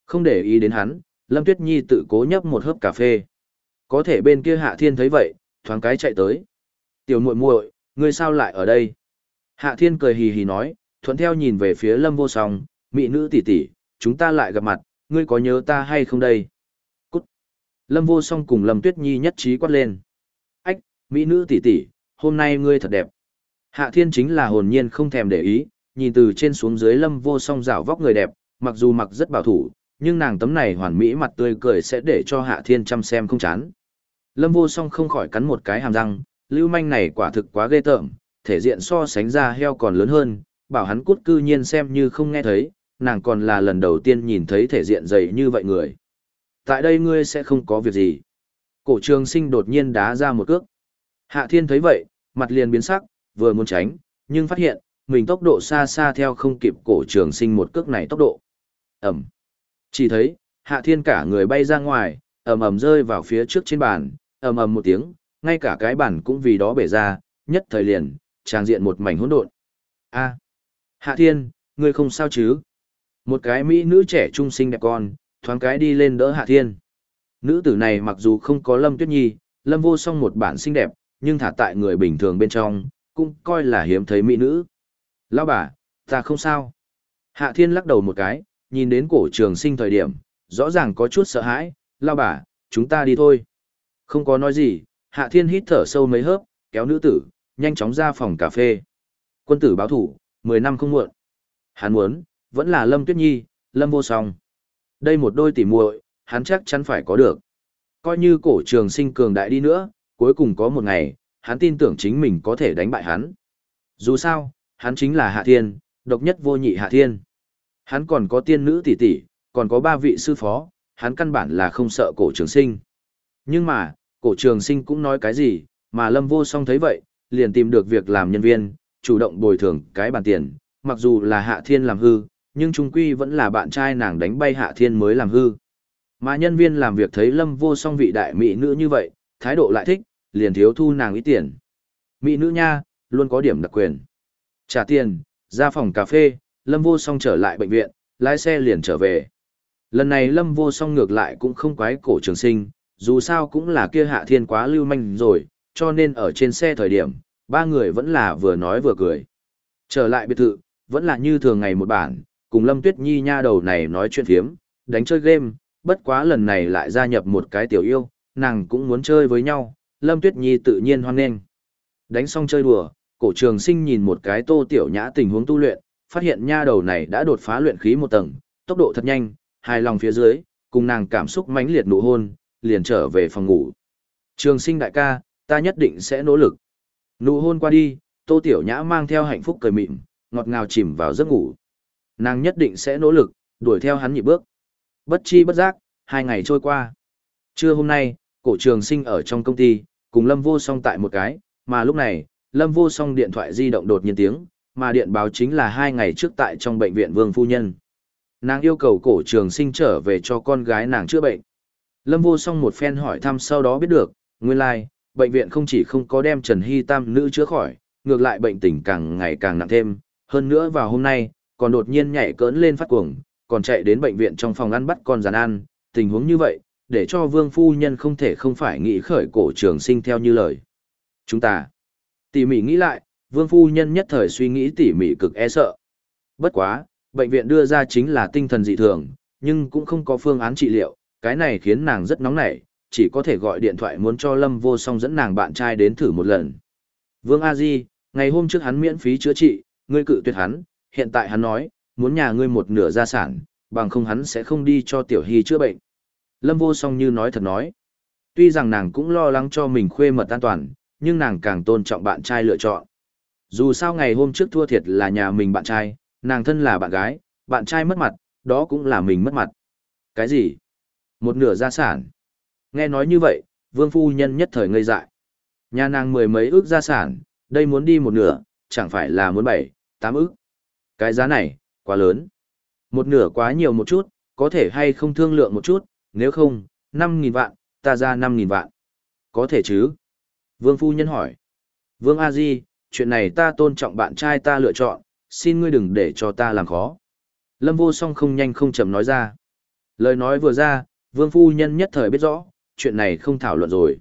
Không để ý đến hắn, Lâm Tuyết Nhi tự cố nhấp một hớp cà phê. Có thể bên kia Hạ Thiên thấy vậy, thoáng cái chạy tới. Tiểu muội muội, ngươi sao lại ở đây? Hạ Thiên cười hì hì nói, thuận theo nhìn về phía Lâm Vô Song, mỹ nữ tỷ tỷ, chúng ta lại gặp mặt, ngươi có nhớ ta hay không đây? Cút. Lâm Vô Song cùng Lâm Tuyết Nhi nhất trí quát lên. Ách, mỹ nữ tỷ tỷ, hôm nay ngươi thật đẹp. Hạ Thiên chính là hồn nhiên không thèm để ý, nhìn từ trên xuống dưới Lâm Vô Song rảo vóc người đẹp, mặc dù mặc rất bảo thủ, nhưng nàng tấm này hoàn mỹ mặt tươi cười sẽ để cho Hạ Thiên chăm xem không chán. Lâm Vô Song không khỏi cắn một cái hàm răng, lưu manh này quả thực quá ghê tởm, thể diện so sánh ra heo còn lớn hơn, bảo hắn cút cư nhiên xem như không nghe thấy, nàng còn là lần đầu tiên nhìn thấy thể diện dày như vậy người. Tại đây ngươi sẽ không có việc gì. Cổ trường sinh đột nhiên đá ra một cước. Hạ thiên thấy vậy, mặt liền biến sắc, vừa muốn tránh, nhưng phát hiện, mình tốc độ xa xa theo không kịp cổ trường sinh một cước này tốc độ. Ẩm. Chỉ thấy, hạ thiên cả người bay ra ngoài, ầm ầm rơi vào phía trước trên bàn, ầm ầm một tiếng, ngay cả cái bản cũng vì đó bể ra, nhất thời liền, trang diện một mảnh hỗn độn. A. Hạ Thiên, ngươi không sao chứ? Một cái mỹ nữ trẻ trung xinh đẹp con, thoáng cái đi lên đỡ Hạ Thiên. Nữ tử này mặc dù không có Lâm Tuyết Nhi, Lâm Vô Song một bản xinh đẹp, nhưng thả tại người bình thường bên trong, cũng coi là hiếm thấy mỹ nữ. Lão bà, ta không sao. Hạ Thiên lắc đầu một cái, nhìn đến cổ trường sinh thời điểm, rõ ràng có chút sợ hãi. Lão bà, chúng ta đi thôi. Không có nói gì, Hạ Thiên hít thở sâu mấy hớp, kéo nữ tử, nhanh chóng ra phòng cà phê. Quân tử báo thủ, 10 năm không muộn. Hắn muốn, vẫn là Lâm Tuyết Nhi, Lâm vô song. Đây một đôi tỉ muội, hắn chắc chắn phải có được. Coi như cổ trường sinh cường đại đi nữa, cuối cùng có một ngày, hắn tin tưởng chính mình có thể đánh bại hắn. Dù sao, hắn chính là Hạ Thiên, độc nhất vô nhị Hạ Thiên. Hắn còn có tiên nữ tỷ tỷ, còn có ba vị sư phó, hắn căn bản là không sợ cổ trường sinh. Nhưng mà, cổ trường sinh cũng nói cái gì, mà Lâm vô song thấy vậy, liền tìm được việc làm nhân viên, chủ động bồi thường cái bàn tiền, mặc dù là Hạ Thiên làm hư, nhưng trung quy vẫn là bạn trai nàng đánh bay Hạ Thiên mới làm hư. Mà nhân viên làm việc thấy Lâm Vô Song vị đại mỹ nữ như vậy, thái độ lại thích, liền thiếu thu nàng ít tiền. Mỹ nữ nha, luôn có điểm đặc quyền. Trả tiền, ra phòng cà phê, Lâm Vô Song trở lại bệnh viện, lái xe liền trở về. Lần này Lâm Vô Song ngược lại cũng không quái cổ trường sinh, dù sao cũng là kia Hạ Thiên quá lưu manh rồi, cho nên ở trên xe thời điểm, ba người vẫn là vừa nói vừa cười. Trở lại biệt thự, vẫn là như thường ngày một bản, cùng Lâm Tuyết Nhi nha đầu này nói chuyện phiếm, đánh chơi game, bất quá lần này lại gia nhập một cái tiểu yêu, nàng cũng muốn chơi với nhau, Lâm Tuyết Nhi tự nhiên hoan nghênh. Đánh xong chơi đùa, cổ trường sinh nhìn một cái tô tiểu nhã tình huống tu luyện, phát hiện nha đầu này đã đột phá luyện khí một tầng, tốc độ thật nhanh, hài lòng phía dưới, cùng nàng cảm xúc mãnh liệt nụ hôn, liền trở về phòng ngủ. Trường sinh đại ca, ta nhất định sẽ nỗ lực. Nụ hôn qua đi, Tô Tiểu Nhã mang theo hạnh phúc cười mịn, ngọt ngào chìm vào giấc ngủ. Nàng nhất định sẽ nỗ lực, đuổi theo hắn nhịp bước. Bất chi bất giác, hai ngày trôi qua. Trưa hôm nay, cổ trường sinh ở trong công ty, cùng Lâm Vô Song tại một cái, mà lúc này, Lâm Vô Song điện thoại di động đột nhiên tiếng, mà điện báo chính là hai ngày trước tại trong bệnh viện Vương Phu Nhân. Nàng yêu cầu cổ trường sinh trở về cho con gái nàng chữa bệnh. Lâm Vô Song một phen hỏi thăm sau đó biết được, nguyên lai, like, bệnh viện không chỉ không có đem Trần Hy Tam nữ chữa khỏi, ngược lại bệnh tình càng ngày càng nặng thêm, hơn nữa vào hôm nay, còn đột nhiên nhảy cỡn lên phát cuồng, còn chạy đến bệnh viện trong phòng ăn bắt con giàn ăn, tình huống như vậy, để cho vương phu nhân không thể không phải nghĩ khởi cổ trường sinh theo như lời. Chúng ta, tỉ mỉ nghĩ lại, vương phu nhân nhất thời suy nghĩ tỉ mỉ cực e sợ. Bất quá, bệnh viện đưa ra chính là tinh thần dị thường, nhưng cũng không có phương án trị liệu, cái này khiến nàng rất nóng nảy, chỉ có thể gọi điện thoại muốn cho Lâm Vô Song dẫn nàng bạn trai đến thử một lần. Vương A Di, ngày hôm trước hắn miễn phí chữa trị, ngươi cự tuyệt hắn, hiện tại hắn nói, muốn nhà ngươi một nửa gia sản, bằng không hắn sẽ không đi cho tiểu hy chữa bệnh. Lâm vô song như nói thật nói. Tuy rằng nàng cũng lo lắng cho mình khuê mật an toàn, nhưng nàng càng tôn trọng bạn trai lựa chọn. Dù sao ngày hôm trước thua thiệt là nhà mình bạn trai, nàng thân là bạn gái, bạn trai mất mặt, đó cũng là mình mất mặt. Cái gì? Một nửa gia sản. Nghe nói như vậy, vương phu nhân nhất thời ngây dại. Nhà nàng mười mấy ước gia sản, đây muốn đi một nửa, chẳng phải là muốn bảy, tám ước. Cái giá này, quá lớn. Một nửa quá nhiều một chút, có thể hay không thương lượng một chút, nếu không, năm nghìn vạn, ta ra năm nghìn vạn. Có thể chứ? Vương phu nhân hỏi. Vương A Di, chuyện này ta tôn trọng bạn trai ta lựa chọn, xin ngươi đừng để cho ta làm khó. Lâm vô song không nhanh không chậm nói ra. Lời nói vừa ra, vương phu nhân nhất thời biết rõ, chuyện này không thảo luận rồi.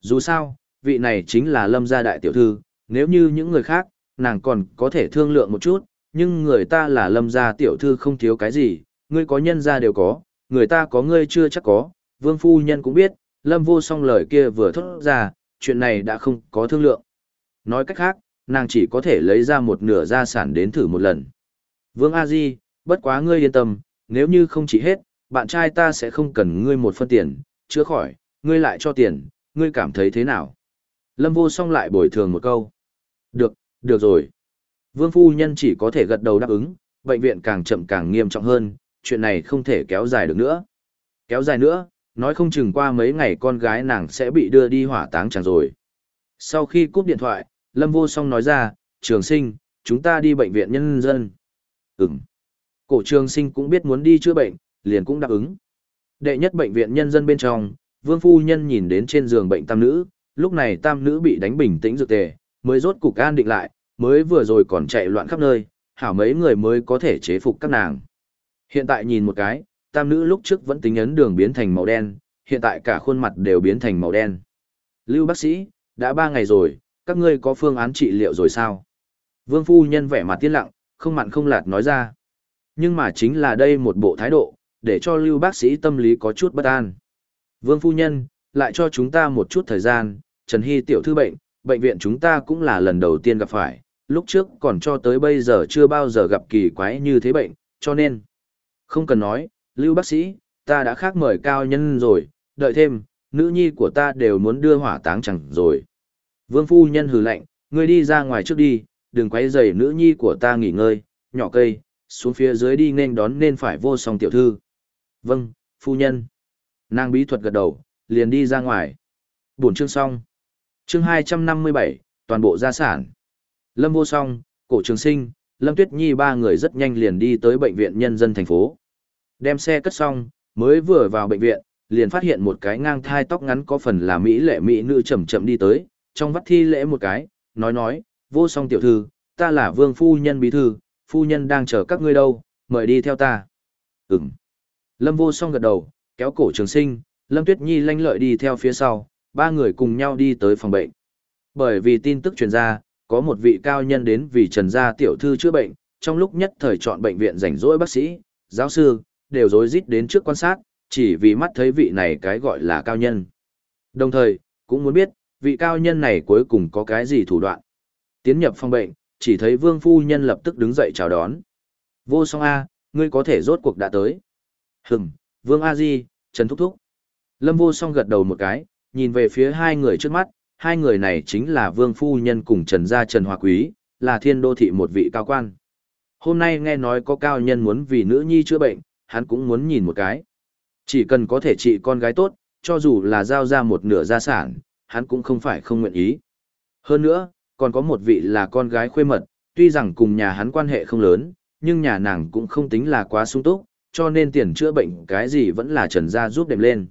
Dù sao, vị này chính là lâm gia đại tiểu thư, nếu như những người khác, nàng còn có thể thương lượng một chút, nhưng người ta là lâm gia tiểu thư không thiếu cái gì, ngươi có nhân gia đều có, người ta có ngươi chưa chắc có, vương phu nhân cũng biết, lâm vô song lời kia vừa thốt ra, chuyện này đã không có thương lượng. Nói cách khác, nàng chỉ có thể lấy ra một nửa gia sản đến thử một lần. Vương A Di, bất quá ngươi yên tâm, nếu như không chỉ hết, bạn trai ta sẽ không cần ngươi một phân tiền, chữa khỏi, ngươi lại cho tiền, ngươi cảm thấy thế nào? Lâm vô song lại bồi thường một câu. Được, được rồi. Vương phu nhân chỉ có thể gật đầu đáp ứng, bệnh viện càng chậm càng nghiêm trọng hơn, chuyện này không thể kéo dài được nữa. Kéo dài nữa, nói không chừng qua mấy ngày con gái nàng sẽ bị đưa đi hỏa táng chẳng rồi. Sau khi cúp điện thoại, Lâm Vô Song nói ra, trường sinh, chúng ta đi bệnh viện nhân dân. Ừm. Cổ trường sinh cũng biết muốn đi chữa bệnh, liền cũng đáp ứng. Đệ nhất bệnh viện nhân dân bên trong, vương phu nhân nhìn đến trên giường bệnh tam nữ, lúc này tam nữ bị đánh bình tĩnh dược tề, mới rốt cục an định lại, mới vừa rồi còn chạy loạn khắp nơi, hảo mấy người mới có thể chế phục các nàng. Hiện tại nhìn một cái, tam nữ lúc trước vẫn tính ấn đường biến thành màu đen, hiện tại cả khuôn mặt đều biến thành màu đen. Lưu bác sĩ, đã ba ngày rồi, các ngươi có phương án trị liệu rồi sao? Vương phu nhân vẻ mặt tiên lặng, không mặn không lạt nói ra. Nhưng mà chính là đây một bộ thái độ, để cho lưu bác sĩ tâm lý có chút bất an. Vương phu nhân, lại cho chúng ta một chút thời gian, Trần Hy tiểu thư bệnh, bệnh viện chúng ta cũng là lần đầu tiên gặp phải, lúc trước còn cho tới bây giờ chưa bao giờ gặp kỳ quái như thế bệnh, cho nên, không cần nói, lưu bác sĩ, ta đã khác mời cao nhân rồi, đợi thêm, nữ nhi của ta đều muốn đưa hỏa táng chẳng rồi. Vương phu nhân hừ lạnh, ngươi đi ra ngoài trước đi, đừng quấy rầy nữ nhi của ta nghỉ ngơi, nhỏ cây, xuống phía dưới đi nên đón nên phải vô song tiểu thư. Vâng, phu nhân. Nàng bí thuật gật đầu, liền đi ra ngoài. Buổi chương xong. Chương 257, toàn bộ gia sản. Lâm vô song, cổ trường sinh, Lâm Tuyết Nhi ba người rất nhanh liền đi tới bệnh viện nhân dân thành phố. Đem xe cất xong, mới vừa vào bệnh viện, liền phát hiện một cái ngang thai tóc ngắn có phần là mỹ lệ mỹ nữ chậm chậm đi tới, trong vắt thi lễ một cái, nói nói, vô song tiểu thư, ta là vương phu nhân bí thư, phu nhân đang chờ các ngươi đâu, mời đi theo ta. Ừm. Lâm vô song gật đầu, kéo cổ trường sinh, Lâm Tuyết Nhi lanh lợi đi theo phía sau, ba người cùng nhau đi tới phòng bệnh. Bởi vì tin tức truyền ra, có một vị cao nhân đến vì trần gia tiểu thư chữa bệnh, trong lúc nhất thời chọn bệnh viện rảnh rỗi bác sĩ, giáo sư, đều rối rít đến trước quan sát, chỉ vì mắt thấy vị này cái gọi là cao nhân. Đồng thời, cũng muốn biết, vị cao nhân này cuối cùng có cái gì thủ đoạn. Tiến nhập phòng bệnh, chỉ thấy vương phu nhân lập tức đứng dậy chào đón. Vô song A, ngươi có thể rốt cuộc đã tới. Hừm, vương A Di, Trần Thúc Thúc. Lâm vô song gật đầu một cái, nhìn về phía hai người trước mắt, hai người này chính là vương phu nhân cùng Trần Gia Trần Hòa Quý, là thiên đô thị một vị cao quan. Hôm nay nghe nói có cao nhân muốn vì nữ nhi chữa bệnh, hắn cũng muốn nhìn một cái. Chỉ cần có thể trị con gái tốt, cho dù là giao ra một nửa gia sản, hắn cũng không phải không nguyện ý. Hơn nữa, còn có một vị là con gái khuê mật, tuy rằng cùng nhà hắn quan hệ không lớn, nhưng nhà nàng cũng không tính là quá sung túc, cho nên tiền chữa bệnh cái gì vẫn là trần gia giúp đệm lên.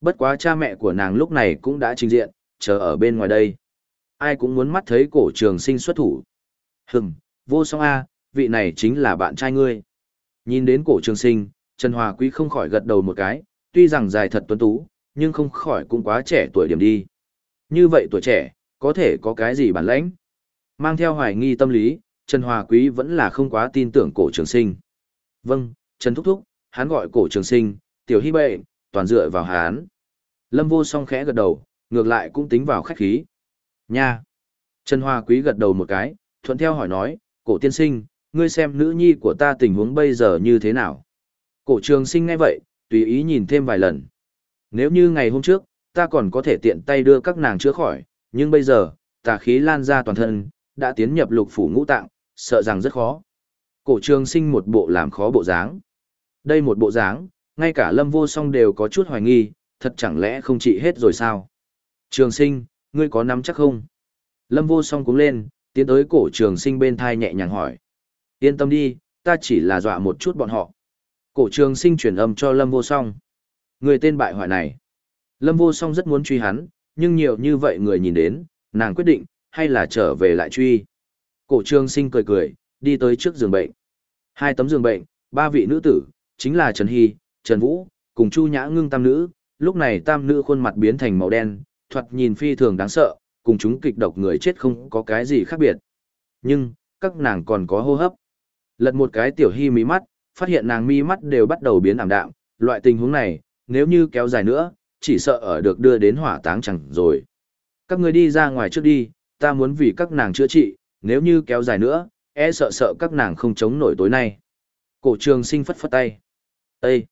Bất quá cha mẹ của nàng lúc này cũng đã trình diện, chờ ở bên ngoài đây. Ai cũng muốn mắt thấy cổ trường sinh xuất thủ. Hừm, vô song A, vị này chính là bạn trai ngươi. Nhìn đến cổ trường sinh, Trần Hòa Quý không khỏi gật đầu một cái, tuy rằng dài thật tuấn tú, nhưng không khỏi cũng quá trẻ tuổi điểm đi. Như vậy tuổi trẻ, có thể có cái gì bản lãnh? Mang theo hoài nghi tâm lý, Trần Hòa Quý vẫn là không quá tin tưởng cổ trường sinh. Vâng, Trần Thúc Thúc, hắn gọi cổ trường sinh, tiểu hy bệ, toàn dựa vào hắn. Lâm vô song khẽ gật đầu, ngược lại cũng tính vào khách khí. Nha! Trần Hoa Quý gật đầu một cái, thuận theo hỏi nói, cổ tiên sinh, ngươi xem nữ nhi của ta tình huống bây giờ như thế nào. Cổ trường sinh ngay vậy, tùy ý nhìn thêm vài lần. Nếu như ngày hôm trước, ta còn có thể tiện tay đưa các nàng chữa khỏi, nhưng bây giờ, tà khí lan ra toàn thân, đã tiến nhập lục phủ ngũ tạng, sợ rằng rất khó. Cổ trường sinh một bộ làm khó bộ dáng. Đây một bộ dáng, ngay cả lâm vô song đều có chút hoài nghi, thật chẳng lẽ không trị hết rồi sao? Trường sinh, ngươi có nắm chắc không? Lâm vô song cũng lên, tiến tới cổ trường sinh bên thai nhẹ nhàng hỏi. Yên tâm đi, ta chỉ là dọa một chút bọn họ. Cổ trường sinh chuyển âm cho Lâm vô song. Người tên bại hoại này. Lâm vô song rất muốn truy hắn, nhưng nhiều như vậy người nhìn đến, nàng quyết định, hay là trở về lại truy. Cổ trường sinh cười cười, đi tới trước giường bệnh. Hai tấm giường bệnh, ba vị nữ tử, chính là Trần Hy, Trần Vũ, cùng Chu Nhã ngưng tam nữ. Lúc này tam nữ khuôn mặt biến thành màu đen, thoạt nhìn phi thường đáng sợ, cùng chúng kịch độc người chết không có cái gì khác biệt. Nhưng, các nàng còn có hô hấp. Lật một cái tiểu hy mí mắt, phát hiện nàng mi mắt đều bắt đầu biến ảm đạm, loại tình huống này, nếu như kéo dài nữa, chỉ sợ ở được đưa đến hỏa táng chẳng rồi. Các người đi ra ngoài trước đi, ta muốn vì các nàng chữa trị, nếu như kéo dài nữa, e sợ sợ các nàng không chống nổi tối nay. Cổ trường sinh phất phất tay. Ê!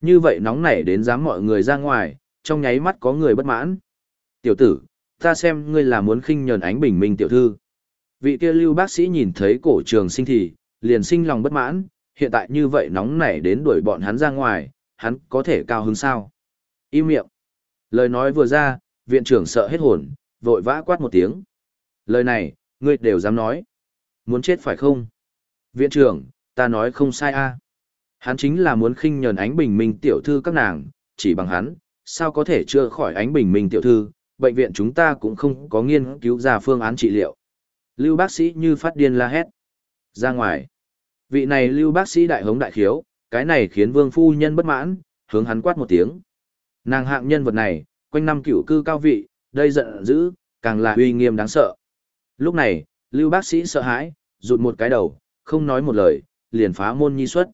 Như vậy nóng nảy đến dám mọi người ra ngoài, trong nháy mắt có người bất mãn. Tiểu tử, ta xem ngươi là muốn khinh nhờn ánh bình minh tiểu thư. Vị kia lưu bác sĩ nhìn thấy cổ trường sinh thì, liền sinh lòng bất mãn, hiện tại như vậy nóng nảy đến đuổi bọn hắn ra ngoài, hắn có thể cao hứng sao. Im miệng. Lời nói vừa ra, viện trưởng sợ hết hồn, vội vã quát một tiếng. Lời này, ngươi đều dám nói. Muốn chết phải không? Viện trưởng, ta nói không sai a. Hắn chính là muốn khinh nhờn ánh bình minh tiểu thư các nàng, chỉ bằng hắn, sao có thể chữa khỏi ánh bình minh tiểu thư, bệnh viện chúng ta cũng không có nghiên cứu ra phương án trị liệu. Lưu bác sĩ như phát điên la hét. Ra ngoài. Vị này lưu bác sĩ đại hống đại khiếu, cái này khiến vương phu nhân bất mãn, hướng hắn quát một tiếng. Nàng hạng nhân vật này, quanh năm cửu cư cao vị, đây giận dữ, càng là uy nghiêm đáng sợ. Lúc này, lưu bác sĩ sợ hãi, rụt một cái đầu, không nói một lời, liền phá môn nhi xuất.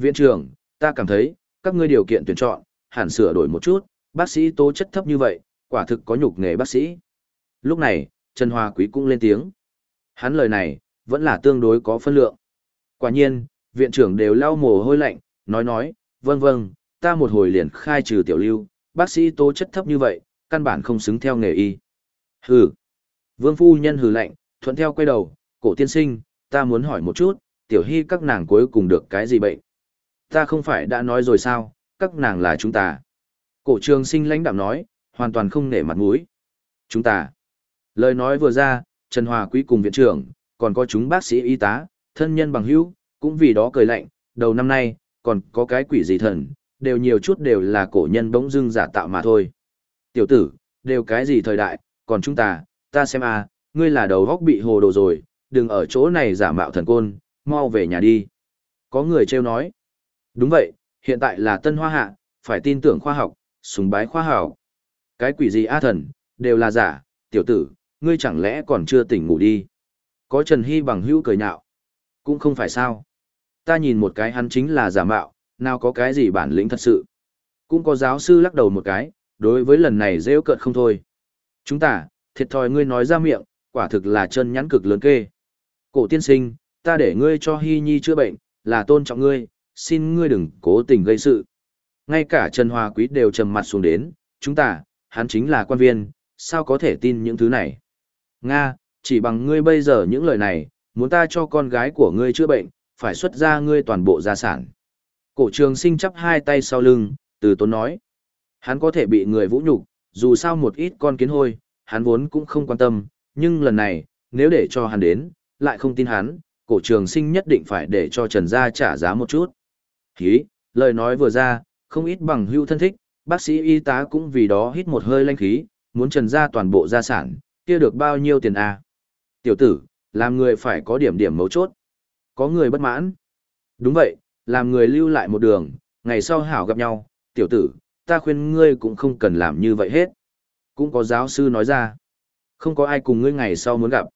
Viện trưởng, ta cảm thấy, các ngươi điều kiện tuyển chọn, hẳn sửa đổi một chút, bác sĩ tố chất thấp như vậy, quả thực có nhục nghề bác sĩ. Lúc này, Trần Hoa Quý cũng lên tiếng. Hắn lời này, vẫn là tương đối có phân lượng. Quả nhiên, viện trưởng đều lau mồ hôi lạnh, nói nói, vâng vâng, ta một hồi liền khai trừ tiểu lưu, bác sĩ tố chất thấp như vậy, căn bản không xứng theo nghề y. Hừ. Vương phu nhân hừ lạnh, thuận theo quay đầu, cổ tiên sinh, ta muốn hỏi một chút, tiểu hy các nàng cuối cùng được cái gì bệnh? Ta không phải đã nói rồi sao, các nàng là chúng ta. Cổ trường sinh lãnh đạm nói, hoàn toàn không nể mặt mũi. Chúng ta. Lời nói vừa ra, Trần Hòa Quý cùng viện trưởng, còn có chúng bác sĩ y tá, thân nhân bằng hữu, cũng vì đó cười lạnh, đầu năm nay, còn có cái quỷ gì thần, đều nhiều chút đều là cổ nhân bỗng dưng giả tạo mà thôi. Tiểu tử, đều cái gì thời đại, còn chúng ta, ta xem à, ngươi là đầu góc bị hồ đồ rồi, đừng ở chỗ này giả mạo thần côn, mau về nhà đi. Có người trêu nói. Đúng vậy, hiện tại là tân hoa hạ, phải tin tưởng khoa học, sùng bái khoa học. Cái quỷ gì a thần, đều là giả, tiểu tử, ngươi chẳng lẽ còn chưa tỉnh ngủ đi. Có Trần Hy bằng hữu cười nhạo. Cũng không phải sao. Ta nhìn một cái hắn chính là giả mạo, nào có cái gì bản lĩnh thật sự. Cũng có giáo sư lắc đầu một cái, đối với lần này rêu cợt không thôi. Chúng ta, thiệt thòi ngươi nói ra miệng, quả thực là chân nhắn cực lớn kê. Cổ tiên sinh, ta để ngươi cho Hy Nhi chữa bệnh, là tôn trọng ngươi, xin ngươi đừng cố tình gây sự. Ngay cả Trần Hòa Quý đều trầm mặt xuống đến, chúng ta, hắn chính là quan viên, sao có thể tin những thứ này. Nga, chỉ bằng ngươi bây giờ những lời này, muốn ta cho con gái của ngươi chữa bệnh, phải xuất ra ngươi toàn bộ gia sản. Cổ trường sinh chắp hai tay sau lưng, từ tốn nói. Hắn có thể bị người vũ nhục, dù sao một ít con kiến hôi, hắn vốn cũng không quan tâm, nhưng lần này, nếu để cho hắn đến, lại không tin hắn, cổ trường sinh nhất định phải để cho Trần Gia trả giá một chút. Hí, lời nói vừa ra, không ít bằng hưu thân thích, bác sĩ y tá cũng vì đó hít một hơi lanh khí, muốn Trần ra toàn bộ gia sản, kia được bao nhiêu tiền à? Tiểu tử, làm người phải có điểm điểm mấu chốt. Có người bất mãn. Đúng vậy, làm người lưu lại một đường, ngày sau hảo gặp nhau, tiểu tử, ta khuyên ngươi cũng không cần làm như vậy hết. Cũng có giáo sư nói ra. Không có ai cùng ngươi ngày sau muốn gặp.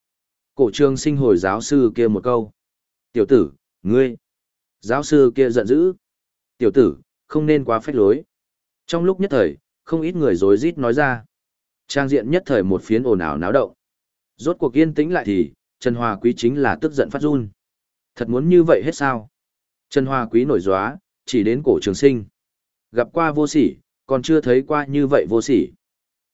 Cổ trường sinh hồi giáo sư kia một câu. Tiểu tử, ngươi. Giáo sư kia giận dữ. Tiểu tử, không nên quá phách lối. Trong lúc nhất thời, không ít người rối rít nói ra. Trang diện nhất thời một phiến ồn ào náo động. Rốt cuộc yên tĩnh lại thì, Trần Hòa Quý chính là tức giận phát run. Thật muốn như vậy hết sao? Trần Hoa Quý nổi gióa, chỉ đến cổ trường sinh. Gặp qua vô sỉ, còn chưa thấy qua như vậy vô sỉ.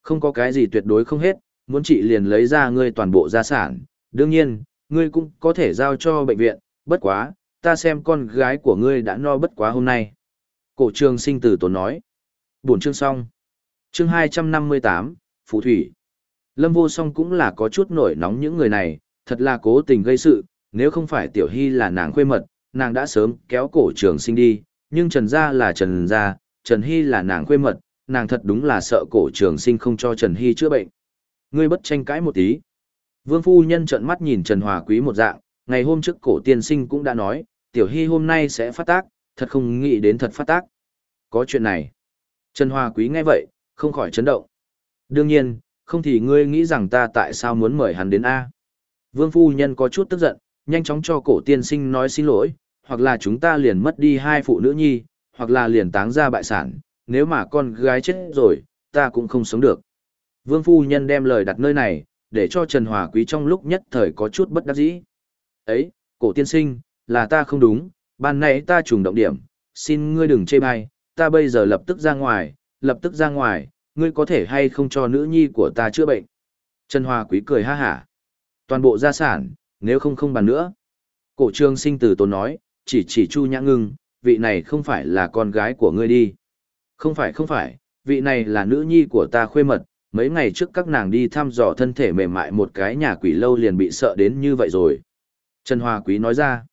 Không có cái gì tuyệt đối không hết, muốn chị liền lấy ra ngươi toàn bộ gia sản. Đương nhiên, ngươi cũng có thể giao cho bệnh viện, bất quá, ta xem con gái của ngươi đã no bất quá hôm nay. Cổ trường sinh tử tốn nói. Buồn chương xong. Chương 258, Phù Thủy. Lâm vô song cũng là có chút nổi nóng những người này, thật là cố tình gây sự, nếu không phải tiểu hy là nàng khuê mật, nàng đã sớm kéo cổ trường sinh đi, nhưng Trần Gia là Trần Gia, Trần Hy là nàng khuê mật, nàng thật đúng là sợ cổ trường sinh không cho Trần Hy chữa bệnh. Ngươi bất tranh cãi một tí. Vương phu nhân trợn mắt nhìn Trần Hòa Quý một dạng, ngày hôm trước cổ tiên sinh cũng đã nói, tiểu hy hôm nay sẽ phát tác, thật không nghĩ đến thật phát tác. Có chuyện này. Trần hoa Quý nghe vậy, không khỏi chấn động. Đương nhiên, không thì ngươi nghĩ rằng ta tại sao muốn mời hắn đến A. Vương phu nhân có chút tức giận, nhanh chóng cho cổ tiên sinh nói xin lỗi, hoặc là chúng ta liền mất đi hai phụ nữ nhi, hoặc là liền táng ra bại sản, nếu mà con gái chết rồi, ta cũng không sống được. Vương phu nhân đem lời đặt nơi này, để cho Trần Hòa Quý trong lúc nhất thời có chút bất đắc dĩ. Ấy, cổ tiên sinh, là ta không đúng, ban nãy ta trùng động điểm, xin ngươi đừng chê bai, ta bây giờ lập tức ra ngoài, lập tức ra ngoài, ngươi có thể hay không cho nữ nhi của ta chữa bệnh. Trần Hoa Quý cười ha hả. Toàn bộ gia sản, nếu không không bàn nữa. Cổ trương sinh từ tốn nói, chỉ chỉ Chu Nhã Ngưng, vị này không phải là con gái của ngươi đi. Không phải không phải, vị này là nữ nhi của ta khuê mật, mấy ngày trước các nàng đi thăm dò thân thể mềm mại một cái nhà quỷ lâu liền bị sợ đến như vậy rồi. Trần Hòa Quý nói ra,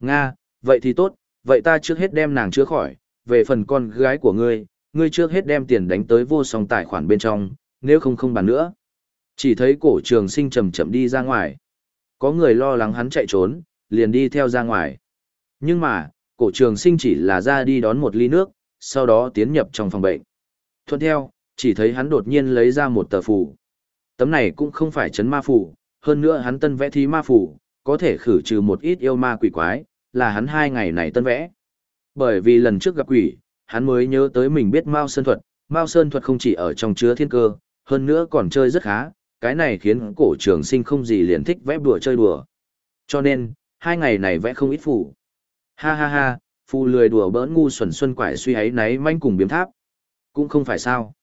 Nga, vậy thì tốt, vậy ta trước hết đem nàng chữa khỏi, về phần con gái của ngươi, ngươi trước hết đem tiền đánh tới vô song tài khoản bên trong, nếu không không bàn nữa. Chỉ thấy cổ trường sinh chậm chậm đi ra ngoài. Có người lo lắng hắn chạy trốn, liền đi theo ra ngoài. Nhưng mà, cổ trường sinh chỉ là ra đi đón một ly nước, sau đó tiến nhập trong phòng bệnh. Thuận theo, chỉ thấy hắn đột nhiên lấy ra một tờ phù. Tấm này cũng không phải chấn ma phù, hơn nữa hắn tân vẽ thí ma phù, có thể khử trừ một ít yêu ma quỷ quái, là hắn hai ngày này tân vẽ. Bởi vì lần trước gặp quỷ, hắn mới nhớ tới mình biết Mao Sơn Thuật, Mao Sơn Thuật không chỉ ở trong chứa thiên cơ, hơn nữa còn chơi rất khá, cái này khiến cổ trường sinh không gì liền thích vẽ đùa chơi đùa. Cho nên, hai ngày này vẽ không ít phù. Ha ha ha, phù lười đùa bỡn ngu xuẩn xuân quải suy ấy náy manh cùng biếm tháp. Cũng không phải sao.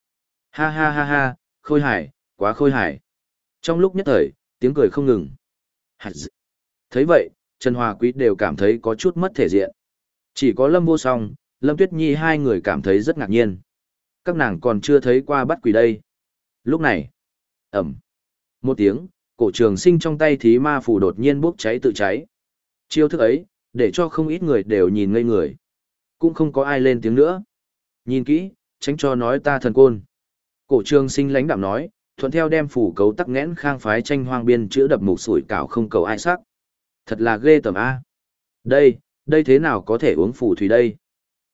Ha ha ha ha, khôi hải, quá khôi hải. Trong lúc nhất thời, tiếng cười không ngừng. hạt Thấy vậy, Trần Hòa Quý đều cảm thấy có chút mất thể diện. Chỉ có Lâm Vô Song, Lâm Tuyết Nhi hai người cảm thấy rất ngạc nhiên. Các nàng còn chưa thấy qua bắt quỷ đây. Lúc này, ẩm, một tiếng, cổ trường sinh trong tay thí ma phù đột nhiên bốc cháy tự cháy. Chiêu thức ấy, để cho không ít người đều nhìn ngây người. Cũng không có ai lên tiếng nữa. Nhìn kỹ, tránh cho nói ta thần côn. Cổ trường sinh lãnh đạm nói, thuận theo đem phủ cấu tắc nghẽn khang phái tranh hoang biên chữa đập mục sủi cảo không cầu ai sắc. Thật là ghê tởm A. Đây, đây thế nào có thể uống phù thủy đây?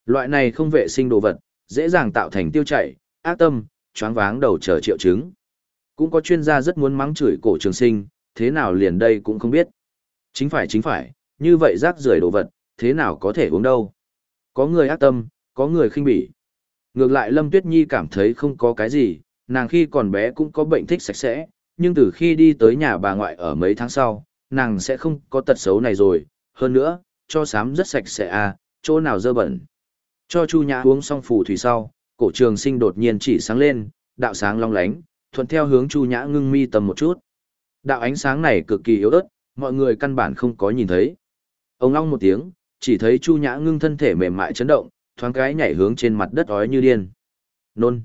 Loại này không vệ sinh đồ vật, dễ dàng tạo thành tiêu chảy, ác tâm, choáng váng đầu chờ triệu chứng. Cũng có chuyên gia rất muốn mắng chửi cổ trường sinh, thế nào liền đây cũng không biết. Chính phải chính phải, như vậy rác rưởi đồ vật, thế nào có thể uống đâu. Có người ác tâm, có người khinh bỉ. Ngược lại Lâm Tuyết Nhi cảm thấy không có cái gì, nàng khi còn bé cũng có bệnh thích sạch sẽ, nhưng từ khi đi tới nhà bà ngoại ở mấy tháng sau, nàng sẽ không có tật xấu này rồi, hơn nữa, cho sám rất sạch sẽ à, chỗ nào dơ bẩn. Cho Chu Nhã uống xong phù thủy sau, cổ trường sinh đột nhiên chỉ sáng lên, đạo sáng long lánh, thuận theo hướng Chu Nhã ngưng mi tầm một chút. Đạo ánh sáng này cực kỳ yếu ớt, mọi người căn bản không có nhìn thấy. Ông long một tiếng, chỉ thấy Chu Nhã ngưng thân thể mềm mại chấn động, thoáng cái nhảy hướng trên mặt đất ói như điên. Nôn.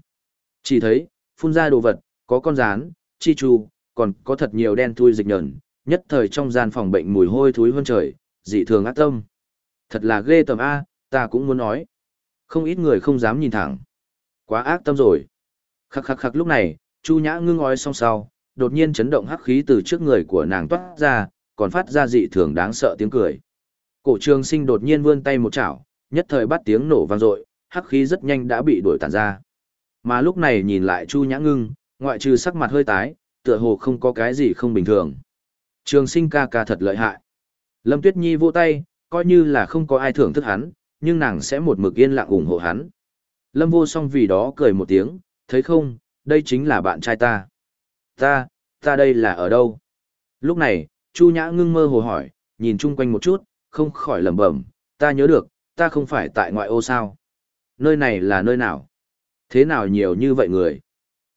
Chỉ thấy, phun ra đồ vật, có con rán, chi chu, còn có thật nhiều đen thui dịch nhờn, nhất thời trong gian phòng bệnh mùi hôi thối hơn trời, dị thường ác tâm. Thật là ghê tầm A, ta cũng muốn nói. Không ít người không dám nhìn thẳng. Quá ác tâm rồi. Khắc khắc khắc lúc này, Chu Nhã ngưng ói xong sau, đột nhiên chấn động hắc khí từ trước người của nàng toát ra, còn phát ra dị thường đáng sợ tiếng cười. Cổ trường sinh đột nhiên vươn tay một chảo, nhất thời bắt tiếng nổ vang dội, hắc khí rất nhanh đã bị đuổi tàn ra. Mà lúc này nhìn lại Chu Nhã Ngưng, ngoại trừ sắc mặt hơi tái, tựa hồ không có cái gì không bình thường. Trường sinh ca ca thật lợi hại. Lâm Tuyết Nhi vô tay, coi như là không có ai thưởng thức hắn, nhưng nàng sẽ một mực yên lặng ủng hộ hắn. Lâm vô song vì đó cười một tiếng, thấy không, đây chính là bạn trai ta. Ta, ta đây là ở đâu? Lúc này, Chu Nhã ngưng mơ hồ hỏi, nhìn chung quanh một chút, không khỏi lẩm bẩm, ta nhớ được, ta không phải tại ngoại ô sao. Nơi này là nơi nào? Thế nào nhiều như vậy người?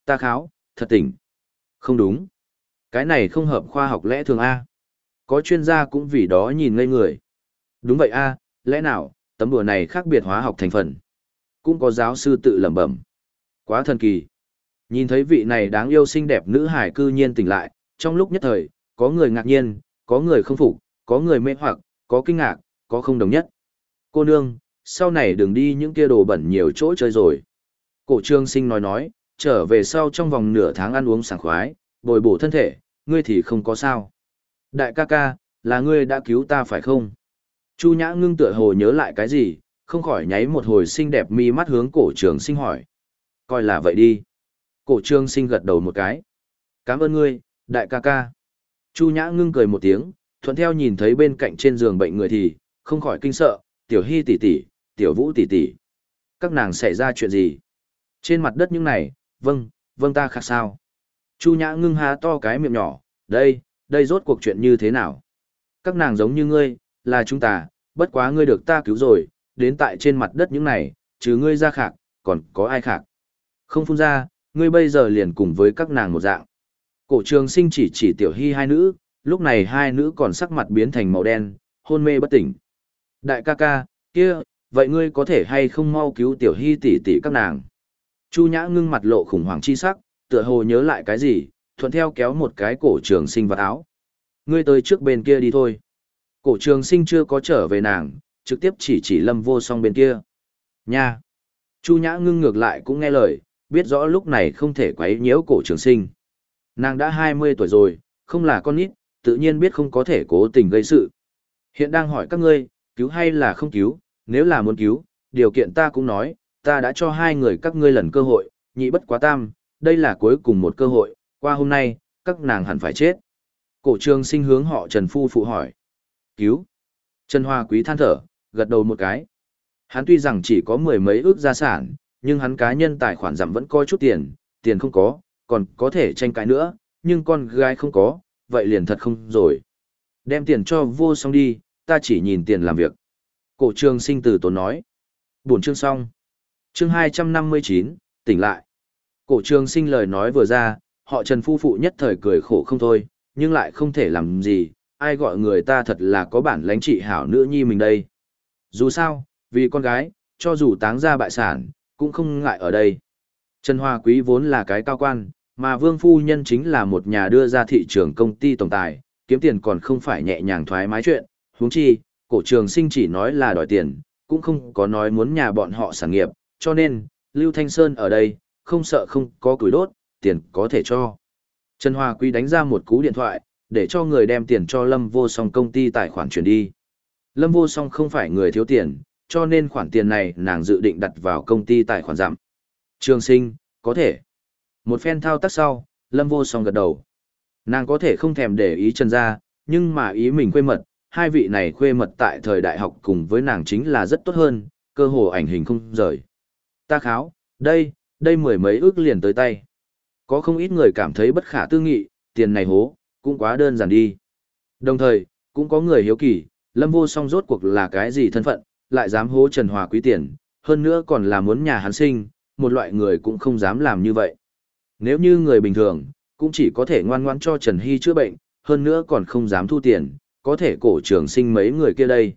Ta kháo, thật tỉnh. Không đúng. Cái này không hợp khoa học lẽ thường A. Có chuyên gia cũng vì đó nhìn ngây người. Đúng vậy A, lẽ nào, tấm đùa này khác biệt hóa học thành phần. Cũng có giáo sư tự lẩm bẩm. Quá thần kỳ. Nhìn thấy vị này đáng yêu xinh đẹp nữ hải cư nhiên tỉnh lại, trong lúc nhất thời, có người ngạc nhiên, có người không phục, có người mê hoặc, có kinh ngạc, có không đồng nhất. Cô nương, sau này đừng đi những kia đồ bẩn nhiều chỗ chơi rồi. Cổ trương sinh nói nói, trở về sau trong vòng nửa tháng ăn uống sảng khoái, bồi bổ thân thể, ngươi thì không có sao. Đại ca ca, là ngươi đã cứu ta phải không? Chu Nhã ngưng tựa hồ nhớ lại cái gì, không khỏi nháy một hồi xinh đẹp mi mắt hướng cổ trường sinh hỏi. Coi là vậy đi. Cổ trường sinh gật đầu một cái. Cảm ơn ngươi, đại ca ca. Chu Nhã ngưng cười một tiếng, thuận theo nhìn thấy bên cạnh trên giường bệnh người thì, không khỏi kinh sợ, tiểu hy tỷ tỷ, tiểu vũ tỷ tỷ. Các nàng xảy ra chuyện gì? Trên mặt đất những này, vâng, vâng ta khác sao? Chu Nhã ngưng há to cái miệng nhỏ, đây, đây rốt cuộc chuyện như thế nào? Các nàng giống như ngươi, là chúng ta, bất quá ngươi được ta cứu rồi, đến tại trên mặt đất những này, trừ ngươi ra khạc, còn có ai khạc? Không phun ra, ngươi bây giờ liền cùng với các nàng một dạng. Cổ trường sinh chỉ chỉ tiểu hy hai nữ, lúc này hai nữ còn sắc mặt biến thành màu đen, hôn mê bất tỉnh. Đại ca ca, kia, vậy ngươi có thể hay không mau cứu tiểu hy tỷ tỷ các nàng? Chu Nhã ngưng mặt lộ khủng hoảng chi sắc, tựa hồ nhớ lại cái gì, thuận theo kéo một cái cổ trường sinh vào áo. Ngươi tới trước bên kia đi thôi. Cổ trường sinh chưa có trở về nàng, trực tiếp chỉ chỉ lâm vô song bên kia. Nha! Chu Nhã ngưng ngược lại cũng nghe lời, biết rõ lúc này không thể quấy nhiễu cổ trường sinh. Nàng đã 20 tuổi rồi, không là con nít, tự nhiên biết không có thể cố tình gây sự. Hiện đang hỏi các ngươi, cứu hay là không cứu, nếu là muốn cứu, điều kiện ta cũng nói, ta đã cho hai người các ngươi lần cơ hội, nhị bất quá tam, đây là cuối cùng một cơ hội, qua hôm nay, các nàng hẳn phải chết. Cổ trường sinh hướng họ Trần Phu phụ hỏi. Cứu. Trần Hoa Quý than thở, gật đầu một cái. Hắn tuy rằng chỉ có mười mấy ước gia sản, nhưng hắn cá nhân tài khoản giảm vẫn có chút tiền, tiền không có, còn có thể tranh cãi nữa, nhưng con gái không có, vậy liền thật không rồi. Đem tiền cho vô xong đi, ta chỉ nhìn tiền làm việc. Cổ trường sinh từ tốn nói. Buồn chương xong. Chương 259, tỉnh lại. Cổ trường sinh lời nói vừa ra, họ Trần Phu Phụ nhất thời cười khổ không thôi, nhưng lại không thể làm gì, ai gọi người ta thật là có bản lãnh trị hảo nữ nhi mình đây. Dù sao, vì con gái, cho dù táng ra bại sản, cũng không ngại ở đây. Trần Hoa Quý vốn là cái cao quan, mà Vương Phu Nhân chính là một nhà đưa ra thị trường công ty tổng tài, kiếm tiền còn không phải nhẹ nhàng thoải mái chuyện, huống chi, cổ trường sinh chỉ nói là đòi tiền, cũng không có nói muốn nhà bọn họ sản nghiệp, cho nên, Lưu Thanh Sơn ở đây, không sợ không có củi đốt, tiền có thể cho. Trần Hoa Quý đánh ra một cú điện thoại, để cho người đem tiền cho Lâm Vô Song công ty tài khoản chuyển đi. Lâm Vô Song không phải người thiếu tiền, cho nên khoản tiền này nàng dự định đặt vào công ty tài khoản giảm. Trường sinh, có thể. Một phen thao tác sau, Lâm Vô Song gật đầu. Nàng có thể không thèm để ý Trần gia, nhưng mà ý mình khuê mật, hai vị này khuê mật tại thời đại học cùng với nàng chính là rất tốt hơn, cơ hồ ảnh hình không rời. Ta kháo, đây, đây mười mấy ước liền tới tay. Có không ít người cảm thấy bất khả tư nghị, tiền này hố, cũng quá đơn giản đi. Đồng thời, cũng có người hiếu kỳ, Lâm Vô Song rốt cuộc là cái gì thân phận, lại dám hố Trần Hòa quý tiền, hơn nữa còn là muốn nhà hắn sinh, một loại người cũng không dám làm như vậy. Nếu như người bình thường, cũng chỉ có thể ngoan ngoãn cho Trần Hy chữa bệnh, hơn nữa còn không dám thu tiền, có thể cổ trường sinh mấy người kia đây.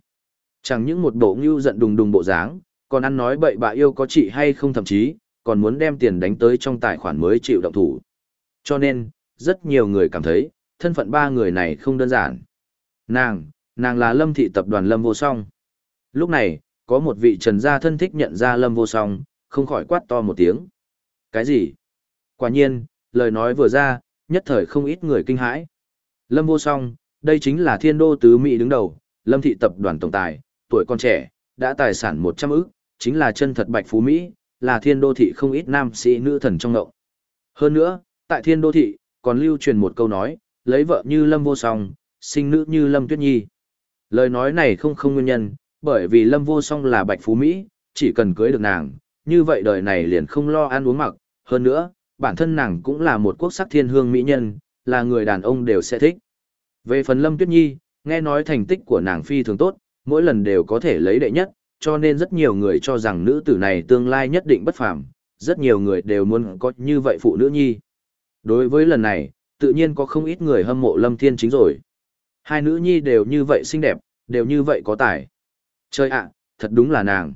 Chẳng những một bộ ngưu giận đùng đùng bộ dáng, còn ăn nói bậy bạ yêu có chị hay không thậm chí, còn muốn đem tiền đánh tới trong tài khoản mới chịu động thủ. Cho nên, rất nhiều người cảm thấy, thân phận ba người này không đơn giản. Nàng, nàng là Lâm Thị Tập đoàn Lâm Vô Song. Lúc này, có một vị trần gia thân thích nhận ra Lâm Vô Song, không khỏi quát to một tiếng. Cái gì? Quả nhiên, lời nói vừa ra, nhất thời không ít người kinh hãi. Lâm Vô Song, đây chính là thiên đô tứ Mỹ đứng đầu, Lâm Thị Tập đoàn Tổng Tài, tuổi còn trẻ, đã tài sản 100 ức, chính là chân thật bạch phú Mỹ, là thiên đô thị không ít nam sĩ nữ thần trong ngộng. Hơn nữa, tại thiên đô thị, còn lưu truyền một câu nói, lấy vợ như Lâm Vô Song, sinh nữ như Lâm Tuyết Nhi. Lời nói này không không nguyên nhân, bởi vì Lâm Vô Song là bạch phú Mỹ, chỉ cần cưới được nàng, như vậy đời này liền không lo ăn uống mặc, hơn nữa, bản thân nàng cũng là một quốc sắc thiên hương mỹ nhân, là người đàn ông đều sẽ thích. Về phần Lâm Tuyết Nhi, nghe nói thành tích của nàng phi thường tốt, mỗi lần đều có thể lấy đệ nhất, cho nên rất nhiều người cho rằng nữ tử này tương lai nhất định bất phàm, rất nhiều người đều muốn có như vậy phụ nữ nhi. Đối với lần này, tự nhiên có không ít người hâm mộ Lâm Thiên Chính rồi. Hai nữ nhi đều như vậy xinh đẹp, đều như vậy có tài. Chơi ạ, thật đúng là nàng.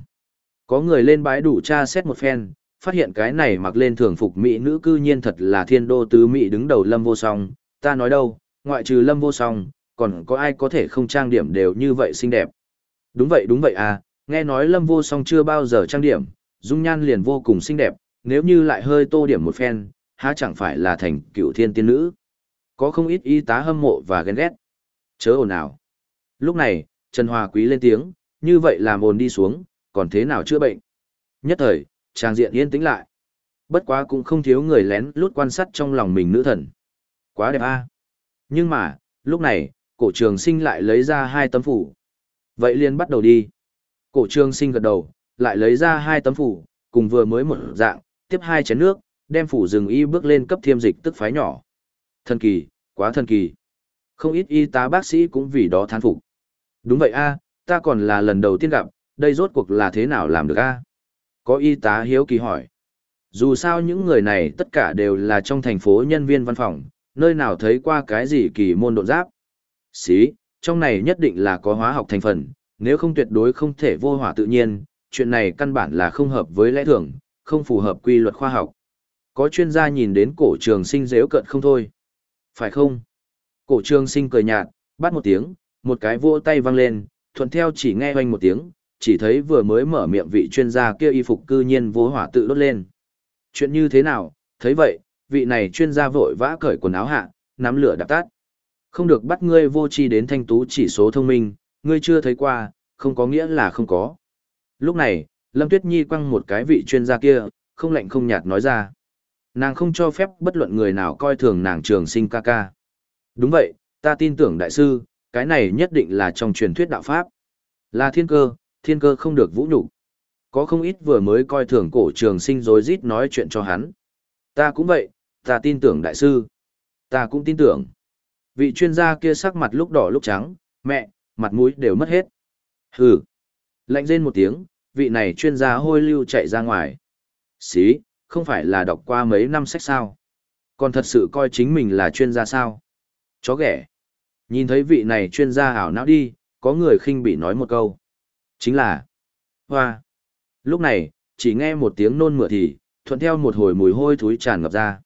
Có người lên bãi đủ tra xét một phen, phát hiện cái này mặc lên thường phục mỹ nữ cư nhiên thật là thiên đô tứ mỹ đứng đầu lâm vô song, ta nói đâu, ngoại trừ lâm vô song, còn có ai có thể không trang điểm đều như vậy xinh đẹp. Đúng vậy đúng vậy à, nghe nói lâm vô song chưa bao giờ trang điểm, dung nhan liền vô cùng xinh đẹp, nếu như lại hơi tô điểm một phen, há chẳng phải là thành cựu thiên tiên nữ. Có không ít y tá hâm mộ và ghen ghét. Chớ ồn nào! Lúc này, Trần Hòa Quý lên tiếng, như vậy làm ồn đi xuống, còn thế nào chữa bệnh. Nhất thời, trang diện yên tĩnh lại. Bất quá cũng không thiếu người lén lút quan sát trong lòng mình nữ thần. Quá đẹp a. Nhưng mà, lúc này, cổ trường sinh lại lấy ra hai tấm phủ. Vậy liền bắt đầu đi. Cổ Trương sinh gật đầu, lại lấy ra hai tấm phủ, cùng vừa mới một dạng, tiếp hai chén nước, đem phủ rừng y bước lên cấp thiêm dịch tức phái nhỏ. Thần kỳ, quá thần kỳ. Không ít y tá bác sĩ cũng vì đó thán phục. Đúng vậy a, ta còn là lần đầu tiên gặp, đây rốt cuộc là thế nào làm được a? Có y tá hiếu kỳ hỏi. Dù sao những người này tất cả đều là trong thành phố nhân viên văn phòng, nơi nào thấy qua cái gì kỳ môn độn giáp. Xí, trong này nhất định là có hóa học thành phần, nếu không tuyệt đối không thể vô hỏa tự nhiên, chuyện này căn bản là không hợp với lẽ thường, không phù hợp quy luật khoa học. Có chuyên gia nhìn đến cổ trường sinh dễu cận không thôi. Phải không? Cổ trường sinh cười nhạt, bắt một tiếng, một cái vỗ tay văng lên, thuận theo chỉ nghe hoanh một tiếng, chỉ thấy vừa mới mở miệng vị chuyên gia kia y phục cư nhiên vô hỏa tự đốt lên. Chuyện như thế nào, thấy vậy, vị này chuyên gia vội vã cởi quần áo hạ, nắm lửa đạp tắt. Không được bắt ngươi vô tri đến thanh tú chỉ số thông minh, ngươi chưa thấy qua, không có nghĩa là không có. Lúc này, Lâm Tuyết Nhi quăng một cái vị chuyên gia kia, không lạnh không nhạt nói ra. Nàng không cho phép bất luận người nào coi thường nàng trường sinh ca ca. Đúng vậy, ta tin tưởng đại sư, cái này nhất định là trong truyền thuyết đạo Pháp. Là thiên cơ, thiên cơ không được vũ nhục Có không ít vừa mới coi thường cổ trường sinh rồi rít nói chuyện cho hắn. Ta cũng vậy, ta tin tưởng đại sư. Ta cũng tin tưởng. Vị chuyên gia kia sắc mặt lúc đỏ lúc trắng, mẹ, mặt mũi đều mất hết. Hừ. Lạnh rên một tiếng, vị này chuyên gia hôi lưu chạy ra ngoài. Xí, không phải là đọc qua mấy năm sách sao. Còn thật sự coi chính mình là chuyên gia sao. Chó ghẻ. Nhìn thấy vị này chuyên gia ảo não đi, có người khinh bị nói một câu. Chính là Hoa. Lúc này, chỉ nghe một tiếng nôn mửa thì, thuận theo một hồi mùi hôi thối tràn ngập ra.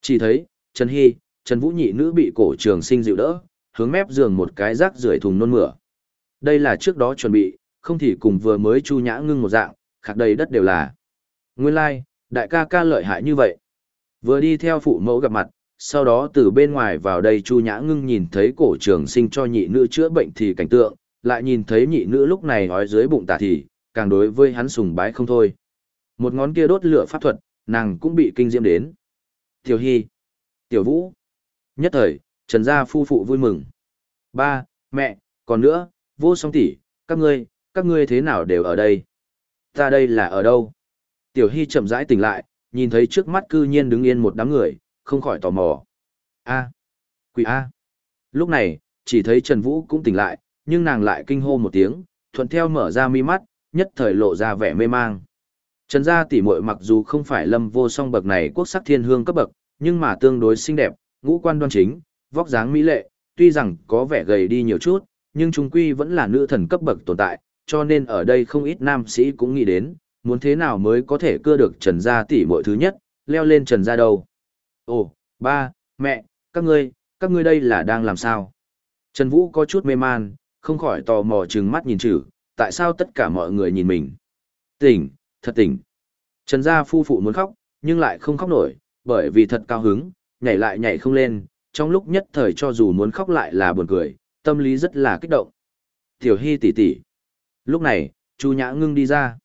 Chỉ thấy, Trần Hy, Trần Vũ Nhị nữ bị cổ trường sinh dịu đỡ, hướng mép giường một cái rác rưởi thùng nôn mửa. Đây là trước đó chuẩn bị, không thì cùng vừa mới chu nhã ngưng một dạng, khạc đầy đất đều là. Nguyên lai, like, đại ca ca lợi hại như vậy. Vừa đi theo phụ mẫu gặp mặt, sau đó từ bên ngoài vào đây chu nhã ngưng nhìn thấy cổ trường sinh cho nhị nữ chữa bệnh thì cảnh tượng, lại nhìn thấy nhị nữ lúc này hói dưới bụng tả thì, càng đối với hắn sùng bái không thôi. Một ngón kia đốt lửa pháp thuật, nàng cũng bị kinh diễm đến. Tiểu Hy, Tiểu Vũ. Nhất thời, Trần Gia phu phụ vui mừng. Ba, mẹ, còn nữa, vô song tỷ, các ngươi, các ngươi thế nào đều ở đây? Ta đây là ở đâu? Tiểu Hy chậm rãi tỉnh lại, nhìn thấy trước mắt cư nhiên đứng yên một đám người, không khỏi tò mò. A, quỷ A. Lúc này, chỉ thấy Trần Vũ cũng tỉnh lại, nhưng nàng lại kinh hô một tiếng, thuận theo mở ra mi mắt, nhất thời lộ ra vẻ mê mang. Trần gia tỷ muội mặc dù không phải lâm vô song bậc này quốc sắc thiên hương cấp bậc, nhưng mà tương đối xinh đẹp, ngũ quan đoan chính, vóc dáng mỹ lệ, tuy rằng có vẻ gầy đi nhiều chút, nhưng trung quy vẫn là nữ thần cấp bậc tồn tại, cho nên ở đây không ít nam sĩ cũng nghĩ đến, muốn thế nào mới có thể cưa được Trần gia tỷ muội thứ nhất, leo lên Trần gia đầu. Ồ, ba, mẹ, các ngươi, các ngươi đây là đang làm sao? Trần Vũ có chút mê man, không khỏi tò mò trừng mắt nhìn chữ, tại sao tất cả mọi người nhìn mình? Tỉnh, thật tỉnh. Trần gia phu phụ muốn khóc, nhưng lại không khóc nổi, bởi vì thật cao hứng, nhảy lại nhảy không lên, trong lúc nhất thời cho dù muốn khóc lại là buồn cười, tâm lý rất là kích động. Tiểu Hy tỷ tỷ. Lúc này, Chu Nhã Ngưng đi ra.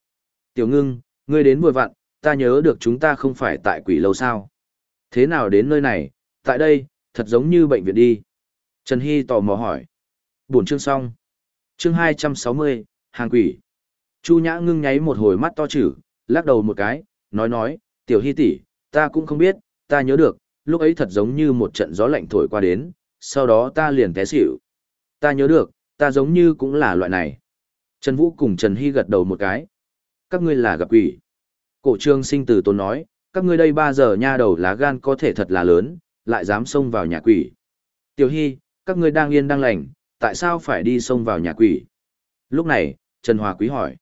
Tiểu Ngưng, ngươi đến vừa vặn, ta nhớ được chúng ta không phải tại quỷ lâu sao. Thế nào đến nơi này, tại đây, thật giống như bệnh viện đi. Trần Hy tò mò hỏi. Buồn chương xong. Chương 260, hàng quỷ. Chu Nhã ngưng nháy một hồi mắt to chữ, lắc đầu một cái, nói nói, tiểu hy tỷ, ta cũng không biết, ta nhớ được, lúc ấy thật giống như một trận gió lạnh thổi qua đến, sau đó ta liền té xỉu. Ta nhớ được, ta giống như cũng là loại này. Trần Vũ cùng Trần Hy gật đầu một cái. Các ngươi là gặp quỷ. Cổ trương sinh từ tốn nói, các ngươi đây ba giờ nha đầu lá gan có thể thật là lớn, lại dám xông vào nhà quỷ. Tiểu Hy, các ngươi đang yên đang lành, tại sao phải đi xông vào nhà quỷ? Lúc này, Trần Hòa Quý hỏi.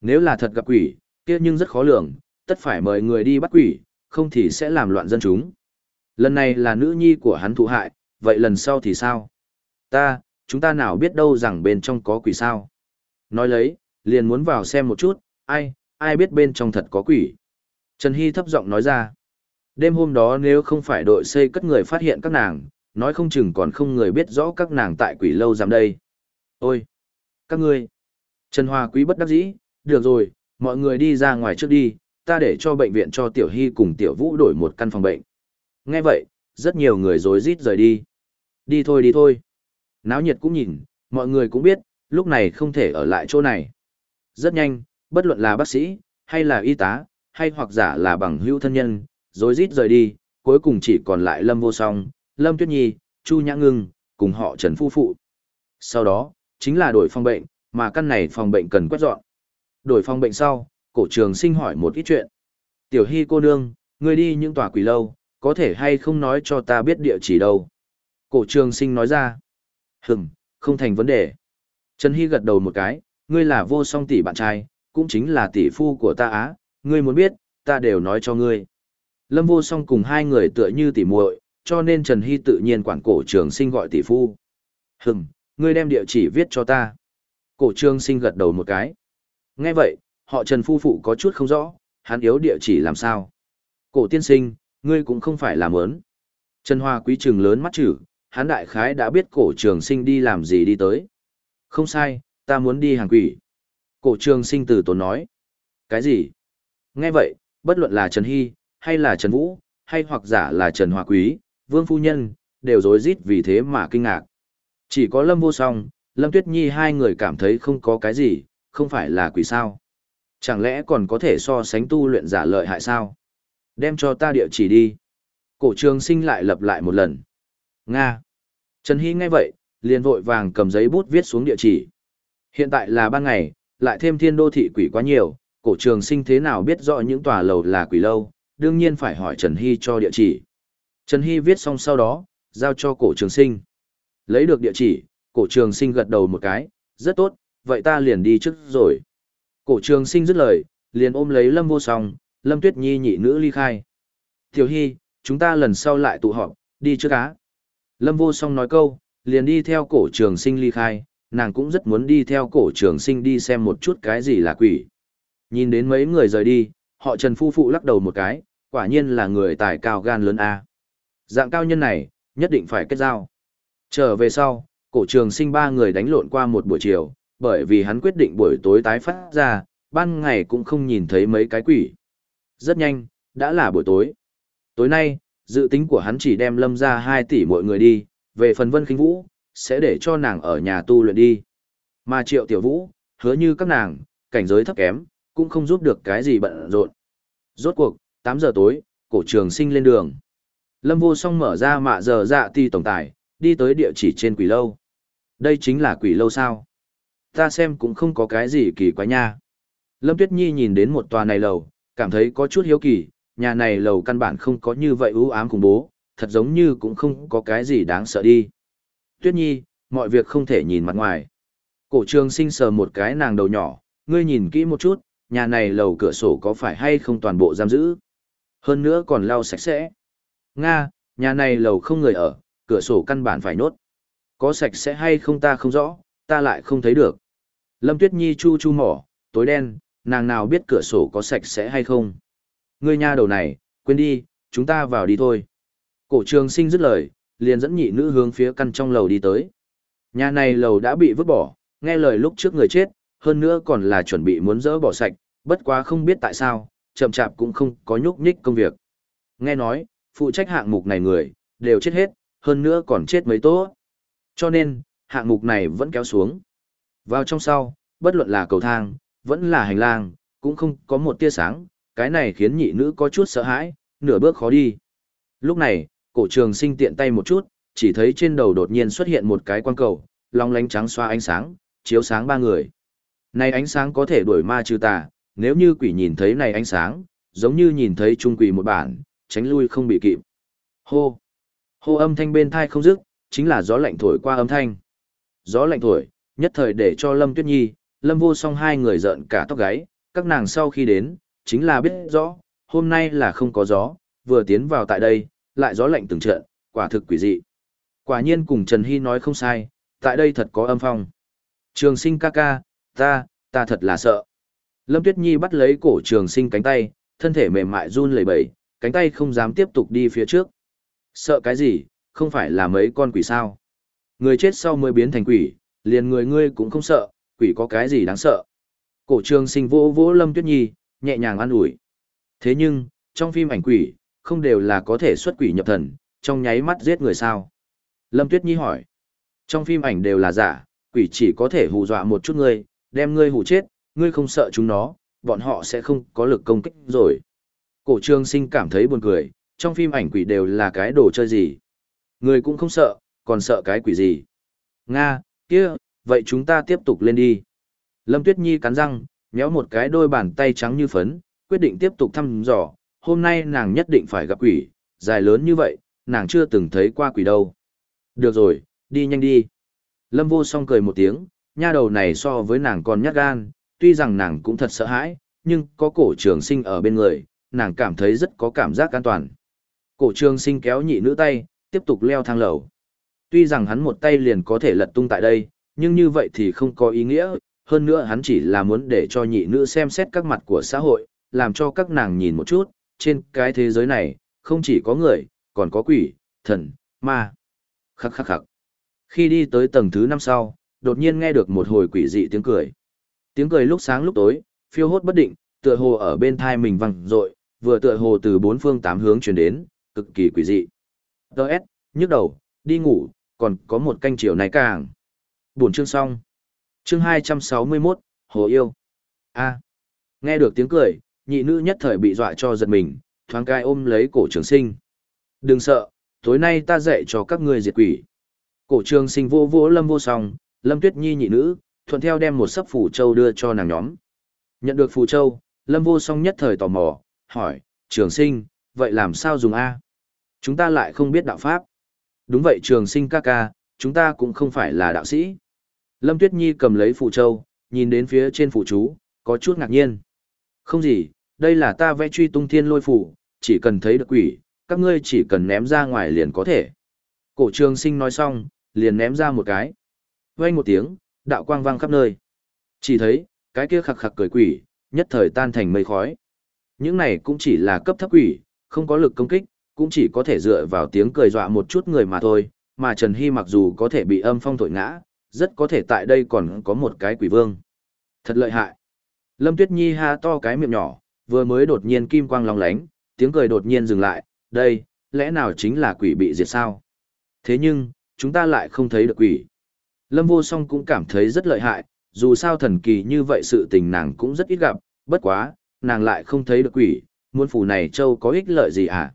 Nếu là thật gặp quỷ, kia nhưng rất khó lường, tất phải mời người đi bắt quỷ, không thì sẽ làm loạn dân chúng. Lần này là nữ nhi của hắn thụ hại, vậy lần sau thì sao? Ta, chúng ta nào biết đâu rằng bên trong có quỷ sao? Nói lấy, liền muốn vào xem một chút, ai, ai biết bên trong thật có quỷ. Trần Hy thấp giọng nói ra. Đêm hôm đó nếu không phải đội xây cất người phát hiện các nàng, nói không chừng còn không người biết rõ các nàng tại quỷ lâu giảm đây. Ôi! Các ngươi! Trần Hoa Quý bất đắc dĩ, được rồi, mọi người đi ra ngoài trước đi, ta để cho bệnh viện cho Tiểu Hy cùng Tiểu Vũ đổi một căn phòng bệnh. Nghe vậy, rất nhiều người rối rít rời đi. Đi thôi đi thôi. Náo nhiệt cũng nhìn, mọi người cũng biết, lúc này không thể ở lại chỗ này. Rất nhanh, bất luận là bác sĩ, hay là y tá, hay hoặc giả là bằng hữu thân nhân, rối rít rời đi, cuối cùng chỉ còn lại Lâm Vô Song, Lâm Tuyết Nhi, Chu Nhã Ngưng, cùng họ Trần Phu Phụ. Sau đó, chính là đổi phòng bệnh, mà căn này phòng bệnh cần quét dọn. Đổi phòng bệnh sau, cổ trường sinh hỏi một ít chuyện. Tiểu Hy cô nương, người đi những tòa quỷ lâu, có thể hay không nói cho ta biết địa chỉ đâu. Cổ trường sinh nói ra. Hừm, không thành vấn đề. Trần Hy gật đầu một cái, ngươi là vô song tỷ bạn trai, cũng chính là tỷ phu của ta á, ngươi muốn biết, ta đều nói cho ngươi. Lâm vô song cùng hai người tựa như tỷ muội, cho nên Trần Hy tự nhiên quản cổ trường sinh gọi tỷ phu. Hừm, ngươi đem địa chỉ viết cho ta. Cổ trường sinh gật đầu một cái. Nghe vậy, họ Trần phu phụ có chút không rõ, hắn yếu địa chỉ làm sao. Cổ tiên sinh, ngươi cũng không phải làm ớn. Trần Hoa quý trừng lớn mắt chữ, hắn đại khái đã biết cổ trường sinh đi làm gì đi tới. Không sai, ta muốn đi hàng quỷ. Cổ trường sinh từ tốn nói. Cái gì? Nghe vậy, bất luận là Trần Hy, hay là Trần Vũ, hay hoặc giả là Trần Hoa Quý, Vương Phu Nhân, đều rối rít vì thế mà kinh ngạc. Chỉ có Lâm Vô Song, Lâm Tuyết Nhi hai người cảm thấy không có cái gì, không phải là quỷ sao. Chẳng lẽ còn có thể so sánh tu luyện giả lợi hại sao? Đem cho ta địa chỉ đi. Cổ trường sinh lại lặp lại một lần. Nga. Trần Hy nghe vậy, liền vội vàng cầm giấy bút viết xuống địa chỉ. Hiện tại là ban ngày, lại thêm thiên đô thị quỷ quá nhiều, cổ trường sinh thế nào biết rõ những tòa lầu là quỷ lâu, đương nhiên phải hỏi Trần Hy cho địa chỉ. Trần Hy viết xong sau đó, giao cho cổ trường sinh. Lấy được địa chỉ, cổ trường sinh gật đầu một cái, rất tốt, vậy ta liền đi trước rồi. Cổ trường sinh dứt lời, liền ôm lấy Lâm vô song, Lâm Tuyết Nhi nhị nữ ly khai. Tiểu Hy, chúng ta lần sau lại tụ họp, đi trước cá. Lâm vô song nói câu, liền đi theo cổ trường sinh ly khai, nàng cũng rất muốn đi theo cổ trường sinh đi xem một chút cái gì là quỷ. Nhìn đến mấy người rời đi, họ Trần Phu Phụ lắc đầu một cái, quả nhiên là người tài cao gan lớn A. Dạng cao nhân này, nhất định phải kết giao. Trở về sau, cổ trường sinh ba người đánh lộn qua một buổi chiều, bởi vì hắn quyết định buổi tối tái phát ra, ban ngày cũng không nhìn thấy mấy cái quỷ. Rất nhanh, đã là buổi tối. Tối nay, dự tính của hắn chỉ đem lâm ra 2 tỷ mọi người đi, về phần vân khinh vũ, sẽ để cho nàng ở nhà tu luyện đi. Mà triệu tiểu vũ, hứa như các nàng, cảnh giới thấp kém, cũng không giúp được cái gì bận rộn. Rốt cuộc, 8 giờ tối, cổ trường sinh lên đường. Lâm vô song mở ra mạ giờ dạ ti tổng tài, đi tới địa chỉ trên quỷ lâu. Đây chính là quỷ lâu sao? Ta xem cũng không có cái gì kỳ quái nha. Lâm Tuyết Nhi nhìn đến một tòa này lầu, cảm thấy có chút hiếu kỳ, nhà này lầu căn bản không có như vậy ưu ám khủng bố, thật giống như cũng không có cái gì đáng sợ đi. Tuyết Nhi, mọi việc không thể nhìn mặt ngoài. Cổ trường sinh sờ một cái nàng đầu nhỏ, ngươi nhìn kỹ một chút, nhà này lầu cửa sổ có phải hay không toàn bộ giam giữ. Hơn nữa còn lau sạch sẽ. Nga, nhà này lầu không người ở, cửa sổ căn bản phải nốt. Có sạch sẽ hay không ta không rõ, ta lại không thấy được. Lâm Tuyết Nhi chu chu mỏ, tối đen, nàng nào biết cửa sổ có sạch sẽ hay không. Ngươi nha đầu này, quên đi, chúng ta vào đi thôi. Cổ trường sinh dứt lời, liền dẫn nhị nữ hướng phía căn trong lầu đi tới. Nhà này lầu đã bị vứt bỏ, nghe lời lúc trước người chết, hơn nữa còn là chuẩn bị muốn dỡ bỏ sạch, bất quá không biết tại sao, chậm chạp cũng không có nhúc nhích công việc. Nghe nói, phụ trách hạng mục này người, đều chết hết, hơn nữa còn chết mấy tố, Cho nên, hạng mục này vẫn kéo xuống. Vào trong sau, bất luận là cầu thang, vẫn là hành lang, cũng không có một tia sáng, cái này khiến nhị nữ có chút sợ hãi, nửa bước khó đi. Lúc này, cổ trường sinh tiện tay một chút, chỉ thấy trên đầu đột nhiên xuất hiện một cái quang cầu, long lánh trắng xoa ánh sáng, chiếu sáng ba người. Này ánh sáng có thể đuổi ma trừ tà, nếu như quỷ nhìn thấy này ánh sáng, giống như nhìn thấy trung quỷ một bản, tránh lui không bị kịp. Hô! Hô âm thanh bên thai không dứt, chính là gió lạnh thổi qua âm thanh. Gió lạnh thổi, nhất thời để cho Lâm Tuyết Nhi, Lâm Vô Song hai người giận cả tóc gáy, các nàng sau khi đến, chính là biết rõ, hôm nay là không có gió, vừa tiến vào tại đây, lại gió lạnh từng trận, quả thực quỷ dị. Quả nhiên cùng Trần Hy nói không sai, tại đây thật có âm phong. Trường sinh ca ca, ta, ta thật là sợ. Lâm Tuyết Nhi bắt lấy cổ trường sinh cánh tay, thân thể mềm mại run lẩy bẩy, cánh tay không dám tiếp tục đi phía trước. Sợ cái gì, không phải là mấy con quỷ sao. Người chết sau mới biến thành quỷ, liền người ngươi cũng không sợ, quỷ có cái gì đáng sợ. Cổ trường sinh vỗ vỗ Lâm Tuyết Nhi, nhẹ nhàng an ủi. Thế nhưng, trong phim ảnh quỷ, không đều là có thể xuất quỷ nhập thần, trong nháy mắt giết người sao. Lâm Tuyết Nhi hỏi. Trong phim ảnh đều là giả, quỷ chỉ có thể hù dọa một chút ngươi, đem ngươi hù chết, ngươi không sợ chúng nó, bọn họ sẽ không có lực công kích rồi. Cổ Trường sinh cảm thấy buồn cười, trong phim ảnh quỷ đều là cái đồ chơi gì. Người cũng không sợ, còn sợ cái quỷ gì. Nga, kia, vậy chúng ta tiếp tục lên đi. Lâm Tuyết Nhi cắn răng, nhéo một cái đôi bàn tay trắng như phấn, quyết định tiếp tục thăm dò, hôm nay nàng nhất định phải gặp quỷ, dài lớn như vậy, nàng chưa từng thấy qua quỷ đâu. Được rồi, đi nhanh đi. Lâm vô song cười một tiếng, nha đầu này so với nàng còn nhát gan, tuy rằng nàng cũng thật sợ hãi, nhưng có cổ trường sinh ở bên người, nàng cảm thấy rất có cảm giác an toàn. Cổ trường sinh kéo nhị nữ tay, tiếp tục leo thang lầu. Tuy rằng hắn một tay liền có thể lật tung tại đây, nhưng như vậy thì không có ý nghĩa, hơn nữa hắn chỉ là muốn để cho nhị nữ xem xét các mặt của xã hội, làm cho các nàng nhìn một chút, trên cái thế giới này, không chỉ có người, còn có quỷ, thần, ma. Khắc khắc khắc. Khi đi tới tầng thứ năm sau, đột nhiên nghe được một hồi quỷ dị tiếng cười. Tiếng cười lúc sáng lúc tối, phiêu hốt bất định, tựa hồ ở bên thai mình vang rội, vừa tựa hồ từ bốn phương tám hướng truyền đến, cực kỳ quỷ dị. Đợt, nhức đầu, đi ngủ, còn có một canh chiều này càng buồn chương xong. Chương 261, Hồ Yêu. A. Nghe được tiếng cười, nhị nữ nhất thời bị dọa cho giật mình, thoáng cai ôm lấy cổ trường sinh. Đừng sợ, tối nay ta dạy cho các ngươi diệt quỷ. Cổ trường sinh vô vô lâm vô song, lâm tuyết nhi nhị nữ, thuận theo đem một sấp phù châu đưa cho nàng nhóm. Nhận được phù châu, lâm vô song nhất thời tò mò, hỏi, trường sinh, vậy làm sao dùng A? Chúng ta lại không biết đạo pháp. Đúng vậy trường sinh ca ca, chúng ta cũng không phải là đạo sĩ. Lâm Tuyết Nhi cầm lấy phụ châu, nhìn đến phía trên phụ chú, có chút ngạc nhiên. Không gì, đây là ta vẽ truy tung thiên lôi phủ, chỉ cần thấy được quỷ, các ngươi chỉ cần ném ra ngoài liền có thể. Cổ trường sinh nói xong, liền ném ra một cái. Vang một tiếng, đạo quang vang khắp nơi. Chỉ thấy, cái kia khặc khặc cười quỷ, nhất thời tan thành mây khói. Những này cũng chỉ là cấp thấp quỷ, không có lực công kích, cũng chỉ có thể dựa vào tiếng cười dọa một chút người mà thôi, mà Trần Hy mặc dù có thể bị âm phong thổi ngã, rất có thể tại đây còn có một cái quỷ vương. Thật lợi hại. Lâm Tuyết Nhi ha to cái miệng nhỏ, vừa mới đột nhiên kim quang long lánh, tiếng cười đột nhiên dừng lại, đây, lẽ nào chính là quỷ bị diệt sao? Thế nhưng, chúng ta lại không thấy được quỷ. Lâm vô song cũng cảm thấy rất lợi hại, dù sao thần kỳ như vậy sự tình nàng cũng rất ít gặp, bất quá, nàng lại không thấy được quỷ, muôn phủ này châu có ích lợi gì à?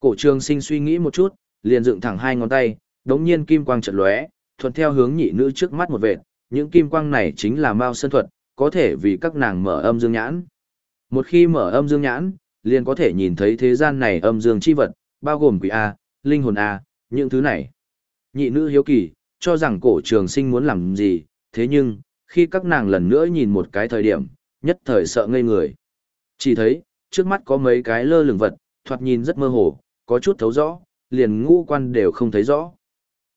Cổ trường sinh suy nghĩ một chút, liền dựng thẳng hai ngón tay, đống nhiên kim quang trận lóe, thuận theo hướng nhị nữ trước mắt một vệt, những kim quang này chính là mao sơn thuật, có thể vì các nàng mở âm dương nhãn. Một khi mở âm dương nhãn, liền có thể nhìn thấy thế gian này âm dương chi vật, bao gồm quỷ A, linh hồn A, những thứ này. Nhị nữ hiếu kỳ, cho rằng cổ trường sinh muốn làm gì, thế nhưng, khi các nàng lần nữa nhìn một cái thời điểm, nhất thời sợ ngây người. Chỉ thấy, trước mắt có mấy cái lơ lửng vật, thoạt nhìn rất mơ hồ, có chút thấu rõ, liền ngũ quan đều không thấy rõ.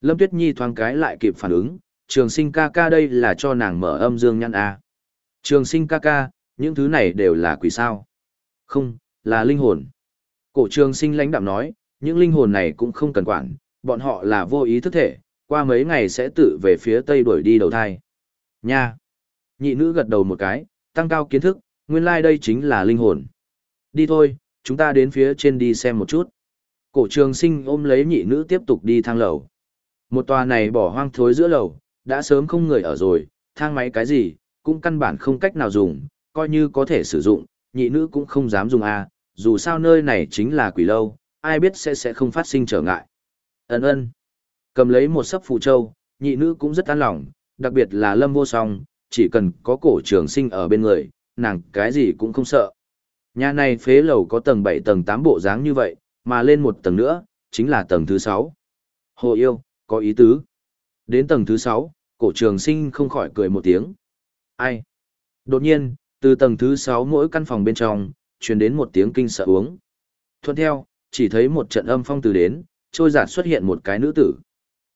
Lâm Tuyết Nhi thoáng cái lại kịp phản ứng, trường sinh ca ca đây là cho nàng mở âm dương nhăn A. À? Trường sinh ca ca, những thứ này đều là quỷ sao. Không, là linh hồn. Cổ trường sinh lãnh đạm nói, những linh hồn này cũng không cần quản, bọn họ là vô ý thức thể, qua mấy ngày sẽ tự về phía tây đuổi đi đầu thai. Nha! Nhị nữ gật đầu một cái, tăng cao kiến thức, nguyên lai like đây chính là linh hồn. Đi thôi, chúng ta đến phía trên đi xem một chút. Cổ trường sinh ôm lấy nhị nữ tiếp tục đi thang lầu. Một tòa này bỏ hoang thối giữa lầu, đã sớm không người ở rồi, thang máy cái gì, cũng căn bản không cách nào dùng, coi như có thể sử dụng, nhị nữ cũng không dám dùng a, dù sao nơi này chính là quỷ lâu, ai biết sẽ sẽ không phát sinh trở ngại. Ấn ơn. Cầm lấy một sấp phù châu, nhị nữ cũng rất an lòng, đặc biệt là lâm vô song, chỉ cần có cổ trường sinh ở bên người, nàng cái gì cũng không sợ. Nhà này phế lầu có tầng 7 tầng 8 bộ dáng như vậy, mà lên một tầng nữa, chính là tầng thứ 6. Hồ yêu, có ý tứ. Đến tầng thứ 6, cổ trường sinh không khỏi cười một tiếng. Ai? Đột nhiên, từ tầng thứ 6 mỗi căn phòng bên trong, truyền đến một tiếng kinh sợ uống. Thuận theo, chỉ thấy một trận âm phong từ đến, trôi giạt xuất hiện một cái nữ tử.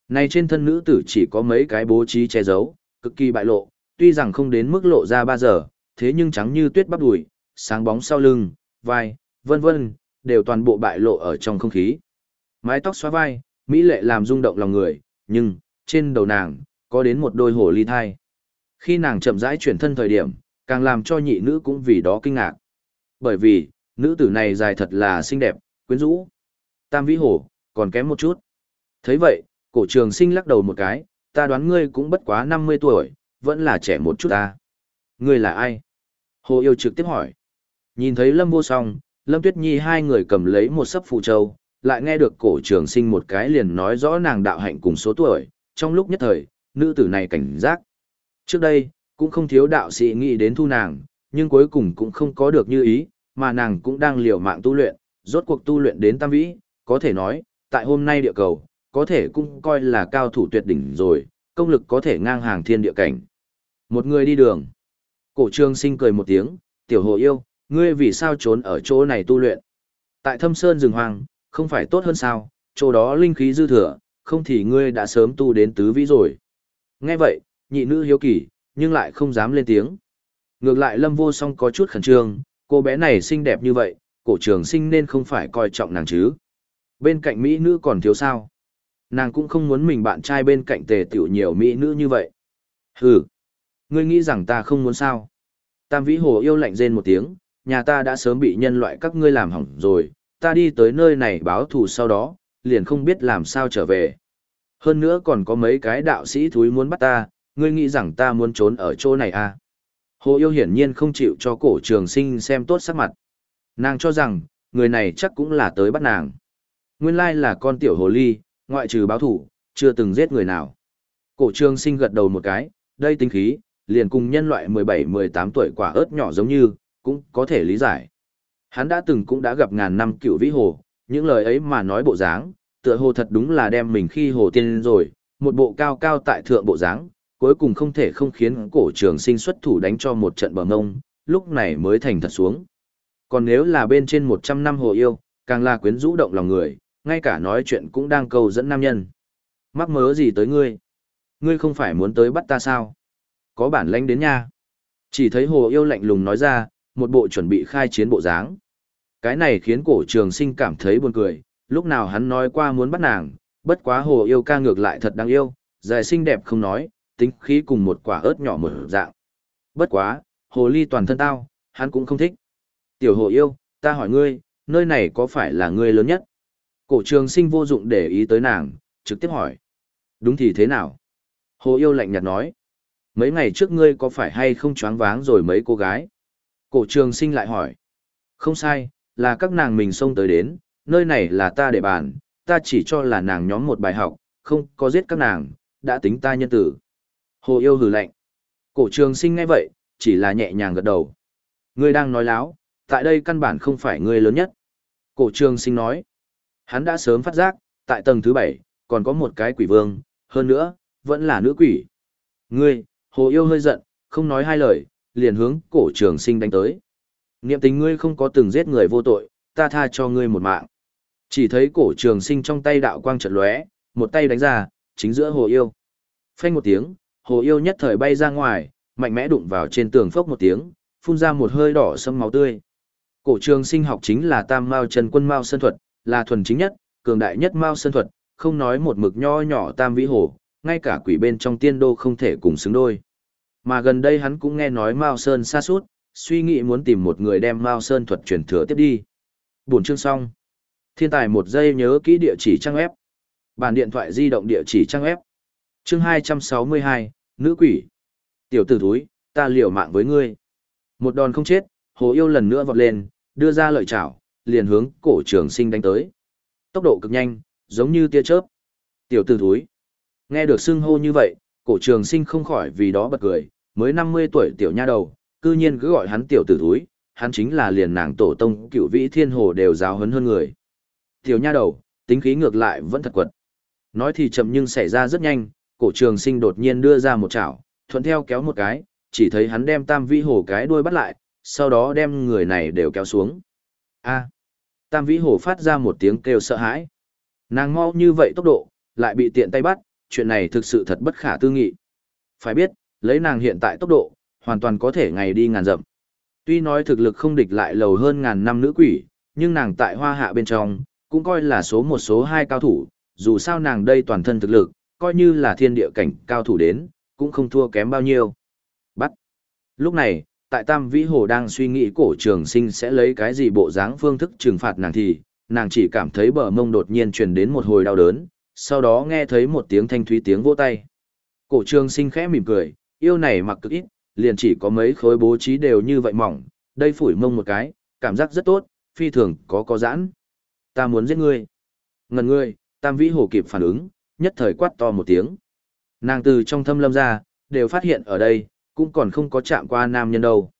Này trên thân nữ tử chỉ có mấy cái bố trí che giấu, cực kỳ bại lộ, tuy rằng không đến mức lộ ra 3 giờ, thế nhưng trắng như tuyết bắp đùi, sáng bóng sau lưng, vai, vân vân, đều toàn bộ bại lộ ở trong không khí. Mái tóc xóa vai, mỹ lệ làm rung động lòng người, nhưng, trên đầu nàng, có đến một đôi hổ ly thai. Khi nàng chậm rãi chuyển thân thời điểm, càng làm cho nhị nữ cũng vì đó kinh ngạc. Bởi vì, nữ tử này dài thật là xinh đẹp, quyến rũ. Tam vĩ hổ, còn kém một chút. thấy vậy, cổ trường sinh lắc đầu một cái, ta đoán ngươi cũng bất quá 50 tuổi, vẫn là trẻ một chút ta. Ngươi là ai? Hồ yêu trực tiếp hỏi. Nhìn thấy Lâm vô song, Lâm Tuyết Nhi hai người cầm lấy một sấp phù châu, lại nghe được cổ trường sinh một cái liền nói rõ nàng đạo hạnh cùng số tuổi, trong lúc nhất thời, nữ tử này cảnh giác. Trước đây, cũng không thiếu đạo sĩ nghĩ đến thu nàng, nhưng cuối cùng cũng không có được như ý, mà nàng cũng đang liều mạng tu luyện, rốt cuộc tu luyện đến tam vĩ, có thể nói, tại hôm nay địa cầu, có thể cũng coi là cao thủ tuyệt đỉnh rồi, công lực có thể ngang hàng thiên địa cảnh. Một người đi đường. Cổ trương sinh cười một tiếng, tiểu hồ yêu, ngươi vì sao trốn ở chỗ này tu luyện? Tại thâm sơn rừng hoang, không phải tốt hơn sao, chỗ đó linh khí dư thừa, không thì ngươi đã sớm tu đến tứ vĩ rồi. Nghe vậy, nhị nữ hiếu kỳ, nhưng lại không dám lên tiếng. Ngược lại lâm vô song có chút khẩn trương, cô bé này xinh đẹp như vậy, cổ trường sinh nên không phải coi trọng nàng chứ. Bên cạnh Mỹ nữ còn thiếu sao. Nàng cũng không muốn mình bạn trai bên cạnh tề tiểu nhiều Mỹ nữ như vậy. Hừ, ngươi nghĩ rằng ta không muốn sao. Tam vĩ hồ yêu lạnh rên một tiếng, nhà ta đã sớm bị nhân loại các ngươi làm hỏng rồi, ta đi tới nơi này báo thù sau đó, liền không biết làm sao trở về. Hơn nữa còn có mấy cái đạo sĩ thúi muốn bắt ta, ngươi nghĩ rằng ta muốn trốn ở chỗ này à? Hồ yêu hiển nhiên không chịu cho cổ trường sinh xem tốt sắc mặt. Nàng cho rằng, người này chắc cũng là tới bắt nàng. Nguyên lai là con tiểu hồ ly, ngoại trừ báo thủ, chưa từng giết người nào. Cổ trường sinh gật đầu một cái, đây tinh khí, liền cùng nhân loại 17-18 tuổi quả ớt nhỏ giống như, cũng có thể lý giải. Hắn đã từng cũng đã gặp ngàn năm cựu vĩ hồ, những lời ấy mà nói bộ dáng, tựa hồ thật đúng là đem mình khi hồ tiên rồi, một bộ cao cao tại thượng bộ dáng, cuối cùng không thể không khiến cổ trường sinh xuất thủ đánh cho một trận bờ ngông, lúc này mới thành thật xuống. Còn nếu là bên trên 100 năm hồ yêu, càng là quyến rũ động lòng người, ngay cả nói chuyện cũng đang cầu dẫn nam nhân. Mắc mớ gì tới ngươi? Ngươi không phải muốn tới bắt ta sao? Có bản lãnh đến nha. Chỉ thấy hồ yêu lạnh lùng nói ra, một bộ chuẩn bị khai chiến bộ dáng. Cái này khiến cổ trường sinh cảm thấy buồn cười, lúc nào hắn nói qua muốn bắt nàng, bất quá hồ yêu ca ngược lại thật đáng yêu, dài xinh đẹp không nói, tính khí cùng một quả ớt nhỏ mở dạng. Bất quá, hồ ly toàn thân tao, hắn cũng không thích. Tiểu hồ yêu, ta hỏi ngươi, nơi này có phải là ngươi lớn nhất? Cổ trường sinh vô dụng để ý tới nàng, trực tiếp hỏi. Đúng thì thế nào? Hồ yêu lạnh nhạt nói. Mấy ngày trước ngươi có phải hay không choáng váng rồi mấy cô gái? Cổ trường sinh lại hỏi. Không sai, là các nàng mình xông tới đến, nơi này là ta để bàn, ta chỉ cho là nàng nhóm một bài học, không có giết các nàng, đã tính ta nhân tử. Hồ yêu hừ lạnh. Cổ trường sinh ngay vậy, chỉ là nhẹ nhàng gật đầu. Ngươi đang nói láo, tại đây căn bản không phải ngươi lớn nhất. Cổ trường sinh nói. Hắn đã sớm phát giác, tại tầng thứ bảy còn có một cái quỷ vương, hơn nữa, vẫn là nữ quỷ. Ngươi, hồ yêu hơi giận, không nói hai lời, liền hướng cổ trường sinh đánh tới. Niệm tình ngươi không có từng giết người vô tội, ta tha cho ngươi một mạng. Chỉ thấy cổ trường sinh trong tay đạo quang trận lóe, một tay đánh ra, chính giữa hồ yêu. Phanh một tiếng, hồ yêu nhất thời bay ra ngoài, mạnh mẽ đụng vào trên tường phốc một tiếng, phun ra một hơi đỏ sâm máu tươi. Cổ trường sinh học chính là tam mao chân quân mao sơn thuật, là thuần chính nhất, cường đại nhất mao sơn thuật, không nói một mực nho nhỏ tam vĩ hồ, ngay cả quỷ bên trong tiên đô không thể cùng xứng đôi. Mà gần đây hắn cũng nghe nói Mao Sơn xa suốt, suy nghĩ muốn tìm một người đem Mao Sơn thuật truyền thừa tiếp đi. Buổi chương xong. Thiên tài một giây nhớ kỹ địa chỉ trang web. Bản điện thoại di động địa chỉ trang web. Chương 262, Nữ quỷ. Tiểu tử thúi, ta liều mạng với ngươi. Một đòn không chết, hồ yêu lần nữa vọt lên, đưa ra lợi chảo, liền hướng cổ trường sinh đánh tới. Tốc độ cực nhanh, giống như tia chớp. Tiểu tử thúi. Nghe được xưng hô như vậy, cổ trường sinh không khỏi vì đó bật cười, Mới 50 tuổi tiểu nha đầu, cư nhiên cứ gọi hắn tiểu tử thúi, hắn chính là liền nàng tổ tông cựu vĩ thiên hồ đều giáo huấn hơn người. Tiểu nha đầu, tính khí ngược lại vẫn thật quật. Nói thì chậm nhưng xảy ra rất nhanh, cổ trường sinh đột nhiên đưa ra một chảo, thuận theo kéo một cái, chỉ thấy hắn đem tam vĩ hồ cái đuôi bắt lại, sau đó đem người này đều kéo xuống. A. tam vĩ hồ phát ra một tiếng kêu sợ hãi. Nàng mau như vậy tốc độ, lại bị tiện tay bắt, chuyện này thực sự thật bất khả tư nghị. Phải biết, lấy nàng hiện tại tốc độ, hoàn toàn có thể ngày đi ngàn dặm. Tuy nói thực lực không địch lại lầu hơn ngàn năm nữ quỷ, nhưng nàng tại hoa hạ bên trong, cũng coi là số một số hai cao thủ, dù sao nàng đây toàn thân thực lực, coi như là thiên địa cảnh cao thủ đến, cũng không thua kém bao nhiêu. Bắt. Lúc này, tại Tam Vĩ Hồ đang suy nghĩ cổ trường sinh sẽ lấy cái gì bộ dáng phương thức trừng phạt nàng thì, nàng chỉ cảm thấy bờ mông đột nhiên truyền đến một hồi đau đớn, sau đó nghe thấy một tiếng thanh thúy tiếng vỗ tay. Cổ trường sinh khẽ mỉm cười, yêu này mặc cực ít, liền chỉ có mấy khối bố trí đều như vậy mỏng, đây phủi mông một cái, cảm giác rất tốt, phi thường có có giãn. Ta muốn giết ngươi. Ngần ngươi, Tam Vĩ Hồ kịp phản ứng, nhất thời quát to một tiếng. Nàng từ trong thâm lâm ra, đều phát hiện ở đây, cũng còn không có chạm qua nam nhân đâu.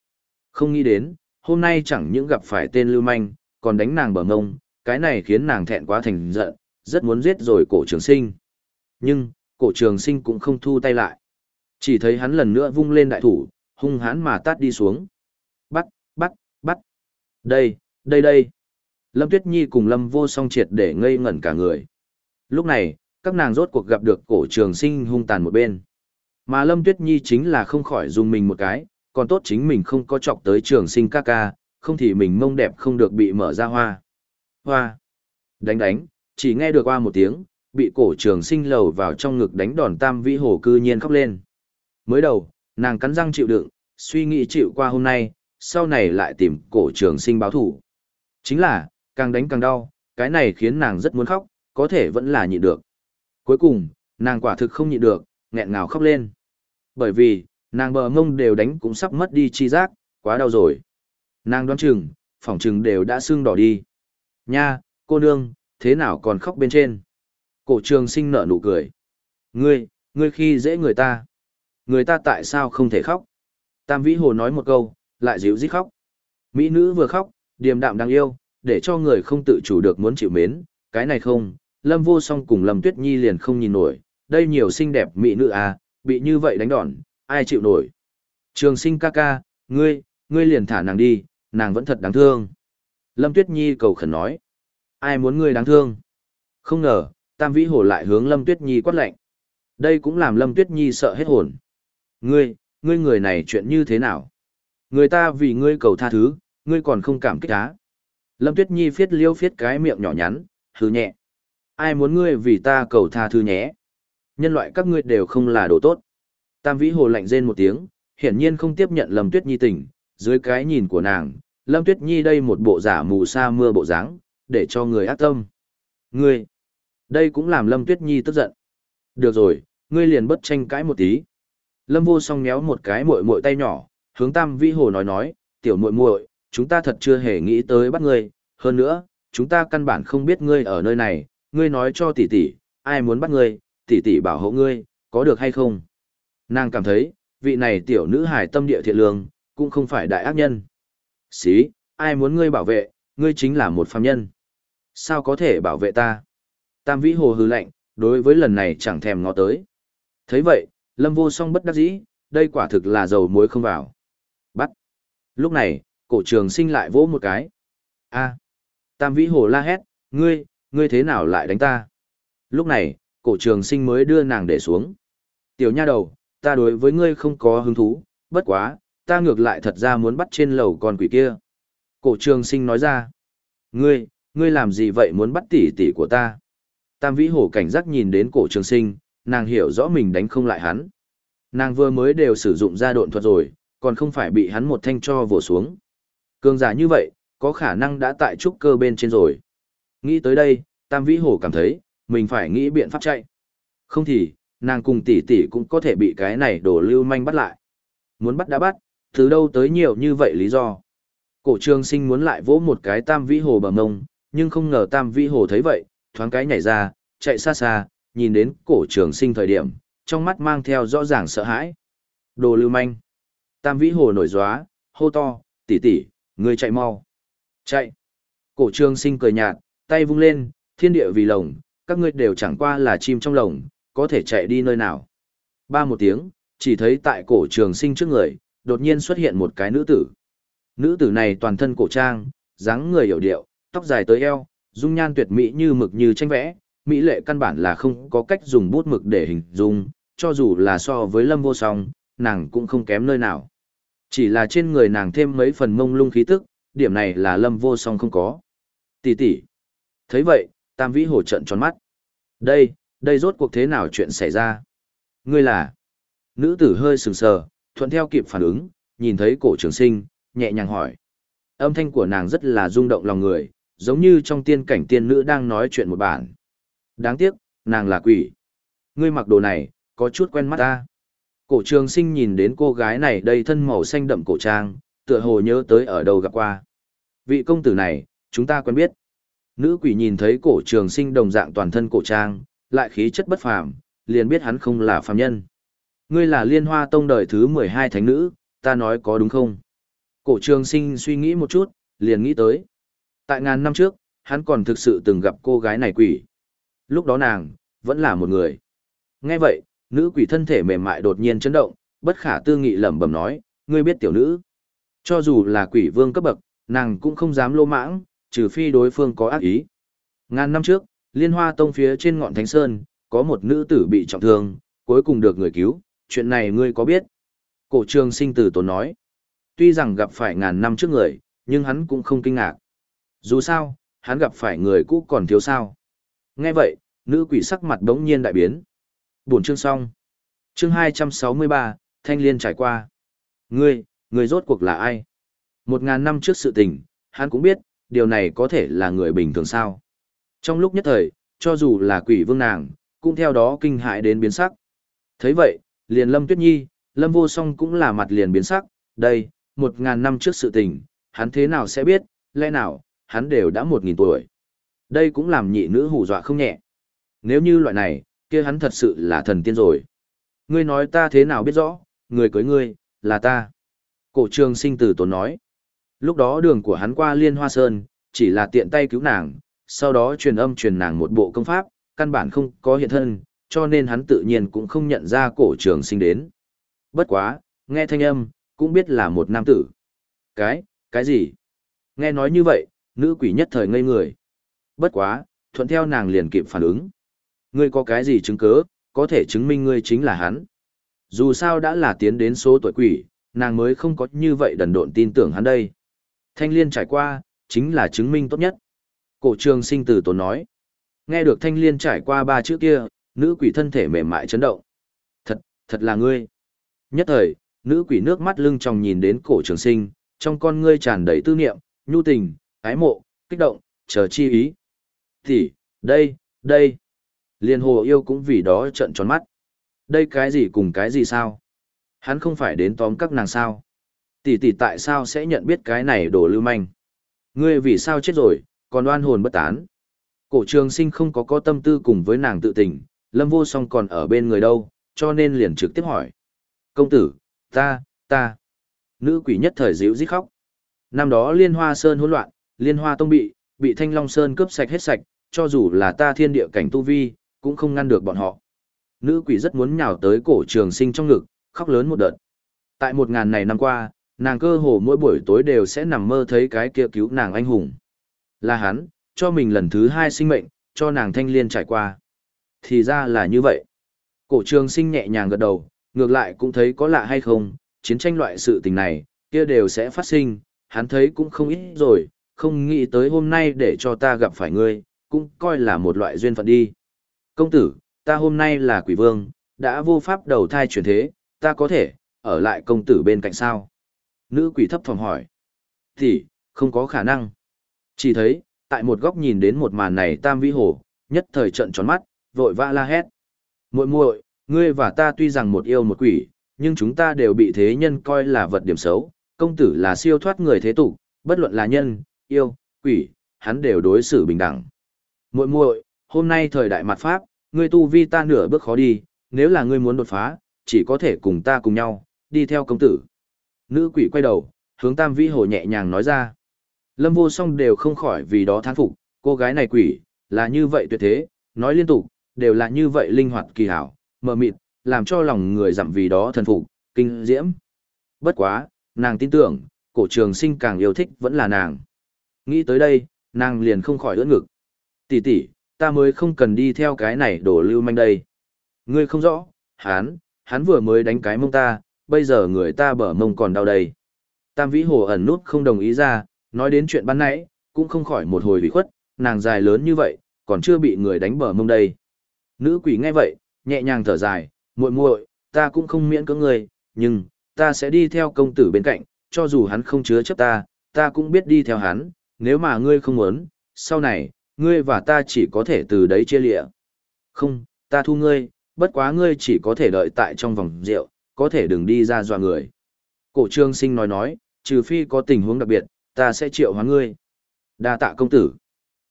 Không nghĩ đến, hôm nay chẳng những gặp phải tên lưu manh, còn đánh nàng bờ ngông, cái này khiến nàng thẹn quá thành giận, rất muốn giết rồi cổ trường sinh. Nhưng, cổ trường sinh cũng không thu tay lại. Chỉ thấy hắn lần nữa vung lên đại thủ, hung hãn mà tát đi xuống. Bắt, bắt, bắt. Đây, đây đây. Lâm Tuyết Nhi cùng Lâm vô song triệt để ngây ngẩn cả người. Lúc này, các nàng rốt cuộc gặp được cổ trường sinh hung tàn một bên. Mà Lâm Tuyết Nhi chính là không khỏi dùng mình một cái, còn tốt chính mình không có chọc tới trường sinh ca ca, không thì mình mông đẹp không được bị mở ra hoa. Hoa. Đánh đánh, chỉ nghe được qua một tiếng, bị cổ trường sinh lầu vào trong ngực đánh đòn tam vĩ hồ cư nhiên khóc lên. Mới đầu, nàng cắn răng chịu đựng, suy nghĩ chịu qua hôm nay, sau này lại tìm cổ trường sinh báo thủ. Chính là, càng đánh càng đau, cái này khiến nàng rất muốn khóc, có thể vẫn là nhịn được. Cuối cùng, nàng quả thực không nhịn được, nghẹn ngào khóc lên. Bởi vì, nàng bờ mông đều đánh cũng sắp mất đi chi giác, quá đau rồi. Nàng đoán chừng, phỏng chừng đều đã sưng đỏ đi. Nha, cô nương, thế nào còn khóc bên trên? Cổ trường sinh nở nụ cười. Ngươi, ngươi khi dễ người ta. Người ta tại sao không thể khóc? Tam Vĩ Hồ nói một câu, lại dịu dít khóc. Mỹ nữ vừa khóc, điềm đạm đáng yêu, để cho người không tự chủ được muốn chịu mến, cái này không, Lâm Vô Song cùng Lâm Tuyết Nhi liền không nhìn nổi, đây nhiều xinh đẹp mỹ nữ à, bị như vậy đánh đòn, ai chịu nổi. Trường sinh ca ca, ngươi, ngươi liền thả nàng đi, nàng vẫn thật đáng thương. Lâm Tuyết Nhi cầu khẩn nói, ai muốn ngươi đáng thương? Không ngờ, Tam Vĩ Hồ lại hướng Lâm Tuyết Nhi quát lạnh. Đây cũng làm Lâm Tuyết Nhi sợ hết hồn. Ngươi, ngươi người này chuyện như thế nào? Người ta vì ngươi cầu tha thứ, ngươi còn không cảm kích á. Lâm Tuyết Nhi phiết liêu phiết cái miệng nhỏ nhắn, hứ nhẹ. Ai muốn ngươi vì ta cầu tha thứ nhé? Nhân loại các ngươi đều không là đồ tốt. Tam Vĩ Hồ lạnh rên một tiếng, hiển nhiên không tiếp nhận Lâm Tuyết Nhi tình, dưới cái nhìn của nàng, Lâm Tuyết Nhi đây một bộ giả mù sa mưa bộ dáng, để cho người ác tâm. Ngươi, đây cũng làm Lâm Tuyết Nhi tức giận. Được rồi, ngươi liền bất tranh cãi một tí. Lâm Vô Song méo một cái muội muội tay nhỏ, hướng Tam Vĩ Hồ nói nói, tiểu muội muội, chúng ta thật chưa hề nghĩ tới bắt ngươi, hơn nữa, chúng ta căn bản không biết ngươi ở nơi này, ngươi nói cho tỷ tỷ, ai muốn bắt ngươi, tỷ tỷ bảo hộ ngươi, có được hay không? Nàng cảm thấy, vị này tiểu nữ hài tâm địa thiện lương, cũng không phải đại ác nhân. Xí, ai muốn ngươi bảo vệ, ngươi chính là một phàm nhân. Sao có thể bảo vệ ta? Tam vĩ hồ hừ lạnh, đối với lần này chẳng thèm ngó tới. thấy vậy, lâm vô song bất đắc dĩ, đây quả thực là dầu muối không vào. Bắt. Lúc này, cổ trường sinh lại vỗ một cái. a Tam vĩ hồ la hét, ngươi, ngươi thế nào lại đánh ta? Lúc này, cổ trường sinh mới đưa nàng để xuống. Tiểu nha đầu, ta đối với ngươi không có hứng thú, bất quá, ta ngược lại thật ra muốn bắt trên lầu con quỷ kia. Cổ trường sinh nói ra. Ngươi, ngươi làm gì vậy muốn bắt tỷ tỷ của ta? Tam vĩ hổ cảnh giác nhìn đến cổ trường sinh, nàng hiểu rõ mình đánh không lại hắn. Nàng vừa mới đều sử dụng ra độn thuật rồi, còn không phải bị hắn một thanh cho vồ xuống. Cường giả như vậy, có khả năng đã tại trúc cơ bên trên rồi. Nghĩ tới đây, Tam Vĩ Hổ cảm thấy, mình phải nghĩ biện pháp chạy. Không thì, nàng cùng tỷ tỷ cũng có thể bị cái này đổ lưu manh bắt lại. Muốn bắt đã bắt, từ đâu tới nhiều như vậy lý do. Cổ trường sinh muốn lại vỗ một cái Tam Vĩ Hồ bằng ngông, nhưng không ngờ Tam Vĩ Hồ thấy vậy, thoáng cái nhảy ra, chạy xa xa, nhìn đến cổ trường sinh thời điểm, trong mắt mang theo rõ ràng sợ hãi. Đồ lưu manh. Tam vĩ hồ nổi gióa, hô to, tỷ tỷ, ngươi chạy mau. Chạy. Cổ trường sinh cười nhạt, tay vung lên, thiên địa vì lồng, các ngươi đều chẳng qua là chim trong lồng, có thể chạy đi nơi nào. Ba một tiếng, chỉ thấy tại cổ trường sinh trước người, đột nhiên xuất hiện một cái nữ tử. Nữ tử này toàn thân cổ trang, dáng người hiểu điệu, tóc dài tới eo, dung nhan tuyệt mỹ như mực như tranh vẽ, mỹ lệ căn bản là không có cách dùng bút mực để hình dung, cho dù là so với lâm vô song, nàng cũng không kém nơi nào. Chỉ là trên người nàng thêm mấy phần mông lung khí tức, điểm này là lâm vô song không có. Tỷ tỷ. thấy vậy, tam vĩ hổ trận tròn mắt. Đây, đây rốt cuộc thế nào chuyện xảy ra? Ngươi là... Nữ tử hơi sừng sờ, thuận theo kịp phản ứng, nhìn thấy cổ trường sinh, nhẹ nhàng hỏi. Âm thanh của nàng rất là rung động lòng người, giống như trong tiên cảnh tiên nữ đang nói chuyện một bản. Đáng tiếc, nàng là quỷ. Ngươi mặc đồ này, có chút quen mắt ta. Cổ trường sinh nhìn đến cô gái này đầy thân màu xanh đậm cổ trang, tựa hồ nhớ tới ở đâu gặp qua. Vị công tử này, chúng ta quen biết. Nữ quỷ nhìn thấy cổ trường sinh đồng dạng toàn thân cổ trang, lại khí chất bất phàm, liền biết hắn không là phàm nhân. Ngươi là liên hoa tông đời thứ 12 thánh nữ, ta nói có đúng không? Cổ trường sinh suy nghĩ một chút, liền nghĩ tới. Tại ngàn năm trước, hắn còn thực sự từng gặp cô gái này quỷ. Lúc đó nàng, vẫn là một người. Nghe vậy, nữ quỷ thân thể mềm mại đột nhiên chấn động, bất khả tư nghị lẩm bẩm nói, ngươi biết tiểu nữ. Cho dù là quỷ vương cấp bậc, nàng cũng không dám lô mãng, trừ phi đối phương có ác ý. Ngàn năm trước, liên hoa tông phía trên ngọn thánh sơn, có một nữ tử bị trọng thương, cuối cùng được người cứu, chuyện này ngươi có biết? Cổ trường sinh tử tốn nói, tuy rằng gặp phải ngàn năm trước người, nhưng hắn cũng không kinh ngạc. Dù sao, hắn gặp phải người cũ còn thiếu sao. Nghe vậy, nữ quỷ sắc mặt đống nhiên đại biến. Buồn chương xong. Chương 263, Thanh Liên trải qua. Ngươi, ngươi rốt cuộc là ai? Một ngàn năm trước sự tình, hắn cũng biết, điều này có thể là người bình thường sao. Trong lúc nhất thời, cho dù là quỷ vương nàng, cũng theo đó kinh hại đến biến sắc. thấy vậy, liền Lâm Tuyết Nhi, Lâm Vô Song cũng là mặt liền biến sắc, đây, một ngàn năm trước sự tình, hắn thế nào sẽ biết, lẽ nào, hắn đều đã một nghìn tuổi. Đây cũng làm nhị nữ hù dọa không nhẹ. Nếu như loại này, kia hắn thật sự là thần tiên rồi. Ngươi nói ta thế nào biết rõ, người cưới ngươi, là ta. Cổ trường sinh tử tốn nói. Lúc đó đường của hắn qua Liên Hoa Sơn, chỉ là tiện tay cứu nàng, sau đó truyền âm truyền nàng một bộ công pháp, căn bản không có hiện thân, cho nên hắn tự nhiên cũng không nhận ra cổ trường sinh đến. Bất quá, nghe thanh âm, cũng biết là một nam tử. Cái, cái gì? Nghe nói như vậy, nữ quỷ nhất thời ngây người. Bất quá, thuận theo nàng liền kịp phản ứng. Ngươi có cái gì chứng cứ, có thể chứng minh ngươi chính là hắn. Dù sao đã là tiến đến số tuổi quỷ, nàng mới không có như vậy đần độn tin tưởng hắn đây. Thanh liên trải qua, chính là chứng minh tốt nhất. Cổ trường sinh tử tốn nói. Nghe được thanh liên trải qua ba chữ kia, nữ quỷ thân thể mềm mại chấn động. Thật, thật là ngươi. Nhất thời, nữ quỷ nước mắt lưng tròng nhìn đến cổ trường sinh, trong con ngươi tràn đầy tư niệm, nhu tình, ái mộ, kích động, chờ chi ý. Thì, đây, đây. Liên hồ yêu cũng vì đó trợn tròn mắt. Đây cái gì cùng cái gì sao? Hắn không phải đến tóm các nàng sao? Tỷ tỷ tại sao sẽ nhận biết cái này đồ lưu manh? Ngươi vì sao chết rồi, còn oan hồn bất tán? Cổ trường sinh không có có tâm tư cùng với nàng tự tình, lâm vô song còn ở bên người đâu, cho nên liền trực tiếp hỏi. Công tử, ta, ta. Nữ quỷ nhất thời dịu rít khóc. Năm đó liên hoa sơn hỗn loạn, liên hoa tông bị, bị thanh long sơn cướp sạch hết sạch, cho dù là ta thiên địa cảnh tu vi, cũng không ngăn được bọn họ. Nữ quỷ rất muốn nhào tới cổ trường sinh trong ngực, khóc lớn một đợt. Tại một ngàn này năm qua, nàng cơ hồ mỗi buổi tối đều sẽ nằm mơ thấy cái kia cứu nàng anh hùng. Là hắn, cho mình lần thứ hai sinh mệnh, cho nàng thanh liên trải qua. Thì ra là như vậy. Cổ trường sinh nhẹ nhàng gật đầu, ngược lại cũng thấy có lạ hay không, chiến tranh loại sự tình này, kia đều sẽ phát sinh, hắn thấy cũng không ít rồi, không nghĩ tới hôm nay để cho ta gặp phải ngươi, cũng coi là một loại duyên phận đi. Công tử, ta hôm nay là quỷ vương, đã vô pháp đầu thai chuyển thế, ta có thể, ở lại công tử bên cạnh sao? Nữ quỷ thấp phòng hỏi. Thì, không có khả năng. Chỉ thấy, tại một góc nhìn đến một màn này tam vĩ hồ, nhất thời trận tròn mắt, vội vã la hét. muội muội ngươi và ta tuy rằng một yêu một quỷ, nhưng chúng ta đều bị thế nhân coi là vật điểm xấu, công tử là siêu thoát người thế tục, bất luận là nhân, yêu, quỷ, hắn đều đối xử bình đẳng muội muội hôm nay thời đại mặt pháp, ngươi tu vi ta nửa bước khó đi, nếu là ngươi muốn đột phá, chỉ có thể cùng ta cùng nhau, đi theo công tử. Nữ quỷ quay đầu, hướng Tam Vĩ Hồ nhẹ nhàng nói ra. Lâm vô song đều không khỏi vì đó thán phục, cô gái này quỷ, là như vậy tuyệt thế, nói liên tục, đều là như vậy linh hoạt kỳ hảo, mờ mịt, làm cho lòng người giảm vì đó thần phục, kinh diễm. Bất quá, nàng tin tưởng, cổ trường sinh càng yêu thích vẫn là nàng. Nghĩ tới đây, nàng liền không khỏi ưỡn ngực. Tỷ tỷ, ta mới không cần đi theo cái này đổ lưu manh đây. Ngươi không rõ, hắn, hắn vừa mới đánh cái mông ta, bây giờ người ta bở mông còn đau đây. Tam vĩ hồ ẩn nút không đồng ý ra, nói đến chuyện ban nãy, cũng không khỏi một hồi bị khuất, nàng dài lớn như vậy, còn chưa bị người đánh bở mông đây. Nữ quỷ nghe vậy, nhẹ nhàng thở dài, muội muội, ta cũng không miễn cưỡng ngươi, nhưng, ta sẽ đi theo công tử bên cạnh, cho dù hắn không chứa chấp ta, ta cũng biết đi theo hắn, nếu mà ngươi không muốn, sau này, ngươi và ta chỉ có thể từ đấy chia lịa. Không, ta thu ngươi, bất quá ngươi chỉ có thể đợi tại trong vòng rượu, có thể đừng đi ra dọa người. Cổ trương sinh nói nói, trừ phi có tình huống đặc biệt, ta sẽ triệu hóa ngươi. Đa tạ công tử.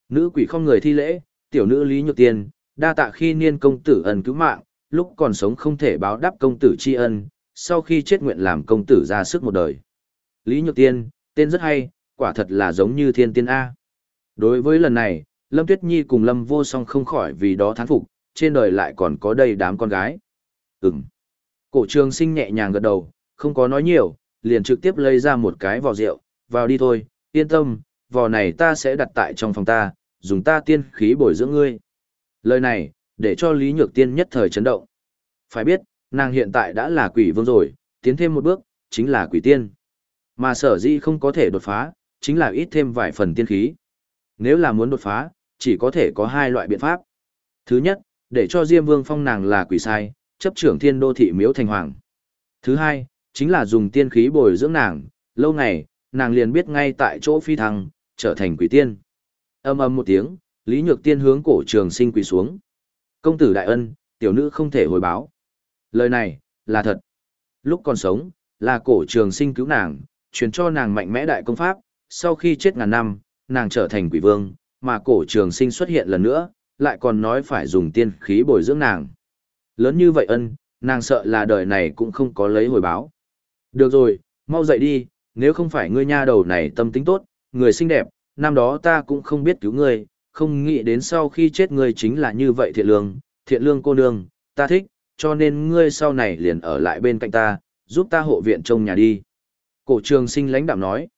Nữ quỷ không người thi lễ, tiểu nữ Lý Nhược Tiên, đa tạ khi niên công tử ân cứu mạng, lúc còn sống không thể báo đáp công tử tri ân, sau khi chết nguyện làm công tử ra sức một đời. Lý Nhược Tiên, tên rất hay, quả thật là giống như thiên tiên A. Đối với lần này, Lâm Tuyết Nhi cùng Lâm Vô Song không khỏi vì đó thán phục, trên đời lại còn có đầy đám con gái. Ừm. Cổ trường sinh nhẹ nhàng gật đầu, không có nói nhiều, liền trực tiếp lấy ra một cái vò rượu, vào đi thôi, yên tâm, vò này ta sẽ đặt tại trong phòng ta, dùng ta tiên khí bồi dưỡng ngươi. Lời này, để cho Lý Nhược Tiên nhất thời chấn động. Phải biết, nàng hiện tại đã là quỷ vương rồi, tiến thêm một bước, chính là quỷ tiên. Mà sở dĩ không có thể đột phá, chính là ít thêm vài phần tiên khí. Nếu là muốn đột phá, chỉ có thể có hai loại biện pháp. Thứ nhất, để cho Diêm Vương phong nàng là quỷ sai, chấp trưởng thiên đô thị miếu thành hoàng. Thứ hai, chính là dùng tiên khí bồi dưỡng nàng, lâu ngày, nàng liền biết ngay tại chỗ phi thăng, trở thành quỷ tiên. Âm âm một tiếng, Lý Nhược Tiên hướng cổ trường sinh quỳ xuống. Công tử đại ân, tiểu nữ không thể hồi báo. Lời này, là thật. Lúc còn sống, là cổ trường sinh cứu nàng, truyền cho nàng mạnh mẽ đại công pháp, sau khi chết ngàn năm, nàng trở thành quỷ vương, mà cổ trường sinh xuất hiện lần nữa, lại còn nói phải dùng tiên khí bồi dưỡng nàng. Lớn như vậy ân, nàng sợ là đời này cũng không có lấy hồi báo. Được rồi, mau dậy đi, nếu không phải ngươi nha đầu này tâm tính tốt, người xinh đẹp, năm đó ta cũng không biết cứu ngươi, không nghĩ đến sau khi chết ngươi chính là như vậy thiện lương, thiện lương cô nương, ta thích, cho nên ngươi sau này liền ở lại bên cạnh ta, giúp ta hộ viện trong nhà đi. Cổ trường sinh lãnh đạm nói.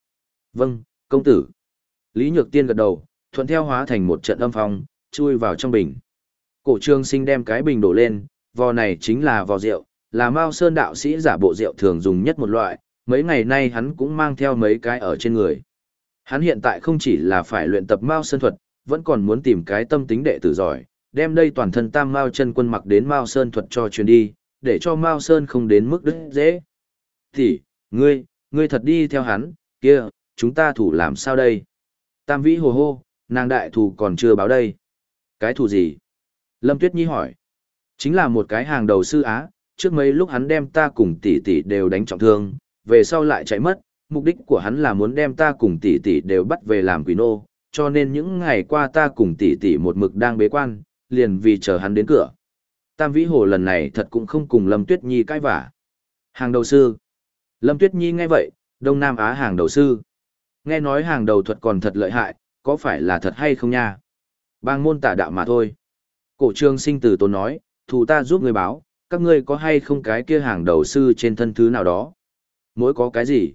Vâng, công tử. Lý Nhược Tiên gật đầu, thuận theo hóa thành một trận âm phong, chui vào trong bình. Cổ trương sinh đem cái bình đổ lên, vò này chính là vò rượu, là Mao Sơn đạo sĩ giả bộ rượu thường dùng nhất một loại, mấy ngày nay hắn cũng mang theo mấy cái ở trên người. Hắn hiện tại không chỉ là phải luyện tập Mao Sơn thuật, vẫn còn muốn tìm cái tâm tính đệ tử giỏi, đem đây toàn thân tam Mao chân quân mặc đến Mao Sơn thuật cho truyền đi, để cho Mao Sơn không đến mức đứt dễ. Thì, ngươi, ngươi thật đi theo hắn, kia, chúng ta thủ làm sao đây? Tam vĩ hồ hô, nàng đại thù còn chưa báo đây. Cái thù gì? Lâm Tuyết Nhi hỏi. Chính là một cái hàng đầu sư Á, trước mấy lúc hắn đem ta cùng tỷ tỷ đều đánh trọng thương, về sau lại chạy mất, mục đích của hắn là muốn đem ta cùng tỷ tỷ đều bắt về làm quỷ nô, cho nên những ngày qua ta cùng tỷ tỷ một mực đang bế quan, liền vì chờ hắn đến cửa. Tam Vĩ Hồ lần này thật cũng không cùng Lâm Tuyết Nhi cãi vả. Hàng đầu sư. Lâm Tuyết Nhi nghe vậy, Đông Nam Á hàng đầu sư. Nghe nói hàng đầu thuật còn thật lợi hại, có phải là thật hay không nha? Bang môn tả đạo mà thôi. Cổ trương sinh tử tôn nói, thù ta giúp người báo, các ngươi có hay không cái kia hàng đầu sư trên thân thứ nào đó? Mỗi có cái gì?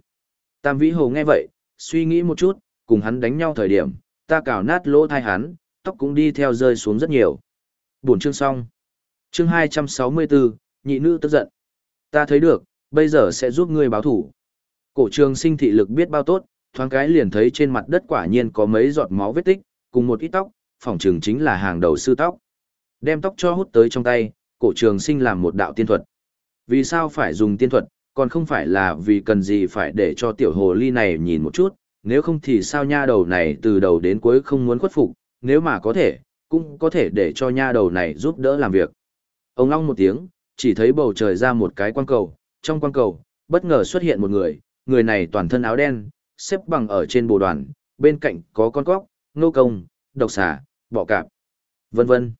Tam Vĩ Hồ nghe vậy, suy nghĩ một chút, cùng hắn đánh nhau thời điểm, ta cào nát lỗ thai hắn, tóc cũng đi theo rơi xuống rất nhiều. buồn chương xong. Chương 264, nhị nữ tức giận. Ta thấy được, bây giờ sẽ giúp ngươi báo thủ. Cổ trường sinh thị lực biết bao tốt, thoáng cái liền thấy trên mặt đất quả nhiên có mấy giọt máu vết tích, cùng một ít tóc, phỏng trường chính là hàng đầu sư tóc. Đem tóc cho hút tới trong tay, cổ trường sinh làm một đạo tiên thuật. Vì sao phải dùng tiên thuật, còn không phải là vì cần gì phải để cho tiểu hồ ly này nhìn một chút, nếu không thì sao nha đầu này từ đầu đến cuối không muốn khuất phục, nếu mà có thể, cũng có thể để cho nha đầu này giúp đỡ làm việc. Ông long một tiếng, chỉ thấy bầu trời ra một cái quang cầu, trong quang cầu, bất ngờ xuất hiện một người, người này toàn thân áo đen, xếp bằng ở trên bồ đoàn, bên cạnh có con cóc, nô công, độc xà, bọ cạp, vân vân.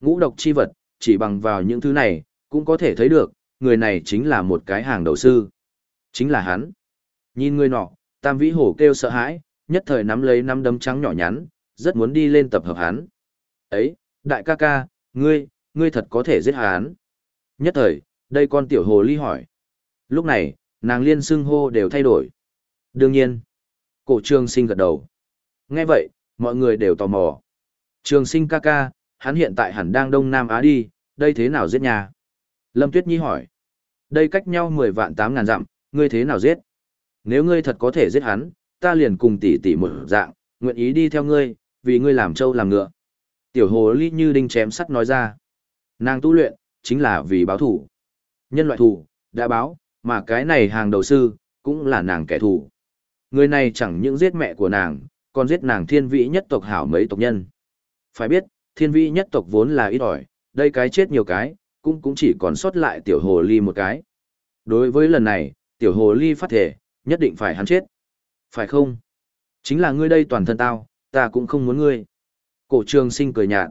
Ngũ độc chi vật, chỉ bằng vào những thứ này, cũng có thể thấy được, người này chính là một cái hàng đầu sư. Chính là hắn. Nhìn người nọ, Tam Vĩ Hổ kêu sợ hãi, nhất thời nắm lấy năm đấm trắng nhỏ nhắn, rất muốn đi lên tập hợp hắn. Ấy, đại ca ca, ngươi, ngươi thật có thể giết hắn. Nhất thời, đây con tiểu hồ ly hỏi. Lúc này, nàng liên xưng hô đều thay đổi. Đương nhiên, cổ trường sinh gật đầu. Nghe vậy, mọi người đều tò mò. Trường sinh ca ca, hắn hiện tại hẳn đang Đông Nam Á đi, đây thế nào giết nhà? Lâm Tuyết Nhi hỏi. Đây cách nhau 10 vạn 8 ngàn dặm, ngươi thế nào giết? Nếu ngươi thật có thể giết hắn, ta liền cùng tỷ tỷ một dạng, nguyện ý đi theo ngươi, vì ngươi làm trâu làm ngựa. Tiểu hồ ly như đinh chém sắt nói ra. Nàng tu luyện, chính là vì báo thủ. Nhân loại thủ, đã báo, mà cái này hàng đầu sư, cũng là nàng kẻ thù. Người này chẳng những giết mẹ của nàng, còn giết nàng thiên vị nhất tộc hảo mấy tộc nhân. Phải biết, thiên vị nhất tộc vốn là ít ỏi, đây cái chết nhiều cái, cũng cũng chỉ còn sót lại tiểu hồ ly một cái. Đối với lần này, tiểu hồ ly phát thể, nhất định phải hắn chết. Phải không? Chính là ngươi đây toàn thân tao, ta cũng không muốn ngươi. Cổ trường sinh cười nhạt.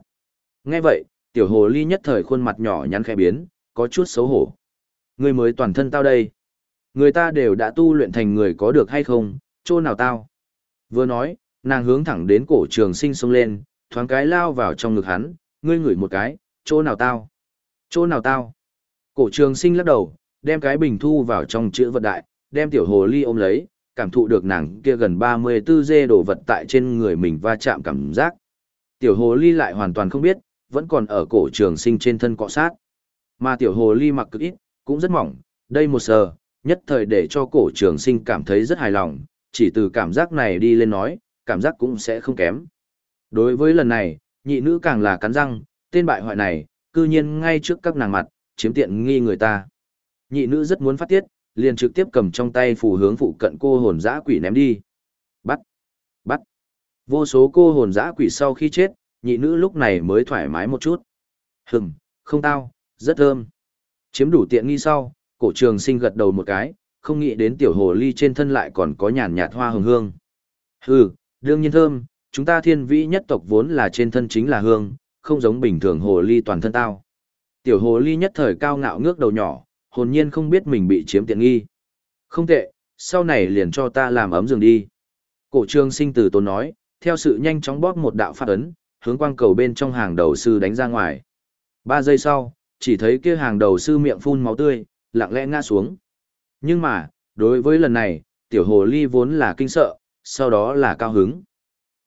Nghe vậy, tiểu hồ ly nhất thời khuôn mặt nhỏ nhắn khẽ biến, có chút xấu hổ. Ngươi mới toàn thân tao đây. Người ta đều đã tu luyện thành người có được hay không, chỗ nào tao. Vừa nói, nàng hướng thẳng đến cổ trường sinh xông lên, thoáng cái lao vào trong ngực hắn, ngươi ngửi một cái, chỗ nào tao. Chỗ nào tao. Cổ trường sinh lắc đầu, đem cái bình thu vào trong chữ vật đại, đem tiểu hồ ly ôm lấy, cảm thụ được nàng kia gần 34 dê đồ vật tại trên người mình va chạm cảm giác. Tiểu hồ ly lại hoàn toàn không biết, vẫn còn ở cổ trường sinh trên thân cọ sát. Mà tiểu hồ ly mặc cực ít, cũng rất mỏng, đây một sờ, nhất thời để cho cổ trường sinh cảm thấy rất hài lòng, chỉ từ cảm giác này đi lên nói, cảm giác cũng sẽ không kém. Đối với lần này, nhị nữ càng là cắn răng, tên bại hoại này, cư nhiên ngay trước các nàng mặt, chiếm tiện nghi người ta. Nhị nữ rất muốn phát tiết, liền trực tiếp cầm trong tay phù hướng phụ cận cô hồn dã quỷ ném đi. Bắt! Bắt! Vô số cô hồn dã quỷ sau khi chết, nhị nữ lúc này mới thoải mái một chút. Hừng, không tao, rất thơm. Chiếm đủ tiện nghi sau, cổ trường sinh gật đầu một cái, không nghĩ đến tiểu hồ ly trên thân lại còn có nhàn nhạt hoa hồng hương. Hừ, đương nhiên thơm, chúng ta thiên vĩ nhất tộc vốn là trên thân chính là hương, không giống bình thường hồ ly toàn thân tao. Tiểu hồ ly nhất thời cao ngạo ngước đầu nhỏ, hồn nhiên không biết mình bị chiếm tiện nghi. Không tệ, sau này liền cho ta làm ấm giường đi. Cổ trương sinh từ tốn nói, theo sự nhanh chóng bóp một đạo phát ấn, hướng quang cầu bên trong hàng đầu sư đánh ra ngoài. Ba giây sau, chỉ thấy kia hàng đầu sư miệng phun máu tươi, lặng lẽ ngã xuống. Nhưng mà, đối với lần này, tiểu hồ ly vốn là kinh sợ, sau đó là cao hứng.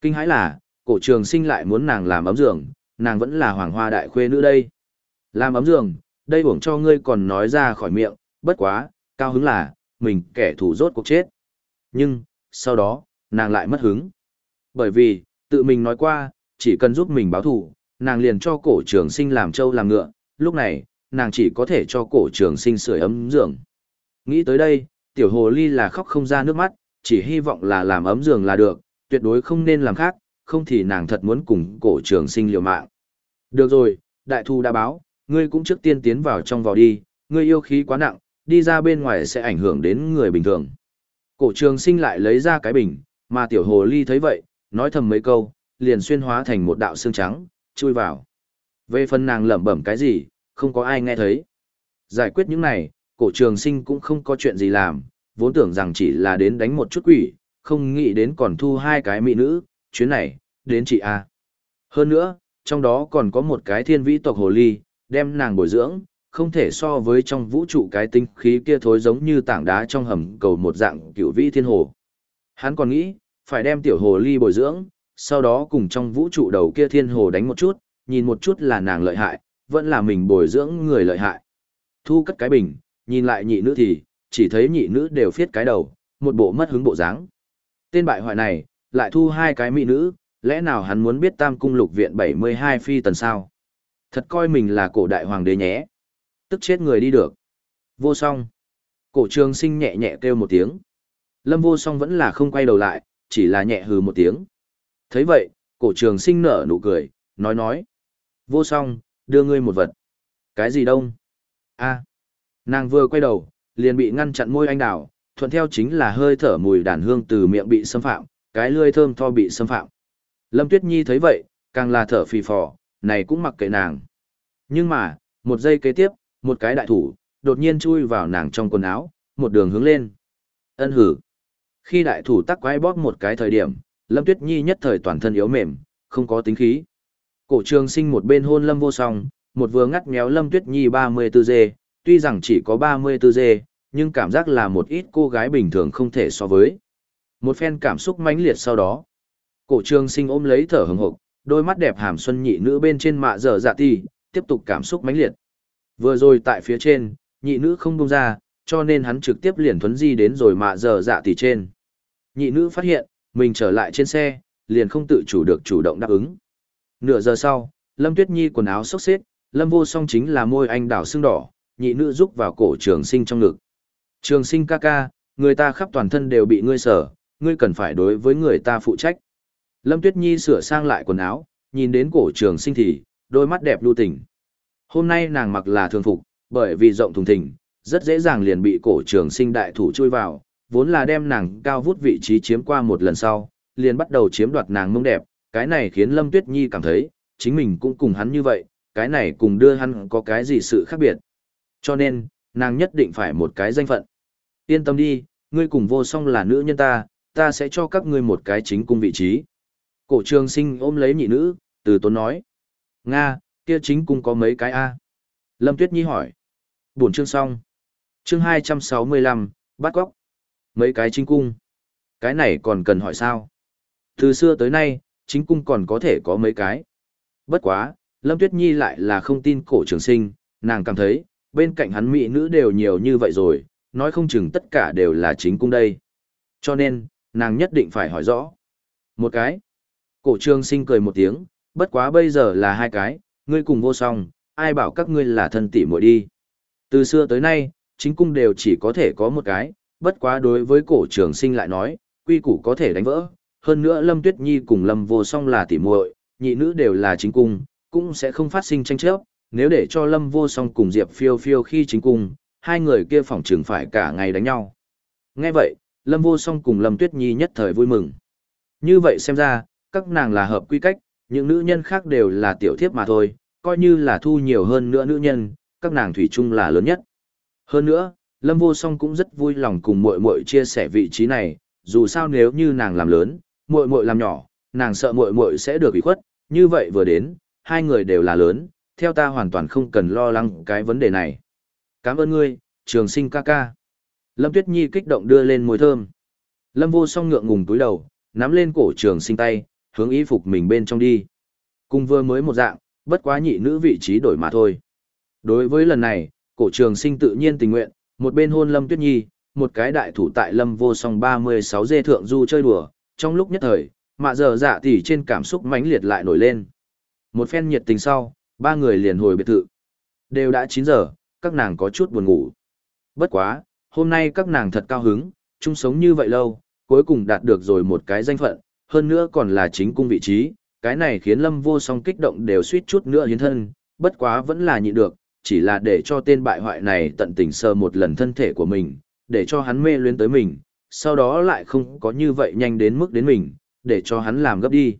Kinh hãi là, cổ trường sinh lại muốn nàng làm ấm giường, nàng vẫn là hoàng hoa đại khuê nữ đây. Làm ấm giường, đây uổng cho ngươi còn nói ra khỏi miệng, bất quá, cao hứng là, mình kẻ thù rốt cuộc chết. Nhưng, sau đó, nàng lại mất hứng. Bởi vì, tự mình nói qua, chỉ cần giúp mình báo thù, nàng liền cho cổ trường sinh làm trâu làm ngựa, lúc này, nàng chỉ có thể cho cổ trường sinh sưởi ấm giường. Nghĩ tới đây, tiểu hồ ly là khóc không ra nước mắt, chỉ hy vọng là làm ấm giường là được, tuyệt đối không nên làm khác, không thì nàng thật muốn cùng cổ trường sinh liều mạng. Được rồi, đại thu đã báo, ngươi cũng trước tiên tiến vào trong vào đi, ngươi yêu khí quá nặng, đi ra bên ngoài sẽ ảnh hưởng đến người bình thường. Cổ trường sinh lại lấy ra cái bình, mà tiểu hồ ly thấy vậy, nói thầm mấy câu, liền xuyên hóa thành một đạo xương trắng, chui vào. Về phần nàng lẩm bẩm cái gì, không có ai nghe thấy. Giải quyết những này, cổ trường sinh cũng không có chuyện gì làm, vốn tưởng rằng chỉ là đến đánh một chút quỷ, không nghĩ đến còn thu hai cái mỹ nữ, chuyến này, đến chị A. Hơn nữa, trong đó còn có một cái thiên vĩ tộc hồ ly, đem nàng bồi dưỡng, không thể so với trong vũ trụ cái tinh khí kia thối giống như tảng đá trong hầm cầu một dạng cựu vĩ thiên hồ. Hắn còn nghĩ, phải đem tiểu hồ ly bồi dưỡng, sau đó cùng trong vũ trụ đầu kia thiên hồ đánh một chút, nhìn một chút là nàng lợi hại, vẫn là mình bồi dưỡng người lợi hại. Thu cất cái bình, nhìn lại nhị nữ thì, chỉ thấy nhị nữ đều phiết cái đầu, một bộ mất hứng bộ dáng. Tên bại hoại này, lại thu hai cái mỹ nữ, lẽ nào hắn muốn biết tam cung lục viện 72 phi tần sao? Thật coi mình là cổ đại hoàng đế nhé. Tức chết người đi được. Vô song. Cổ trường sinh nhẹ nhẹ kêu một tiếng. Lâm vô song vẫn là không quay đầu lại, chỉ là nhẹ hừ một tiếng. thấy vậy, cổ trường sinh nở nụ cười, nói nói. Vô song, đưa ngươi một vật. Cái gì đông? a Nàng vừa quay đầu, liền bị ngăn chặn môi anh đào, thuận theo chính là hơi thở mùi đàn hương từ miệng bị xâm phạm, cái lươi thơm tho bị xâm phạm. Lâm Tuyết Nhi thấy vậy, càng là thở phì phò, này cũng mặc kệ nàng. Nhưng mà, một giây kế tiếp, một cái đại thủ, đột nhiên chui vào nàng trong quần áo, một đường hướng lên. Ân hử. Khi đại thủ tắc quái bóp một cái thời điểm, Lâm Tuyết Nhi nhất thời toàn thân yếu mềm, không có tính khí. Cổ trường sinh một bên hôn Lâm vô song, một vừa ngắt méo Lâm Tuyết Nhi 34 dê, tuy rằng chỉ có 34 dê, nhưng cảm giác là một ít cô gái bình thường không thể so với. Một phen cảm xúc mãnh liệt sau đó. Cổ trường sinh ôm lấy thở hừng hực, đôi mắt đẹp hàm xuân nhị nữ bên trên mạ dở dạ ti, tiếp tục cảm xúc mãnh liệt. Vừa rồi tại phía trên, nhị nữ không buông ra, cho nên hắn trực tiếp liền thuấn di đến rồi mạ dở dạ tỷ trên. Nhị nữ phát hiện, mình trở lại trên xe, liền không tự chủ được chủ động đáp ứng. Nửa giờ sau, Lâm Tuyết Nhi quần áo xốc xếp, Lâm vô song chính là môi anh đào xương đỏ, nhị nữ rúc vào cổ trường sinh trong ngực. Trường sinh ca ca, người ta khắp toàn thân đều bị ngươi sở, ngươi cần phải đối với người ta phụ trách. Lâm Tuyết Nhi sửa sang lại quần áo, nhìn đến cổ trường sinh thì, đôi mắt đẹp lưu tình. Hôm nay nàng mặc là thường phục, bởi vì rộng thùng thình, rất dễ dàng liền bị cổ trường sinh đại thủ chui vào, vốn là đem nàng cao vút vị trí chiếm qua một lần sau, liền bắt đầu chiếm đoạt nàng mông đẹp, cái này khiến Lâm Tuyết Nhi cảm thấy, chính mình cũng cùng hắn như vậy, cái này cùng đưa hắn có cái gì sự khác biệt. Cho nên, nàng nhất định phải một cái danh phận. Yên tâm đi, ngươi cùng vô song là nữ nhân ta, ta sẽ cho các ngươi một cái chính cung vị trí. Cổ trường sinh ôm lấy nhị nữ, từ tốn nói. Nga, kia chính cung có mấy cái A? Lâm Tuyết Nhi hỏi. Buồn chương xong. Chương 265, bắt góc. Mấy cái chính cung. Cái này còn cần hỏi sao? Từ xưa tới nay, chính cung còn có thể có mấy cái. Bất quá, Lâm Tuyết Nhi lại là không tin cổ trường sinh, nàng cảm thấy, bên cạnh hắn mỹ nữ đều nhiều như vậy rồi, nói không chừng tất cả đều là chính cung đây. Cho nên, nàng nhất định phải hỏi rõ. Một cái. Cổ trường sinh cười một tiếng, bất quá bây giờ là hai cái, ngươi cùng vô song, ai bảo các ngươi là thân tỷ muội đi. Từ xưa tới nay, chính cung đều chỉ có thể có một cái, bất quá đối với cổ trường sinh lại nói, quy củ có thể đánh vỡ. Hơn nữa Lâm Tuyết Nhi cùng Lâm vô song là tỷ muội, nhị nữ đều là chính cung, cũng sẽ không phát sinh tranh chấp. Nếu để cho Lâm vô song cùng Diệp phiêu phiêu khi chính cung, hai người kia phỏng trường phải cả ngày đánh nhau. Nghe vậy, Lâm vô song cùng Lâm Tuyết Nhi nhất thời vui mừng. Như vậy xem ra, các nàng là hợp quy cách, những nữ nhân khác đều là tiểu thiếp mà thôi, coi như là thu nhiều hơn nữa nữ nhân, các nàng thủy chung là lớn nhất. Hơn nữa, Lâm Vô Song cũng rất vui lòng cùng muội muội chia sẻ vị trí này, dù sao nếu như nàng làm lớn, muội muội làm nhỏ, nàng sợ muội muội sẽ được ủy khuất, như vậy vừa đến, hai người đều là lớn, theo ta hoàn toàn không cần lo lắng cái vấn đề này. Cảm ơn ngươi, Trường Sinh ca ca. Lâm Tuyết Nhi kích động đưa lên môi thơm. Lâm Vô Song ngượng ngùng túi đầu, nắm lên cổ Trường Sinh tay, hướng y phục mình bên trong đi. Cùng vừa mới một dạng, bất quá nhị nữ vị trí đổi mà thôi. Đối với lần này, cổ trường sinh tự nhiên tình nguyện, một bên hôn Lâm Tuyết Nhi, một cái đại thủ tại Lâm vô song 36 dê thượng du chơi đùa, trong lúc nhất thời, mạ giờ dạ tỷ trên cảm xúc mãnh liệt lại nổi lên. Một phen nhiệt tình sau, ba người liền hồi biệt thự. Đều đã 9 giờ, các nàng có chút buồn ngủ. Bất quá, hôm nay các nàng thật cao hứng, chung sống như vậy lâu, cuối cùng đạt được rồi một cái danh phận, hơn nữa còn là chính cung vị trí, cái này khiến Lâm Vô Song kích động đều suýt chút nữa hiến thân, bất quá vẫn là nhịn được, chỉ là để cho tên bại hoại này tận tình sờ một lần thân thể của mình, để cho hắn mê luyến tới mình, sau đó lại không có như vậy nhanh đến mức đến mình, để cho hắn làm gấp đi.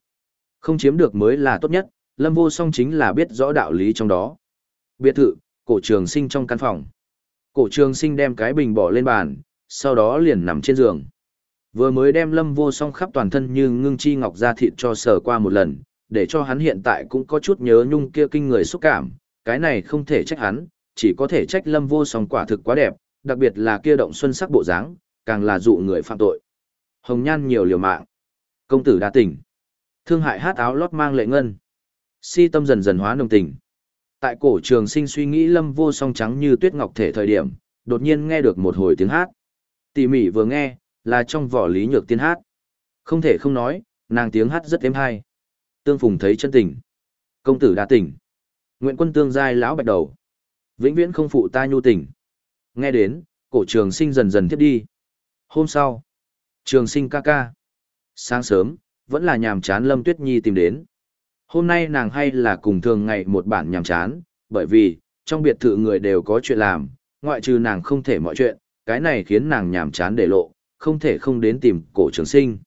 Không chiếm được mới là tốt nhất, Lâm Vô Song chính là biết rõ đạo lý trong đó. Biệt thự, cổ trường sinh trong căn phòng. Cổ trường sinh đem cái bình bỏ lên bàn, sau đó liền nằm trên giường. Vừa mới đem lâm vô song khắp toàn thân như ngưng chi ngọc ra thịt cho sờ qua một lần, để cho hắn hiện tại cũng có chút nhớ nhung kia kinh người xúc cảm, cái này không thể trách hắn, chỉ có thể trách lâm vô song quả thực quá đẹp, đặc biệt là kia động xuân sắc bộ dáng, càng là dụ người phạm tội. Hồng nhan nhiều liều mạng. Công tử đa tỉnh. Thương hại hát áo lót mang lệ ngân. Si tâm dần dần hóa nồng tình. Tại cổ trường sinh suy nghĩ lâm vô song trắng như tuyết ngọc thể thời điểm, đột nhiên nghe được một hồi tiếng hát. Tỉ mỉ vừa nghe, là trong vỏ lý nhược tiên hát. Không thể không nói, nàng tiếng hát rất êm hay. Tương phùng thấy chân tình. Công tử đã tỉnh. Nguyện quân tương giai lão bạch đầu. Vĩnh viễn không phụ ta nhu tình. Nghe đến, cổ trường sinh dần dần thiết đi. Hôm sau, trường sinh ca ca. Sáng sớm, vẫn là nhàm chán Lâm Tuyết Nhi tìm đến. Hôm nay nàng hay là cùng thường ngày một bản nhàm chán, bởi vì, trong biệt thự người đều có chuyện làm, ngoại trừ nàng không thể mọi chuyện, cái này khiến nàng nhàm chán để lộ, không thể không đến tìm cổ trường sinh.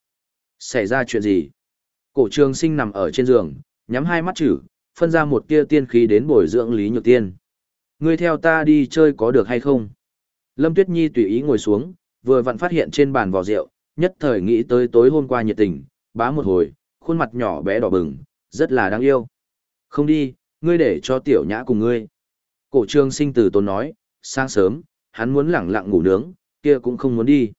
Xảy ra chuyện gì? Cổ trường sinh nằm ở trên giường, nhắm hai mắt chữ, phân ra một tia tiên khí đến bồi dưỡng Lý Nhược Tiên. Ngươi theo ta đi chơi có được hay không? Lâm Tuyết Nhi tùy ý ngồi xuống, vừa vặn phát hiện trên bàn vò rượu, nhất thời nghĩ tới tối hôm qua nhiệt tình, bá một hồi, khuôn mặt nhỏ bé đỏ bừng, rất là đáng yêu. Không đi, ngươi để cho tiểu nhã cùng ngươi. Cổ trương sinh từ tốn nói, sáng sớm, hắn muốn lẳng lặng ngủ nướng, kia cũng không muốn đi.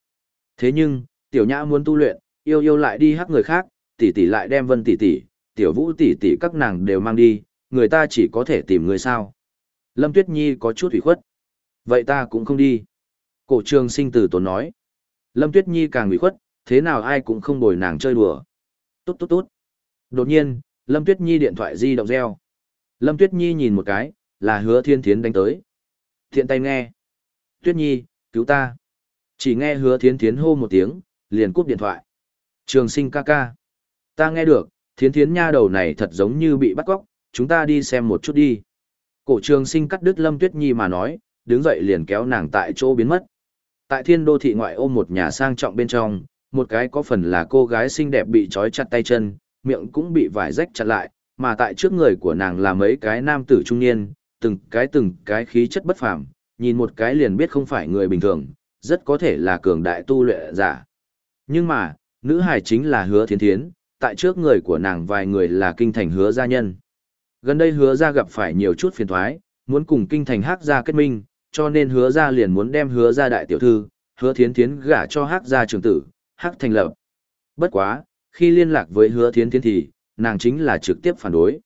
Thế nhưng, tiểu nhã muốn tu luyện, yêu yêu lại đi hắc người khác, tỷ tỷ lại đem vân tỷ tỷ, tiểu vũ tỷ tỷ các nàng đều mang đi, người ta chỉ có thể tìm người sao. Lâm Tuyết Nhi có chút ủy khuất. Vậy ta cũng không đi. Cổ trường sinh Tử tốn nói. Lâm Tuyết Nhi càng ủy khuất, thế nào ai cũng không bồi nàng chơi đùa. Tốt tốt tốt. Đột nhiên, Lâm Tuyết Nhi điện thoại di động reo. Lâm Tuyết Nhi nhìn một cái, là hứa thiên thiến đánh tới. Thiện tay nghe. Tuyết Nhi, cứu ta. Chỉ nghe hứa Thiên thiến hô một tiếng, liền cúp điện thoại. Trường sinh ca ca. Ta nghe được, thiến thiến nha đầu này thật giống như bị bắt cóc, chúng ta đi xem một chút đi. Cổ trường sinh cắt đứt Lâm Tuyết Nhi mà nói, đứng dậy liền kéo nàng tại chỗ biến mất. Tại thiên đô thị ngoại ôm một nhà sang trọng bên trong, một cái có phần là cô gái xinh đẹp bị trói chặt tay chân, miệng cũng bị vải rách chặt lại, mà tại trước người của nàng là mấy cái nam tử trung niên, từng cái từng cái khí chất bất phàm, nhìn một cái liền biết không phải người bình thường, rất có thể là cường đại tu luyện giả. Nhưng mà, nữ hài chính là hứa Thiến thiến, tại trước người của nàng vài người là kinh thành hứa gia nhân. Gần đây hứa gia gặp phải nhiều chút phiền thoái, muốn cùng kinh thành hắc gia kết minh, cho nên hứa gia liền muốn đem hứa gia đại tiểu thư, hứa thiến thiến gả cho hắc gia trưởng tử, hắc thành lập. Bất quá, khi liên lạc với hứa thiến thiến thì, nàng chính là trực tiếp phản đối.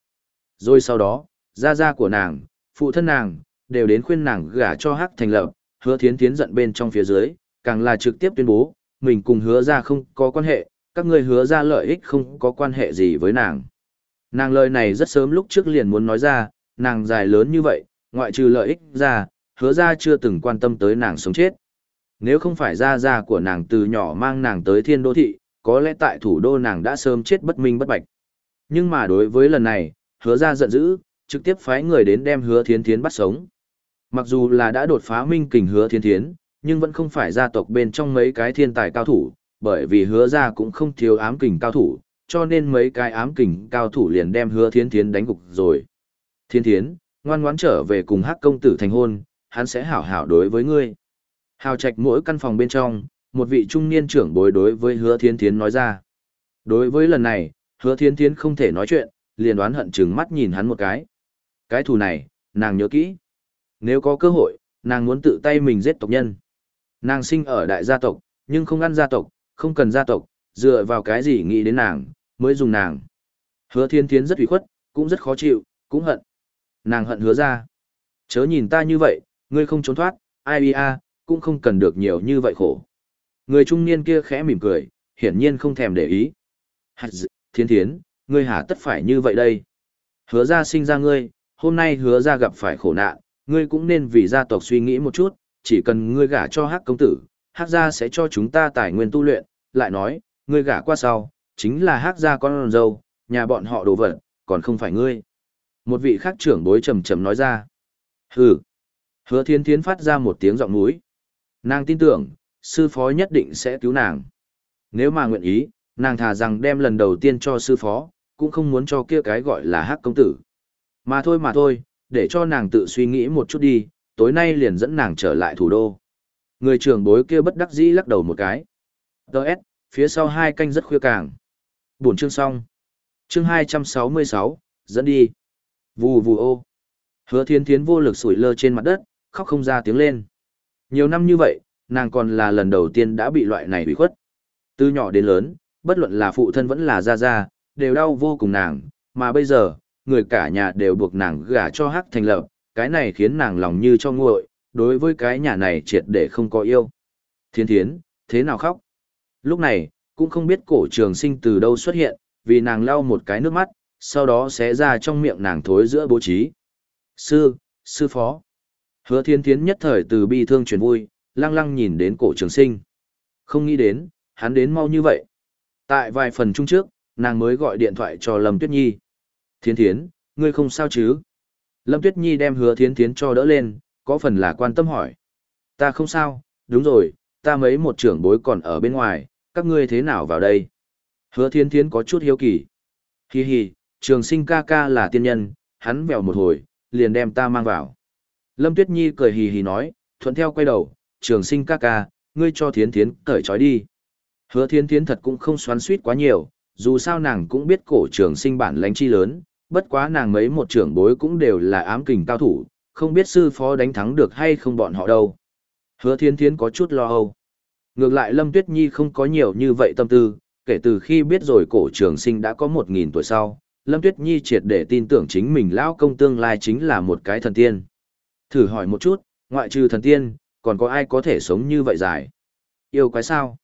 Rồi sau đó, gia gia của nàng, phụ thân nàng, đều đến khuyên nàng gả cho hắc thành lập, hứa thiến thiến giận bên trong phía dưới, càng là trực tiếp tuyên bố, mình cùng hứa gia không có quan hệ, các ngươi hứa gia lợi ích không có quan hệ gì với nàng. Nàng lời này rất sớm lúc trước liền muốn nói ra, nàng dài lớn như vậy, ngoại trừ lợi ích ra, hứa ra chưa từng quan tâm tới nàng sống chết. Nếu không phải gia gia của nàng từ nhỏ mang nàng tới thiên đô thị, có lẽ tại thủ đô nàng đã sớm chết bất minh bất bạch. Nhưng mà đối với lần này, hứa ra giận dữ, trực tiếp phái người đến đem hứa thiến thiến bắt sống. Mặc dù là đã đột phá minh kình hứa thiến thiến, nhưng vẫn không phải gia tộc bên trong mấy cái thiên tài cao thủ, bởi vì hứa ra cũng không thiếu ám kình cao thủ, cho nên mấy cái ám kình cao thủ liền đem hứa thiến thiến đánh gục rồi. Thiên thiến, ngoan ngoãn trở về cùng hắc công tử thành hôn, hắn sẽ hảo hảo đối với ngươi. Hào trạch mỗi căn phòng bên trong, một vị trung niên trưởng bối đối với hứa thiến thiến nói ra. Đối với lần này, hứa thiến thiến không thể nói chuyện, liền đoán hận chừng mắt nhìn hắn một cái. Cái thù này, nàng nhớ kỹ. Nếu có cơ hội, nàng muốn tự tay mình giết tộc nhân. Nàng sinh ở đại gia tộc, nhưng không ăn gia tộc, không cần gia tộc, dựa vào cái gì nghĩ đến nàng, mới dùng nàng. Hứa thiên thiến rất ủy khuất, cũng rất khó chịu, cũng hận. Nàng hận hứa ra. Chớ nhìn ta như vậy, ngươi không trốn thoát, ai bia, cũng không cần được nhiều như vậy khổ. Người trung niên kia khẽ mỉm cười, hiển nhiên không thèm để ý. Hạt dự, thiên thiến, ngươi hả tất phải như vậy đây. Hứa ra sinh ra ngươi, hôm nay hứa ra gặp phải khổ nạn, ngươi cũng nên vì gia tộc suy nghĩ một chút, chỉ cần ngươi gả cho hắc công tử, hắc gia sẽ cho chúng ta tài nguyên tu luyện, lại nói, ngươi gả qua sau, chính là hắc gia con dâu, nhà bọn họ đồ vật, còn không phải ngươi. Một vị khác trưởng bối trầm trầm nói ra. Hừ. Hứa thiên thiến phát ra một tiếng giọng núi. Nàng tin tưởng, sư phó nhất định sẽ cứu nàng. Nếu mà nguyện ý, nàng thà rằng đem lần đầu tiên cho sư phó, cũng không muốn cho kia cái gọi là hắc công tử. Mà thôi mà thôi, để cho nàng tự suy nghĩ một chút đi, tối nay liền dẫn nàng trở lại thủ đô. Người trưởng bối kia bất đắc dĩ lắc đầu một cái. Đợt, phía sau hai canh rất khuya càng. Buổi chương xong. Chương 266, dẫn đi. Vù vù ô. Hứa thiên thiến vô lực sủi lơ trên mặt đất, khóc không ra tiếng lên. Nhiều năm như vậy, nàng còn là lần đầu tiên đã bị loại này bị khuất. Từ nhỏ đến lớn, bất luận là phụ thân vẫn là gia gia, đều đau vô cùng nàng, mà bây giờ, người cả nhà đều buộc nàng gả cho hắc thành lập, cái này khiến nàng lòng như cho nguội, đối với cái nhà này triệt để không có yêu. Thiên thiến, thế nào khóc? Lúc này, cũng không biết cổ trường sinh từ đâu xuất hiện, vì nàng lau một cái nước mắt, sau đó sẽ ra trong miệng nàng thối giữa bố trí. Sư, sư phó. Hứa thiên thiến nhất thời từ bi thương chuyển vui, lăng lăng nhìn đến cổ trường sinh. Không nghĩ đến, hắn đến mau như vậy. Tại vài phần chung trước, nàng mới gọi điện thoại cho Lâm Tuyết Nhi. Thiến thiến, ngươi không sao chứ? Lâm Tuyết Nhi đem hứa Thiến thiến cho đỡ lên, có phần là quan tâm hỏi. Ta không sao, đúng rồi, ta mấy một trưởng bối còn ở bên ngoài, các ngươi thế nào vào đây? Hứa Thiến thiến có chút hiếu kỳ. Hi hi, trường sinh ca ca là tiên nhân, hắn vèo một hồi, liền đem ta mang vào. Lâm Tuyết Nhi cười hì hì nói, thuận theo quay đầu, trường sinh ca ca, ngươi cho thiến thiến cởi trói đi. Hứa thiến thiến thật cũng không xoắn suýt quá nhiều, dù sao nàng cũng biết cổ trường sinh bản lãnh chi lớn, bất quá nàng mấy một trưởng bối cũng đều là ám kình cao thủ, không biết sư phó đánh thắng được hay không bọn họ đâu. Hứa thiến thiến có chút lo âu. Ngược lại Lâm Tuyết Nhi không có nhiều như vậy tâm tư, kể từ khi biết rồi cổ trường sinh đã có một nghìn tuổi sau, Lâm Tuyết Nhi triệt để tin tưởng chính mình lão công tương lai chính là một cái thần tiên. Thử hỏi một chút, ngoại trừ thần tiên, còn có ai có thể sống như vậy dài? Yêu quái sao?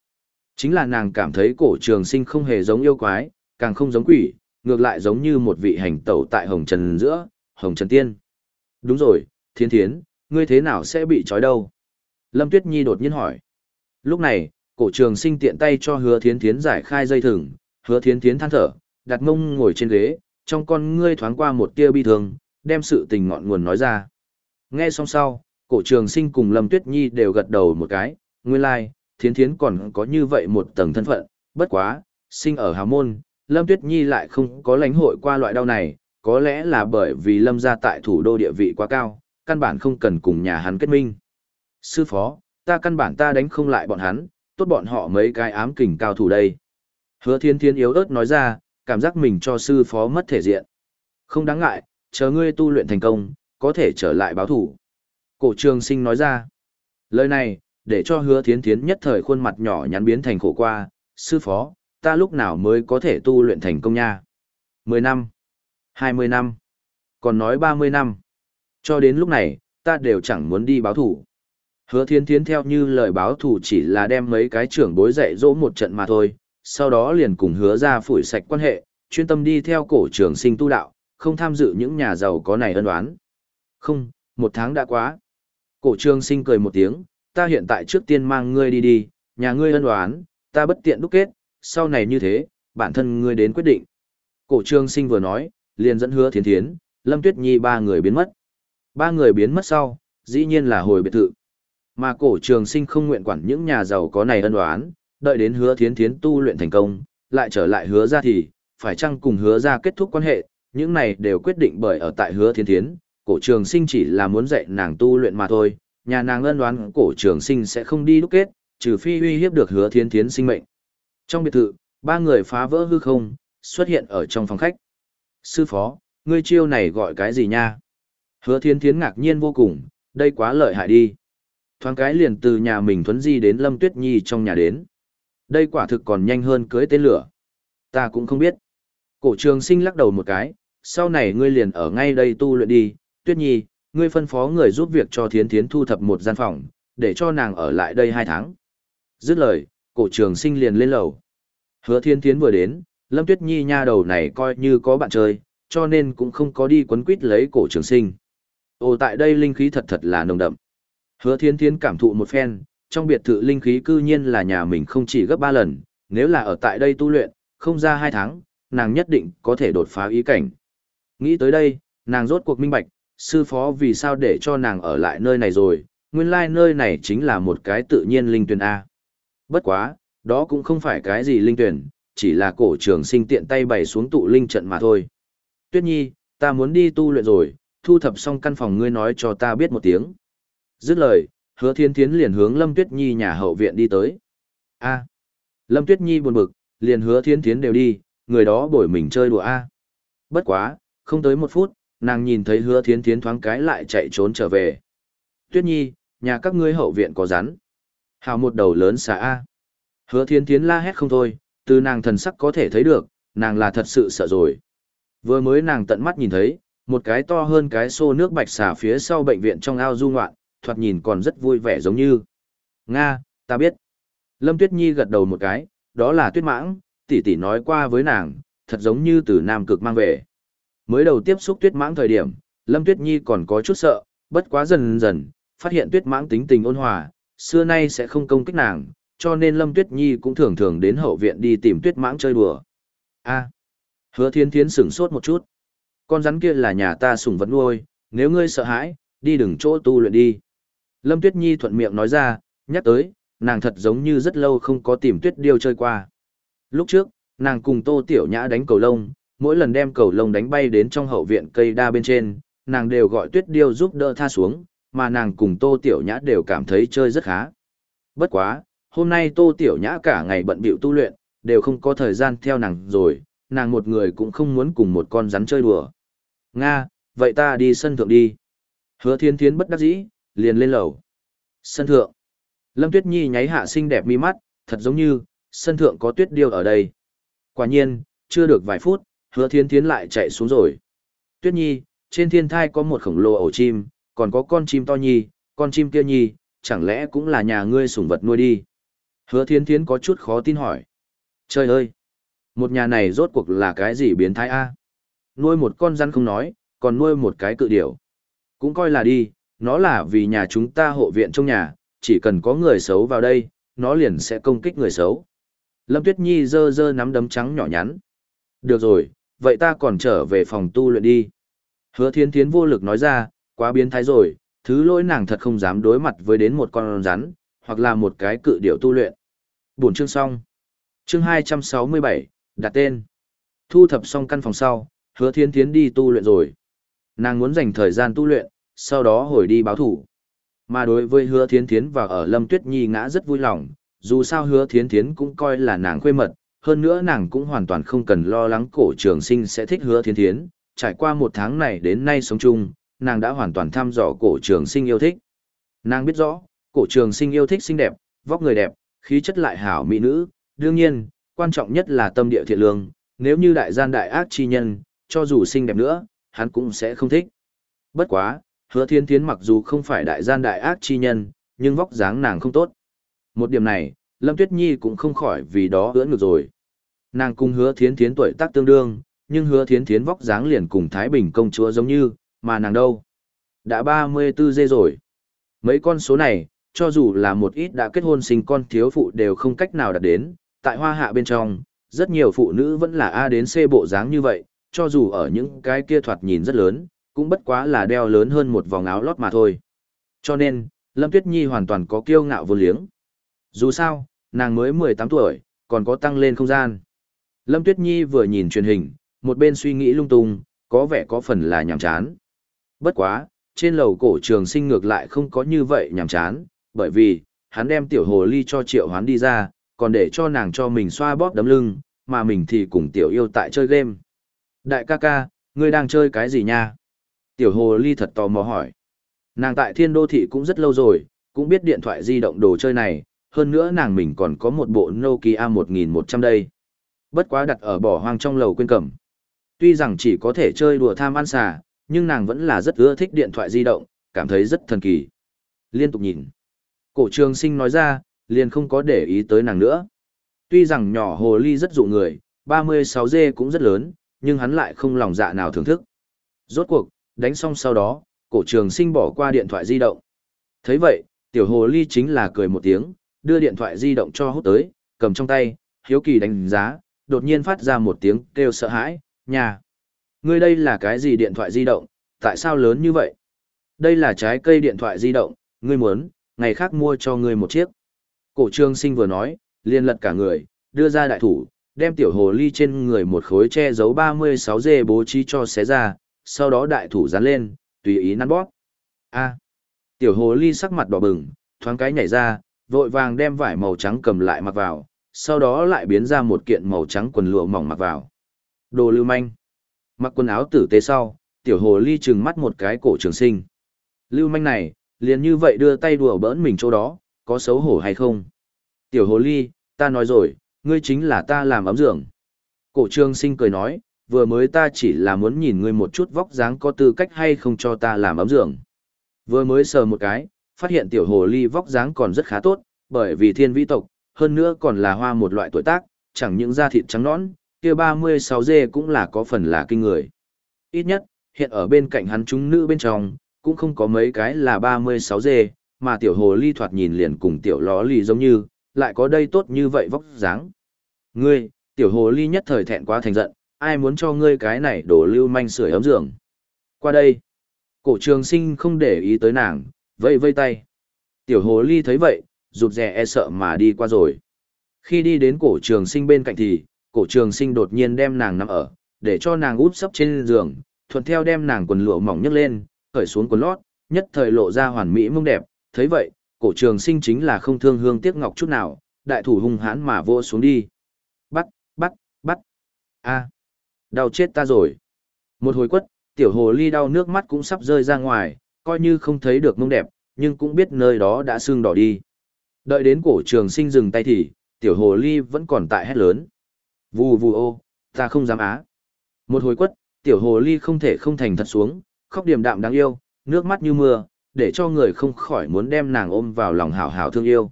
Chính là nàng cảm thấy cổ trường sinh không hề giống yêu quái, càng không giống quỷ, ngược lại giống như một vị hành tẩu tại hồng trần giữa, hồng trần tiên. Đúng rồi, thiên thiến, ngươi thế nào sẽ bị trói đâu? Lâm Tuyết Nhi đột nhiên hỏi. Lúc này, cổ trường sinh tiện tay cho hứa thiến thiến giải khai dây thừng, hứa thiến thiến than thở, đặt mông ngồi trên ghế, trong con ngươi thoáng qua một tia bi thương, đem sự tình ngọn nguồn nói ra. Nghe xong sau, cổ trường sinh cùng Lâm Tuyết Nhi đều gật đầu một cái, nguyên lai, like, thiến thiến còn có như vậy một tầng thân phận, bất quá, sinh ở hào môn, Lâm Tuyết Nhi lại không có lãnh hội qua loại đau này, có lẽ là bởi vì Lâm gia tại thủ đô địa vị quá cao, căn bản không cần cùng nhà hắn kết minh. Sư phó, ta căn bản ta đánh không lại bọn hắn, tốt bọn họ mấy cái ám kình cao thủ đây. Hứa thiên thiên yếu ớt nói ra, cảm giác mình cho sư phó mất thể diện. Không đáng ngại, chờ ngươi tu luyện thành công, có thể trở lại báo thủ. Cổ trường sinh nói ra. Lời này, để cho hứa thiến thiến nhất thời khuôn mặt nhỏ nhắn biến thành khổ qua, sư phó, ta lúc nào mới có thể tu luyện thành công nha. Mười năm, hai mươi năm, còn nói ba mươi năm. Cho đến lúc này, ta đều chẳng muốn đi báo thủ. Hứa thiến thiến theo như lời báo thủ chỉ là đem mấy cái trưởng bối dạy dỗ một trận mà thôi, sau đó liền cùng hứa ra phủi sạch quan hệ, chuyên tâm đi theo cổ trường sinh tu đạo, không tham dự những nhà giàu có này ân oán. Không, một tháng đã quá. Cổ trường sinh cười một tiếng, ta hiện tại trước tiên mang ngươi đi đi, nhà ngươi ân oán, ta bất tiện đúc kết, sau này như thế, bản thân ngươi đến quyết định. Cổ trường sinh vừa nói, liền dẫn hứa thiến thiến, Lâm Tuyết Nhi ba người biến mất. Ba người biến mất sau, dĩ nhiên là hồi biệt thự. Mà cổ trường sinh không nguyện quản những nhà giàu có này ân oán, đợi đến hứa thiến thiến tu luyện thành công, lại trở lại hứa ra thì, phải chăng cùng hứa ra kết thúc quan hệ, những này đều quyết định bởi ở tại hứa thiến thiến, cổ trường sinh chỉ là muốn dạy nàng tu luyện mà thôi, nhà nàng ân đoán cổ trường sinh sẽ không đi đúc kết, trừ phi uy hiếp được hứa thiến thiến sinh mệnh. Trong biệt thự, ba người phá vỡ hư không, xuất hiện ở trong phòng khách. Sư phó, ngươi chiêu này gọi cái gì nha? Hứa thiến thiến ngạc nhiên vô cùng, đây quá lợi hại đi. Thoáng cái liền từ nhà mình thuấn di đến Lâm Tuyết Nhi trong nhà đến. Đây quả thực còn nhanh hơn cưới tên lửa. Ta cũng không biết. Cổ trường sinh lắc đầu một cái, sau này ngươi liền ở ngay đây tu luyện đi. Tuyết Nhi, ngươi phân phó người giúp việc cho thiến thiến thu thập một gian phòng, để cho nàng ở lại đây hai tháng. Dứt lời, cổ trường sinh liền lên lầu. Hứa Thiến thiến vừa đến, Lâm Tuyết Nhi nha đầu này coi như có bạn chơi, cho nên cũng không có đi quấn quýt lấy cổ trường sinh. Ồ tại đây linh khí thật thật là nồng đậm. Hứa Thiến thiến cảm thụ một phen, trong biệt thự linh khí cư nhiên là nhà mình không chỉ gấp ba lần, nếu là ở tại đây tu luyện, không ra hai tháng, nàng nhất định có thể đột phá ý cảnh. Nghĩ tới đây, nàng rốt cuộc minh bạch, sư phó vì sao để cho nàng ở lại nơi này rồi, nguyên lai like nơi này chính là một cái tự nhiên linh tuyển A. Bất quá, đó cũng không phải cái gì linh tuyển, chỉ là cổ trường sinh tiện tay bày xuống tụ linh trận mà thôi. Tuyết nhi, ta muốn đi tu luyện rồi, thu thập xong căn phòng ngươi nói cho ta biết một tiếng. Dứt lời, hứa thiên thiến liền hướng Lâm Tuyết Nhi nhà hậu viện đi tới. A. Lâm Tuyết Nhi buồn bực, liền hứa thiên thiến đều đi, người đó bổi mình chơi đùa A. Bất quá, không tới một phút, nàng nhìn thấy hứa thiến thiến thoáng cái lại chạy trốn trở về. Tuyết nhi, nhà các ngươi hậu viện có rắn. Hào một đầu lớn xà A. Hứa thiến thiến la hét không thôi, từ nàng thần sắc có thể thấy được, nàng là thật sự sợ rồi. Vừa mới nàng tận mắt nhìn thấy, một cái to hơn cái xô nước bạch xà phía sau bệnh viện trong ao du ngoạn, thoạt nhìn còn rất vui vẻ giống như. Nga, ta biết. Lâm Tuyết Nhi gật đầu một cái, đó là tuyết mãng, tỷ tỷ nói qua với nàng, thật giống như từ Nam Cực mang về. Mới đầu tiếp xúc tuyết mãng thời điểm, Lâm Tuyết Nhi còn có chút sợ, bất quá dần dần, phát hiện tuyết mãng tính tình ôn hòa, xưa nay sẽ không công kích nàng, cho nên Lâm Tuyết Nhi cũng thường thường đến hậu viện đi tìm tuyết mãng chơi đùa. A. hứa thiên thiến sửng sốt một chút. Con rắn kia là nhà ta sủng vật nuôi, nếu ngươi sợ hãi, đi đừng chỗ tu luyện đi. Lâm Tuyết Nhi thuận miệng nói ra, nhắc tới, nàng thật giống như rất lâu không có tìm tuyết điêu chơi qua. Lúc trước, nàng cùng Tô Tiểu Nhã đánh cầu lông, mỗi lần đem cầu lông đánh bay đến trong hậu viện cây đa bên trên, nàng đều gọi tuyết điêu giúp đỡ tha xuống, mà nàng cùng tô tiểu nhã đều cảm thấy chơi rất khá. Bất quá, hôm nay Tô Tiểu Nhã cả ngày bận bịu tu luyện, đều không có thời gian theo nàng rồi, nàng một người cũng không muốn cùng một con rắn chơi đùa. Nga, vậy ta đi sân thượng đi. Hứa thiên thiến bất đắc dĩ, liền lên lầu. Sân thượng. Lâm Tuyết Nhi nháy hạ xinh đẹp mi mắt, thật giống như, sân thượng có tuyết điêu ở đây. Quả nhiên, chưa được vài phút, hứa thiên thiến lại chạy xuống rồi. Tuyết Nhi, trên thiên thai có một khổng lồ ổ chim, còn có con chim to nhi, con chim kia nhi, chẳng lẽ cũng là nhà ngươi sủng vật nuôi đi. Hứa thiên thiến có chút khó tin hỏi. Trời ơi! Một nhà này rốt cuộc là cái gì biến thái a? Nuôi một con rắn không nói, còn nuôi một cái cự điểu. Cũng coi là đi, nó là vì nhà chúng ta hộ viện trong nhà, chỉ cần có người xấu vào đây, nó liền sẽ công kích người xấu. Lâm Tuyết Nhi dơ dơ nắm đấm trắng nhỏ nhắn. Được rồi, vậy ta còn trở về phòng tu luyện đi. Hứa thiên thiến vô lực nói ra, quá biến thái rồi, thứ lỗi nàng thật không dám đối mặt với đến một con rắn, hoặc là một cái cự điểu tu luyện. Buổi chương xong. Chương 267, đặt tên. Thu thập xong căn phòng sau, hứa thiên thiến đi tu luyện rồi. Nàng muốn dành thời gian tu luyện, sau đó hồi đi báo thủ. Mà đối với hứa thiến thiến và ở Lâm Tuyết Nhi ngã rất vui lòng, dù sao hứa thiến thiến cũng coi là nàng khuê mật, hơn nữa nàng cũng hoàn toàn không cần lo lắng cổ trường sinh sẽ thích hứa thiên thiến. Trải qua một tháng này đến nay sống chung, nàng đã hoàn toàn thăm dò cổ trường sinh yêu thích. Nàng biết rõ, cổ trường sinh yêu thích xinh đẹp, vóc người đẹp, khí chất lại hảo mỹ nữ, đương nhiên, quan trọng nhất là tâm địa thiện lương, nếu như đại gian đại ác chi nhân, cho dù xinh đẹp nữa, hắn cũng sẽ không thích. Bất quá, hứa thiên thiến mặc dù không phải đại gian đại ác chi nhân, nhưng vóc dáng nàng không tốt. Một điểm này, Lâm Tuyết Nhi cũng không khỏi vì đó ưỡn ngược rồi. Nàng cùng hứa thiến thiến tuổi tác tương đương, nhưng hứa thiến thiến vóc dáng liền cùng Thái Bình công chúa giống như, mà nàng đâu. Đã 34 dê rồi. Mấy con số này, cho dù là một ít đã kết hôn sinh con thiếu phụ đều không cách nào đạt đến, tại hoa hạ bên trong, rất nhiều phụ nữ vẫn là A đến C bộ dáng như vậy, cho dù ở những cái kia thoạt nhìn rất lớn, cũng bất quá là đeo lớn hơn một vòng áo lót mà thôi. Cho nên, Lâm Tuyết Nhi hoàn toàn có kiêu ngạo vô liếng. Dù sao, nàng mới 18 tuổi, còn có tăng lên không gian. Lâm Tuyết Nhi vừa nhìn truyền hình, một bên suy nghĩ lung tung, có vẻ có phần là nhàm chán. Bất quá, trên lầu cổ trường sinh ngược lại không có như vậy nhàm chán, bởi vì, hắn đem tiểu hồ ly cho triệu hoán đi ra, còn để cho nàng cho mình xoa bóp đấm lưng, mà mình thì cùng tiểu yêu tại chơi game. Đại ca ca, ngươi đang chơi cái gì nha? Tiểu hồ ly thật tò mò hỏi. Nàng tại thiên đô thị cũng rất lâu rồi, cũng biết điện thoại di động đồ chơi này, hơn nữa nàng mình còn có một bộ Nokia 1100 đây. Bất quá đặt ở bỏ hoang trong lầu quên cầm. Tuy rằng chỉ có thể chơi đùa tham ăn xà, nhưng nàng vẫn là rất ưa thích điện thoại di động, cảm thấy rất thần kỳ. Liên tục nhìn. Cổ trường sinh nói ra, liền không có để ý tới nàng nữa. Tuy rằng nhỏ hồ ly rất dụ người, 36 dê cũng rất lớn, nhưng hắn lại không lòng dạ nào thưởng thức. Rốt cuộc, đánh xong sau đó, cổ trường sinh bỏ qua điện thoại di động. thấy vậy, tiểu hồ ly chính là cười một tiếng, đưa điện thoại di động cho hút tới, cầm trong tay, hiếu kỳ đánh giá, đột nhiên phát ra một tiếng kêu sợ hãi, nhà. Ngươi đây là cái gì điện thoại di động, tại sao lớn như vậy? Đây là trái cây điện thoại di động, ngươi muốn, ngày khác mua cho ngươi một chiếc. Cổ trương sinh vừa nói, liền lật cả người, đưa ra đại thủ, đem tiểu hồ ly trên người một khối che giấu 36 dê bố trí cho xé ra, sau đó đại thủ dán lên, tùy ý nắn bóp. A. Tiểu hồ ly sắc mặt đỏ bừng, thoáng cái nhảy ra, vội vàng đem vải màu trắng cầm lại mặc vào, sau đó lại biến ra một kiện màu trắng quần lụa mỏng mặc vào. Đồ lưu manh. Mặc quần áo tử tế sau, tiểu hồ ly trừng mắt một cái cổ trường sinh. Lưu manh này, liền như vậy đưa tay đùa bỡn mình chỗ đó, có xấu hổ hay không? Tiểu hồ ly, ta nói rồi, ngươi chính là ta làm ấm giường. Cổ trường sinh cười nói, vừa mới ta chỉ là muốn nhìn ngươi một chút vóc dáng có tư cách hay không cho ta làm ấm giường. Vừa mới sờ một cái, phát hiện tiểu hồ ly vóc dáng còn rất khá tốt, bởi vì thiên vĩ tộc, hơn nữa còn là hoa một loại tuổi tác, chẳng những da thịt trắng nõn, kia 36 dê cũng là có phần là kinh người. Ít nhất, hiện ở bên cạnh hắn chúng nữ bên trong, cũng không có mấy cái là 36 dê, mà tiểu hồ ly thoạt nhìn liền cùng tiểu ló lì giống như, lại có đây tốt như vậy vóc dáng. Ngươi, tiểu hồ ly nhất thời thẹn quá thành giận, ai muốn cho ngươi cái này đổ lưu manh sưởi ấm giường. Qua đây, cổ trường sinh không để ý tới nàng, vây vây tay. Tiểu hồ ly thấy vậy, rụt rè e sợ mà đi qua rồi. Khi đi đến cổ trường sinh bên cạnh thì, cổ trường sinh đột nhiên đem nàng nằm ở, để cho nàng út sấp trên giường, thuận theo đem nàng quần lụa mỏng nhấc lên, cởi xuống quần lót, nhất thời lộ ra hoàn mỹ mông đẹp, thấy vậy, cổ trường sinh chính là không thương hương tiếc ngọc chút nào, đại thủ hung hãn mà vô xuống đi. Bắt, bắt, bắt. a đau chết ta rồi. Một hồi quất, tiểu hồ ly đau nước mắt cũng sắp rơi ra ngoài, coi như không thấy được mông đẹp, nhưng cũng biết nơi đó đã sưng đỏ đi. Đợi đến cổ trường sinh dừng tay thì, tiểu hồ ly vẫn còn tại hét lớn. Vù vù ô, ta không dám á. Một hồi quất, tiểu hồ ly không thể không thành thật xuống, khóc điềm đạm đáng yêu, nước mắt như mưa, để cho người không khỏi muốn đem nàng ôm vào lòng hảo hảo thương yêu.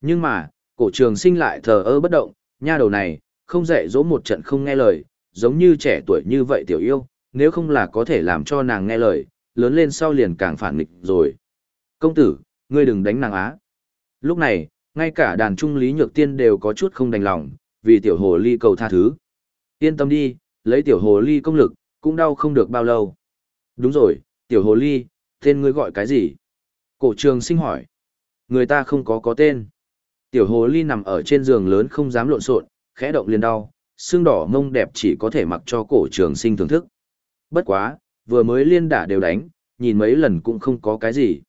Nhưng mà, cổ trường sinh lại thờ ơ bất động, nha đầu này, không dạy dỗ một trận không nghe lời, giống như trẻ tuổi như vậy tiểu yêu, nếu không là có thể làm cho nàng nghe lời, lớn lên sau liền càng phản nghịch rồi. Công tử, ngươi đừng đánh nàng á. Lúc này, ngay cả đàn trung lý nhược tiên đều có chút không đành lòng, vì tiểu hồ ly cầu tha thứ. Yên tâm đi, lấy tiểu hồ ly công lực, cũng đau không được bao lâu. Đúng rồi, tiểu hồ ly, tên ngươi gọi cái gì? Cổ trường sinh hỏi. Người ta không có có tên. Tiểu hồ ly nằm ở trên giường lớn không dám lộn xộn, khẽ động liền đau, xương đỏ mông đẹp chỉ có thể mặc cho cổ trường sinh thưởng thức. Bất quá, vừa mới liên đả đều đánh, nhìn mấy lần cũng không có cái gì.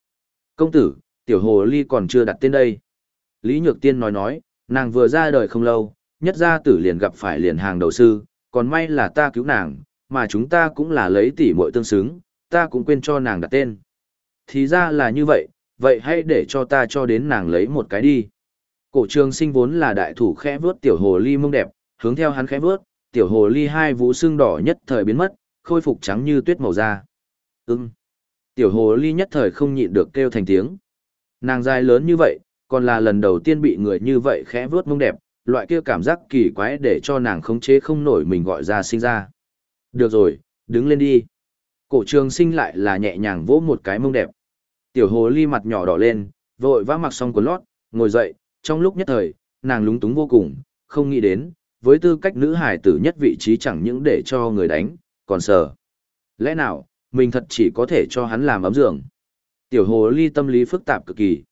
Công tử, tiểu hồ ly còn chưa đặt tên đây. Lý Nhược Tiên nói nói, nàng vừa ra đời không lâu, nhất gia tử liền gặp phải liền hàng đầu sư, còn may là ta cứu nàng, mà chúng ta cũng là lấy tỷ muội tương xứng, ta cũng quên cho nàng đặt tên. Thì ra là như vậy, vậy hãy để cho ta cho đến nàng lấy một cái đi. Cổ trường sinh vốn là đại thủ khẽ vướt tiểu hồ ly mông đẹp, hướng theo hắn khẽ vướt, tiểu hồ ly hai vũ xương đỏ nhất thời biến mất, khôi phục trắng như tuyết màu da. Ừm. Tiểu hồ ly nhất thời không nhịn được kêu thành tiếng. Nàng dài lớn như vậy, còn là lần đầu tiên bị người như vậy khẽ vướt mông đẹp, loại kia cảm giác kỳ quái để cho nàng khống chế không nổi mình gọi ra sinh ra. Được rồi, đứng lên đi. Cổ trường sinh lại là nhẹ nhàng vỗ một cái mông đẹp. Tiểu hồ ly mặt nhỏ đỏ lên, vội vã mặc xong quần lót, ngồi dậy, trong lúc nhất thời, nàng lúng túng vô cùng, không nghĩ đến, với tư cách nữ hải tử nhất vị trí chẳng những để cho người đánh, còn sờ. Lẽ nào, mình thật chỉ có thể cho hắn làm ấm giường. Tiểu hồ ly tâm lý phức tạp cực kỳ.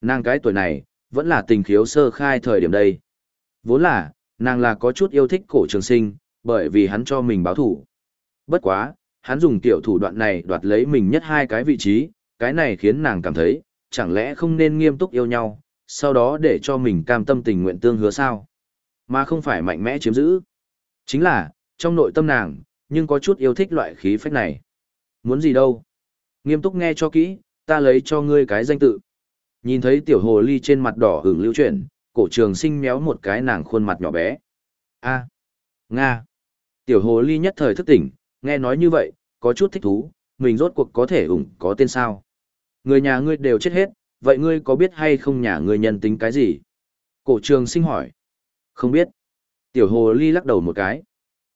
Nàng cái tuổi này, vẫn là tình khiếu sơ khai thời điểm đây. Vốn là, nàng là có chút yêu thích cổ trường sinh, bởi vì hắn cho mình báo thủ. Bất quá, hắn dùng tiểu thủ đoạn này đoạt lấy mình nhất hai cái vị trí, cái này khiến nàng cảm thấy, chẳng lẽ không nên nghiêm túc yêu nhau, sau đó để cho mình cam tâm tình nguyện tương hứa sao, mà không phải mạnh mẽ chiếm giữ. Chính là, trong nội tâm nàng, nhưng có chút yêu thích loại khí phách này. Muốn gì đâu? Nghiêm túc nghe cho kỹ, ta lấy cho ngươi cái danh tự. Nhìn thấy tiểu hồ ly trên mặt đỏ hưởng lưu chuyển, cổ trường sinh méo một cái nàng khuôn mặt nhỏ bé. a Nga. Tiểu hồ ly nhất thời thức tỉnh, nghe nói như vậy, có chút thích thú, mình rốt cuộc có thể ủng có tên sao. Người nhà ngươi đều chết hết, vậy ngươi có biết hay không nhà ngươi nhân tính cái gì? Cổ trường sinh hỏi. Không biết. Tiểu hồ ly lắc đầu một cái.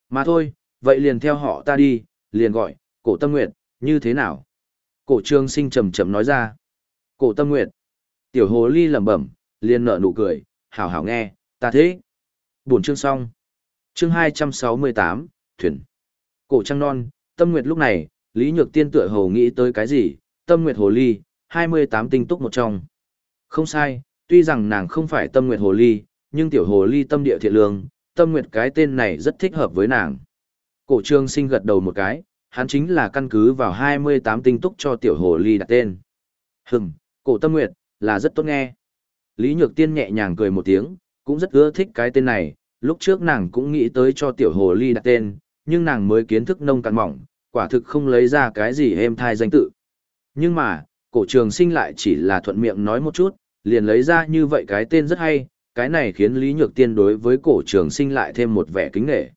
Mà thôi, vậy liền theo họ ta đi, liền gọi, cổ tâm nguyện, như thế nào? Cổ Trương sinh chầm trầm nói ra. Cổ tâm nguyệt. Tiểu hồ ly lẩm bẩm, liền nở nụ cười, hảo hảo nghe, ta thế. Buồn chương xong. Chương 268, Thuyền. Cổ trăng non, tâm nguyệt lúc này, Lý Nhược Tiên tựa hồ nghĩ tới cái gì, tâm nguyệt hồ ly, 28 tinh túc một trong. Không sai, tuy rằng nàng không phải tâm nguyệt hồ ly, nhưng tiểu hồ ly tâm địa thiện lương, tâm nguyệt cái tên này rất thích hợp với nàng. Cổ trương sinh gật đầu một cái, hắn chính là căn cứ vào 28 tinh túc cho tiểu hồ ly đặt tên. Hừm, cổ tâm nguyệt, là rất tốt nghe. Lý Nhược Tiên nhẹ nhàng cười một tiếng, cũng rất ưa thích cái tên này, lúc trước nàng cũng nghĩ tới cho tiểu hồ ly đặt tên, nhưng nàng mới kiến thức nông cạn mỏng, quả thực không lấy ra cái gì êm thai danh tự. Nhưng mà, cổ trường sinh lại chỉ là thuận miệng nói một chút, liền lấy ra như vậy cái tên rất hay, cái này khiến Lý Nhược Tiên đối với cổ trường sinh lại thêm một vẻ kính nghệ.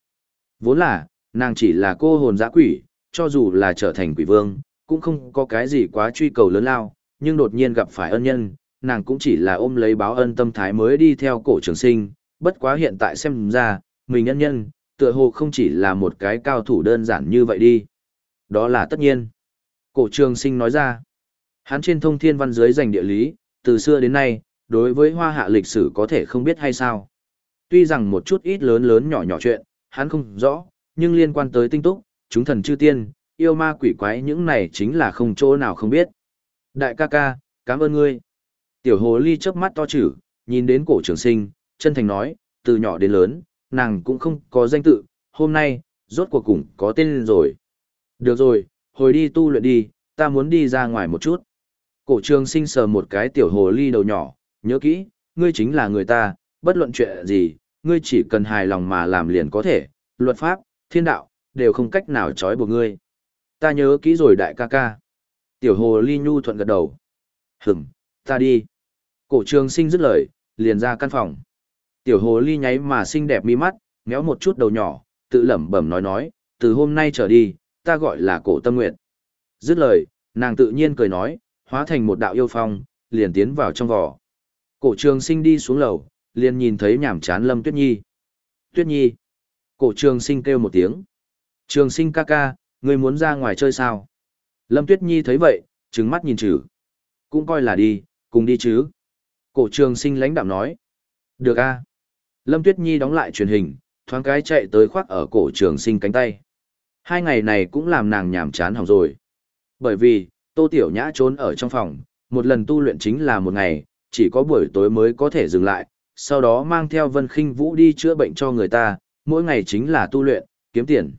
Vốn là, nàng chỉ là cô hồn giã quỷ, cho dù là trở thành quỷ vương, cũng không có cái gì quá truy cầu lớn lao, nhưng đột nhiên gặp phải ân nhân, nàng cũng chỉ là ôm lấy báo ân tâm thái mới đi theo cổ trường sinh, bất quá hiện tại xem ra, mình ân nhân, tựa hồ không chỉ là một cái cao thủ đơn giản như vậy đi. Đó là tất nhiên. Cổ trường sinh nói ra, hắn trên thông thiên văn dưới dành địa lý, từ xưa đến nay, đối với hoa hạ lịch sử có thể không biết hay sao. Tuy rằng một chút ít lớn lớn nhỏ nhỏ chuyện, hắn không rõ, nhưng liên quan tới tinh túc, chúng thần chư tiên, yêu ma quỷ quái những này chính là không chỗ nào không biết. Đại ca ca, cảm ơn ngươi. Tiểu hồ ly chớp mắt to chữ, nhìn đến cổ trường sinh, chân thành nói, từ nhỏ đến lớn, nàng cũng không có danh tự, hôm nay, rốt cuộc cũng có tên rồi. Được rồi, hồi đi tu luyện đi, ta muốn đi ra ngoài một chút. Cổ trường sinh sờ một cái tiểu hồ ly đầu nhỏ, nhớ kỹ, ngươi chính là người ta, bất luận chuyện gì, ngươi chỉ cần hài lòng mà làm liền có thể, luật pháp, thiên đạo, đều không cách nào trói buộc ngươi. Ta nhớ kỹ rồi đại ca ca. Tiểu hồ ly nhu thuận gật đầu. Hửm, ta đi. Cổ trường sinh dứt lời, liền ra căn phòng. Tiểu hồ ly nháy mà xinh đẹp mi mắt, méo một chút đầu nhỏ, tự lẩm bẩm nói nói, từ hôm nay trở đi, ta gọi là cổ tâm nguyện. Dứt lời, nàng tự nhiên cười nói, hóa thành một đạo yêu phong, liền tiến vào trong vỏ. Cổ trường sinh đi xuống lầu, liền nhìn thấy nhảm chán Lâm Tuyết Nhi. Tuyết Nhi. Cổ trường sinh kêu một tiếng. Trường sinh ca ca, ngươi muốn ra ngoài chơi sao? Lâm Tuyết Nhi thấy vậy, trừng mắt nhìn chữ. Cũng coi là đi, cùng đi chứ. Cổ trường sinh lãnh đạm nói. Được a. Lâm Tuyết Nhi đóng lại truyền hình, thoáng cái chạy tới khoác ở cổ trường sinh cánh tay. Hai ngày này cũng làm nàng nhảm chán hỏng rồi. Bởi vì, Tô Tiểu Nhã trốn ở trong phòng, một lần tu luyện chính là một ngày, chỉ có buổi tối mới có thể dừng lại, sau đó mang theo Vân Khinh Vũ đi chữa bệnh cho người ta, mỗi ngày chính là tu luyện, kiếm tiền.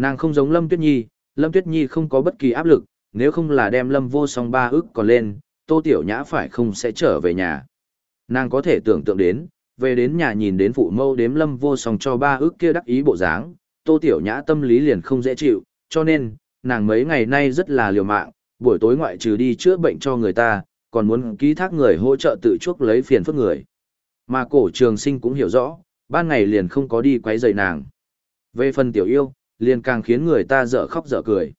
Nàng không giống Lâm Tuyết Nhi, Lâm Tuyết Nhi không có bất kỳ áp lực, nếu không là đem Lâm Vô Song ba ức còn lên, Tô Tiểu Nhã phải không sẽ trở về nhà. Nàng có thể tưởng tượng đến, về đến nhà nhìn đến phụ mâu đếm Lâm Vô Song cho ba ức kia đắc ý bộ dáng, Tô Tiểu Nhã tâm lý liền không dễ chịu, cho nên, nàng mấy ngày nay rất là liều mạng, buổi tối ngoại trừ đi chữa bệnh cho người ta, còn muốn ký thác người hỗ trợ tự chuốc lấy phiền phức người. Mà cổ trường sinh cũng hiểu rõ, ban ngày liền không có đi quấy rầy nàng. Về phần tiểu yêu, liền càng khiến người ta dở khóc dở cười.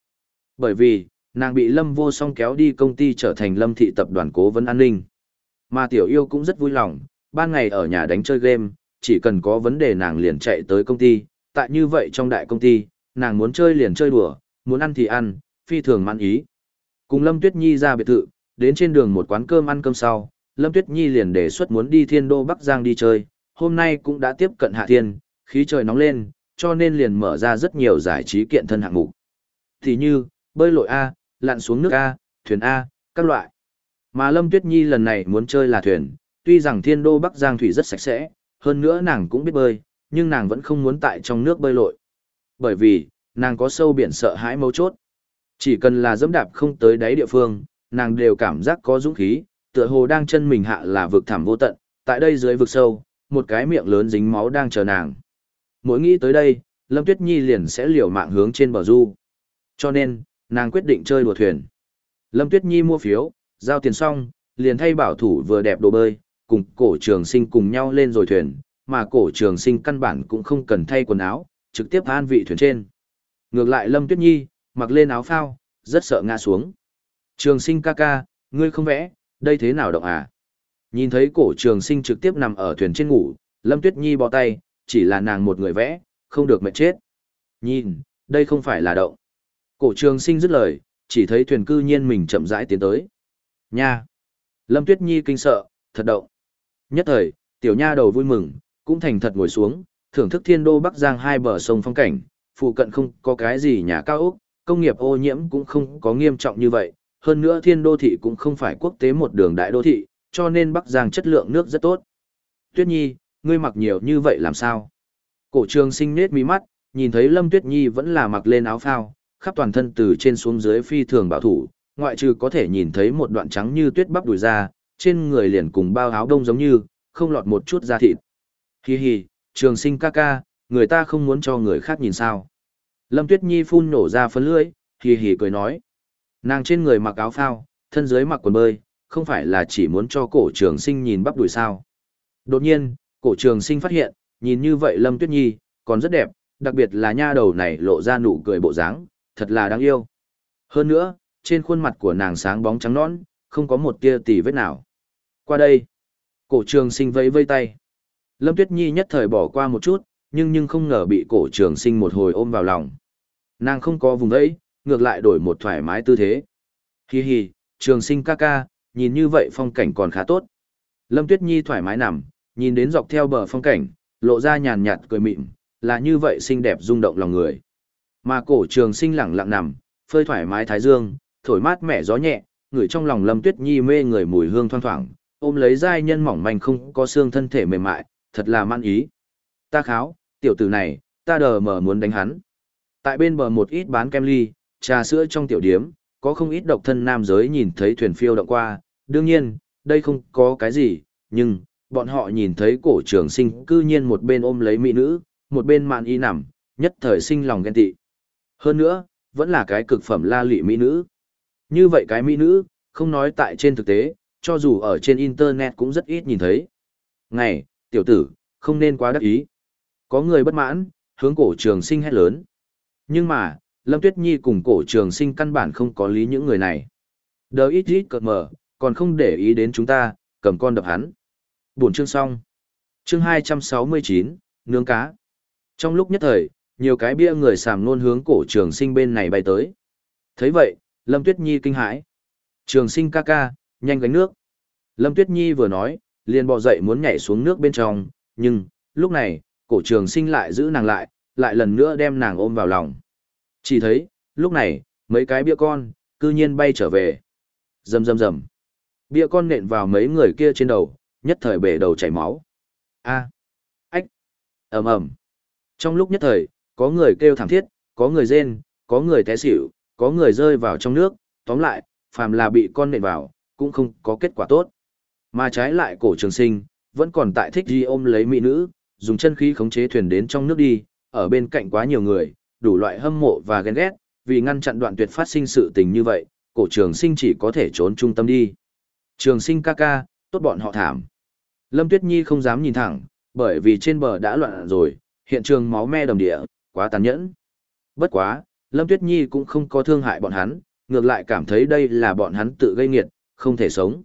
Bởi vì, nàng bị Lâm Vô Song kéo đi công ty trở thành Lâm Thị Tập đoàn Cố vấn an ninh. Mà tiểu yêu cũng rất vui lòng, ban ngày ở nhà đánh chơi game, chỉ cần có vấn đề nàng liền chạy tới công ty, tại như vậy trong đại công ty, nàng muốn chơi liền chơi đùa, muốn ăn thì ăn, phi thường mãn ý. Cùng Lâm Tuyết Nhi ra biệt thự, đến trên đường một quán cơm ăn cơm sau, Lâm Tuyết Nhi liền đề xuất muốn đi Thiên Đô Bắc Giang đi chơi, hôm nay cũng đã tiếp cận hạ thiên, khí trời nóng lên, cho nên liền mở ra rất nhiều giải trí kiện thân hạng mục. Thì như, bơi lội A, lặn xuống nước A, thuyền A, các loại. Mà Lâm Tuyết Nhi lần này muốn chơi là thuyền, tuy rằng Thiên Đô Bắc Giang thủy rất sạch sẽ, hơn nữa nàng cũng biết bơi, nhưng nàng vẫn không muốn tại trong nước bơi lội. Bởi vì, nàng có sâu biển sợ hãi mấu chốt. Chỉ cần là dẫm đạp không tới đáy địa phương, nàng đều cảm giác có dũng khí, tựa hồ đang chân mình hạ là vực thẳm vô tận, tại đây dưới vực sâu, một cái miệng lớn dính máu đang chờ nàng. Mỗi nghĩ tới đây, Lâm Tuyết Nhi liền sẽ liều mạng hướng trên bờ du. Cho nên, nàng quyết định chơi đùa thuyền. Lâm Tuyết Nhi mua phiếu, giao tiền xong, liền thay bảo thủ vừa đẹp đồ bơi, cùng cổ trường sinh cùng nhau lên rồi thuyền, mà cổ trường sinh căn bản cũng không cần thay quần áo, trực tiếp an vị thuyền trên. Ngược lại Lâm Tuyết Nhi, mặc lên áo phao, rất sợ ngã xuống. Trường sinh ca ca, ngươi không vẽ, đây thế nào động à? Nhìn thấy cổ trường sinh trực tiếp nằm ở thuyền trên ngủ, Lâm Tuyết Nhi bỏ tay, chỉ là nàng một người vẽ, không được mệt chết. Nhìn, đây không phải là động. Cổ trường sinh dứt lời, chỉ thấy thuyền cư nhiên mình chậm rãi tiến tới. Nha! Lâm Tuyết Nhi kinh sợ, thật động. Nhất thời, tiểu nha đầu vui mừng, cũng thành thật ngồi xuống, thưởng thức thiên đô Bắc Giang hai bờ sông phong cảnh, phụ cận không có cái gì nhà cao ốc, công nghiệp ô nhiễm cũng không có nghiêm trọng như vậy, hơn nữa thiên đô thị cũng không phải quốc tế một đường đại đô thị, cho nên Bắc Giang chất lượng nước rất tốt. Tuyết Nhi, ngươi mặc nhiều như vậy làm sao? Cổ trường sinh nết mí mắt, nhìn thấy Lâm Tuyết Nhi vẫn là mặc lên áo phao, khắp toàn thân từ trên xuống dưới phi thường bảo thủ, ngoại trừ có thể nhìn thấy một đoạn trắng như tuyết bắp đùi ra, trên người liền cùng bao áo đông giống như, không lọt một chút da thịt. Hi hi, trường sinh ca ca, người ta không muốn cho người khác nhìn sao. Lâm Tuyết Nhi phun nổ ra phấn lưỡi, hi hi cười nói. Nàng trên người mặc áo phao, thân dưới mặc quần bơi, không phải là chỉ muốn cho cổ trường sinh nhìn bắp đùi sao. Đột nhiên, cổ trường sinh phát hiện, nhìn như vậy Lâm Tuyết Nhi, còn rất đẹp, đặc biệt là nha đầu này lộ ra nụ cười bộ dáng, thật là đáng yêu. Hơn nữa, trên khuôn mặt của nàng sáng bóng trắng nõn, không có một tia tì vết nào. Qua đây, cổ trường sinh vẫy vây tay. Lâm Tuyết Nhi nhất thời bỏ qua một chút, nhưng nhưng không ngờ bị cổ trường sinh một hồi ôm vào lòng. Nàng không có vùng vẫy, ngược lại đổi một thoải mái tư thế. Hi hi, trường sinh ca ca, nhìn như vậy phong cảnh còn khá tốt. Lâm Tuyết Nhi thoải mái nằm, nhìn đến dọc theo bờ phong cảnh, lộ ra nhàn nhạt cười mịn, là như vậy xinh đẹp rung động lòng người. Mà cổ trường sinh lẳng lặng nằm, phơi thoải mái thái dương, thổi mát mẻ gió nhẹ, người trong lòng Lâm Tuyết Nhi mê người mùi hương thoang thoảng, ôm lấy giai nhân mỏng manh không có xương thân thể mềm mại, thật là man ý. Ta kháo, tiểu tử này, ta đờ mở muốn đánh hắn. Tại bên bờ một ít bán kem ly, trà sữa trong tiểu điếm, có không ít độc thân nam giới nhìn thấy thuyền phiêu động qua, đương nhiên, đây không có cái gì, nhưng, bọn họ nhìn thấy cổ trường sinh cư nhiên một bên ôm lấy mỹ nữ, một bên mạn y nằm, nhất thời sinh lòng ghen tị. Hơn nữa, vẫn là cái cực phẩm la lị mỹ nữ. Như vậy cái mỹ nữ, không nói tại trên thực tế, cho dù ở trên internet cũng rất ít nhìn thấy. Ngày, tiểu tử, không nên quá đắc ý. Có người bất mãn, hướng cổ trường sinh hét lớn. Nhưng mà, Lâm Tuyết Nhi cùng cổ trường sinh căn bản không có lý những người này. Đờ ít ít cợt mở, còn không để ý đến chúng ta, cầm con đập hắn. Buổi chương xong. Chương 269, nướng cá. Trong lúc nhất thời, nhiều cái bia người sàm nôn hướng cổ trường sinh bên này bay tới. thấy vậy, Lâm Tuyết Nhi kinh hãi. Trường sinh ca ca, nhanh gánh nước. Lâm Tuyết Nhi vừa nói, liền bò dậy muốn nhảy xuống nước bên trong, nhưng, lúc này, cổ trường sinh lại giữ nàng lại, lại lần nữa đem nàng ôm vào lòng. Chỉ thấy, lúc này, mấy cái bia con, cư nhiên bay trở về. Rầm rầm rầm. Bia con nện vào mấy người kia trên đầu, nhất thời bể đầu chảy máu. A. Ách. ầm ầm. Trong lúc nhất thời, có người kêu thảm thiết, có người rên, có người té xỉu, có người rơi vào trong nước, tóm lại, phàm là bị con nện vào, cũng không có kết quả tốt. Mà trái lại cổ trường sinh, vẫn còn tại thích đi ôm lấy mỹ nữ, dùng chân khí khống chế thuyền đến trong nước đi, ở bên cạnh quá nhiều người, đủ loại hâm mộ và ghen ghét, vì ngăn chặn đoạn tuyệt phát sinh sự tình như vậy, cổ trường sinh chỉ có thể trốn trung tâm đi. Trường sinh ca ca, tốt bọn họ thảm. Lâm Tuyết Nhi không dám nhìn thẳng, bởi vì trên bờ đã loạn rồi, hiện trường máu me đầm địa, quá tàn nhẫn. Bất quá, Lâm Tuyết Nhi cũng không có thương hại bọn hắn, ngược lại cảm thấy đây là bọn hắn tự gây nghiệt, không thể sống.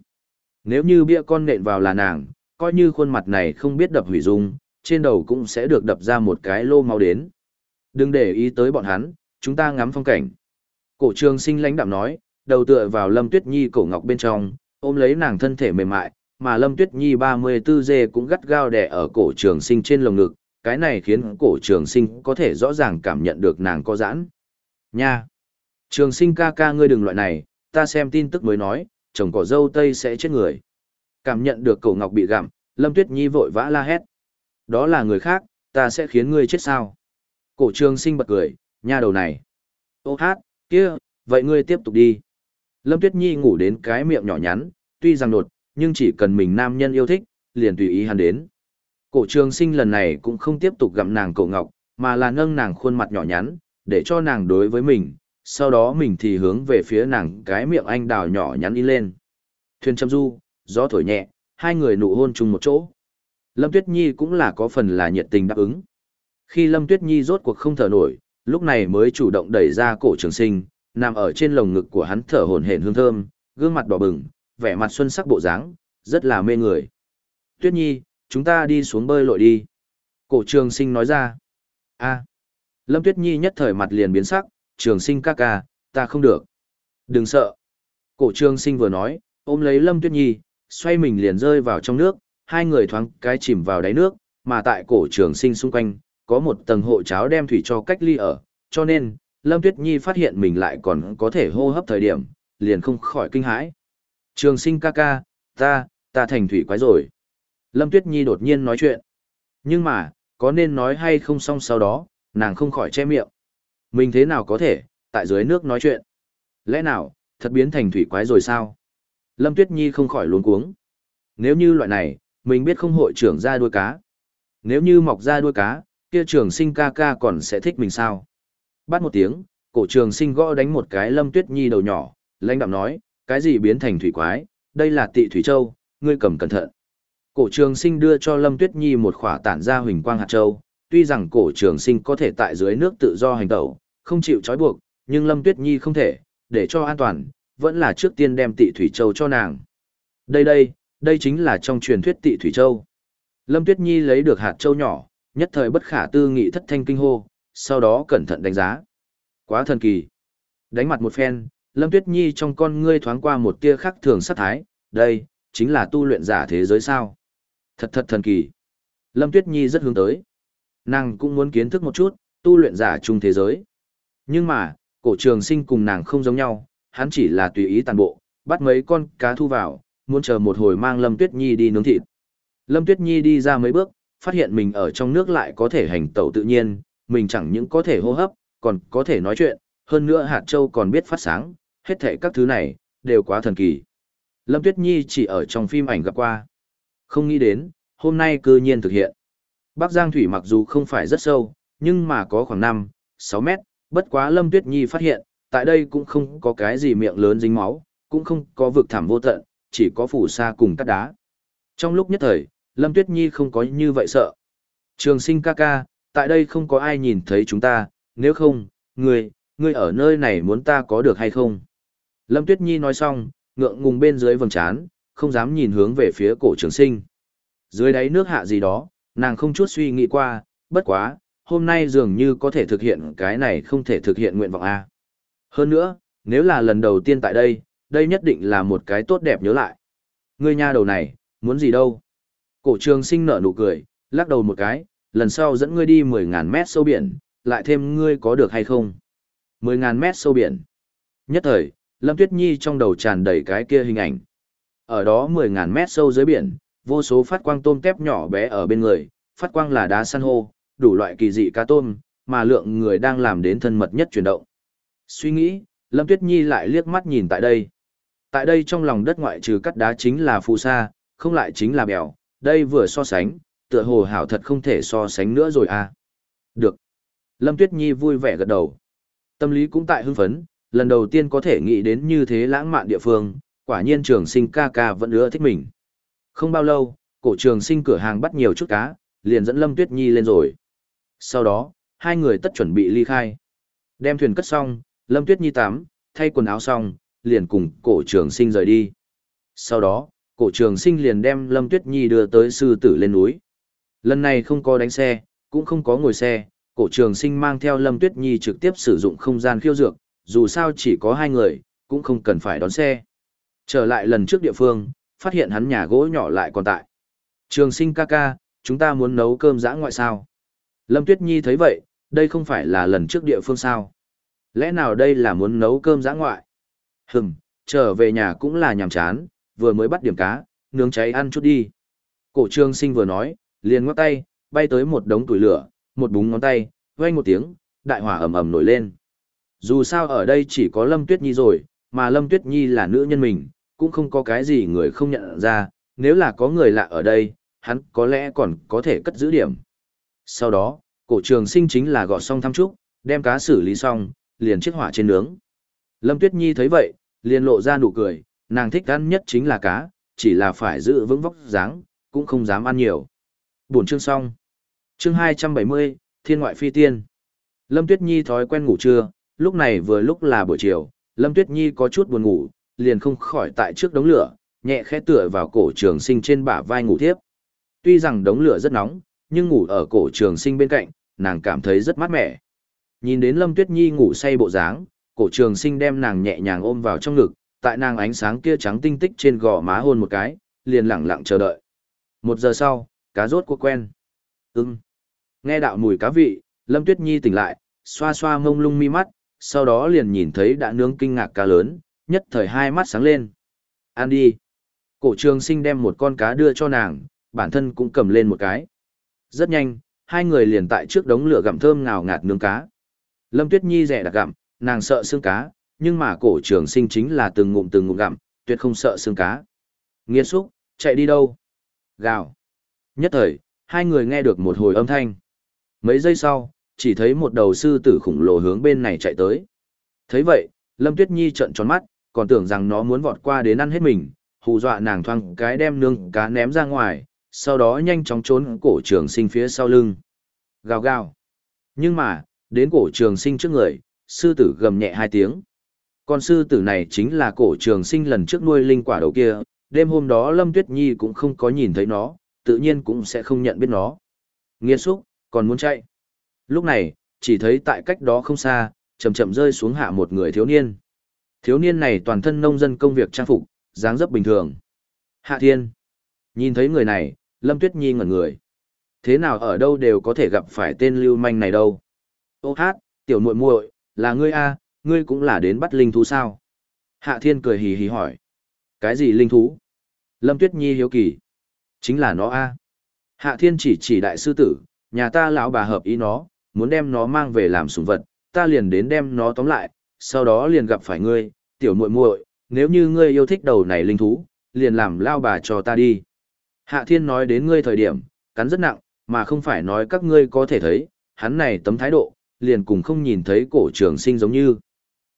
Nếu như bia con nện vào là nàng, coi như khuôn mặt này không biết đập hủy dung, trên đầu cũng sẽ được đập ra một cái lô máu đến. Đừng để ý tới bọn hắn, chúng ta ngắm phong cảnh. Cổ trường sinh lãnh đạm nói, đầu tựa vào Lâm Tuyết Nhi cổ ngọc bên trong, ôm lấy nàng thân thể mềm mại, mà Lâm Tuyết Nhi 34G cũng gắt gao đè ở cổ trường sinh trên lồng ngực, cái này khiến cổ trường sinh có thể rõ ràng cảm nhận được nàng có giãn. Nha! Trường sinh ca ca ngươi đừng loại này, ta xem tin tức mới nói, chồng cỏ dâu tây sẽ chết người. Cảm nhận được cổ ngọc bị gặm, Lâm Tuyết Nhi vội vã la hét. Đó là người khác, ta sẽ khiến ngươi chết sao? Cổ trường sinh bật cười, nha đầu này. Ô hát, kia, vậy ngươi tiếp tục đi. Lâm Tuyết Nhi ngủ đến cái miệng nhỏ nhắn, tuy rằng đột, nhưng chỉ cần mình nam nhân yêu thích, liền tùy ý hắn đến. Cổ trường sinh lần này cũng không tiếp tục gặm nàng cổ ngọc, mà là nâng nàng khuôn mặt nhỏ nhắn, để cho nàng đối với mình, sau đó mình thì hướng về phía nàng cái miệng anh đào nhỏ nhắn đi lên. Thuyền châm du, gió thổi nhẹ, hai người nụ hôn chung một chỗ. Lâm Tuyết Nhi cũng là có phần là nhiệt tình đáp ứng. Khi Lâm Tuyết Nhi rốt cuộc không thở nổi, lúc này mới chủ động đẩy ra cổ trường sinh, nằm ở trên lồng ngực của hắn thở hổn hển hương thơm, gương mặt đỏ bừng, vẻ mặt xuân sắc bộ dáng, rất là mê người. Tuyết Nhi, chúng ta đi xuống bơi lội đi. Cổ trường sinh nói ra. a Lâm Tuyết Nhi nhất thời mặt liền biến sắc, trường sinh ca ca, ta không được. Đừng sợ. Cổ trường sinh vừa nói, ôm lấy Lâm Tuyết Nhi, xoay mình liền rơi vào trong nước, hai người thoáng cái chìm vào đáy nước, mà tại cổ trường sinh xung quanh, có một tầng hộ cháo đem thủy cho cách ly ở, cho nên, Lâm Tuyết Nhi phát hiện mình lại còn có thể hô hấp thời điểm, liền không khỏi kinh hãi. Trường sinh ca ca, ta, ta thành thủy quái rồi. Lâm Tuyết Nhi đột nhiên nói chuyện. Nhưng mà, có nên nói hay không xong sau đó, nàng không khỏi che miệng. Mình thế nào có thể, tại dưới nước nói chuyện? Lẽ nào, thật biến thành thủy quái rồi sao? Lâm Tuyết Nhi không khỏi luống cuống. Nếu như loại này, mình biết không hội trưởng ra đuôi cá. Nếu như mọc ra đuôi cá, kia trường sinh ca ca còn sẽ thích mình sao? Bắt một tiếng, cổ trường sinh gõ đánh một cái Lâm Tuyết Nhi đầu nhỏ, lãnh đạm nói, cái gì biến thành thủy quái, đây là tị thủy châu, ngươi cầm cẩn thận. Cổ trường sinh đưa cho Lâm Tuyết Nhi một khỏa tản ra huỳnh quang hạt châu, tuy rằng cổ trường sinh có thể tại dưới nước tự do hành tẩu, không chịu trói buộc, nhưng Lâm Tuyết Nhi không thể, để cho an toàn, vẫn là trước tiên đem tị thủy châu cho nàng. Đây đây, đây chính là trong truyền thuyết tị thủy châu. Lâm Tuyết Nhi lấy được hạt châu nhỏ, nhất thời bất khả tư nghị thất thanh kinh hô, sau đó cẩn thận đánh giá. Quá thần kỳ. Đánh mặt một phen, Lâm Tuyết Nhi trong con ngươi thoáng qua một tia khắc thường sát thái, đây, chính là tu luyện giả thế giới sao. Thật thật thần kỳ. Lâm Tuyết Nhi rất hướng tới. Nàng cũng muốn kiến thức một chút, tu luyện giả chung thế giới. Nhưng mà, cổ trường sinh cùng nàng không giống nhau, hắn chỉ là tùy ý tàn bộ, bắt mấy con cá thu vào, muốn chờ một hồi mang Lâm Tuyết Nhi đi nướng thịt. Lâm Tuyết Nhi đi ra mấy bước, phát hiện mình ở trong nước lại có thể hành tẩu tự nhiên, mình chẳng những có thể hô hấp, còn có thể nói chuyện, hơn nữa hạt châu còn biết phát sáng, hết thảy các thứ này, đều quá thần kỳ. Lâm Tuyết Nhi chỉ ở trong phim ảnh gặp qua. Không nghĩ đến, hôm nay cư nhiên thực hiện. Bắc Giang Thủy mặc dù không phải rất sâu, nhưng mà có khoảng 5, 6 mét, bất quá Lâm Tuyết Nhi phát hiện, tại đây cũng không có cái gì miệng lớn dính máu, cũng không có vực thẳm vô tận, chỉ có phủ sa cùng cát đá. Trong lúc nhất thời, Lâm Tuyết Nhi không có như vậy sợ. Trường sinh ca ca, tại đây không có ai nhìn thấy chúng ta, nếu không, ngươi, ngươi ở nơi này muốn ta có được hay không? Lâm Tuyết Nhi nói xong, ngượng ngùng bên dưới vầng trán, không dám nhìn hướng về phía cổ trường sinh. Dưới đáy nước hạ gì đó, nàng không chút suy nghĩ qua, bất quá, hôm nay dường như có thể thực hiện cái này không thể thực hiện nguyện vọng A. Hơn nữa, nếu là lần đầu tiên tại đây, đây nhất định là một cái tốt đẹp nhớ lại. Ngươi nha đầu này, muốn gì đâu? Cổ trường sinh nở nụ cười, lắc đầu một cái, lần sau dẫn ngươi đi 10.000 mét sâu biển, lại thêm ngươi có được hay không? 10.000 mét sâu biển. Nhất thời, Lâm Tuyết Nhi trong đầu tràn đầy cái kia hình ảnh. Ở đó 10.000 mét sâu dưới biển, vô số phát quang tôm tép nhỏ bé ở bên người, phát quang là đá san hô, đủ loại kỳ dị cá tôm, mà lượng người đang làm đến thân mật nhất chuyển động. Suy nghĩ, Lâm Tuyết Nhi lại liếc mắt nhìn tại đây. Tại đây trong lòng đất ngoại trừ cắt đá chính là phù sa, không lại chính là bèo, đây vừa so sánh, tựa hồ hảo thật không thể so sánh nữa rồi à. Được. Lâm Tuyết Nhi vui vẻ gật đầu. Tâm lý cũng tại hưng phấn, lần đầu tiên có thể nghĩ đến như thế lãng mạn địa phương, quả nhiên trường sinh ca ca vẫn ưa thích mình. Không bao lâu, cổ trường sinh cửa hàng bắt nhiều chút cá, liền dẫn Lâm Tuyết Nhi lên rồi. Sau đó, hai người tất chuẩn bị ly khai. Đem thuyền cất xong, Lâm Tuyết Nhi tắm, thay quần áo xong, liền cùng cổ trường sinh rời đi. Sau đó, cổ trường sinh liền đem Lâm Tuyết Nhi đưa tới sư tử lên núi. Lần này không có đánh xe, cũng không có ngồi xe, cổ trường sinh mang theo Lâm Tuyết Nhi trực tiếp sử dụng không gian khiêu dược, dù sao chỉ có hai người, cũng không cần phải đón xe. Trở lại lần trước địa phương, phát hiện hắn nhà gỗ nhỏ lại còn tại. Trường sinh ca ca, chúng ta muốn nấu cơm giã ngoại sao? Lâm Tuyết Nhi thấy vậy, đây không phải là lần trước địa phương sao? Lẽ nào đây là muốn nấu cơm giã ngoại? Hừm, trở về nhà cũng là nhàm chán, vừa mới bắt điểm cá, nướng cháy ăn chút đi. Cổ Trường sinh vừa nói, liền ngoắc tay, bay tới một đống tuổi lửa, một búng ngón tay, vang một tiếng, đại hỏa ầm ầm nổi lên. Dù sao ở đây chỉ có Lâm Tuyết Nhi rồi, mà Lâm Tuyết Nhi là nữ nhân mình, cũng không có cái gì người không nhận ra, nếu là có người lạ ở đây, hắn có lẽ còn có thể cất giữ điểm. Sau đó, cổ trường sinh chính là gọt xong thăm trúc, đem cá xử lý xong, liền chiếc hỏa trên nướng. Lâm Tuyết Nhi thấy vậy, liền lộ ra nụ cười, nàng thích ăn nhất chính là cá, chỉ là phải giữ vững vóc dáng, cũng không dám ăn nhiều. Buổi chương xong. Chương 270, Thiên ngoại phi tiên. Lâm Tuyết Nhi thói quen ngủ trưa, lúc này vừa lúc là buổi chiều, Lâm Tuyết Nhi có chút buồn ngủ, liền không khỏi tại trước đống lửa, nhẹ khẽ tựa vào cổ trường sinh trên bả vai ngủ tiếp. Tuy rằng đống lửa rất nóng, nhưng ngủ ở cổ trường sinh bên cạnh, nàng cảm thấy rất mát mẻ. Nhìn đến Lâm Tuyết Nhi ngủ say bộ dáng, cổ trường sinh đem nàng nhẹ nhàng ôm vào trong ngực, tại nàng ánh sáng kia trắng tinh tích trên gò má hôn một cái, liền lặng lặng chờ đợi. Một giờ sau, cá rốt của quen. Ừm. Nghe đạo mùi cá vị, Lâm Tuyết Nhi tỉnh lại, xoa xoa mông lung mi mắt, sau đó liền nhìn thấy đã nướng kinh ngạc cá lớn, nhất thời hai mắt sáng lên. Ăn đi. Cổ trường sinh đem một con cá đưa cho nàng, bản thân cũng cầm lên một cái. Rất nhanh, hai người liền tại trước đống lửa gặm thơm ngào ngạt nướng cá. Lâm Tuyết Nhi rẻ đặc gặm, nàng sợ xương cá, nhưng mà cổ trường sinh chính là từng ngụm từng ngụm gặm, tuyệt không sợ xương cá. Nghiên xúc, chạy đi đâu? Gào. Nhất thời, hai người nghe được một hồi âm thanh. Mấy giây sau, chỉ thấy một đầu sư tử khủng lồ hướng bên này chạy tới. thấy vậy, Lâm Tuyết Nhi trợn tròn mắt, còn tưởng rằng nó muốn vọt qua đến ăn hết mình, hù dọa nàng thoang cái đem nương cá ném ra ngoài, sau đó nhanh chóng trốn cổ trường sinh phía sau lưng. Gào gào. Nhưng mà, đến cổ trường sinh trước người, sư tử gầm nhẹ hai tiếng. Con sư tử này chính là cổ trường sinh lần trước nuôi linh quả đầu kia, đêm hôm đó Lâm Tuyết Nhi cũng không có nhìn thấy nó, tự nhiên cũng sẽ không nhận biết nó. Nghiên xúc, còn muốn chạy. Lúc này, chỉ thấy tại cách đó không xa, chậm chậm rơi xuống hạ một người thiếu niên. Thiếu niên này toàn thân nông dân công việc trang phục, dáng dấp bình thường. Hạ Thiên. Nhìn thấy người này, Lâm Tuyết Nhi ngẩn người. Thế nào ở đâu đều có thể gặp phải tên lưu manh này đâu. Ô hát, tiểu muội muội, là ngươi a, ngươi cũng là đến bắt linh thú sao? Hạ Thiên cười hì hì hỏi. Cái gì linh thú? Lâm Tuyết Nhi hiếu kỳ. Chính là nó a. Hạ Thiên chỉ chỉ đại sư tử, nhà ta lão bà hợp ý nó, muốn đem nó mang về làm sủng vật, ta liền đến đem nó tóm lại, sau đó liền gặp phải ngươi, tiểu muội muội, nếu như ngươi yêu thích đầu này linh thú, liền làm lao bà cho ta đi. Hạ thiên nói đến ngươi thời điểm, cắn rất nặng, mà không phải nói các ngươi có thể thấy, hắn này tấm thái độ, liền cùng không nhìn thấy cổ trường sinh giống như.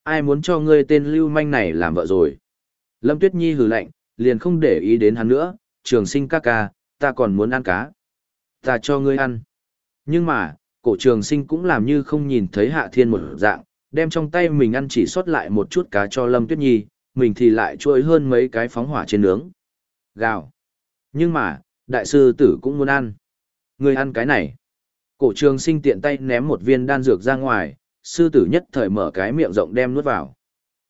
Ai muốn cho ngươi tên lưu manh này làm vợ rồi? Lâm Tuyết Nhi hừ lạnh, liền không để ý đến hắn nữa, trường sinh ca ca, ta còn muốn ăn cá. Ta cho ngươi ăn. Nhưng mà, cổ trường sinh cũng làm như không nhìn thấy hạ thiên một dạng, đem trong tay mình ăn chỉ sót lại một chút cá cho Lâm Tuyết Nhi, mình thì lại chuỗi hơn mấy cái phóng hỏa trên nướng. Gào. Nhưng mà, đại sư tử cũng muốn ăn. Người ăn cái này. Cổ trường sinh tiện tay ném một viên đan dược ra ngoài, sư tử nhất thời mở cái miệng rộng đem nuốt vào.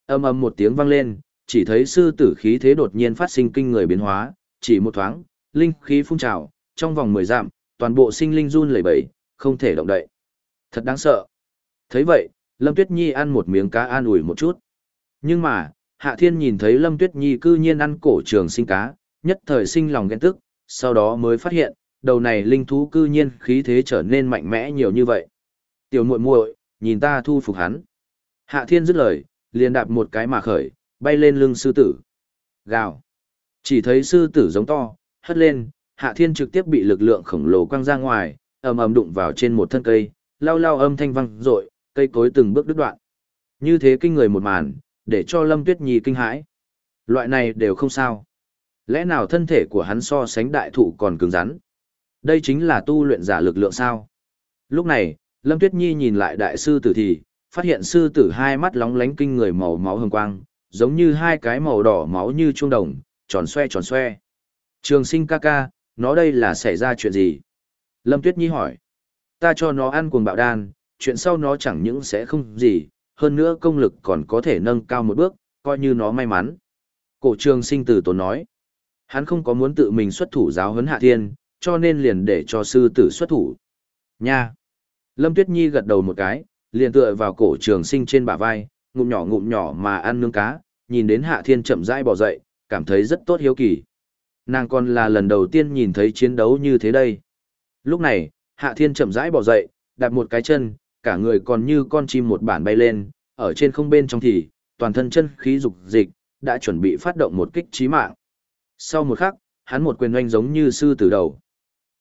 Âm ầm một tiếng vang lên, chỉ thấy sư tử khí thế đột nhiên phát sinh kinh người biến hóa, chỉ một thoáng, linh khí phun trào, trong vòng 10 dặm, toàn bộ sinh linh run lẩy bẩy, không thể động đậy. Thật đáng sợ. Thấy vậy, Lâm Tuyết Nhi ăn một miếng cá an ủi một chút. Nhưng mà, Hạ Thiên nhìn thấy Lâm Tuyết Nhi cư nhiên ăn cổ trường sinh cá, nhất thời sinh lòng ghen tức, sau đó mới phát hiện, đầu này linh thú cư nhiên khí thế trở nên mạnh mẽ nhiều như vậy. Tiểu muội muội, nhìn ta thu phục hắn. Hạ Thiên dứt lời, liền đạp một cái mà khởi, bay lên lưng sư tử. Gào. Chỉ thấy sư tử giống to, hất lên, Hạ Thiên trực tiếp bị lực lượng khổng lồ quăng ra ngoài, ầm ầm đụng vào trên một thân cây, lao lao âm thanh vang rội, cây cối từng bước đứt đoạn. Như thế kinh người một màn, để cho Lâm Tuyết Nhi kinh hãi. Loại này đều không sao. Lẽ nào thân thể của hắn so sánh đại thụ còn cứng rắn? Đây chính là tu luyện giả lực lượng sao? Lúc này, Lâm Tuyết Nhi nhìn lại đại sư tử thì, phát hiện sư tử hai mắt lóng lánh kinh người màu máu hồng quang, giống như hai cái màu đỏ máu như chuông đồng, tròn xoe tròn xoe. Trường sinh ca ca, nó đây là xảy ra chuyện gì? Lâm Tuyết Nhi hỏi. Ta cho nó ăn cuồng bạo đan, chuyện sau nó chẳng những sẽ không gì, hơn nữa công lực còn có thể nâng cao một bước, coi như nó may mắn. Cổ trường sinh từ tốn nói. Hắn không có muốn tự mình xuất thủ giáo huấn hạ thiên, cho nên liền để cho sư tử xuất thủ. Nha! Lâm Tuyết Nhi gật đầu một cái, liền tựa vào cổ trường sinh trên bả vai, ngụm nhỏ ngụm nhỏ mà ăn nướng cá, nhìn đến hạ thiên chậm rãi bò dậy, cảm thấy rất tốt hiếu kỳ. Nàng còn là lần đầu tiên nhìn thấy chiến đấu như thế đây. Lúc này, hạ thiên chậm rãi bò dậy, đặt một cái chân, cả người còn như con chim một bản bay lên, ở trên không bên trong thì, toàn thân chân khí dục dịch, đã chuẩn bị phát động một kích chí mạng. Sau một khắc, hắn một quyền oanh giống như sư tử đầu.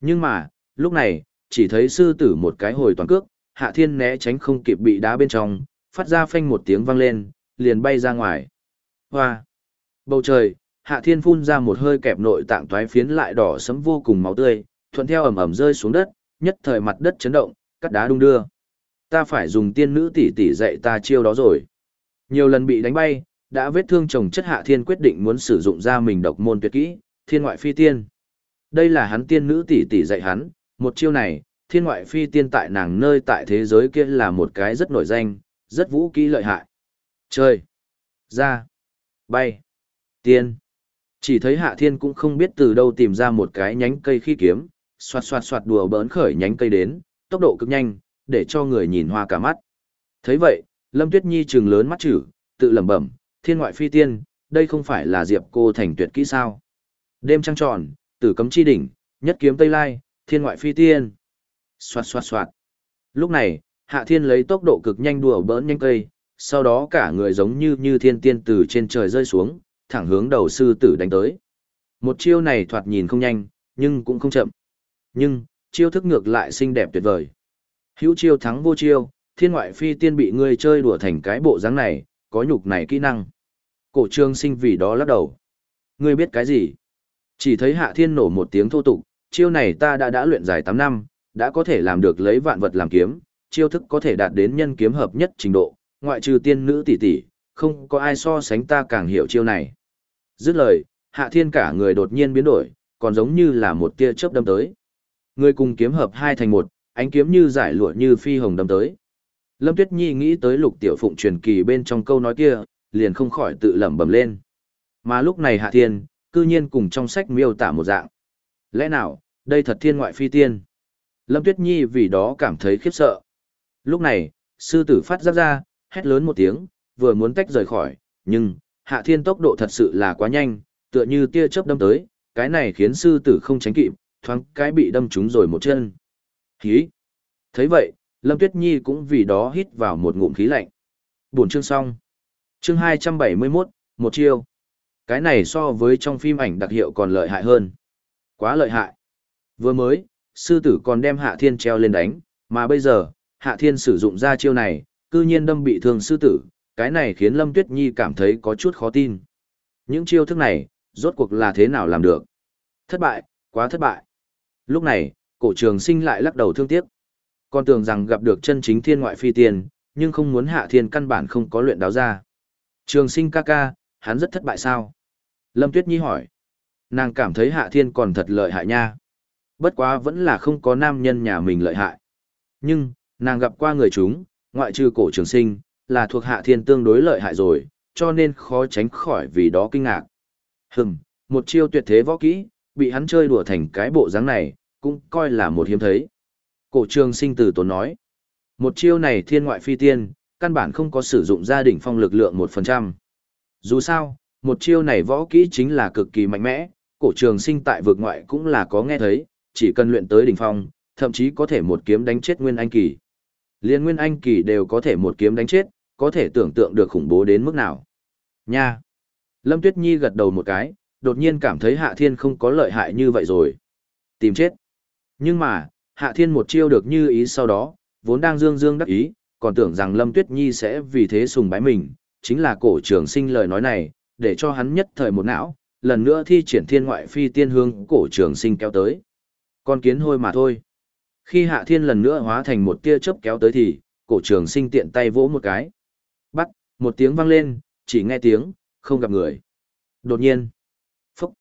Nhưng mà, lúc này, chỉ thấy sư tử một cái hồi toàn cước, hạ thiên né tránh không kịp bị đá bên trong, phát ra phanh một tiếng vang lên, liền bay ra ngoài. Hoa! Bầu trời, hạ thiên phun ra một hơi kẹp nội tạng toái phiến lại đỏ sẫm vô cùng máu tươi, thuận theo ầm ầm rơi xuống đất, nhất thời mặt đất chấn động, cắt đá đung đưa. Ta phải dùng tiên nữ tỷ tỷ dạy ta chiêu đó rồi. Nhiều lần bị đánh bay, đã vết thương chồng chất hạ thiên quyết định muốn sử dụng ra mình độc môn tuyệt kỹ, thiên ngoại phi tiên. Đây là hắn tiên nữ tỷ tỷ dạy hắn, một chiêu này, thiên ngoại phi tiên tại nàng nơi tại thế giới kia là một cái rất nổi danh, rất vũ kỹ lợi hại. Chơi, ra, bay, tiên. Chỉ thấy hạ thiên cũng không biết từ đâu tìm ra một cái nhánh cây khi kiếm, xoạt xoạt xoạt đùa bỡn khởi nhánh cây đến, tốc độ cực nhanh, để cho người nhìn hoa cả mắt. thấy vậy, Lâm Tuyết Nhi trừng lớn mắt chữ, tự lẩm bẩm, thiên ngoại phi tiên, đây không phải là diệp cô thành tuyệt kỹ sao. Đêm trăng tròn, tử cấm chi đỉnh, nhất kiếm tây lai, thiên ngoại phi tiên. Xoạt xoạt xoạt. Lúc này, hạ thiên lấy tốc độ cực nhanh đùa bỡn nhanh cây, sau đó cả người giống như như thiên tiên từ trên trời rơi xuống, thẳng hướng đầu sư tử đánh tới. Một chiêu này thoạt nhìn không nhanh, nhưng cũng không chậm. Nhưng, chiêu thức ngược lại xinh đẹp tuyệt vời. Hữu chiêu thắng vô chiêu, thiên ngoại phi tiên bị ngươi chơi đùa thành cái bộ dáng này, có nhục này kỹ năng. Cổ trương sinh vì đó lắc đầu. Ngươi biết cái gì? Chỉ thấy hạ thiên nổ một tiếng thô tục, chiêu này ta đã đã luyện dài 8 năm, đã có thể làm được lấy vạn vật làm kiếm, chiêu thức có thể đạt đến nhân kiếm hợp nhất trình độ, ngoại trừ tiên nữ tỷ tỷ, không có ai so sánh ta càng hiểu chiêu này. Dứt lời, hạ thiên cả người đột nhiên biến đổi, còn giống như là một tia chớp đâm tới. Người cùng kiếm hợp hai thành một, ánh kiếm như giải lụa như phi hồng đâm tới. Lâm Tuyết Nhi nghĩ tới lục tiểu phụng truyền kỳ bên trong câu nói kia, liền không khỏi tự lẩm bẩm lên. Mà lúc này hạ thiên, cư nhiên cùng trong sách miêu tả một dạng. Lẽ nào, đây thật thiên ngoại phi tiên? Lâm Tuyết Nhi vì đó cảm thấy khiếp sợ. Lúc này, sư tử phát giáp ra, hét lớn một tiếng, vừa muốn tách rời khỏi, nhưng, hạ thiên tốc độ thật sự là quá nhanh, tựa như tia chớp đâm tới, cái này khiến sư tử không tránh kịp, thoáng cái bị đâm trúng rồi một chân. Hí! thấy vậy, Lâm Tuyết Nhi cũng vì đó hít vào một ngụm khí lạnh. Buồn chương xong. chương 271, một chiêu. Cái này so với trong phim ảnh đặc hiệu còn lợi hại hơn. Quá lợi hại. Vừa mới, sư tử còn đem Hạ Thiên treo lên đánh, mà bây giờ, Hạ Thiên sử dụng ra chiêu này, cư nhiên đâm bị thương sư tử, cái này khiến Lâm Tuyết Nhi cảm thấy có chút khó tin. Những chiêu thức này, rốt cuộc là thế nào làm được? Thất bại, quá thất bại. Lúc này, cổ trường sinh lại lắc đầu thương tiếc. Con tưởng rằng gặp được chân chính thiên ngoại phi tiền, nhưng không muốn hạ thiên căn bản không có luyện đáo ra. Trường sinh ca ca, hắn rất thất bại sao? Lâm Tuyết Nhi hỏi. Nàng cảm thấy hạ thiên còn thật lợi hại nha. Bất quá vẫn là không có nam nhân nhà mình lợi hại. Nhưng, nàng gặp qua người chúng, ngoại trừ cổ trường sinh, là thuộc hạ thiên tương đối lợi hại rồi, cho nên khó tránh khỏi vì đó kinh ngạc. Hừm, một chiêu tuyệt thế võ kỹ, bị hắn chơi đùa thành cái bộ dáng này, cũng coi là một hiếm thấy. Cổ trường sinh từ tốn nói, một chiêu này thiên ngoại phi tiên, căn bản không có sử dụng gia đình phong lực lượng 1%. Dù sao, một chiêu này võ kỹ chính là cực kỳ mạnh mẽ, cổ trường sinh tại vực ngoại cũng là có nghe thấy, chỉ cần luyện tới đỉnh phong, thậm chí có thể một kiếm đánh chết Nguyên Anh Kỳ. Liên Nguyên Anh Kỳ đều có thể một kiếm đánh chết, có thể tưởng tượng được khủng bố đến mức nào. Nha! Lâm Tuyết Nhi gật đầu một cái, đột nhiên cảm thấy Hạ Thiên không có lợi hại như vậy rồi. Tìm chết. Nhưng mà, Hạ Thiên một chiêu được như ý sau đó, vốn đang dương dương đắc ý, còn tưởng rằng Lâm Tuyết Nhi sẽ vì thế sùng bái mình, chính là cổ trường sinh lời nói này, để cho hắn nhất thời một não, lần nữa thi triển thiên ngoại phi tiên hương cổ trường sinh kéo tới. Con kiến hôi mà thôi. Khi Hạ Thiên lần nữa hóa thành một tia chớp kéo tới thì, cổ trường sinh tiện tay vỗ một cái. Bắt, một tiếng vang lên, chỉ nghe tiếng, không gặp người. Đột nhiên, phúc,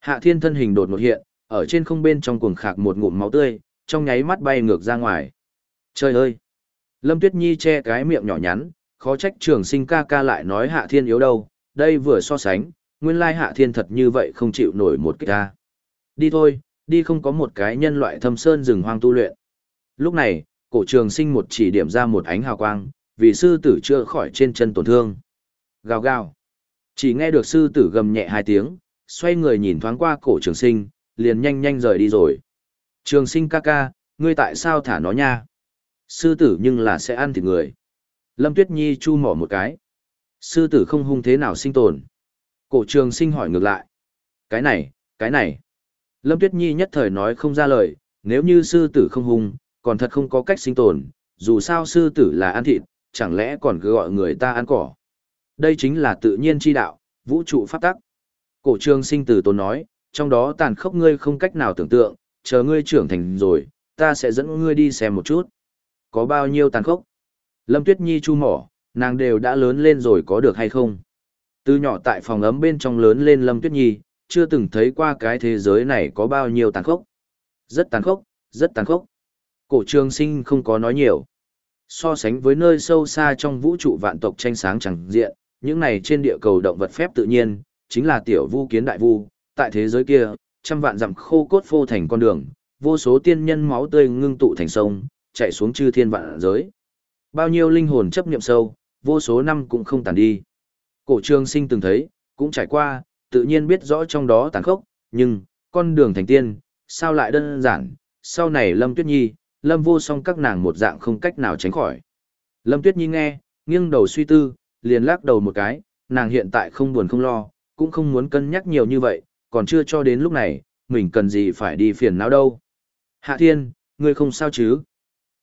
Hạ Thiên thân hình đột ngột hiện, ở trên không bên trong cuồng khạc một ngụm máu tươi, trong nháy mắt bay ngược ra ngoài. Trời ơi! Lâm Tuyết Nhi che cái miệng nhỏ nhắn, khó trách trường sinh ca ca lại nói Hạ Thiên yếu đâu, đây vừa so sánh, nguyên lai Hạ Thiên thật như vậy không chịu nổi một cái ca. Đi thôi, đi không có một cái nhân loại thâm sơn rừng hoang tu luyện. Lúc này, cổ trường sinh một chỉ điểm ra một ánh hào quang, vì sư tử chưa khỏi trên chân tổn thương. Gào gào. Chỉ nghe được sư tử gầm nhẹ hai tiếng, xoay người nhìn thoáng qua cổ trường sinh, liền nhanh nhanh rời đi rồi. Trường sinh ca ca, ngươi tại sao thả nó nha? Sư tử nhưng là sẽ ăn thịt người. Lâm Tuyết Nhi chu mỏ một cái. Sư tử không hung thế nào sinh tồn. Cổ trường sinh hỏi ngược lại. Cái này, cái này. Lâm Tuyết Nhi nhất thời nói không ra lời, nếu như sư tử không hung, còn thật không có cách sinh tồn, dù sao sư tử là ăn thịt, chẳng lẽ còn cứ gọi người ta ăn cỏ. Đây chính là tự nhiên chi đạo, vũ trụ pháp tắc. Cổ trường sinh tử tốn nói, trong đó tàn khốc ngươi không cách nào tưởng tượng, chờ ngươi trưởng thành rồi, ta sẽ dẫn ngươi đi xem một chút. Có bao nhiêu tàn khốc? Lâm Tuyết Nhi chu mỏ, nàng đều đã lớn lên rồi có được hay không? Từ nhỏ tại phòng ấm bên trong lớn lên Lâm Tuyết Nhi, chưa từng thấy qua cái thế giới này có bao nhiêu tàn khốc. Rất tàn khốc, rất tàn khốc. Cổ trường sinh không có nói nhiều. So sánh với nơi sâu xa trong vũ trụ vạn tộc tranh sáng chẳng diện, những này trên địa cầu động vật phép tự nhiên, chính là tiểu vu kiến đại vu, tại thế giới kia, trăm vạn dặm khô cốt phô thành con đường, vô số tiên nhân máu tươi ngưng tụ thành sông, chạy xuống chư thiên vạn giới. Bao nhiêu linh hồn chấp niệm sâu, vô số năm cũng không tàn đi. Cổ trường sinh từng thấy, cũng trải qua, tự nhiên biết rõ trong đó tàn khốc, nhưng, con đường thành tiên, sao lại đơn giản, sau này Lâm Tuyết Nhi, Lâm vô song các nàng một dạng không cách nào tránh khỏi. Lâm Tuyết Nhi nghe, nghiêng đầu suy tư, liền lắc đầu một cái, nàng hiện tại không buồn không lo, cũng không muốn cân nhắc nhiều như vậy, còn chưa cho đến lúc này, mình cần gì phải đi phiền não đâu. Hạ Thiên, ngươi không sao chứ?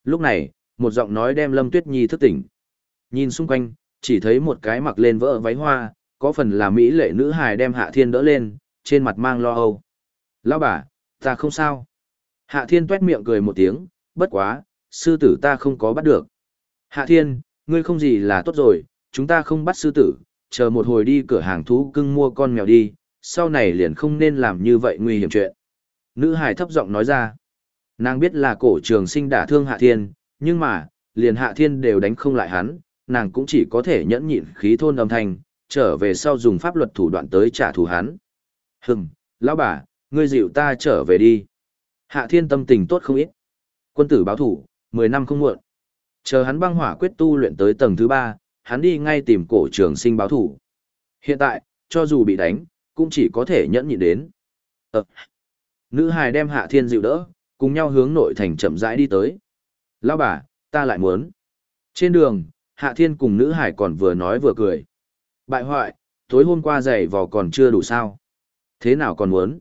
Lúc này, một giọng nói đem Lâm Tuyết Nhi thức tỉnh. Nhìn xung quanh, chỉ thấy một cái mặc lên vỡ váy hoa, có phần là mỹ lệ nữ hài đem Hạ Thiên đỡ lên, trên mặt mang lo âu. Lão bà, ta không sao. Hạ Thiên tuét miệng cười một tiếng, bất quá, sư tử ta không có bắt được. Hạ Thiên, ngươi không gì là tốt rồi, chúng ta không bắt sư tử, chờ một hồi đi cửa hàng thú cưng mua con mèo đi, sau này liền không nên làm như vậy nguy hiểm chuyện. Nữ hài thấp giọng nói ra. Nàng biết là cổ trường sinh đả thương Hạ Thiên, nhưng mà, liền Hạ Thiên đều đánh không lại hắn, nàng cũng chỉ có thể nhẫn nhịn khí thôn âm thanh, trở về sau dùng pháp luật thủ đoạn tới trả thù hắn. Hừng, lão bà, ngươi dịu ta trở về đi. Hạ Thiên tâm tình tốt không ít. Quân tử báo thủ, 10 năm không muộn. Chờ hắn băng hỏa quyết tu luyện tới tầng thứ 3, hắn đi ngay tìm cổ trường sinh báo thủ. Hiện tại, cho dù bị đánh, cũng chỉ có thể nhẫn nhịn đến. Ờ. Nữ hài đem Hạ Thiên dịu đỡ, cùng nhau hướng nội thành chậm rãi đi tới. Lão bà, ta lại muốn. Trên đường, Hạ Thiên cùng nữ hải còn vừa nói vừa cười. Bại hoại, tối hôm qua giày vò còn chưa đủ sao. Thế nào còn muốn?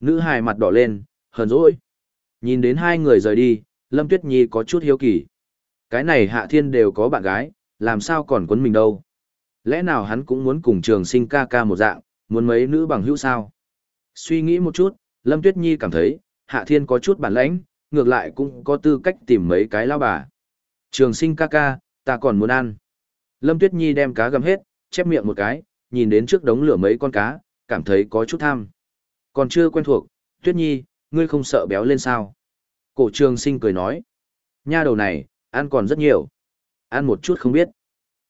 Nữ hài mặt đỏ lên, hờn dỗi. Nhìn đến hai người rời đi, Lâm Tuyết Nhi có chút hiếu kỳ. Cái này hạ thiên đều có bạn gái, làm sao còn quấn mình đâu. Lẽ nào hắn cũng muốn cùng trường sinh ca ca một dạng, muốn mấy nữ bằng hữu sao? Suy nghĩ một chút, Lâm Tuyết Nhi cảm thấy, hạ thiên có chút bản lãnh, ngược lại cũng có tư cách tìm mấy cái lao bà. Trường sinh ca ca, ta còn muốn ăn. Lâm Tuyết Nhi đem cá gầm hết, chép miệng một cái, nhìn đến trước đống lửa mấy con cá, cảm thấy có chút tham. Còn chưa quen thuộc, Tuyết Nhi, ngươi không sợ béo lên sao? Cổ trường sinh cười nói. Nha đầu này, ăn còn rất nhiều. Ăn một chút không biết.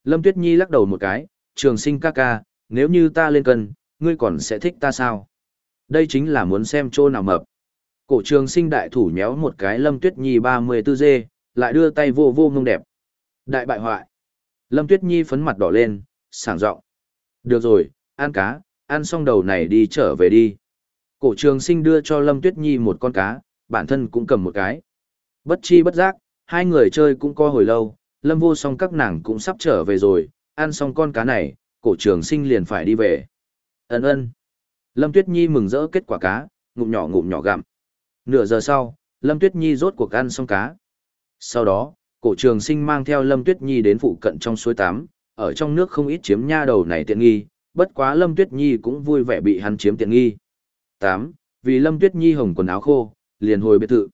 Lâm Tuyết Nhi lắc đầu một cái, trường sinh ca ca, nếu như ta lên cân, ngươi còn sẽ thích ta sao? Đây chính là muốn xem chỗ nào mập. Cổ trường sinh đại thủ nhéo một cái Lâm Tuyết Nhi 34G, lại đưa tay vô vô ngông đẹp. Đại bại hoại. Lâm Tuyết Nhi phấn mặt đỏ lên, sảng giọng Được rồi, ăn cá, ăn xong đầu này đi trở về đi. Cổ trường sinh đưa cho Lâm Tuyết Nhi một con cá, bản thân cũng cầm một cái. Bất chi bất giác, hai người chơi cũng co hồi lâu, Lâm vô song các nàng cũng sắp trở về rồi, ăn xong con cá này, cổ trường sinh liền phải đi về. Ấn ơn. Lâm Tuyết Nhi mừng rỡ kết quả cá, ngụm nhỏ ngụm nhỏ gặm. Nửa giờ sau, Lâm Tuyết Nhi rốt cuộc ăn xong cá. Sau đó, cổ trường sinh mang theo Lâm Tuyết Nhi đến phụ cận trong suối tắm, ở trong nước không ít chiếm nha đầu này tiện nghi, bất quá Lâm Tuyết Nhi cũng vui vẻ bị hắn chiếm tiện nghi. Tám, Vì Lâm Tuyết Nhi hồng quần áo khô, liền hồi biệt thự.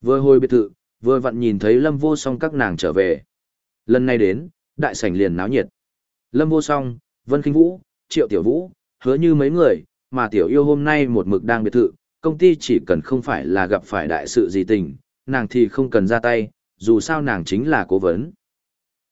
Vừa hồi biệt thự, vừa vặn nhìn thấy Lâm vô song các nàng trở về. Lần này đến, đại sảnh liền náo nhiệt. Lâm vô song, Vân Kinh Vũ, Triệu Tiểu Vũ, hứa như mấy người, mà Tiểu yêu hôm nay một mực đang biệt thự, công ty chỉ cần không phải là gặp phải đại sự gì tình, nàng thì không cần ra tay, dù sao nàng chính là cố vấn.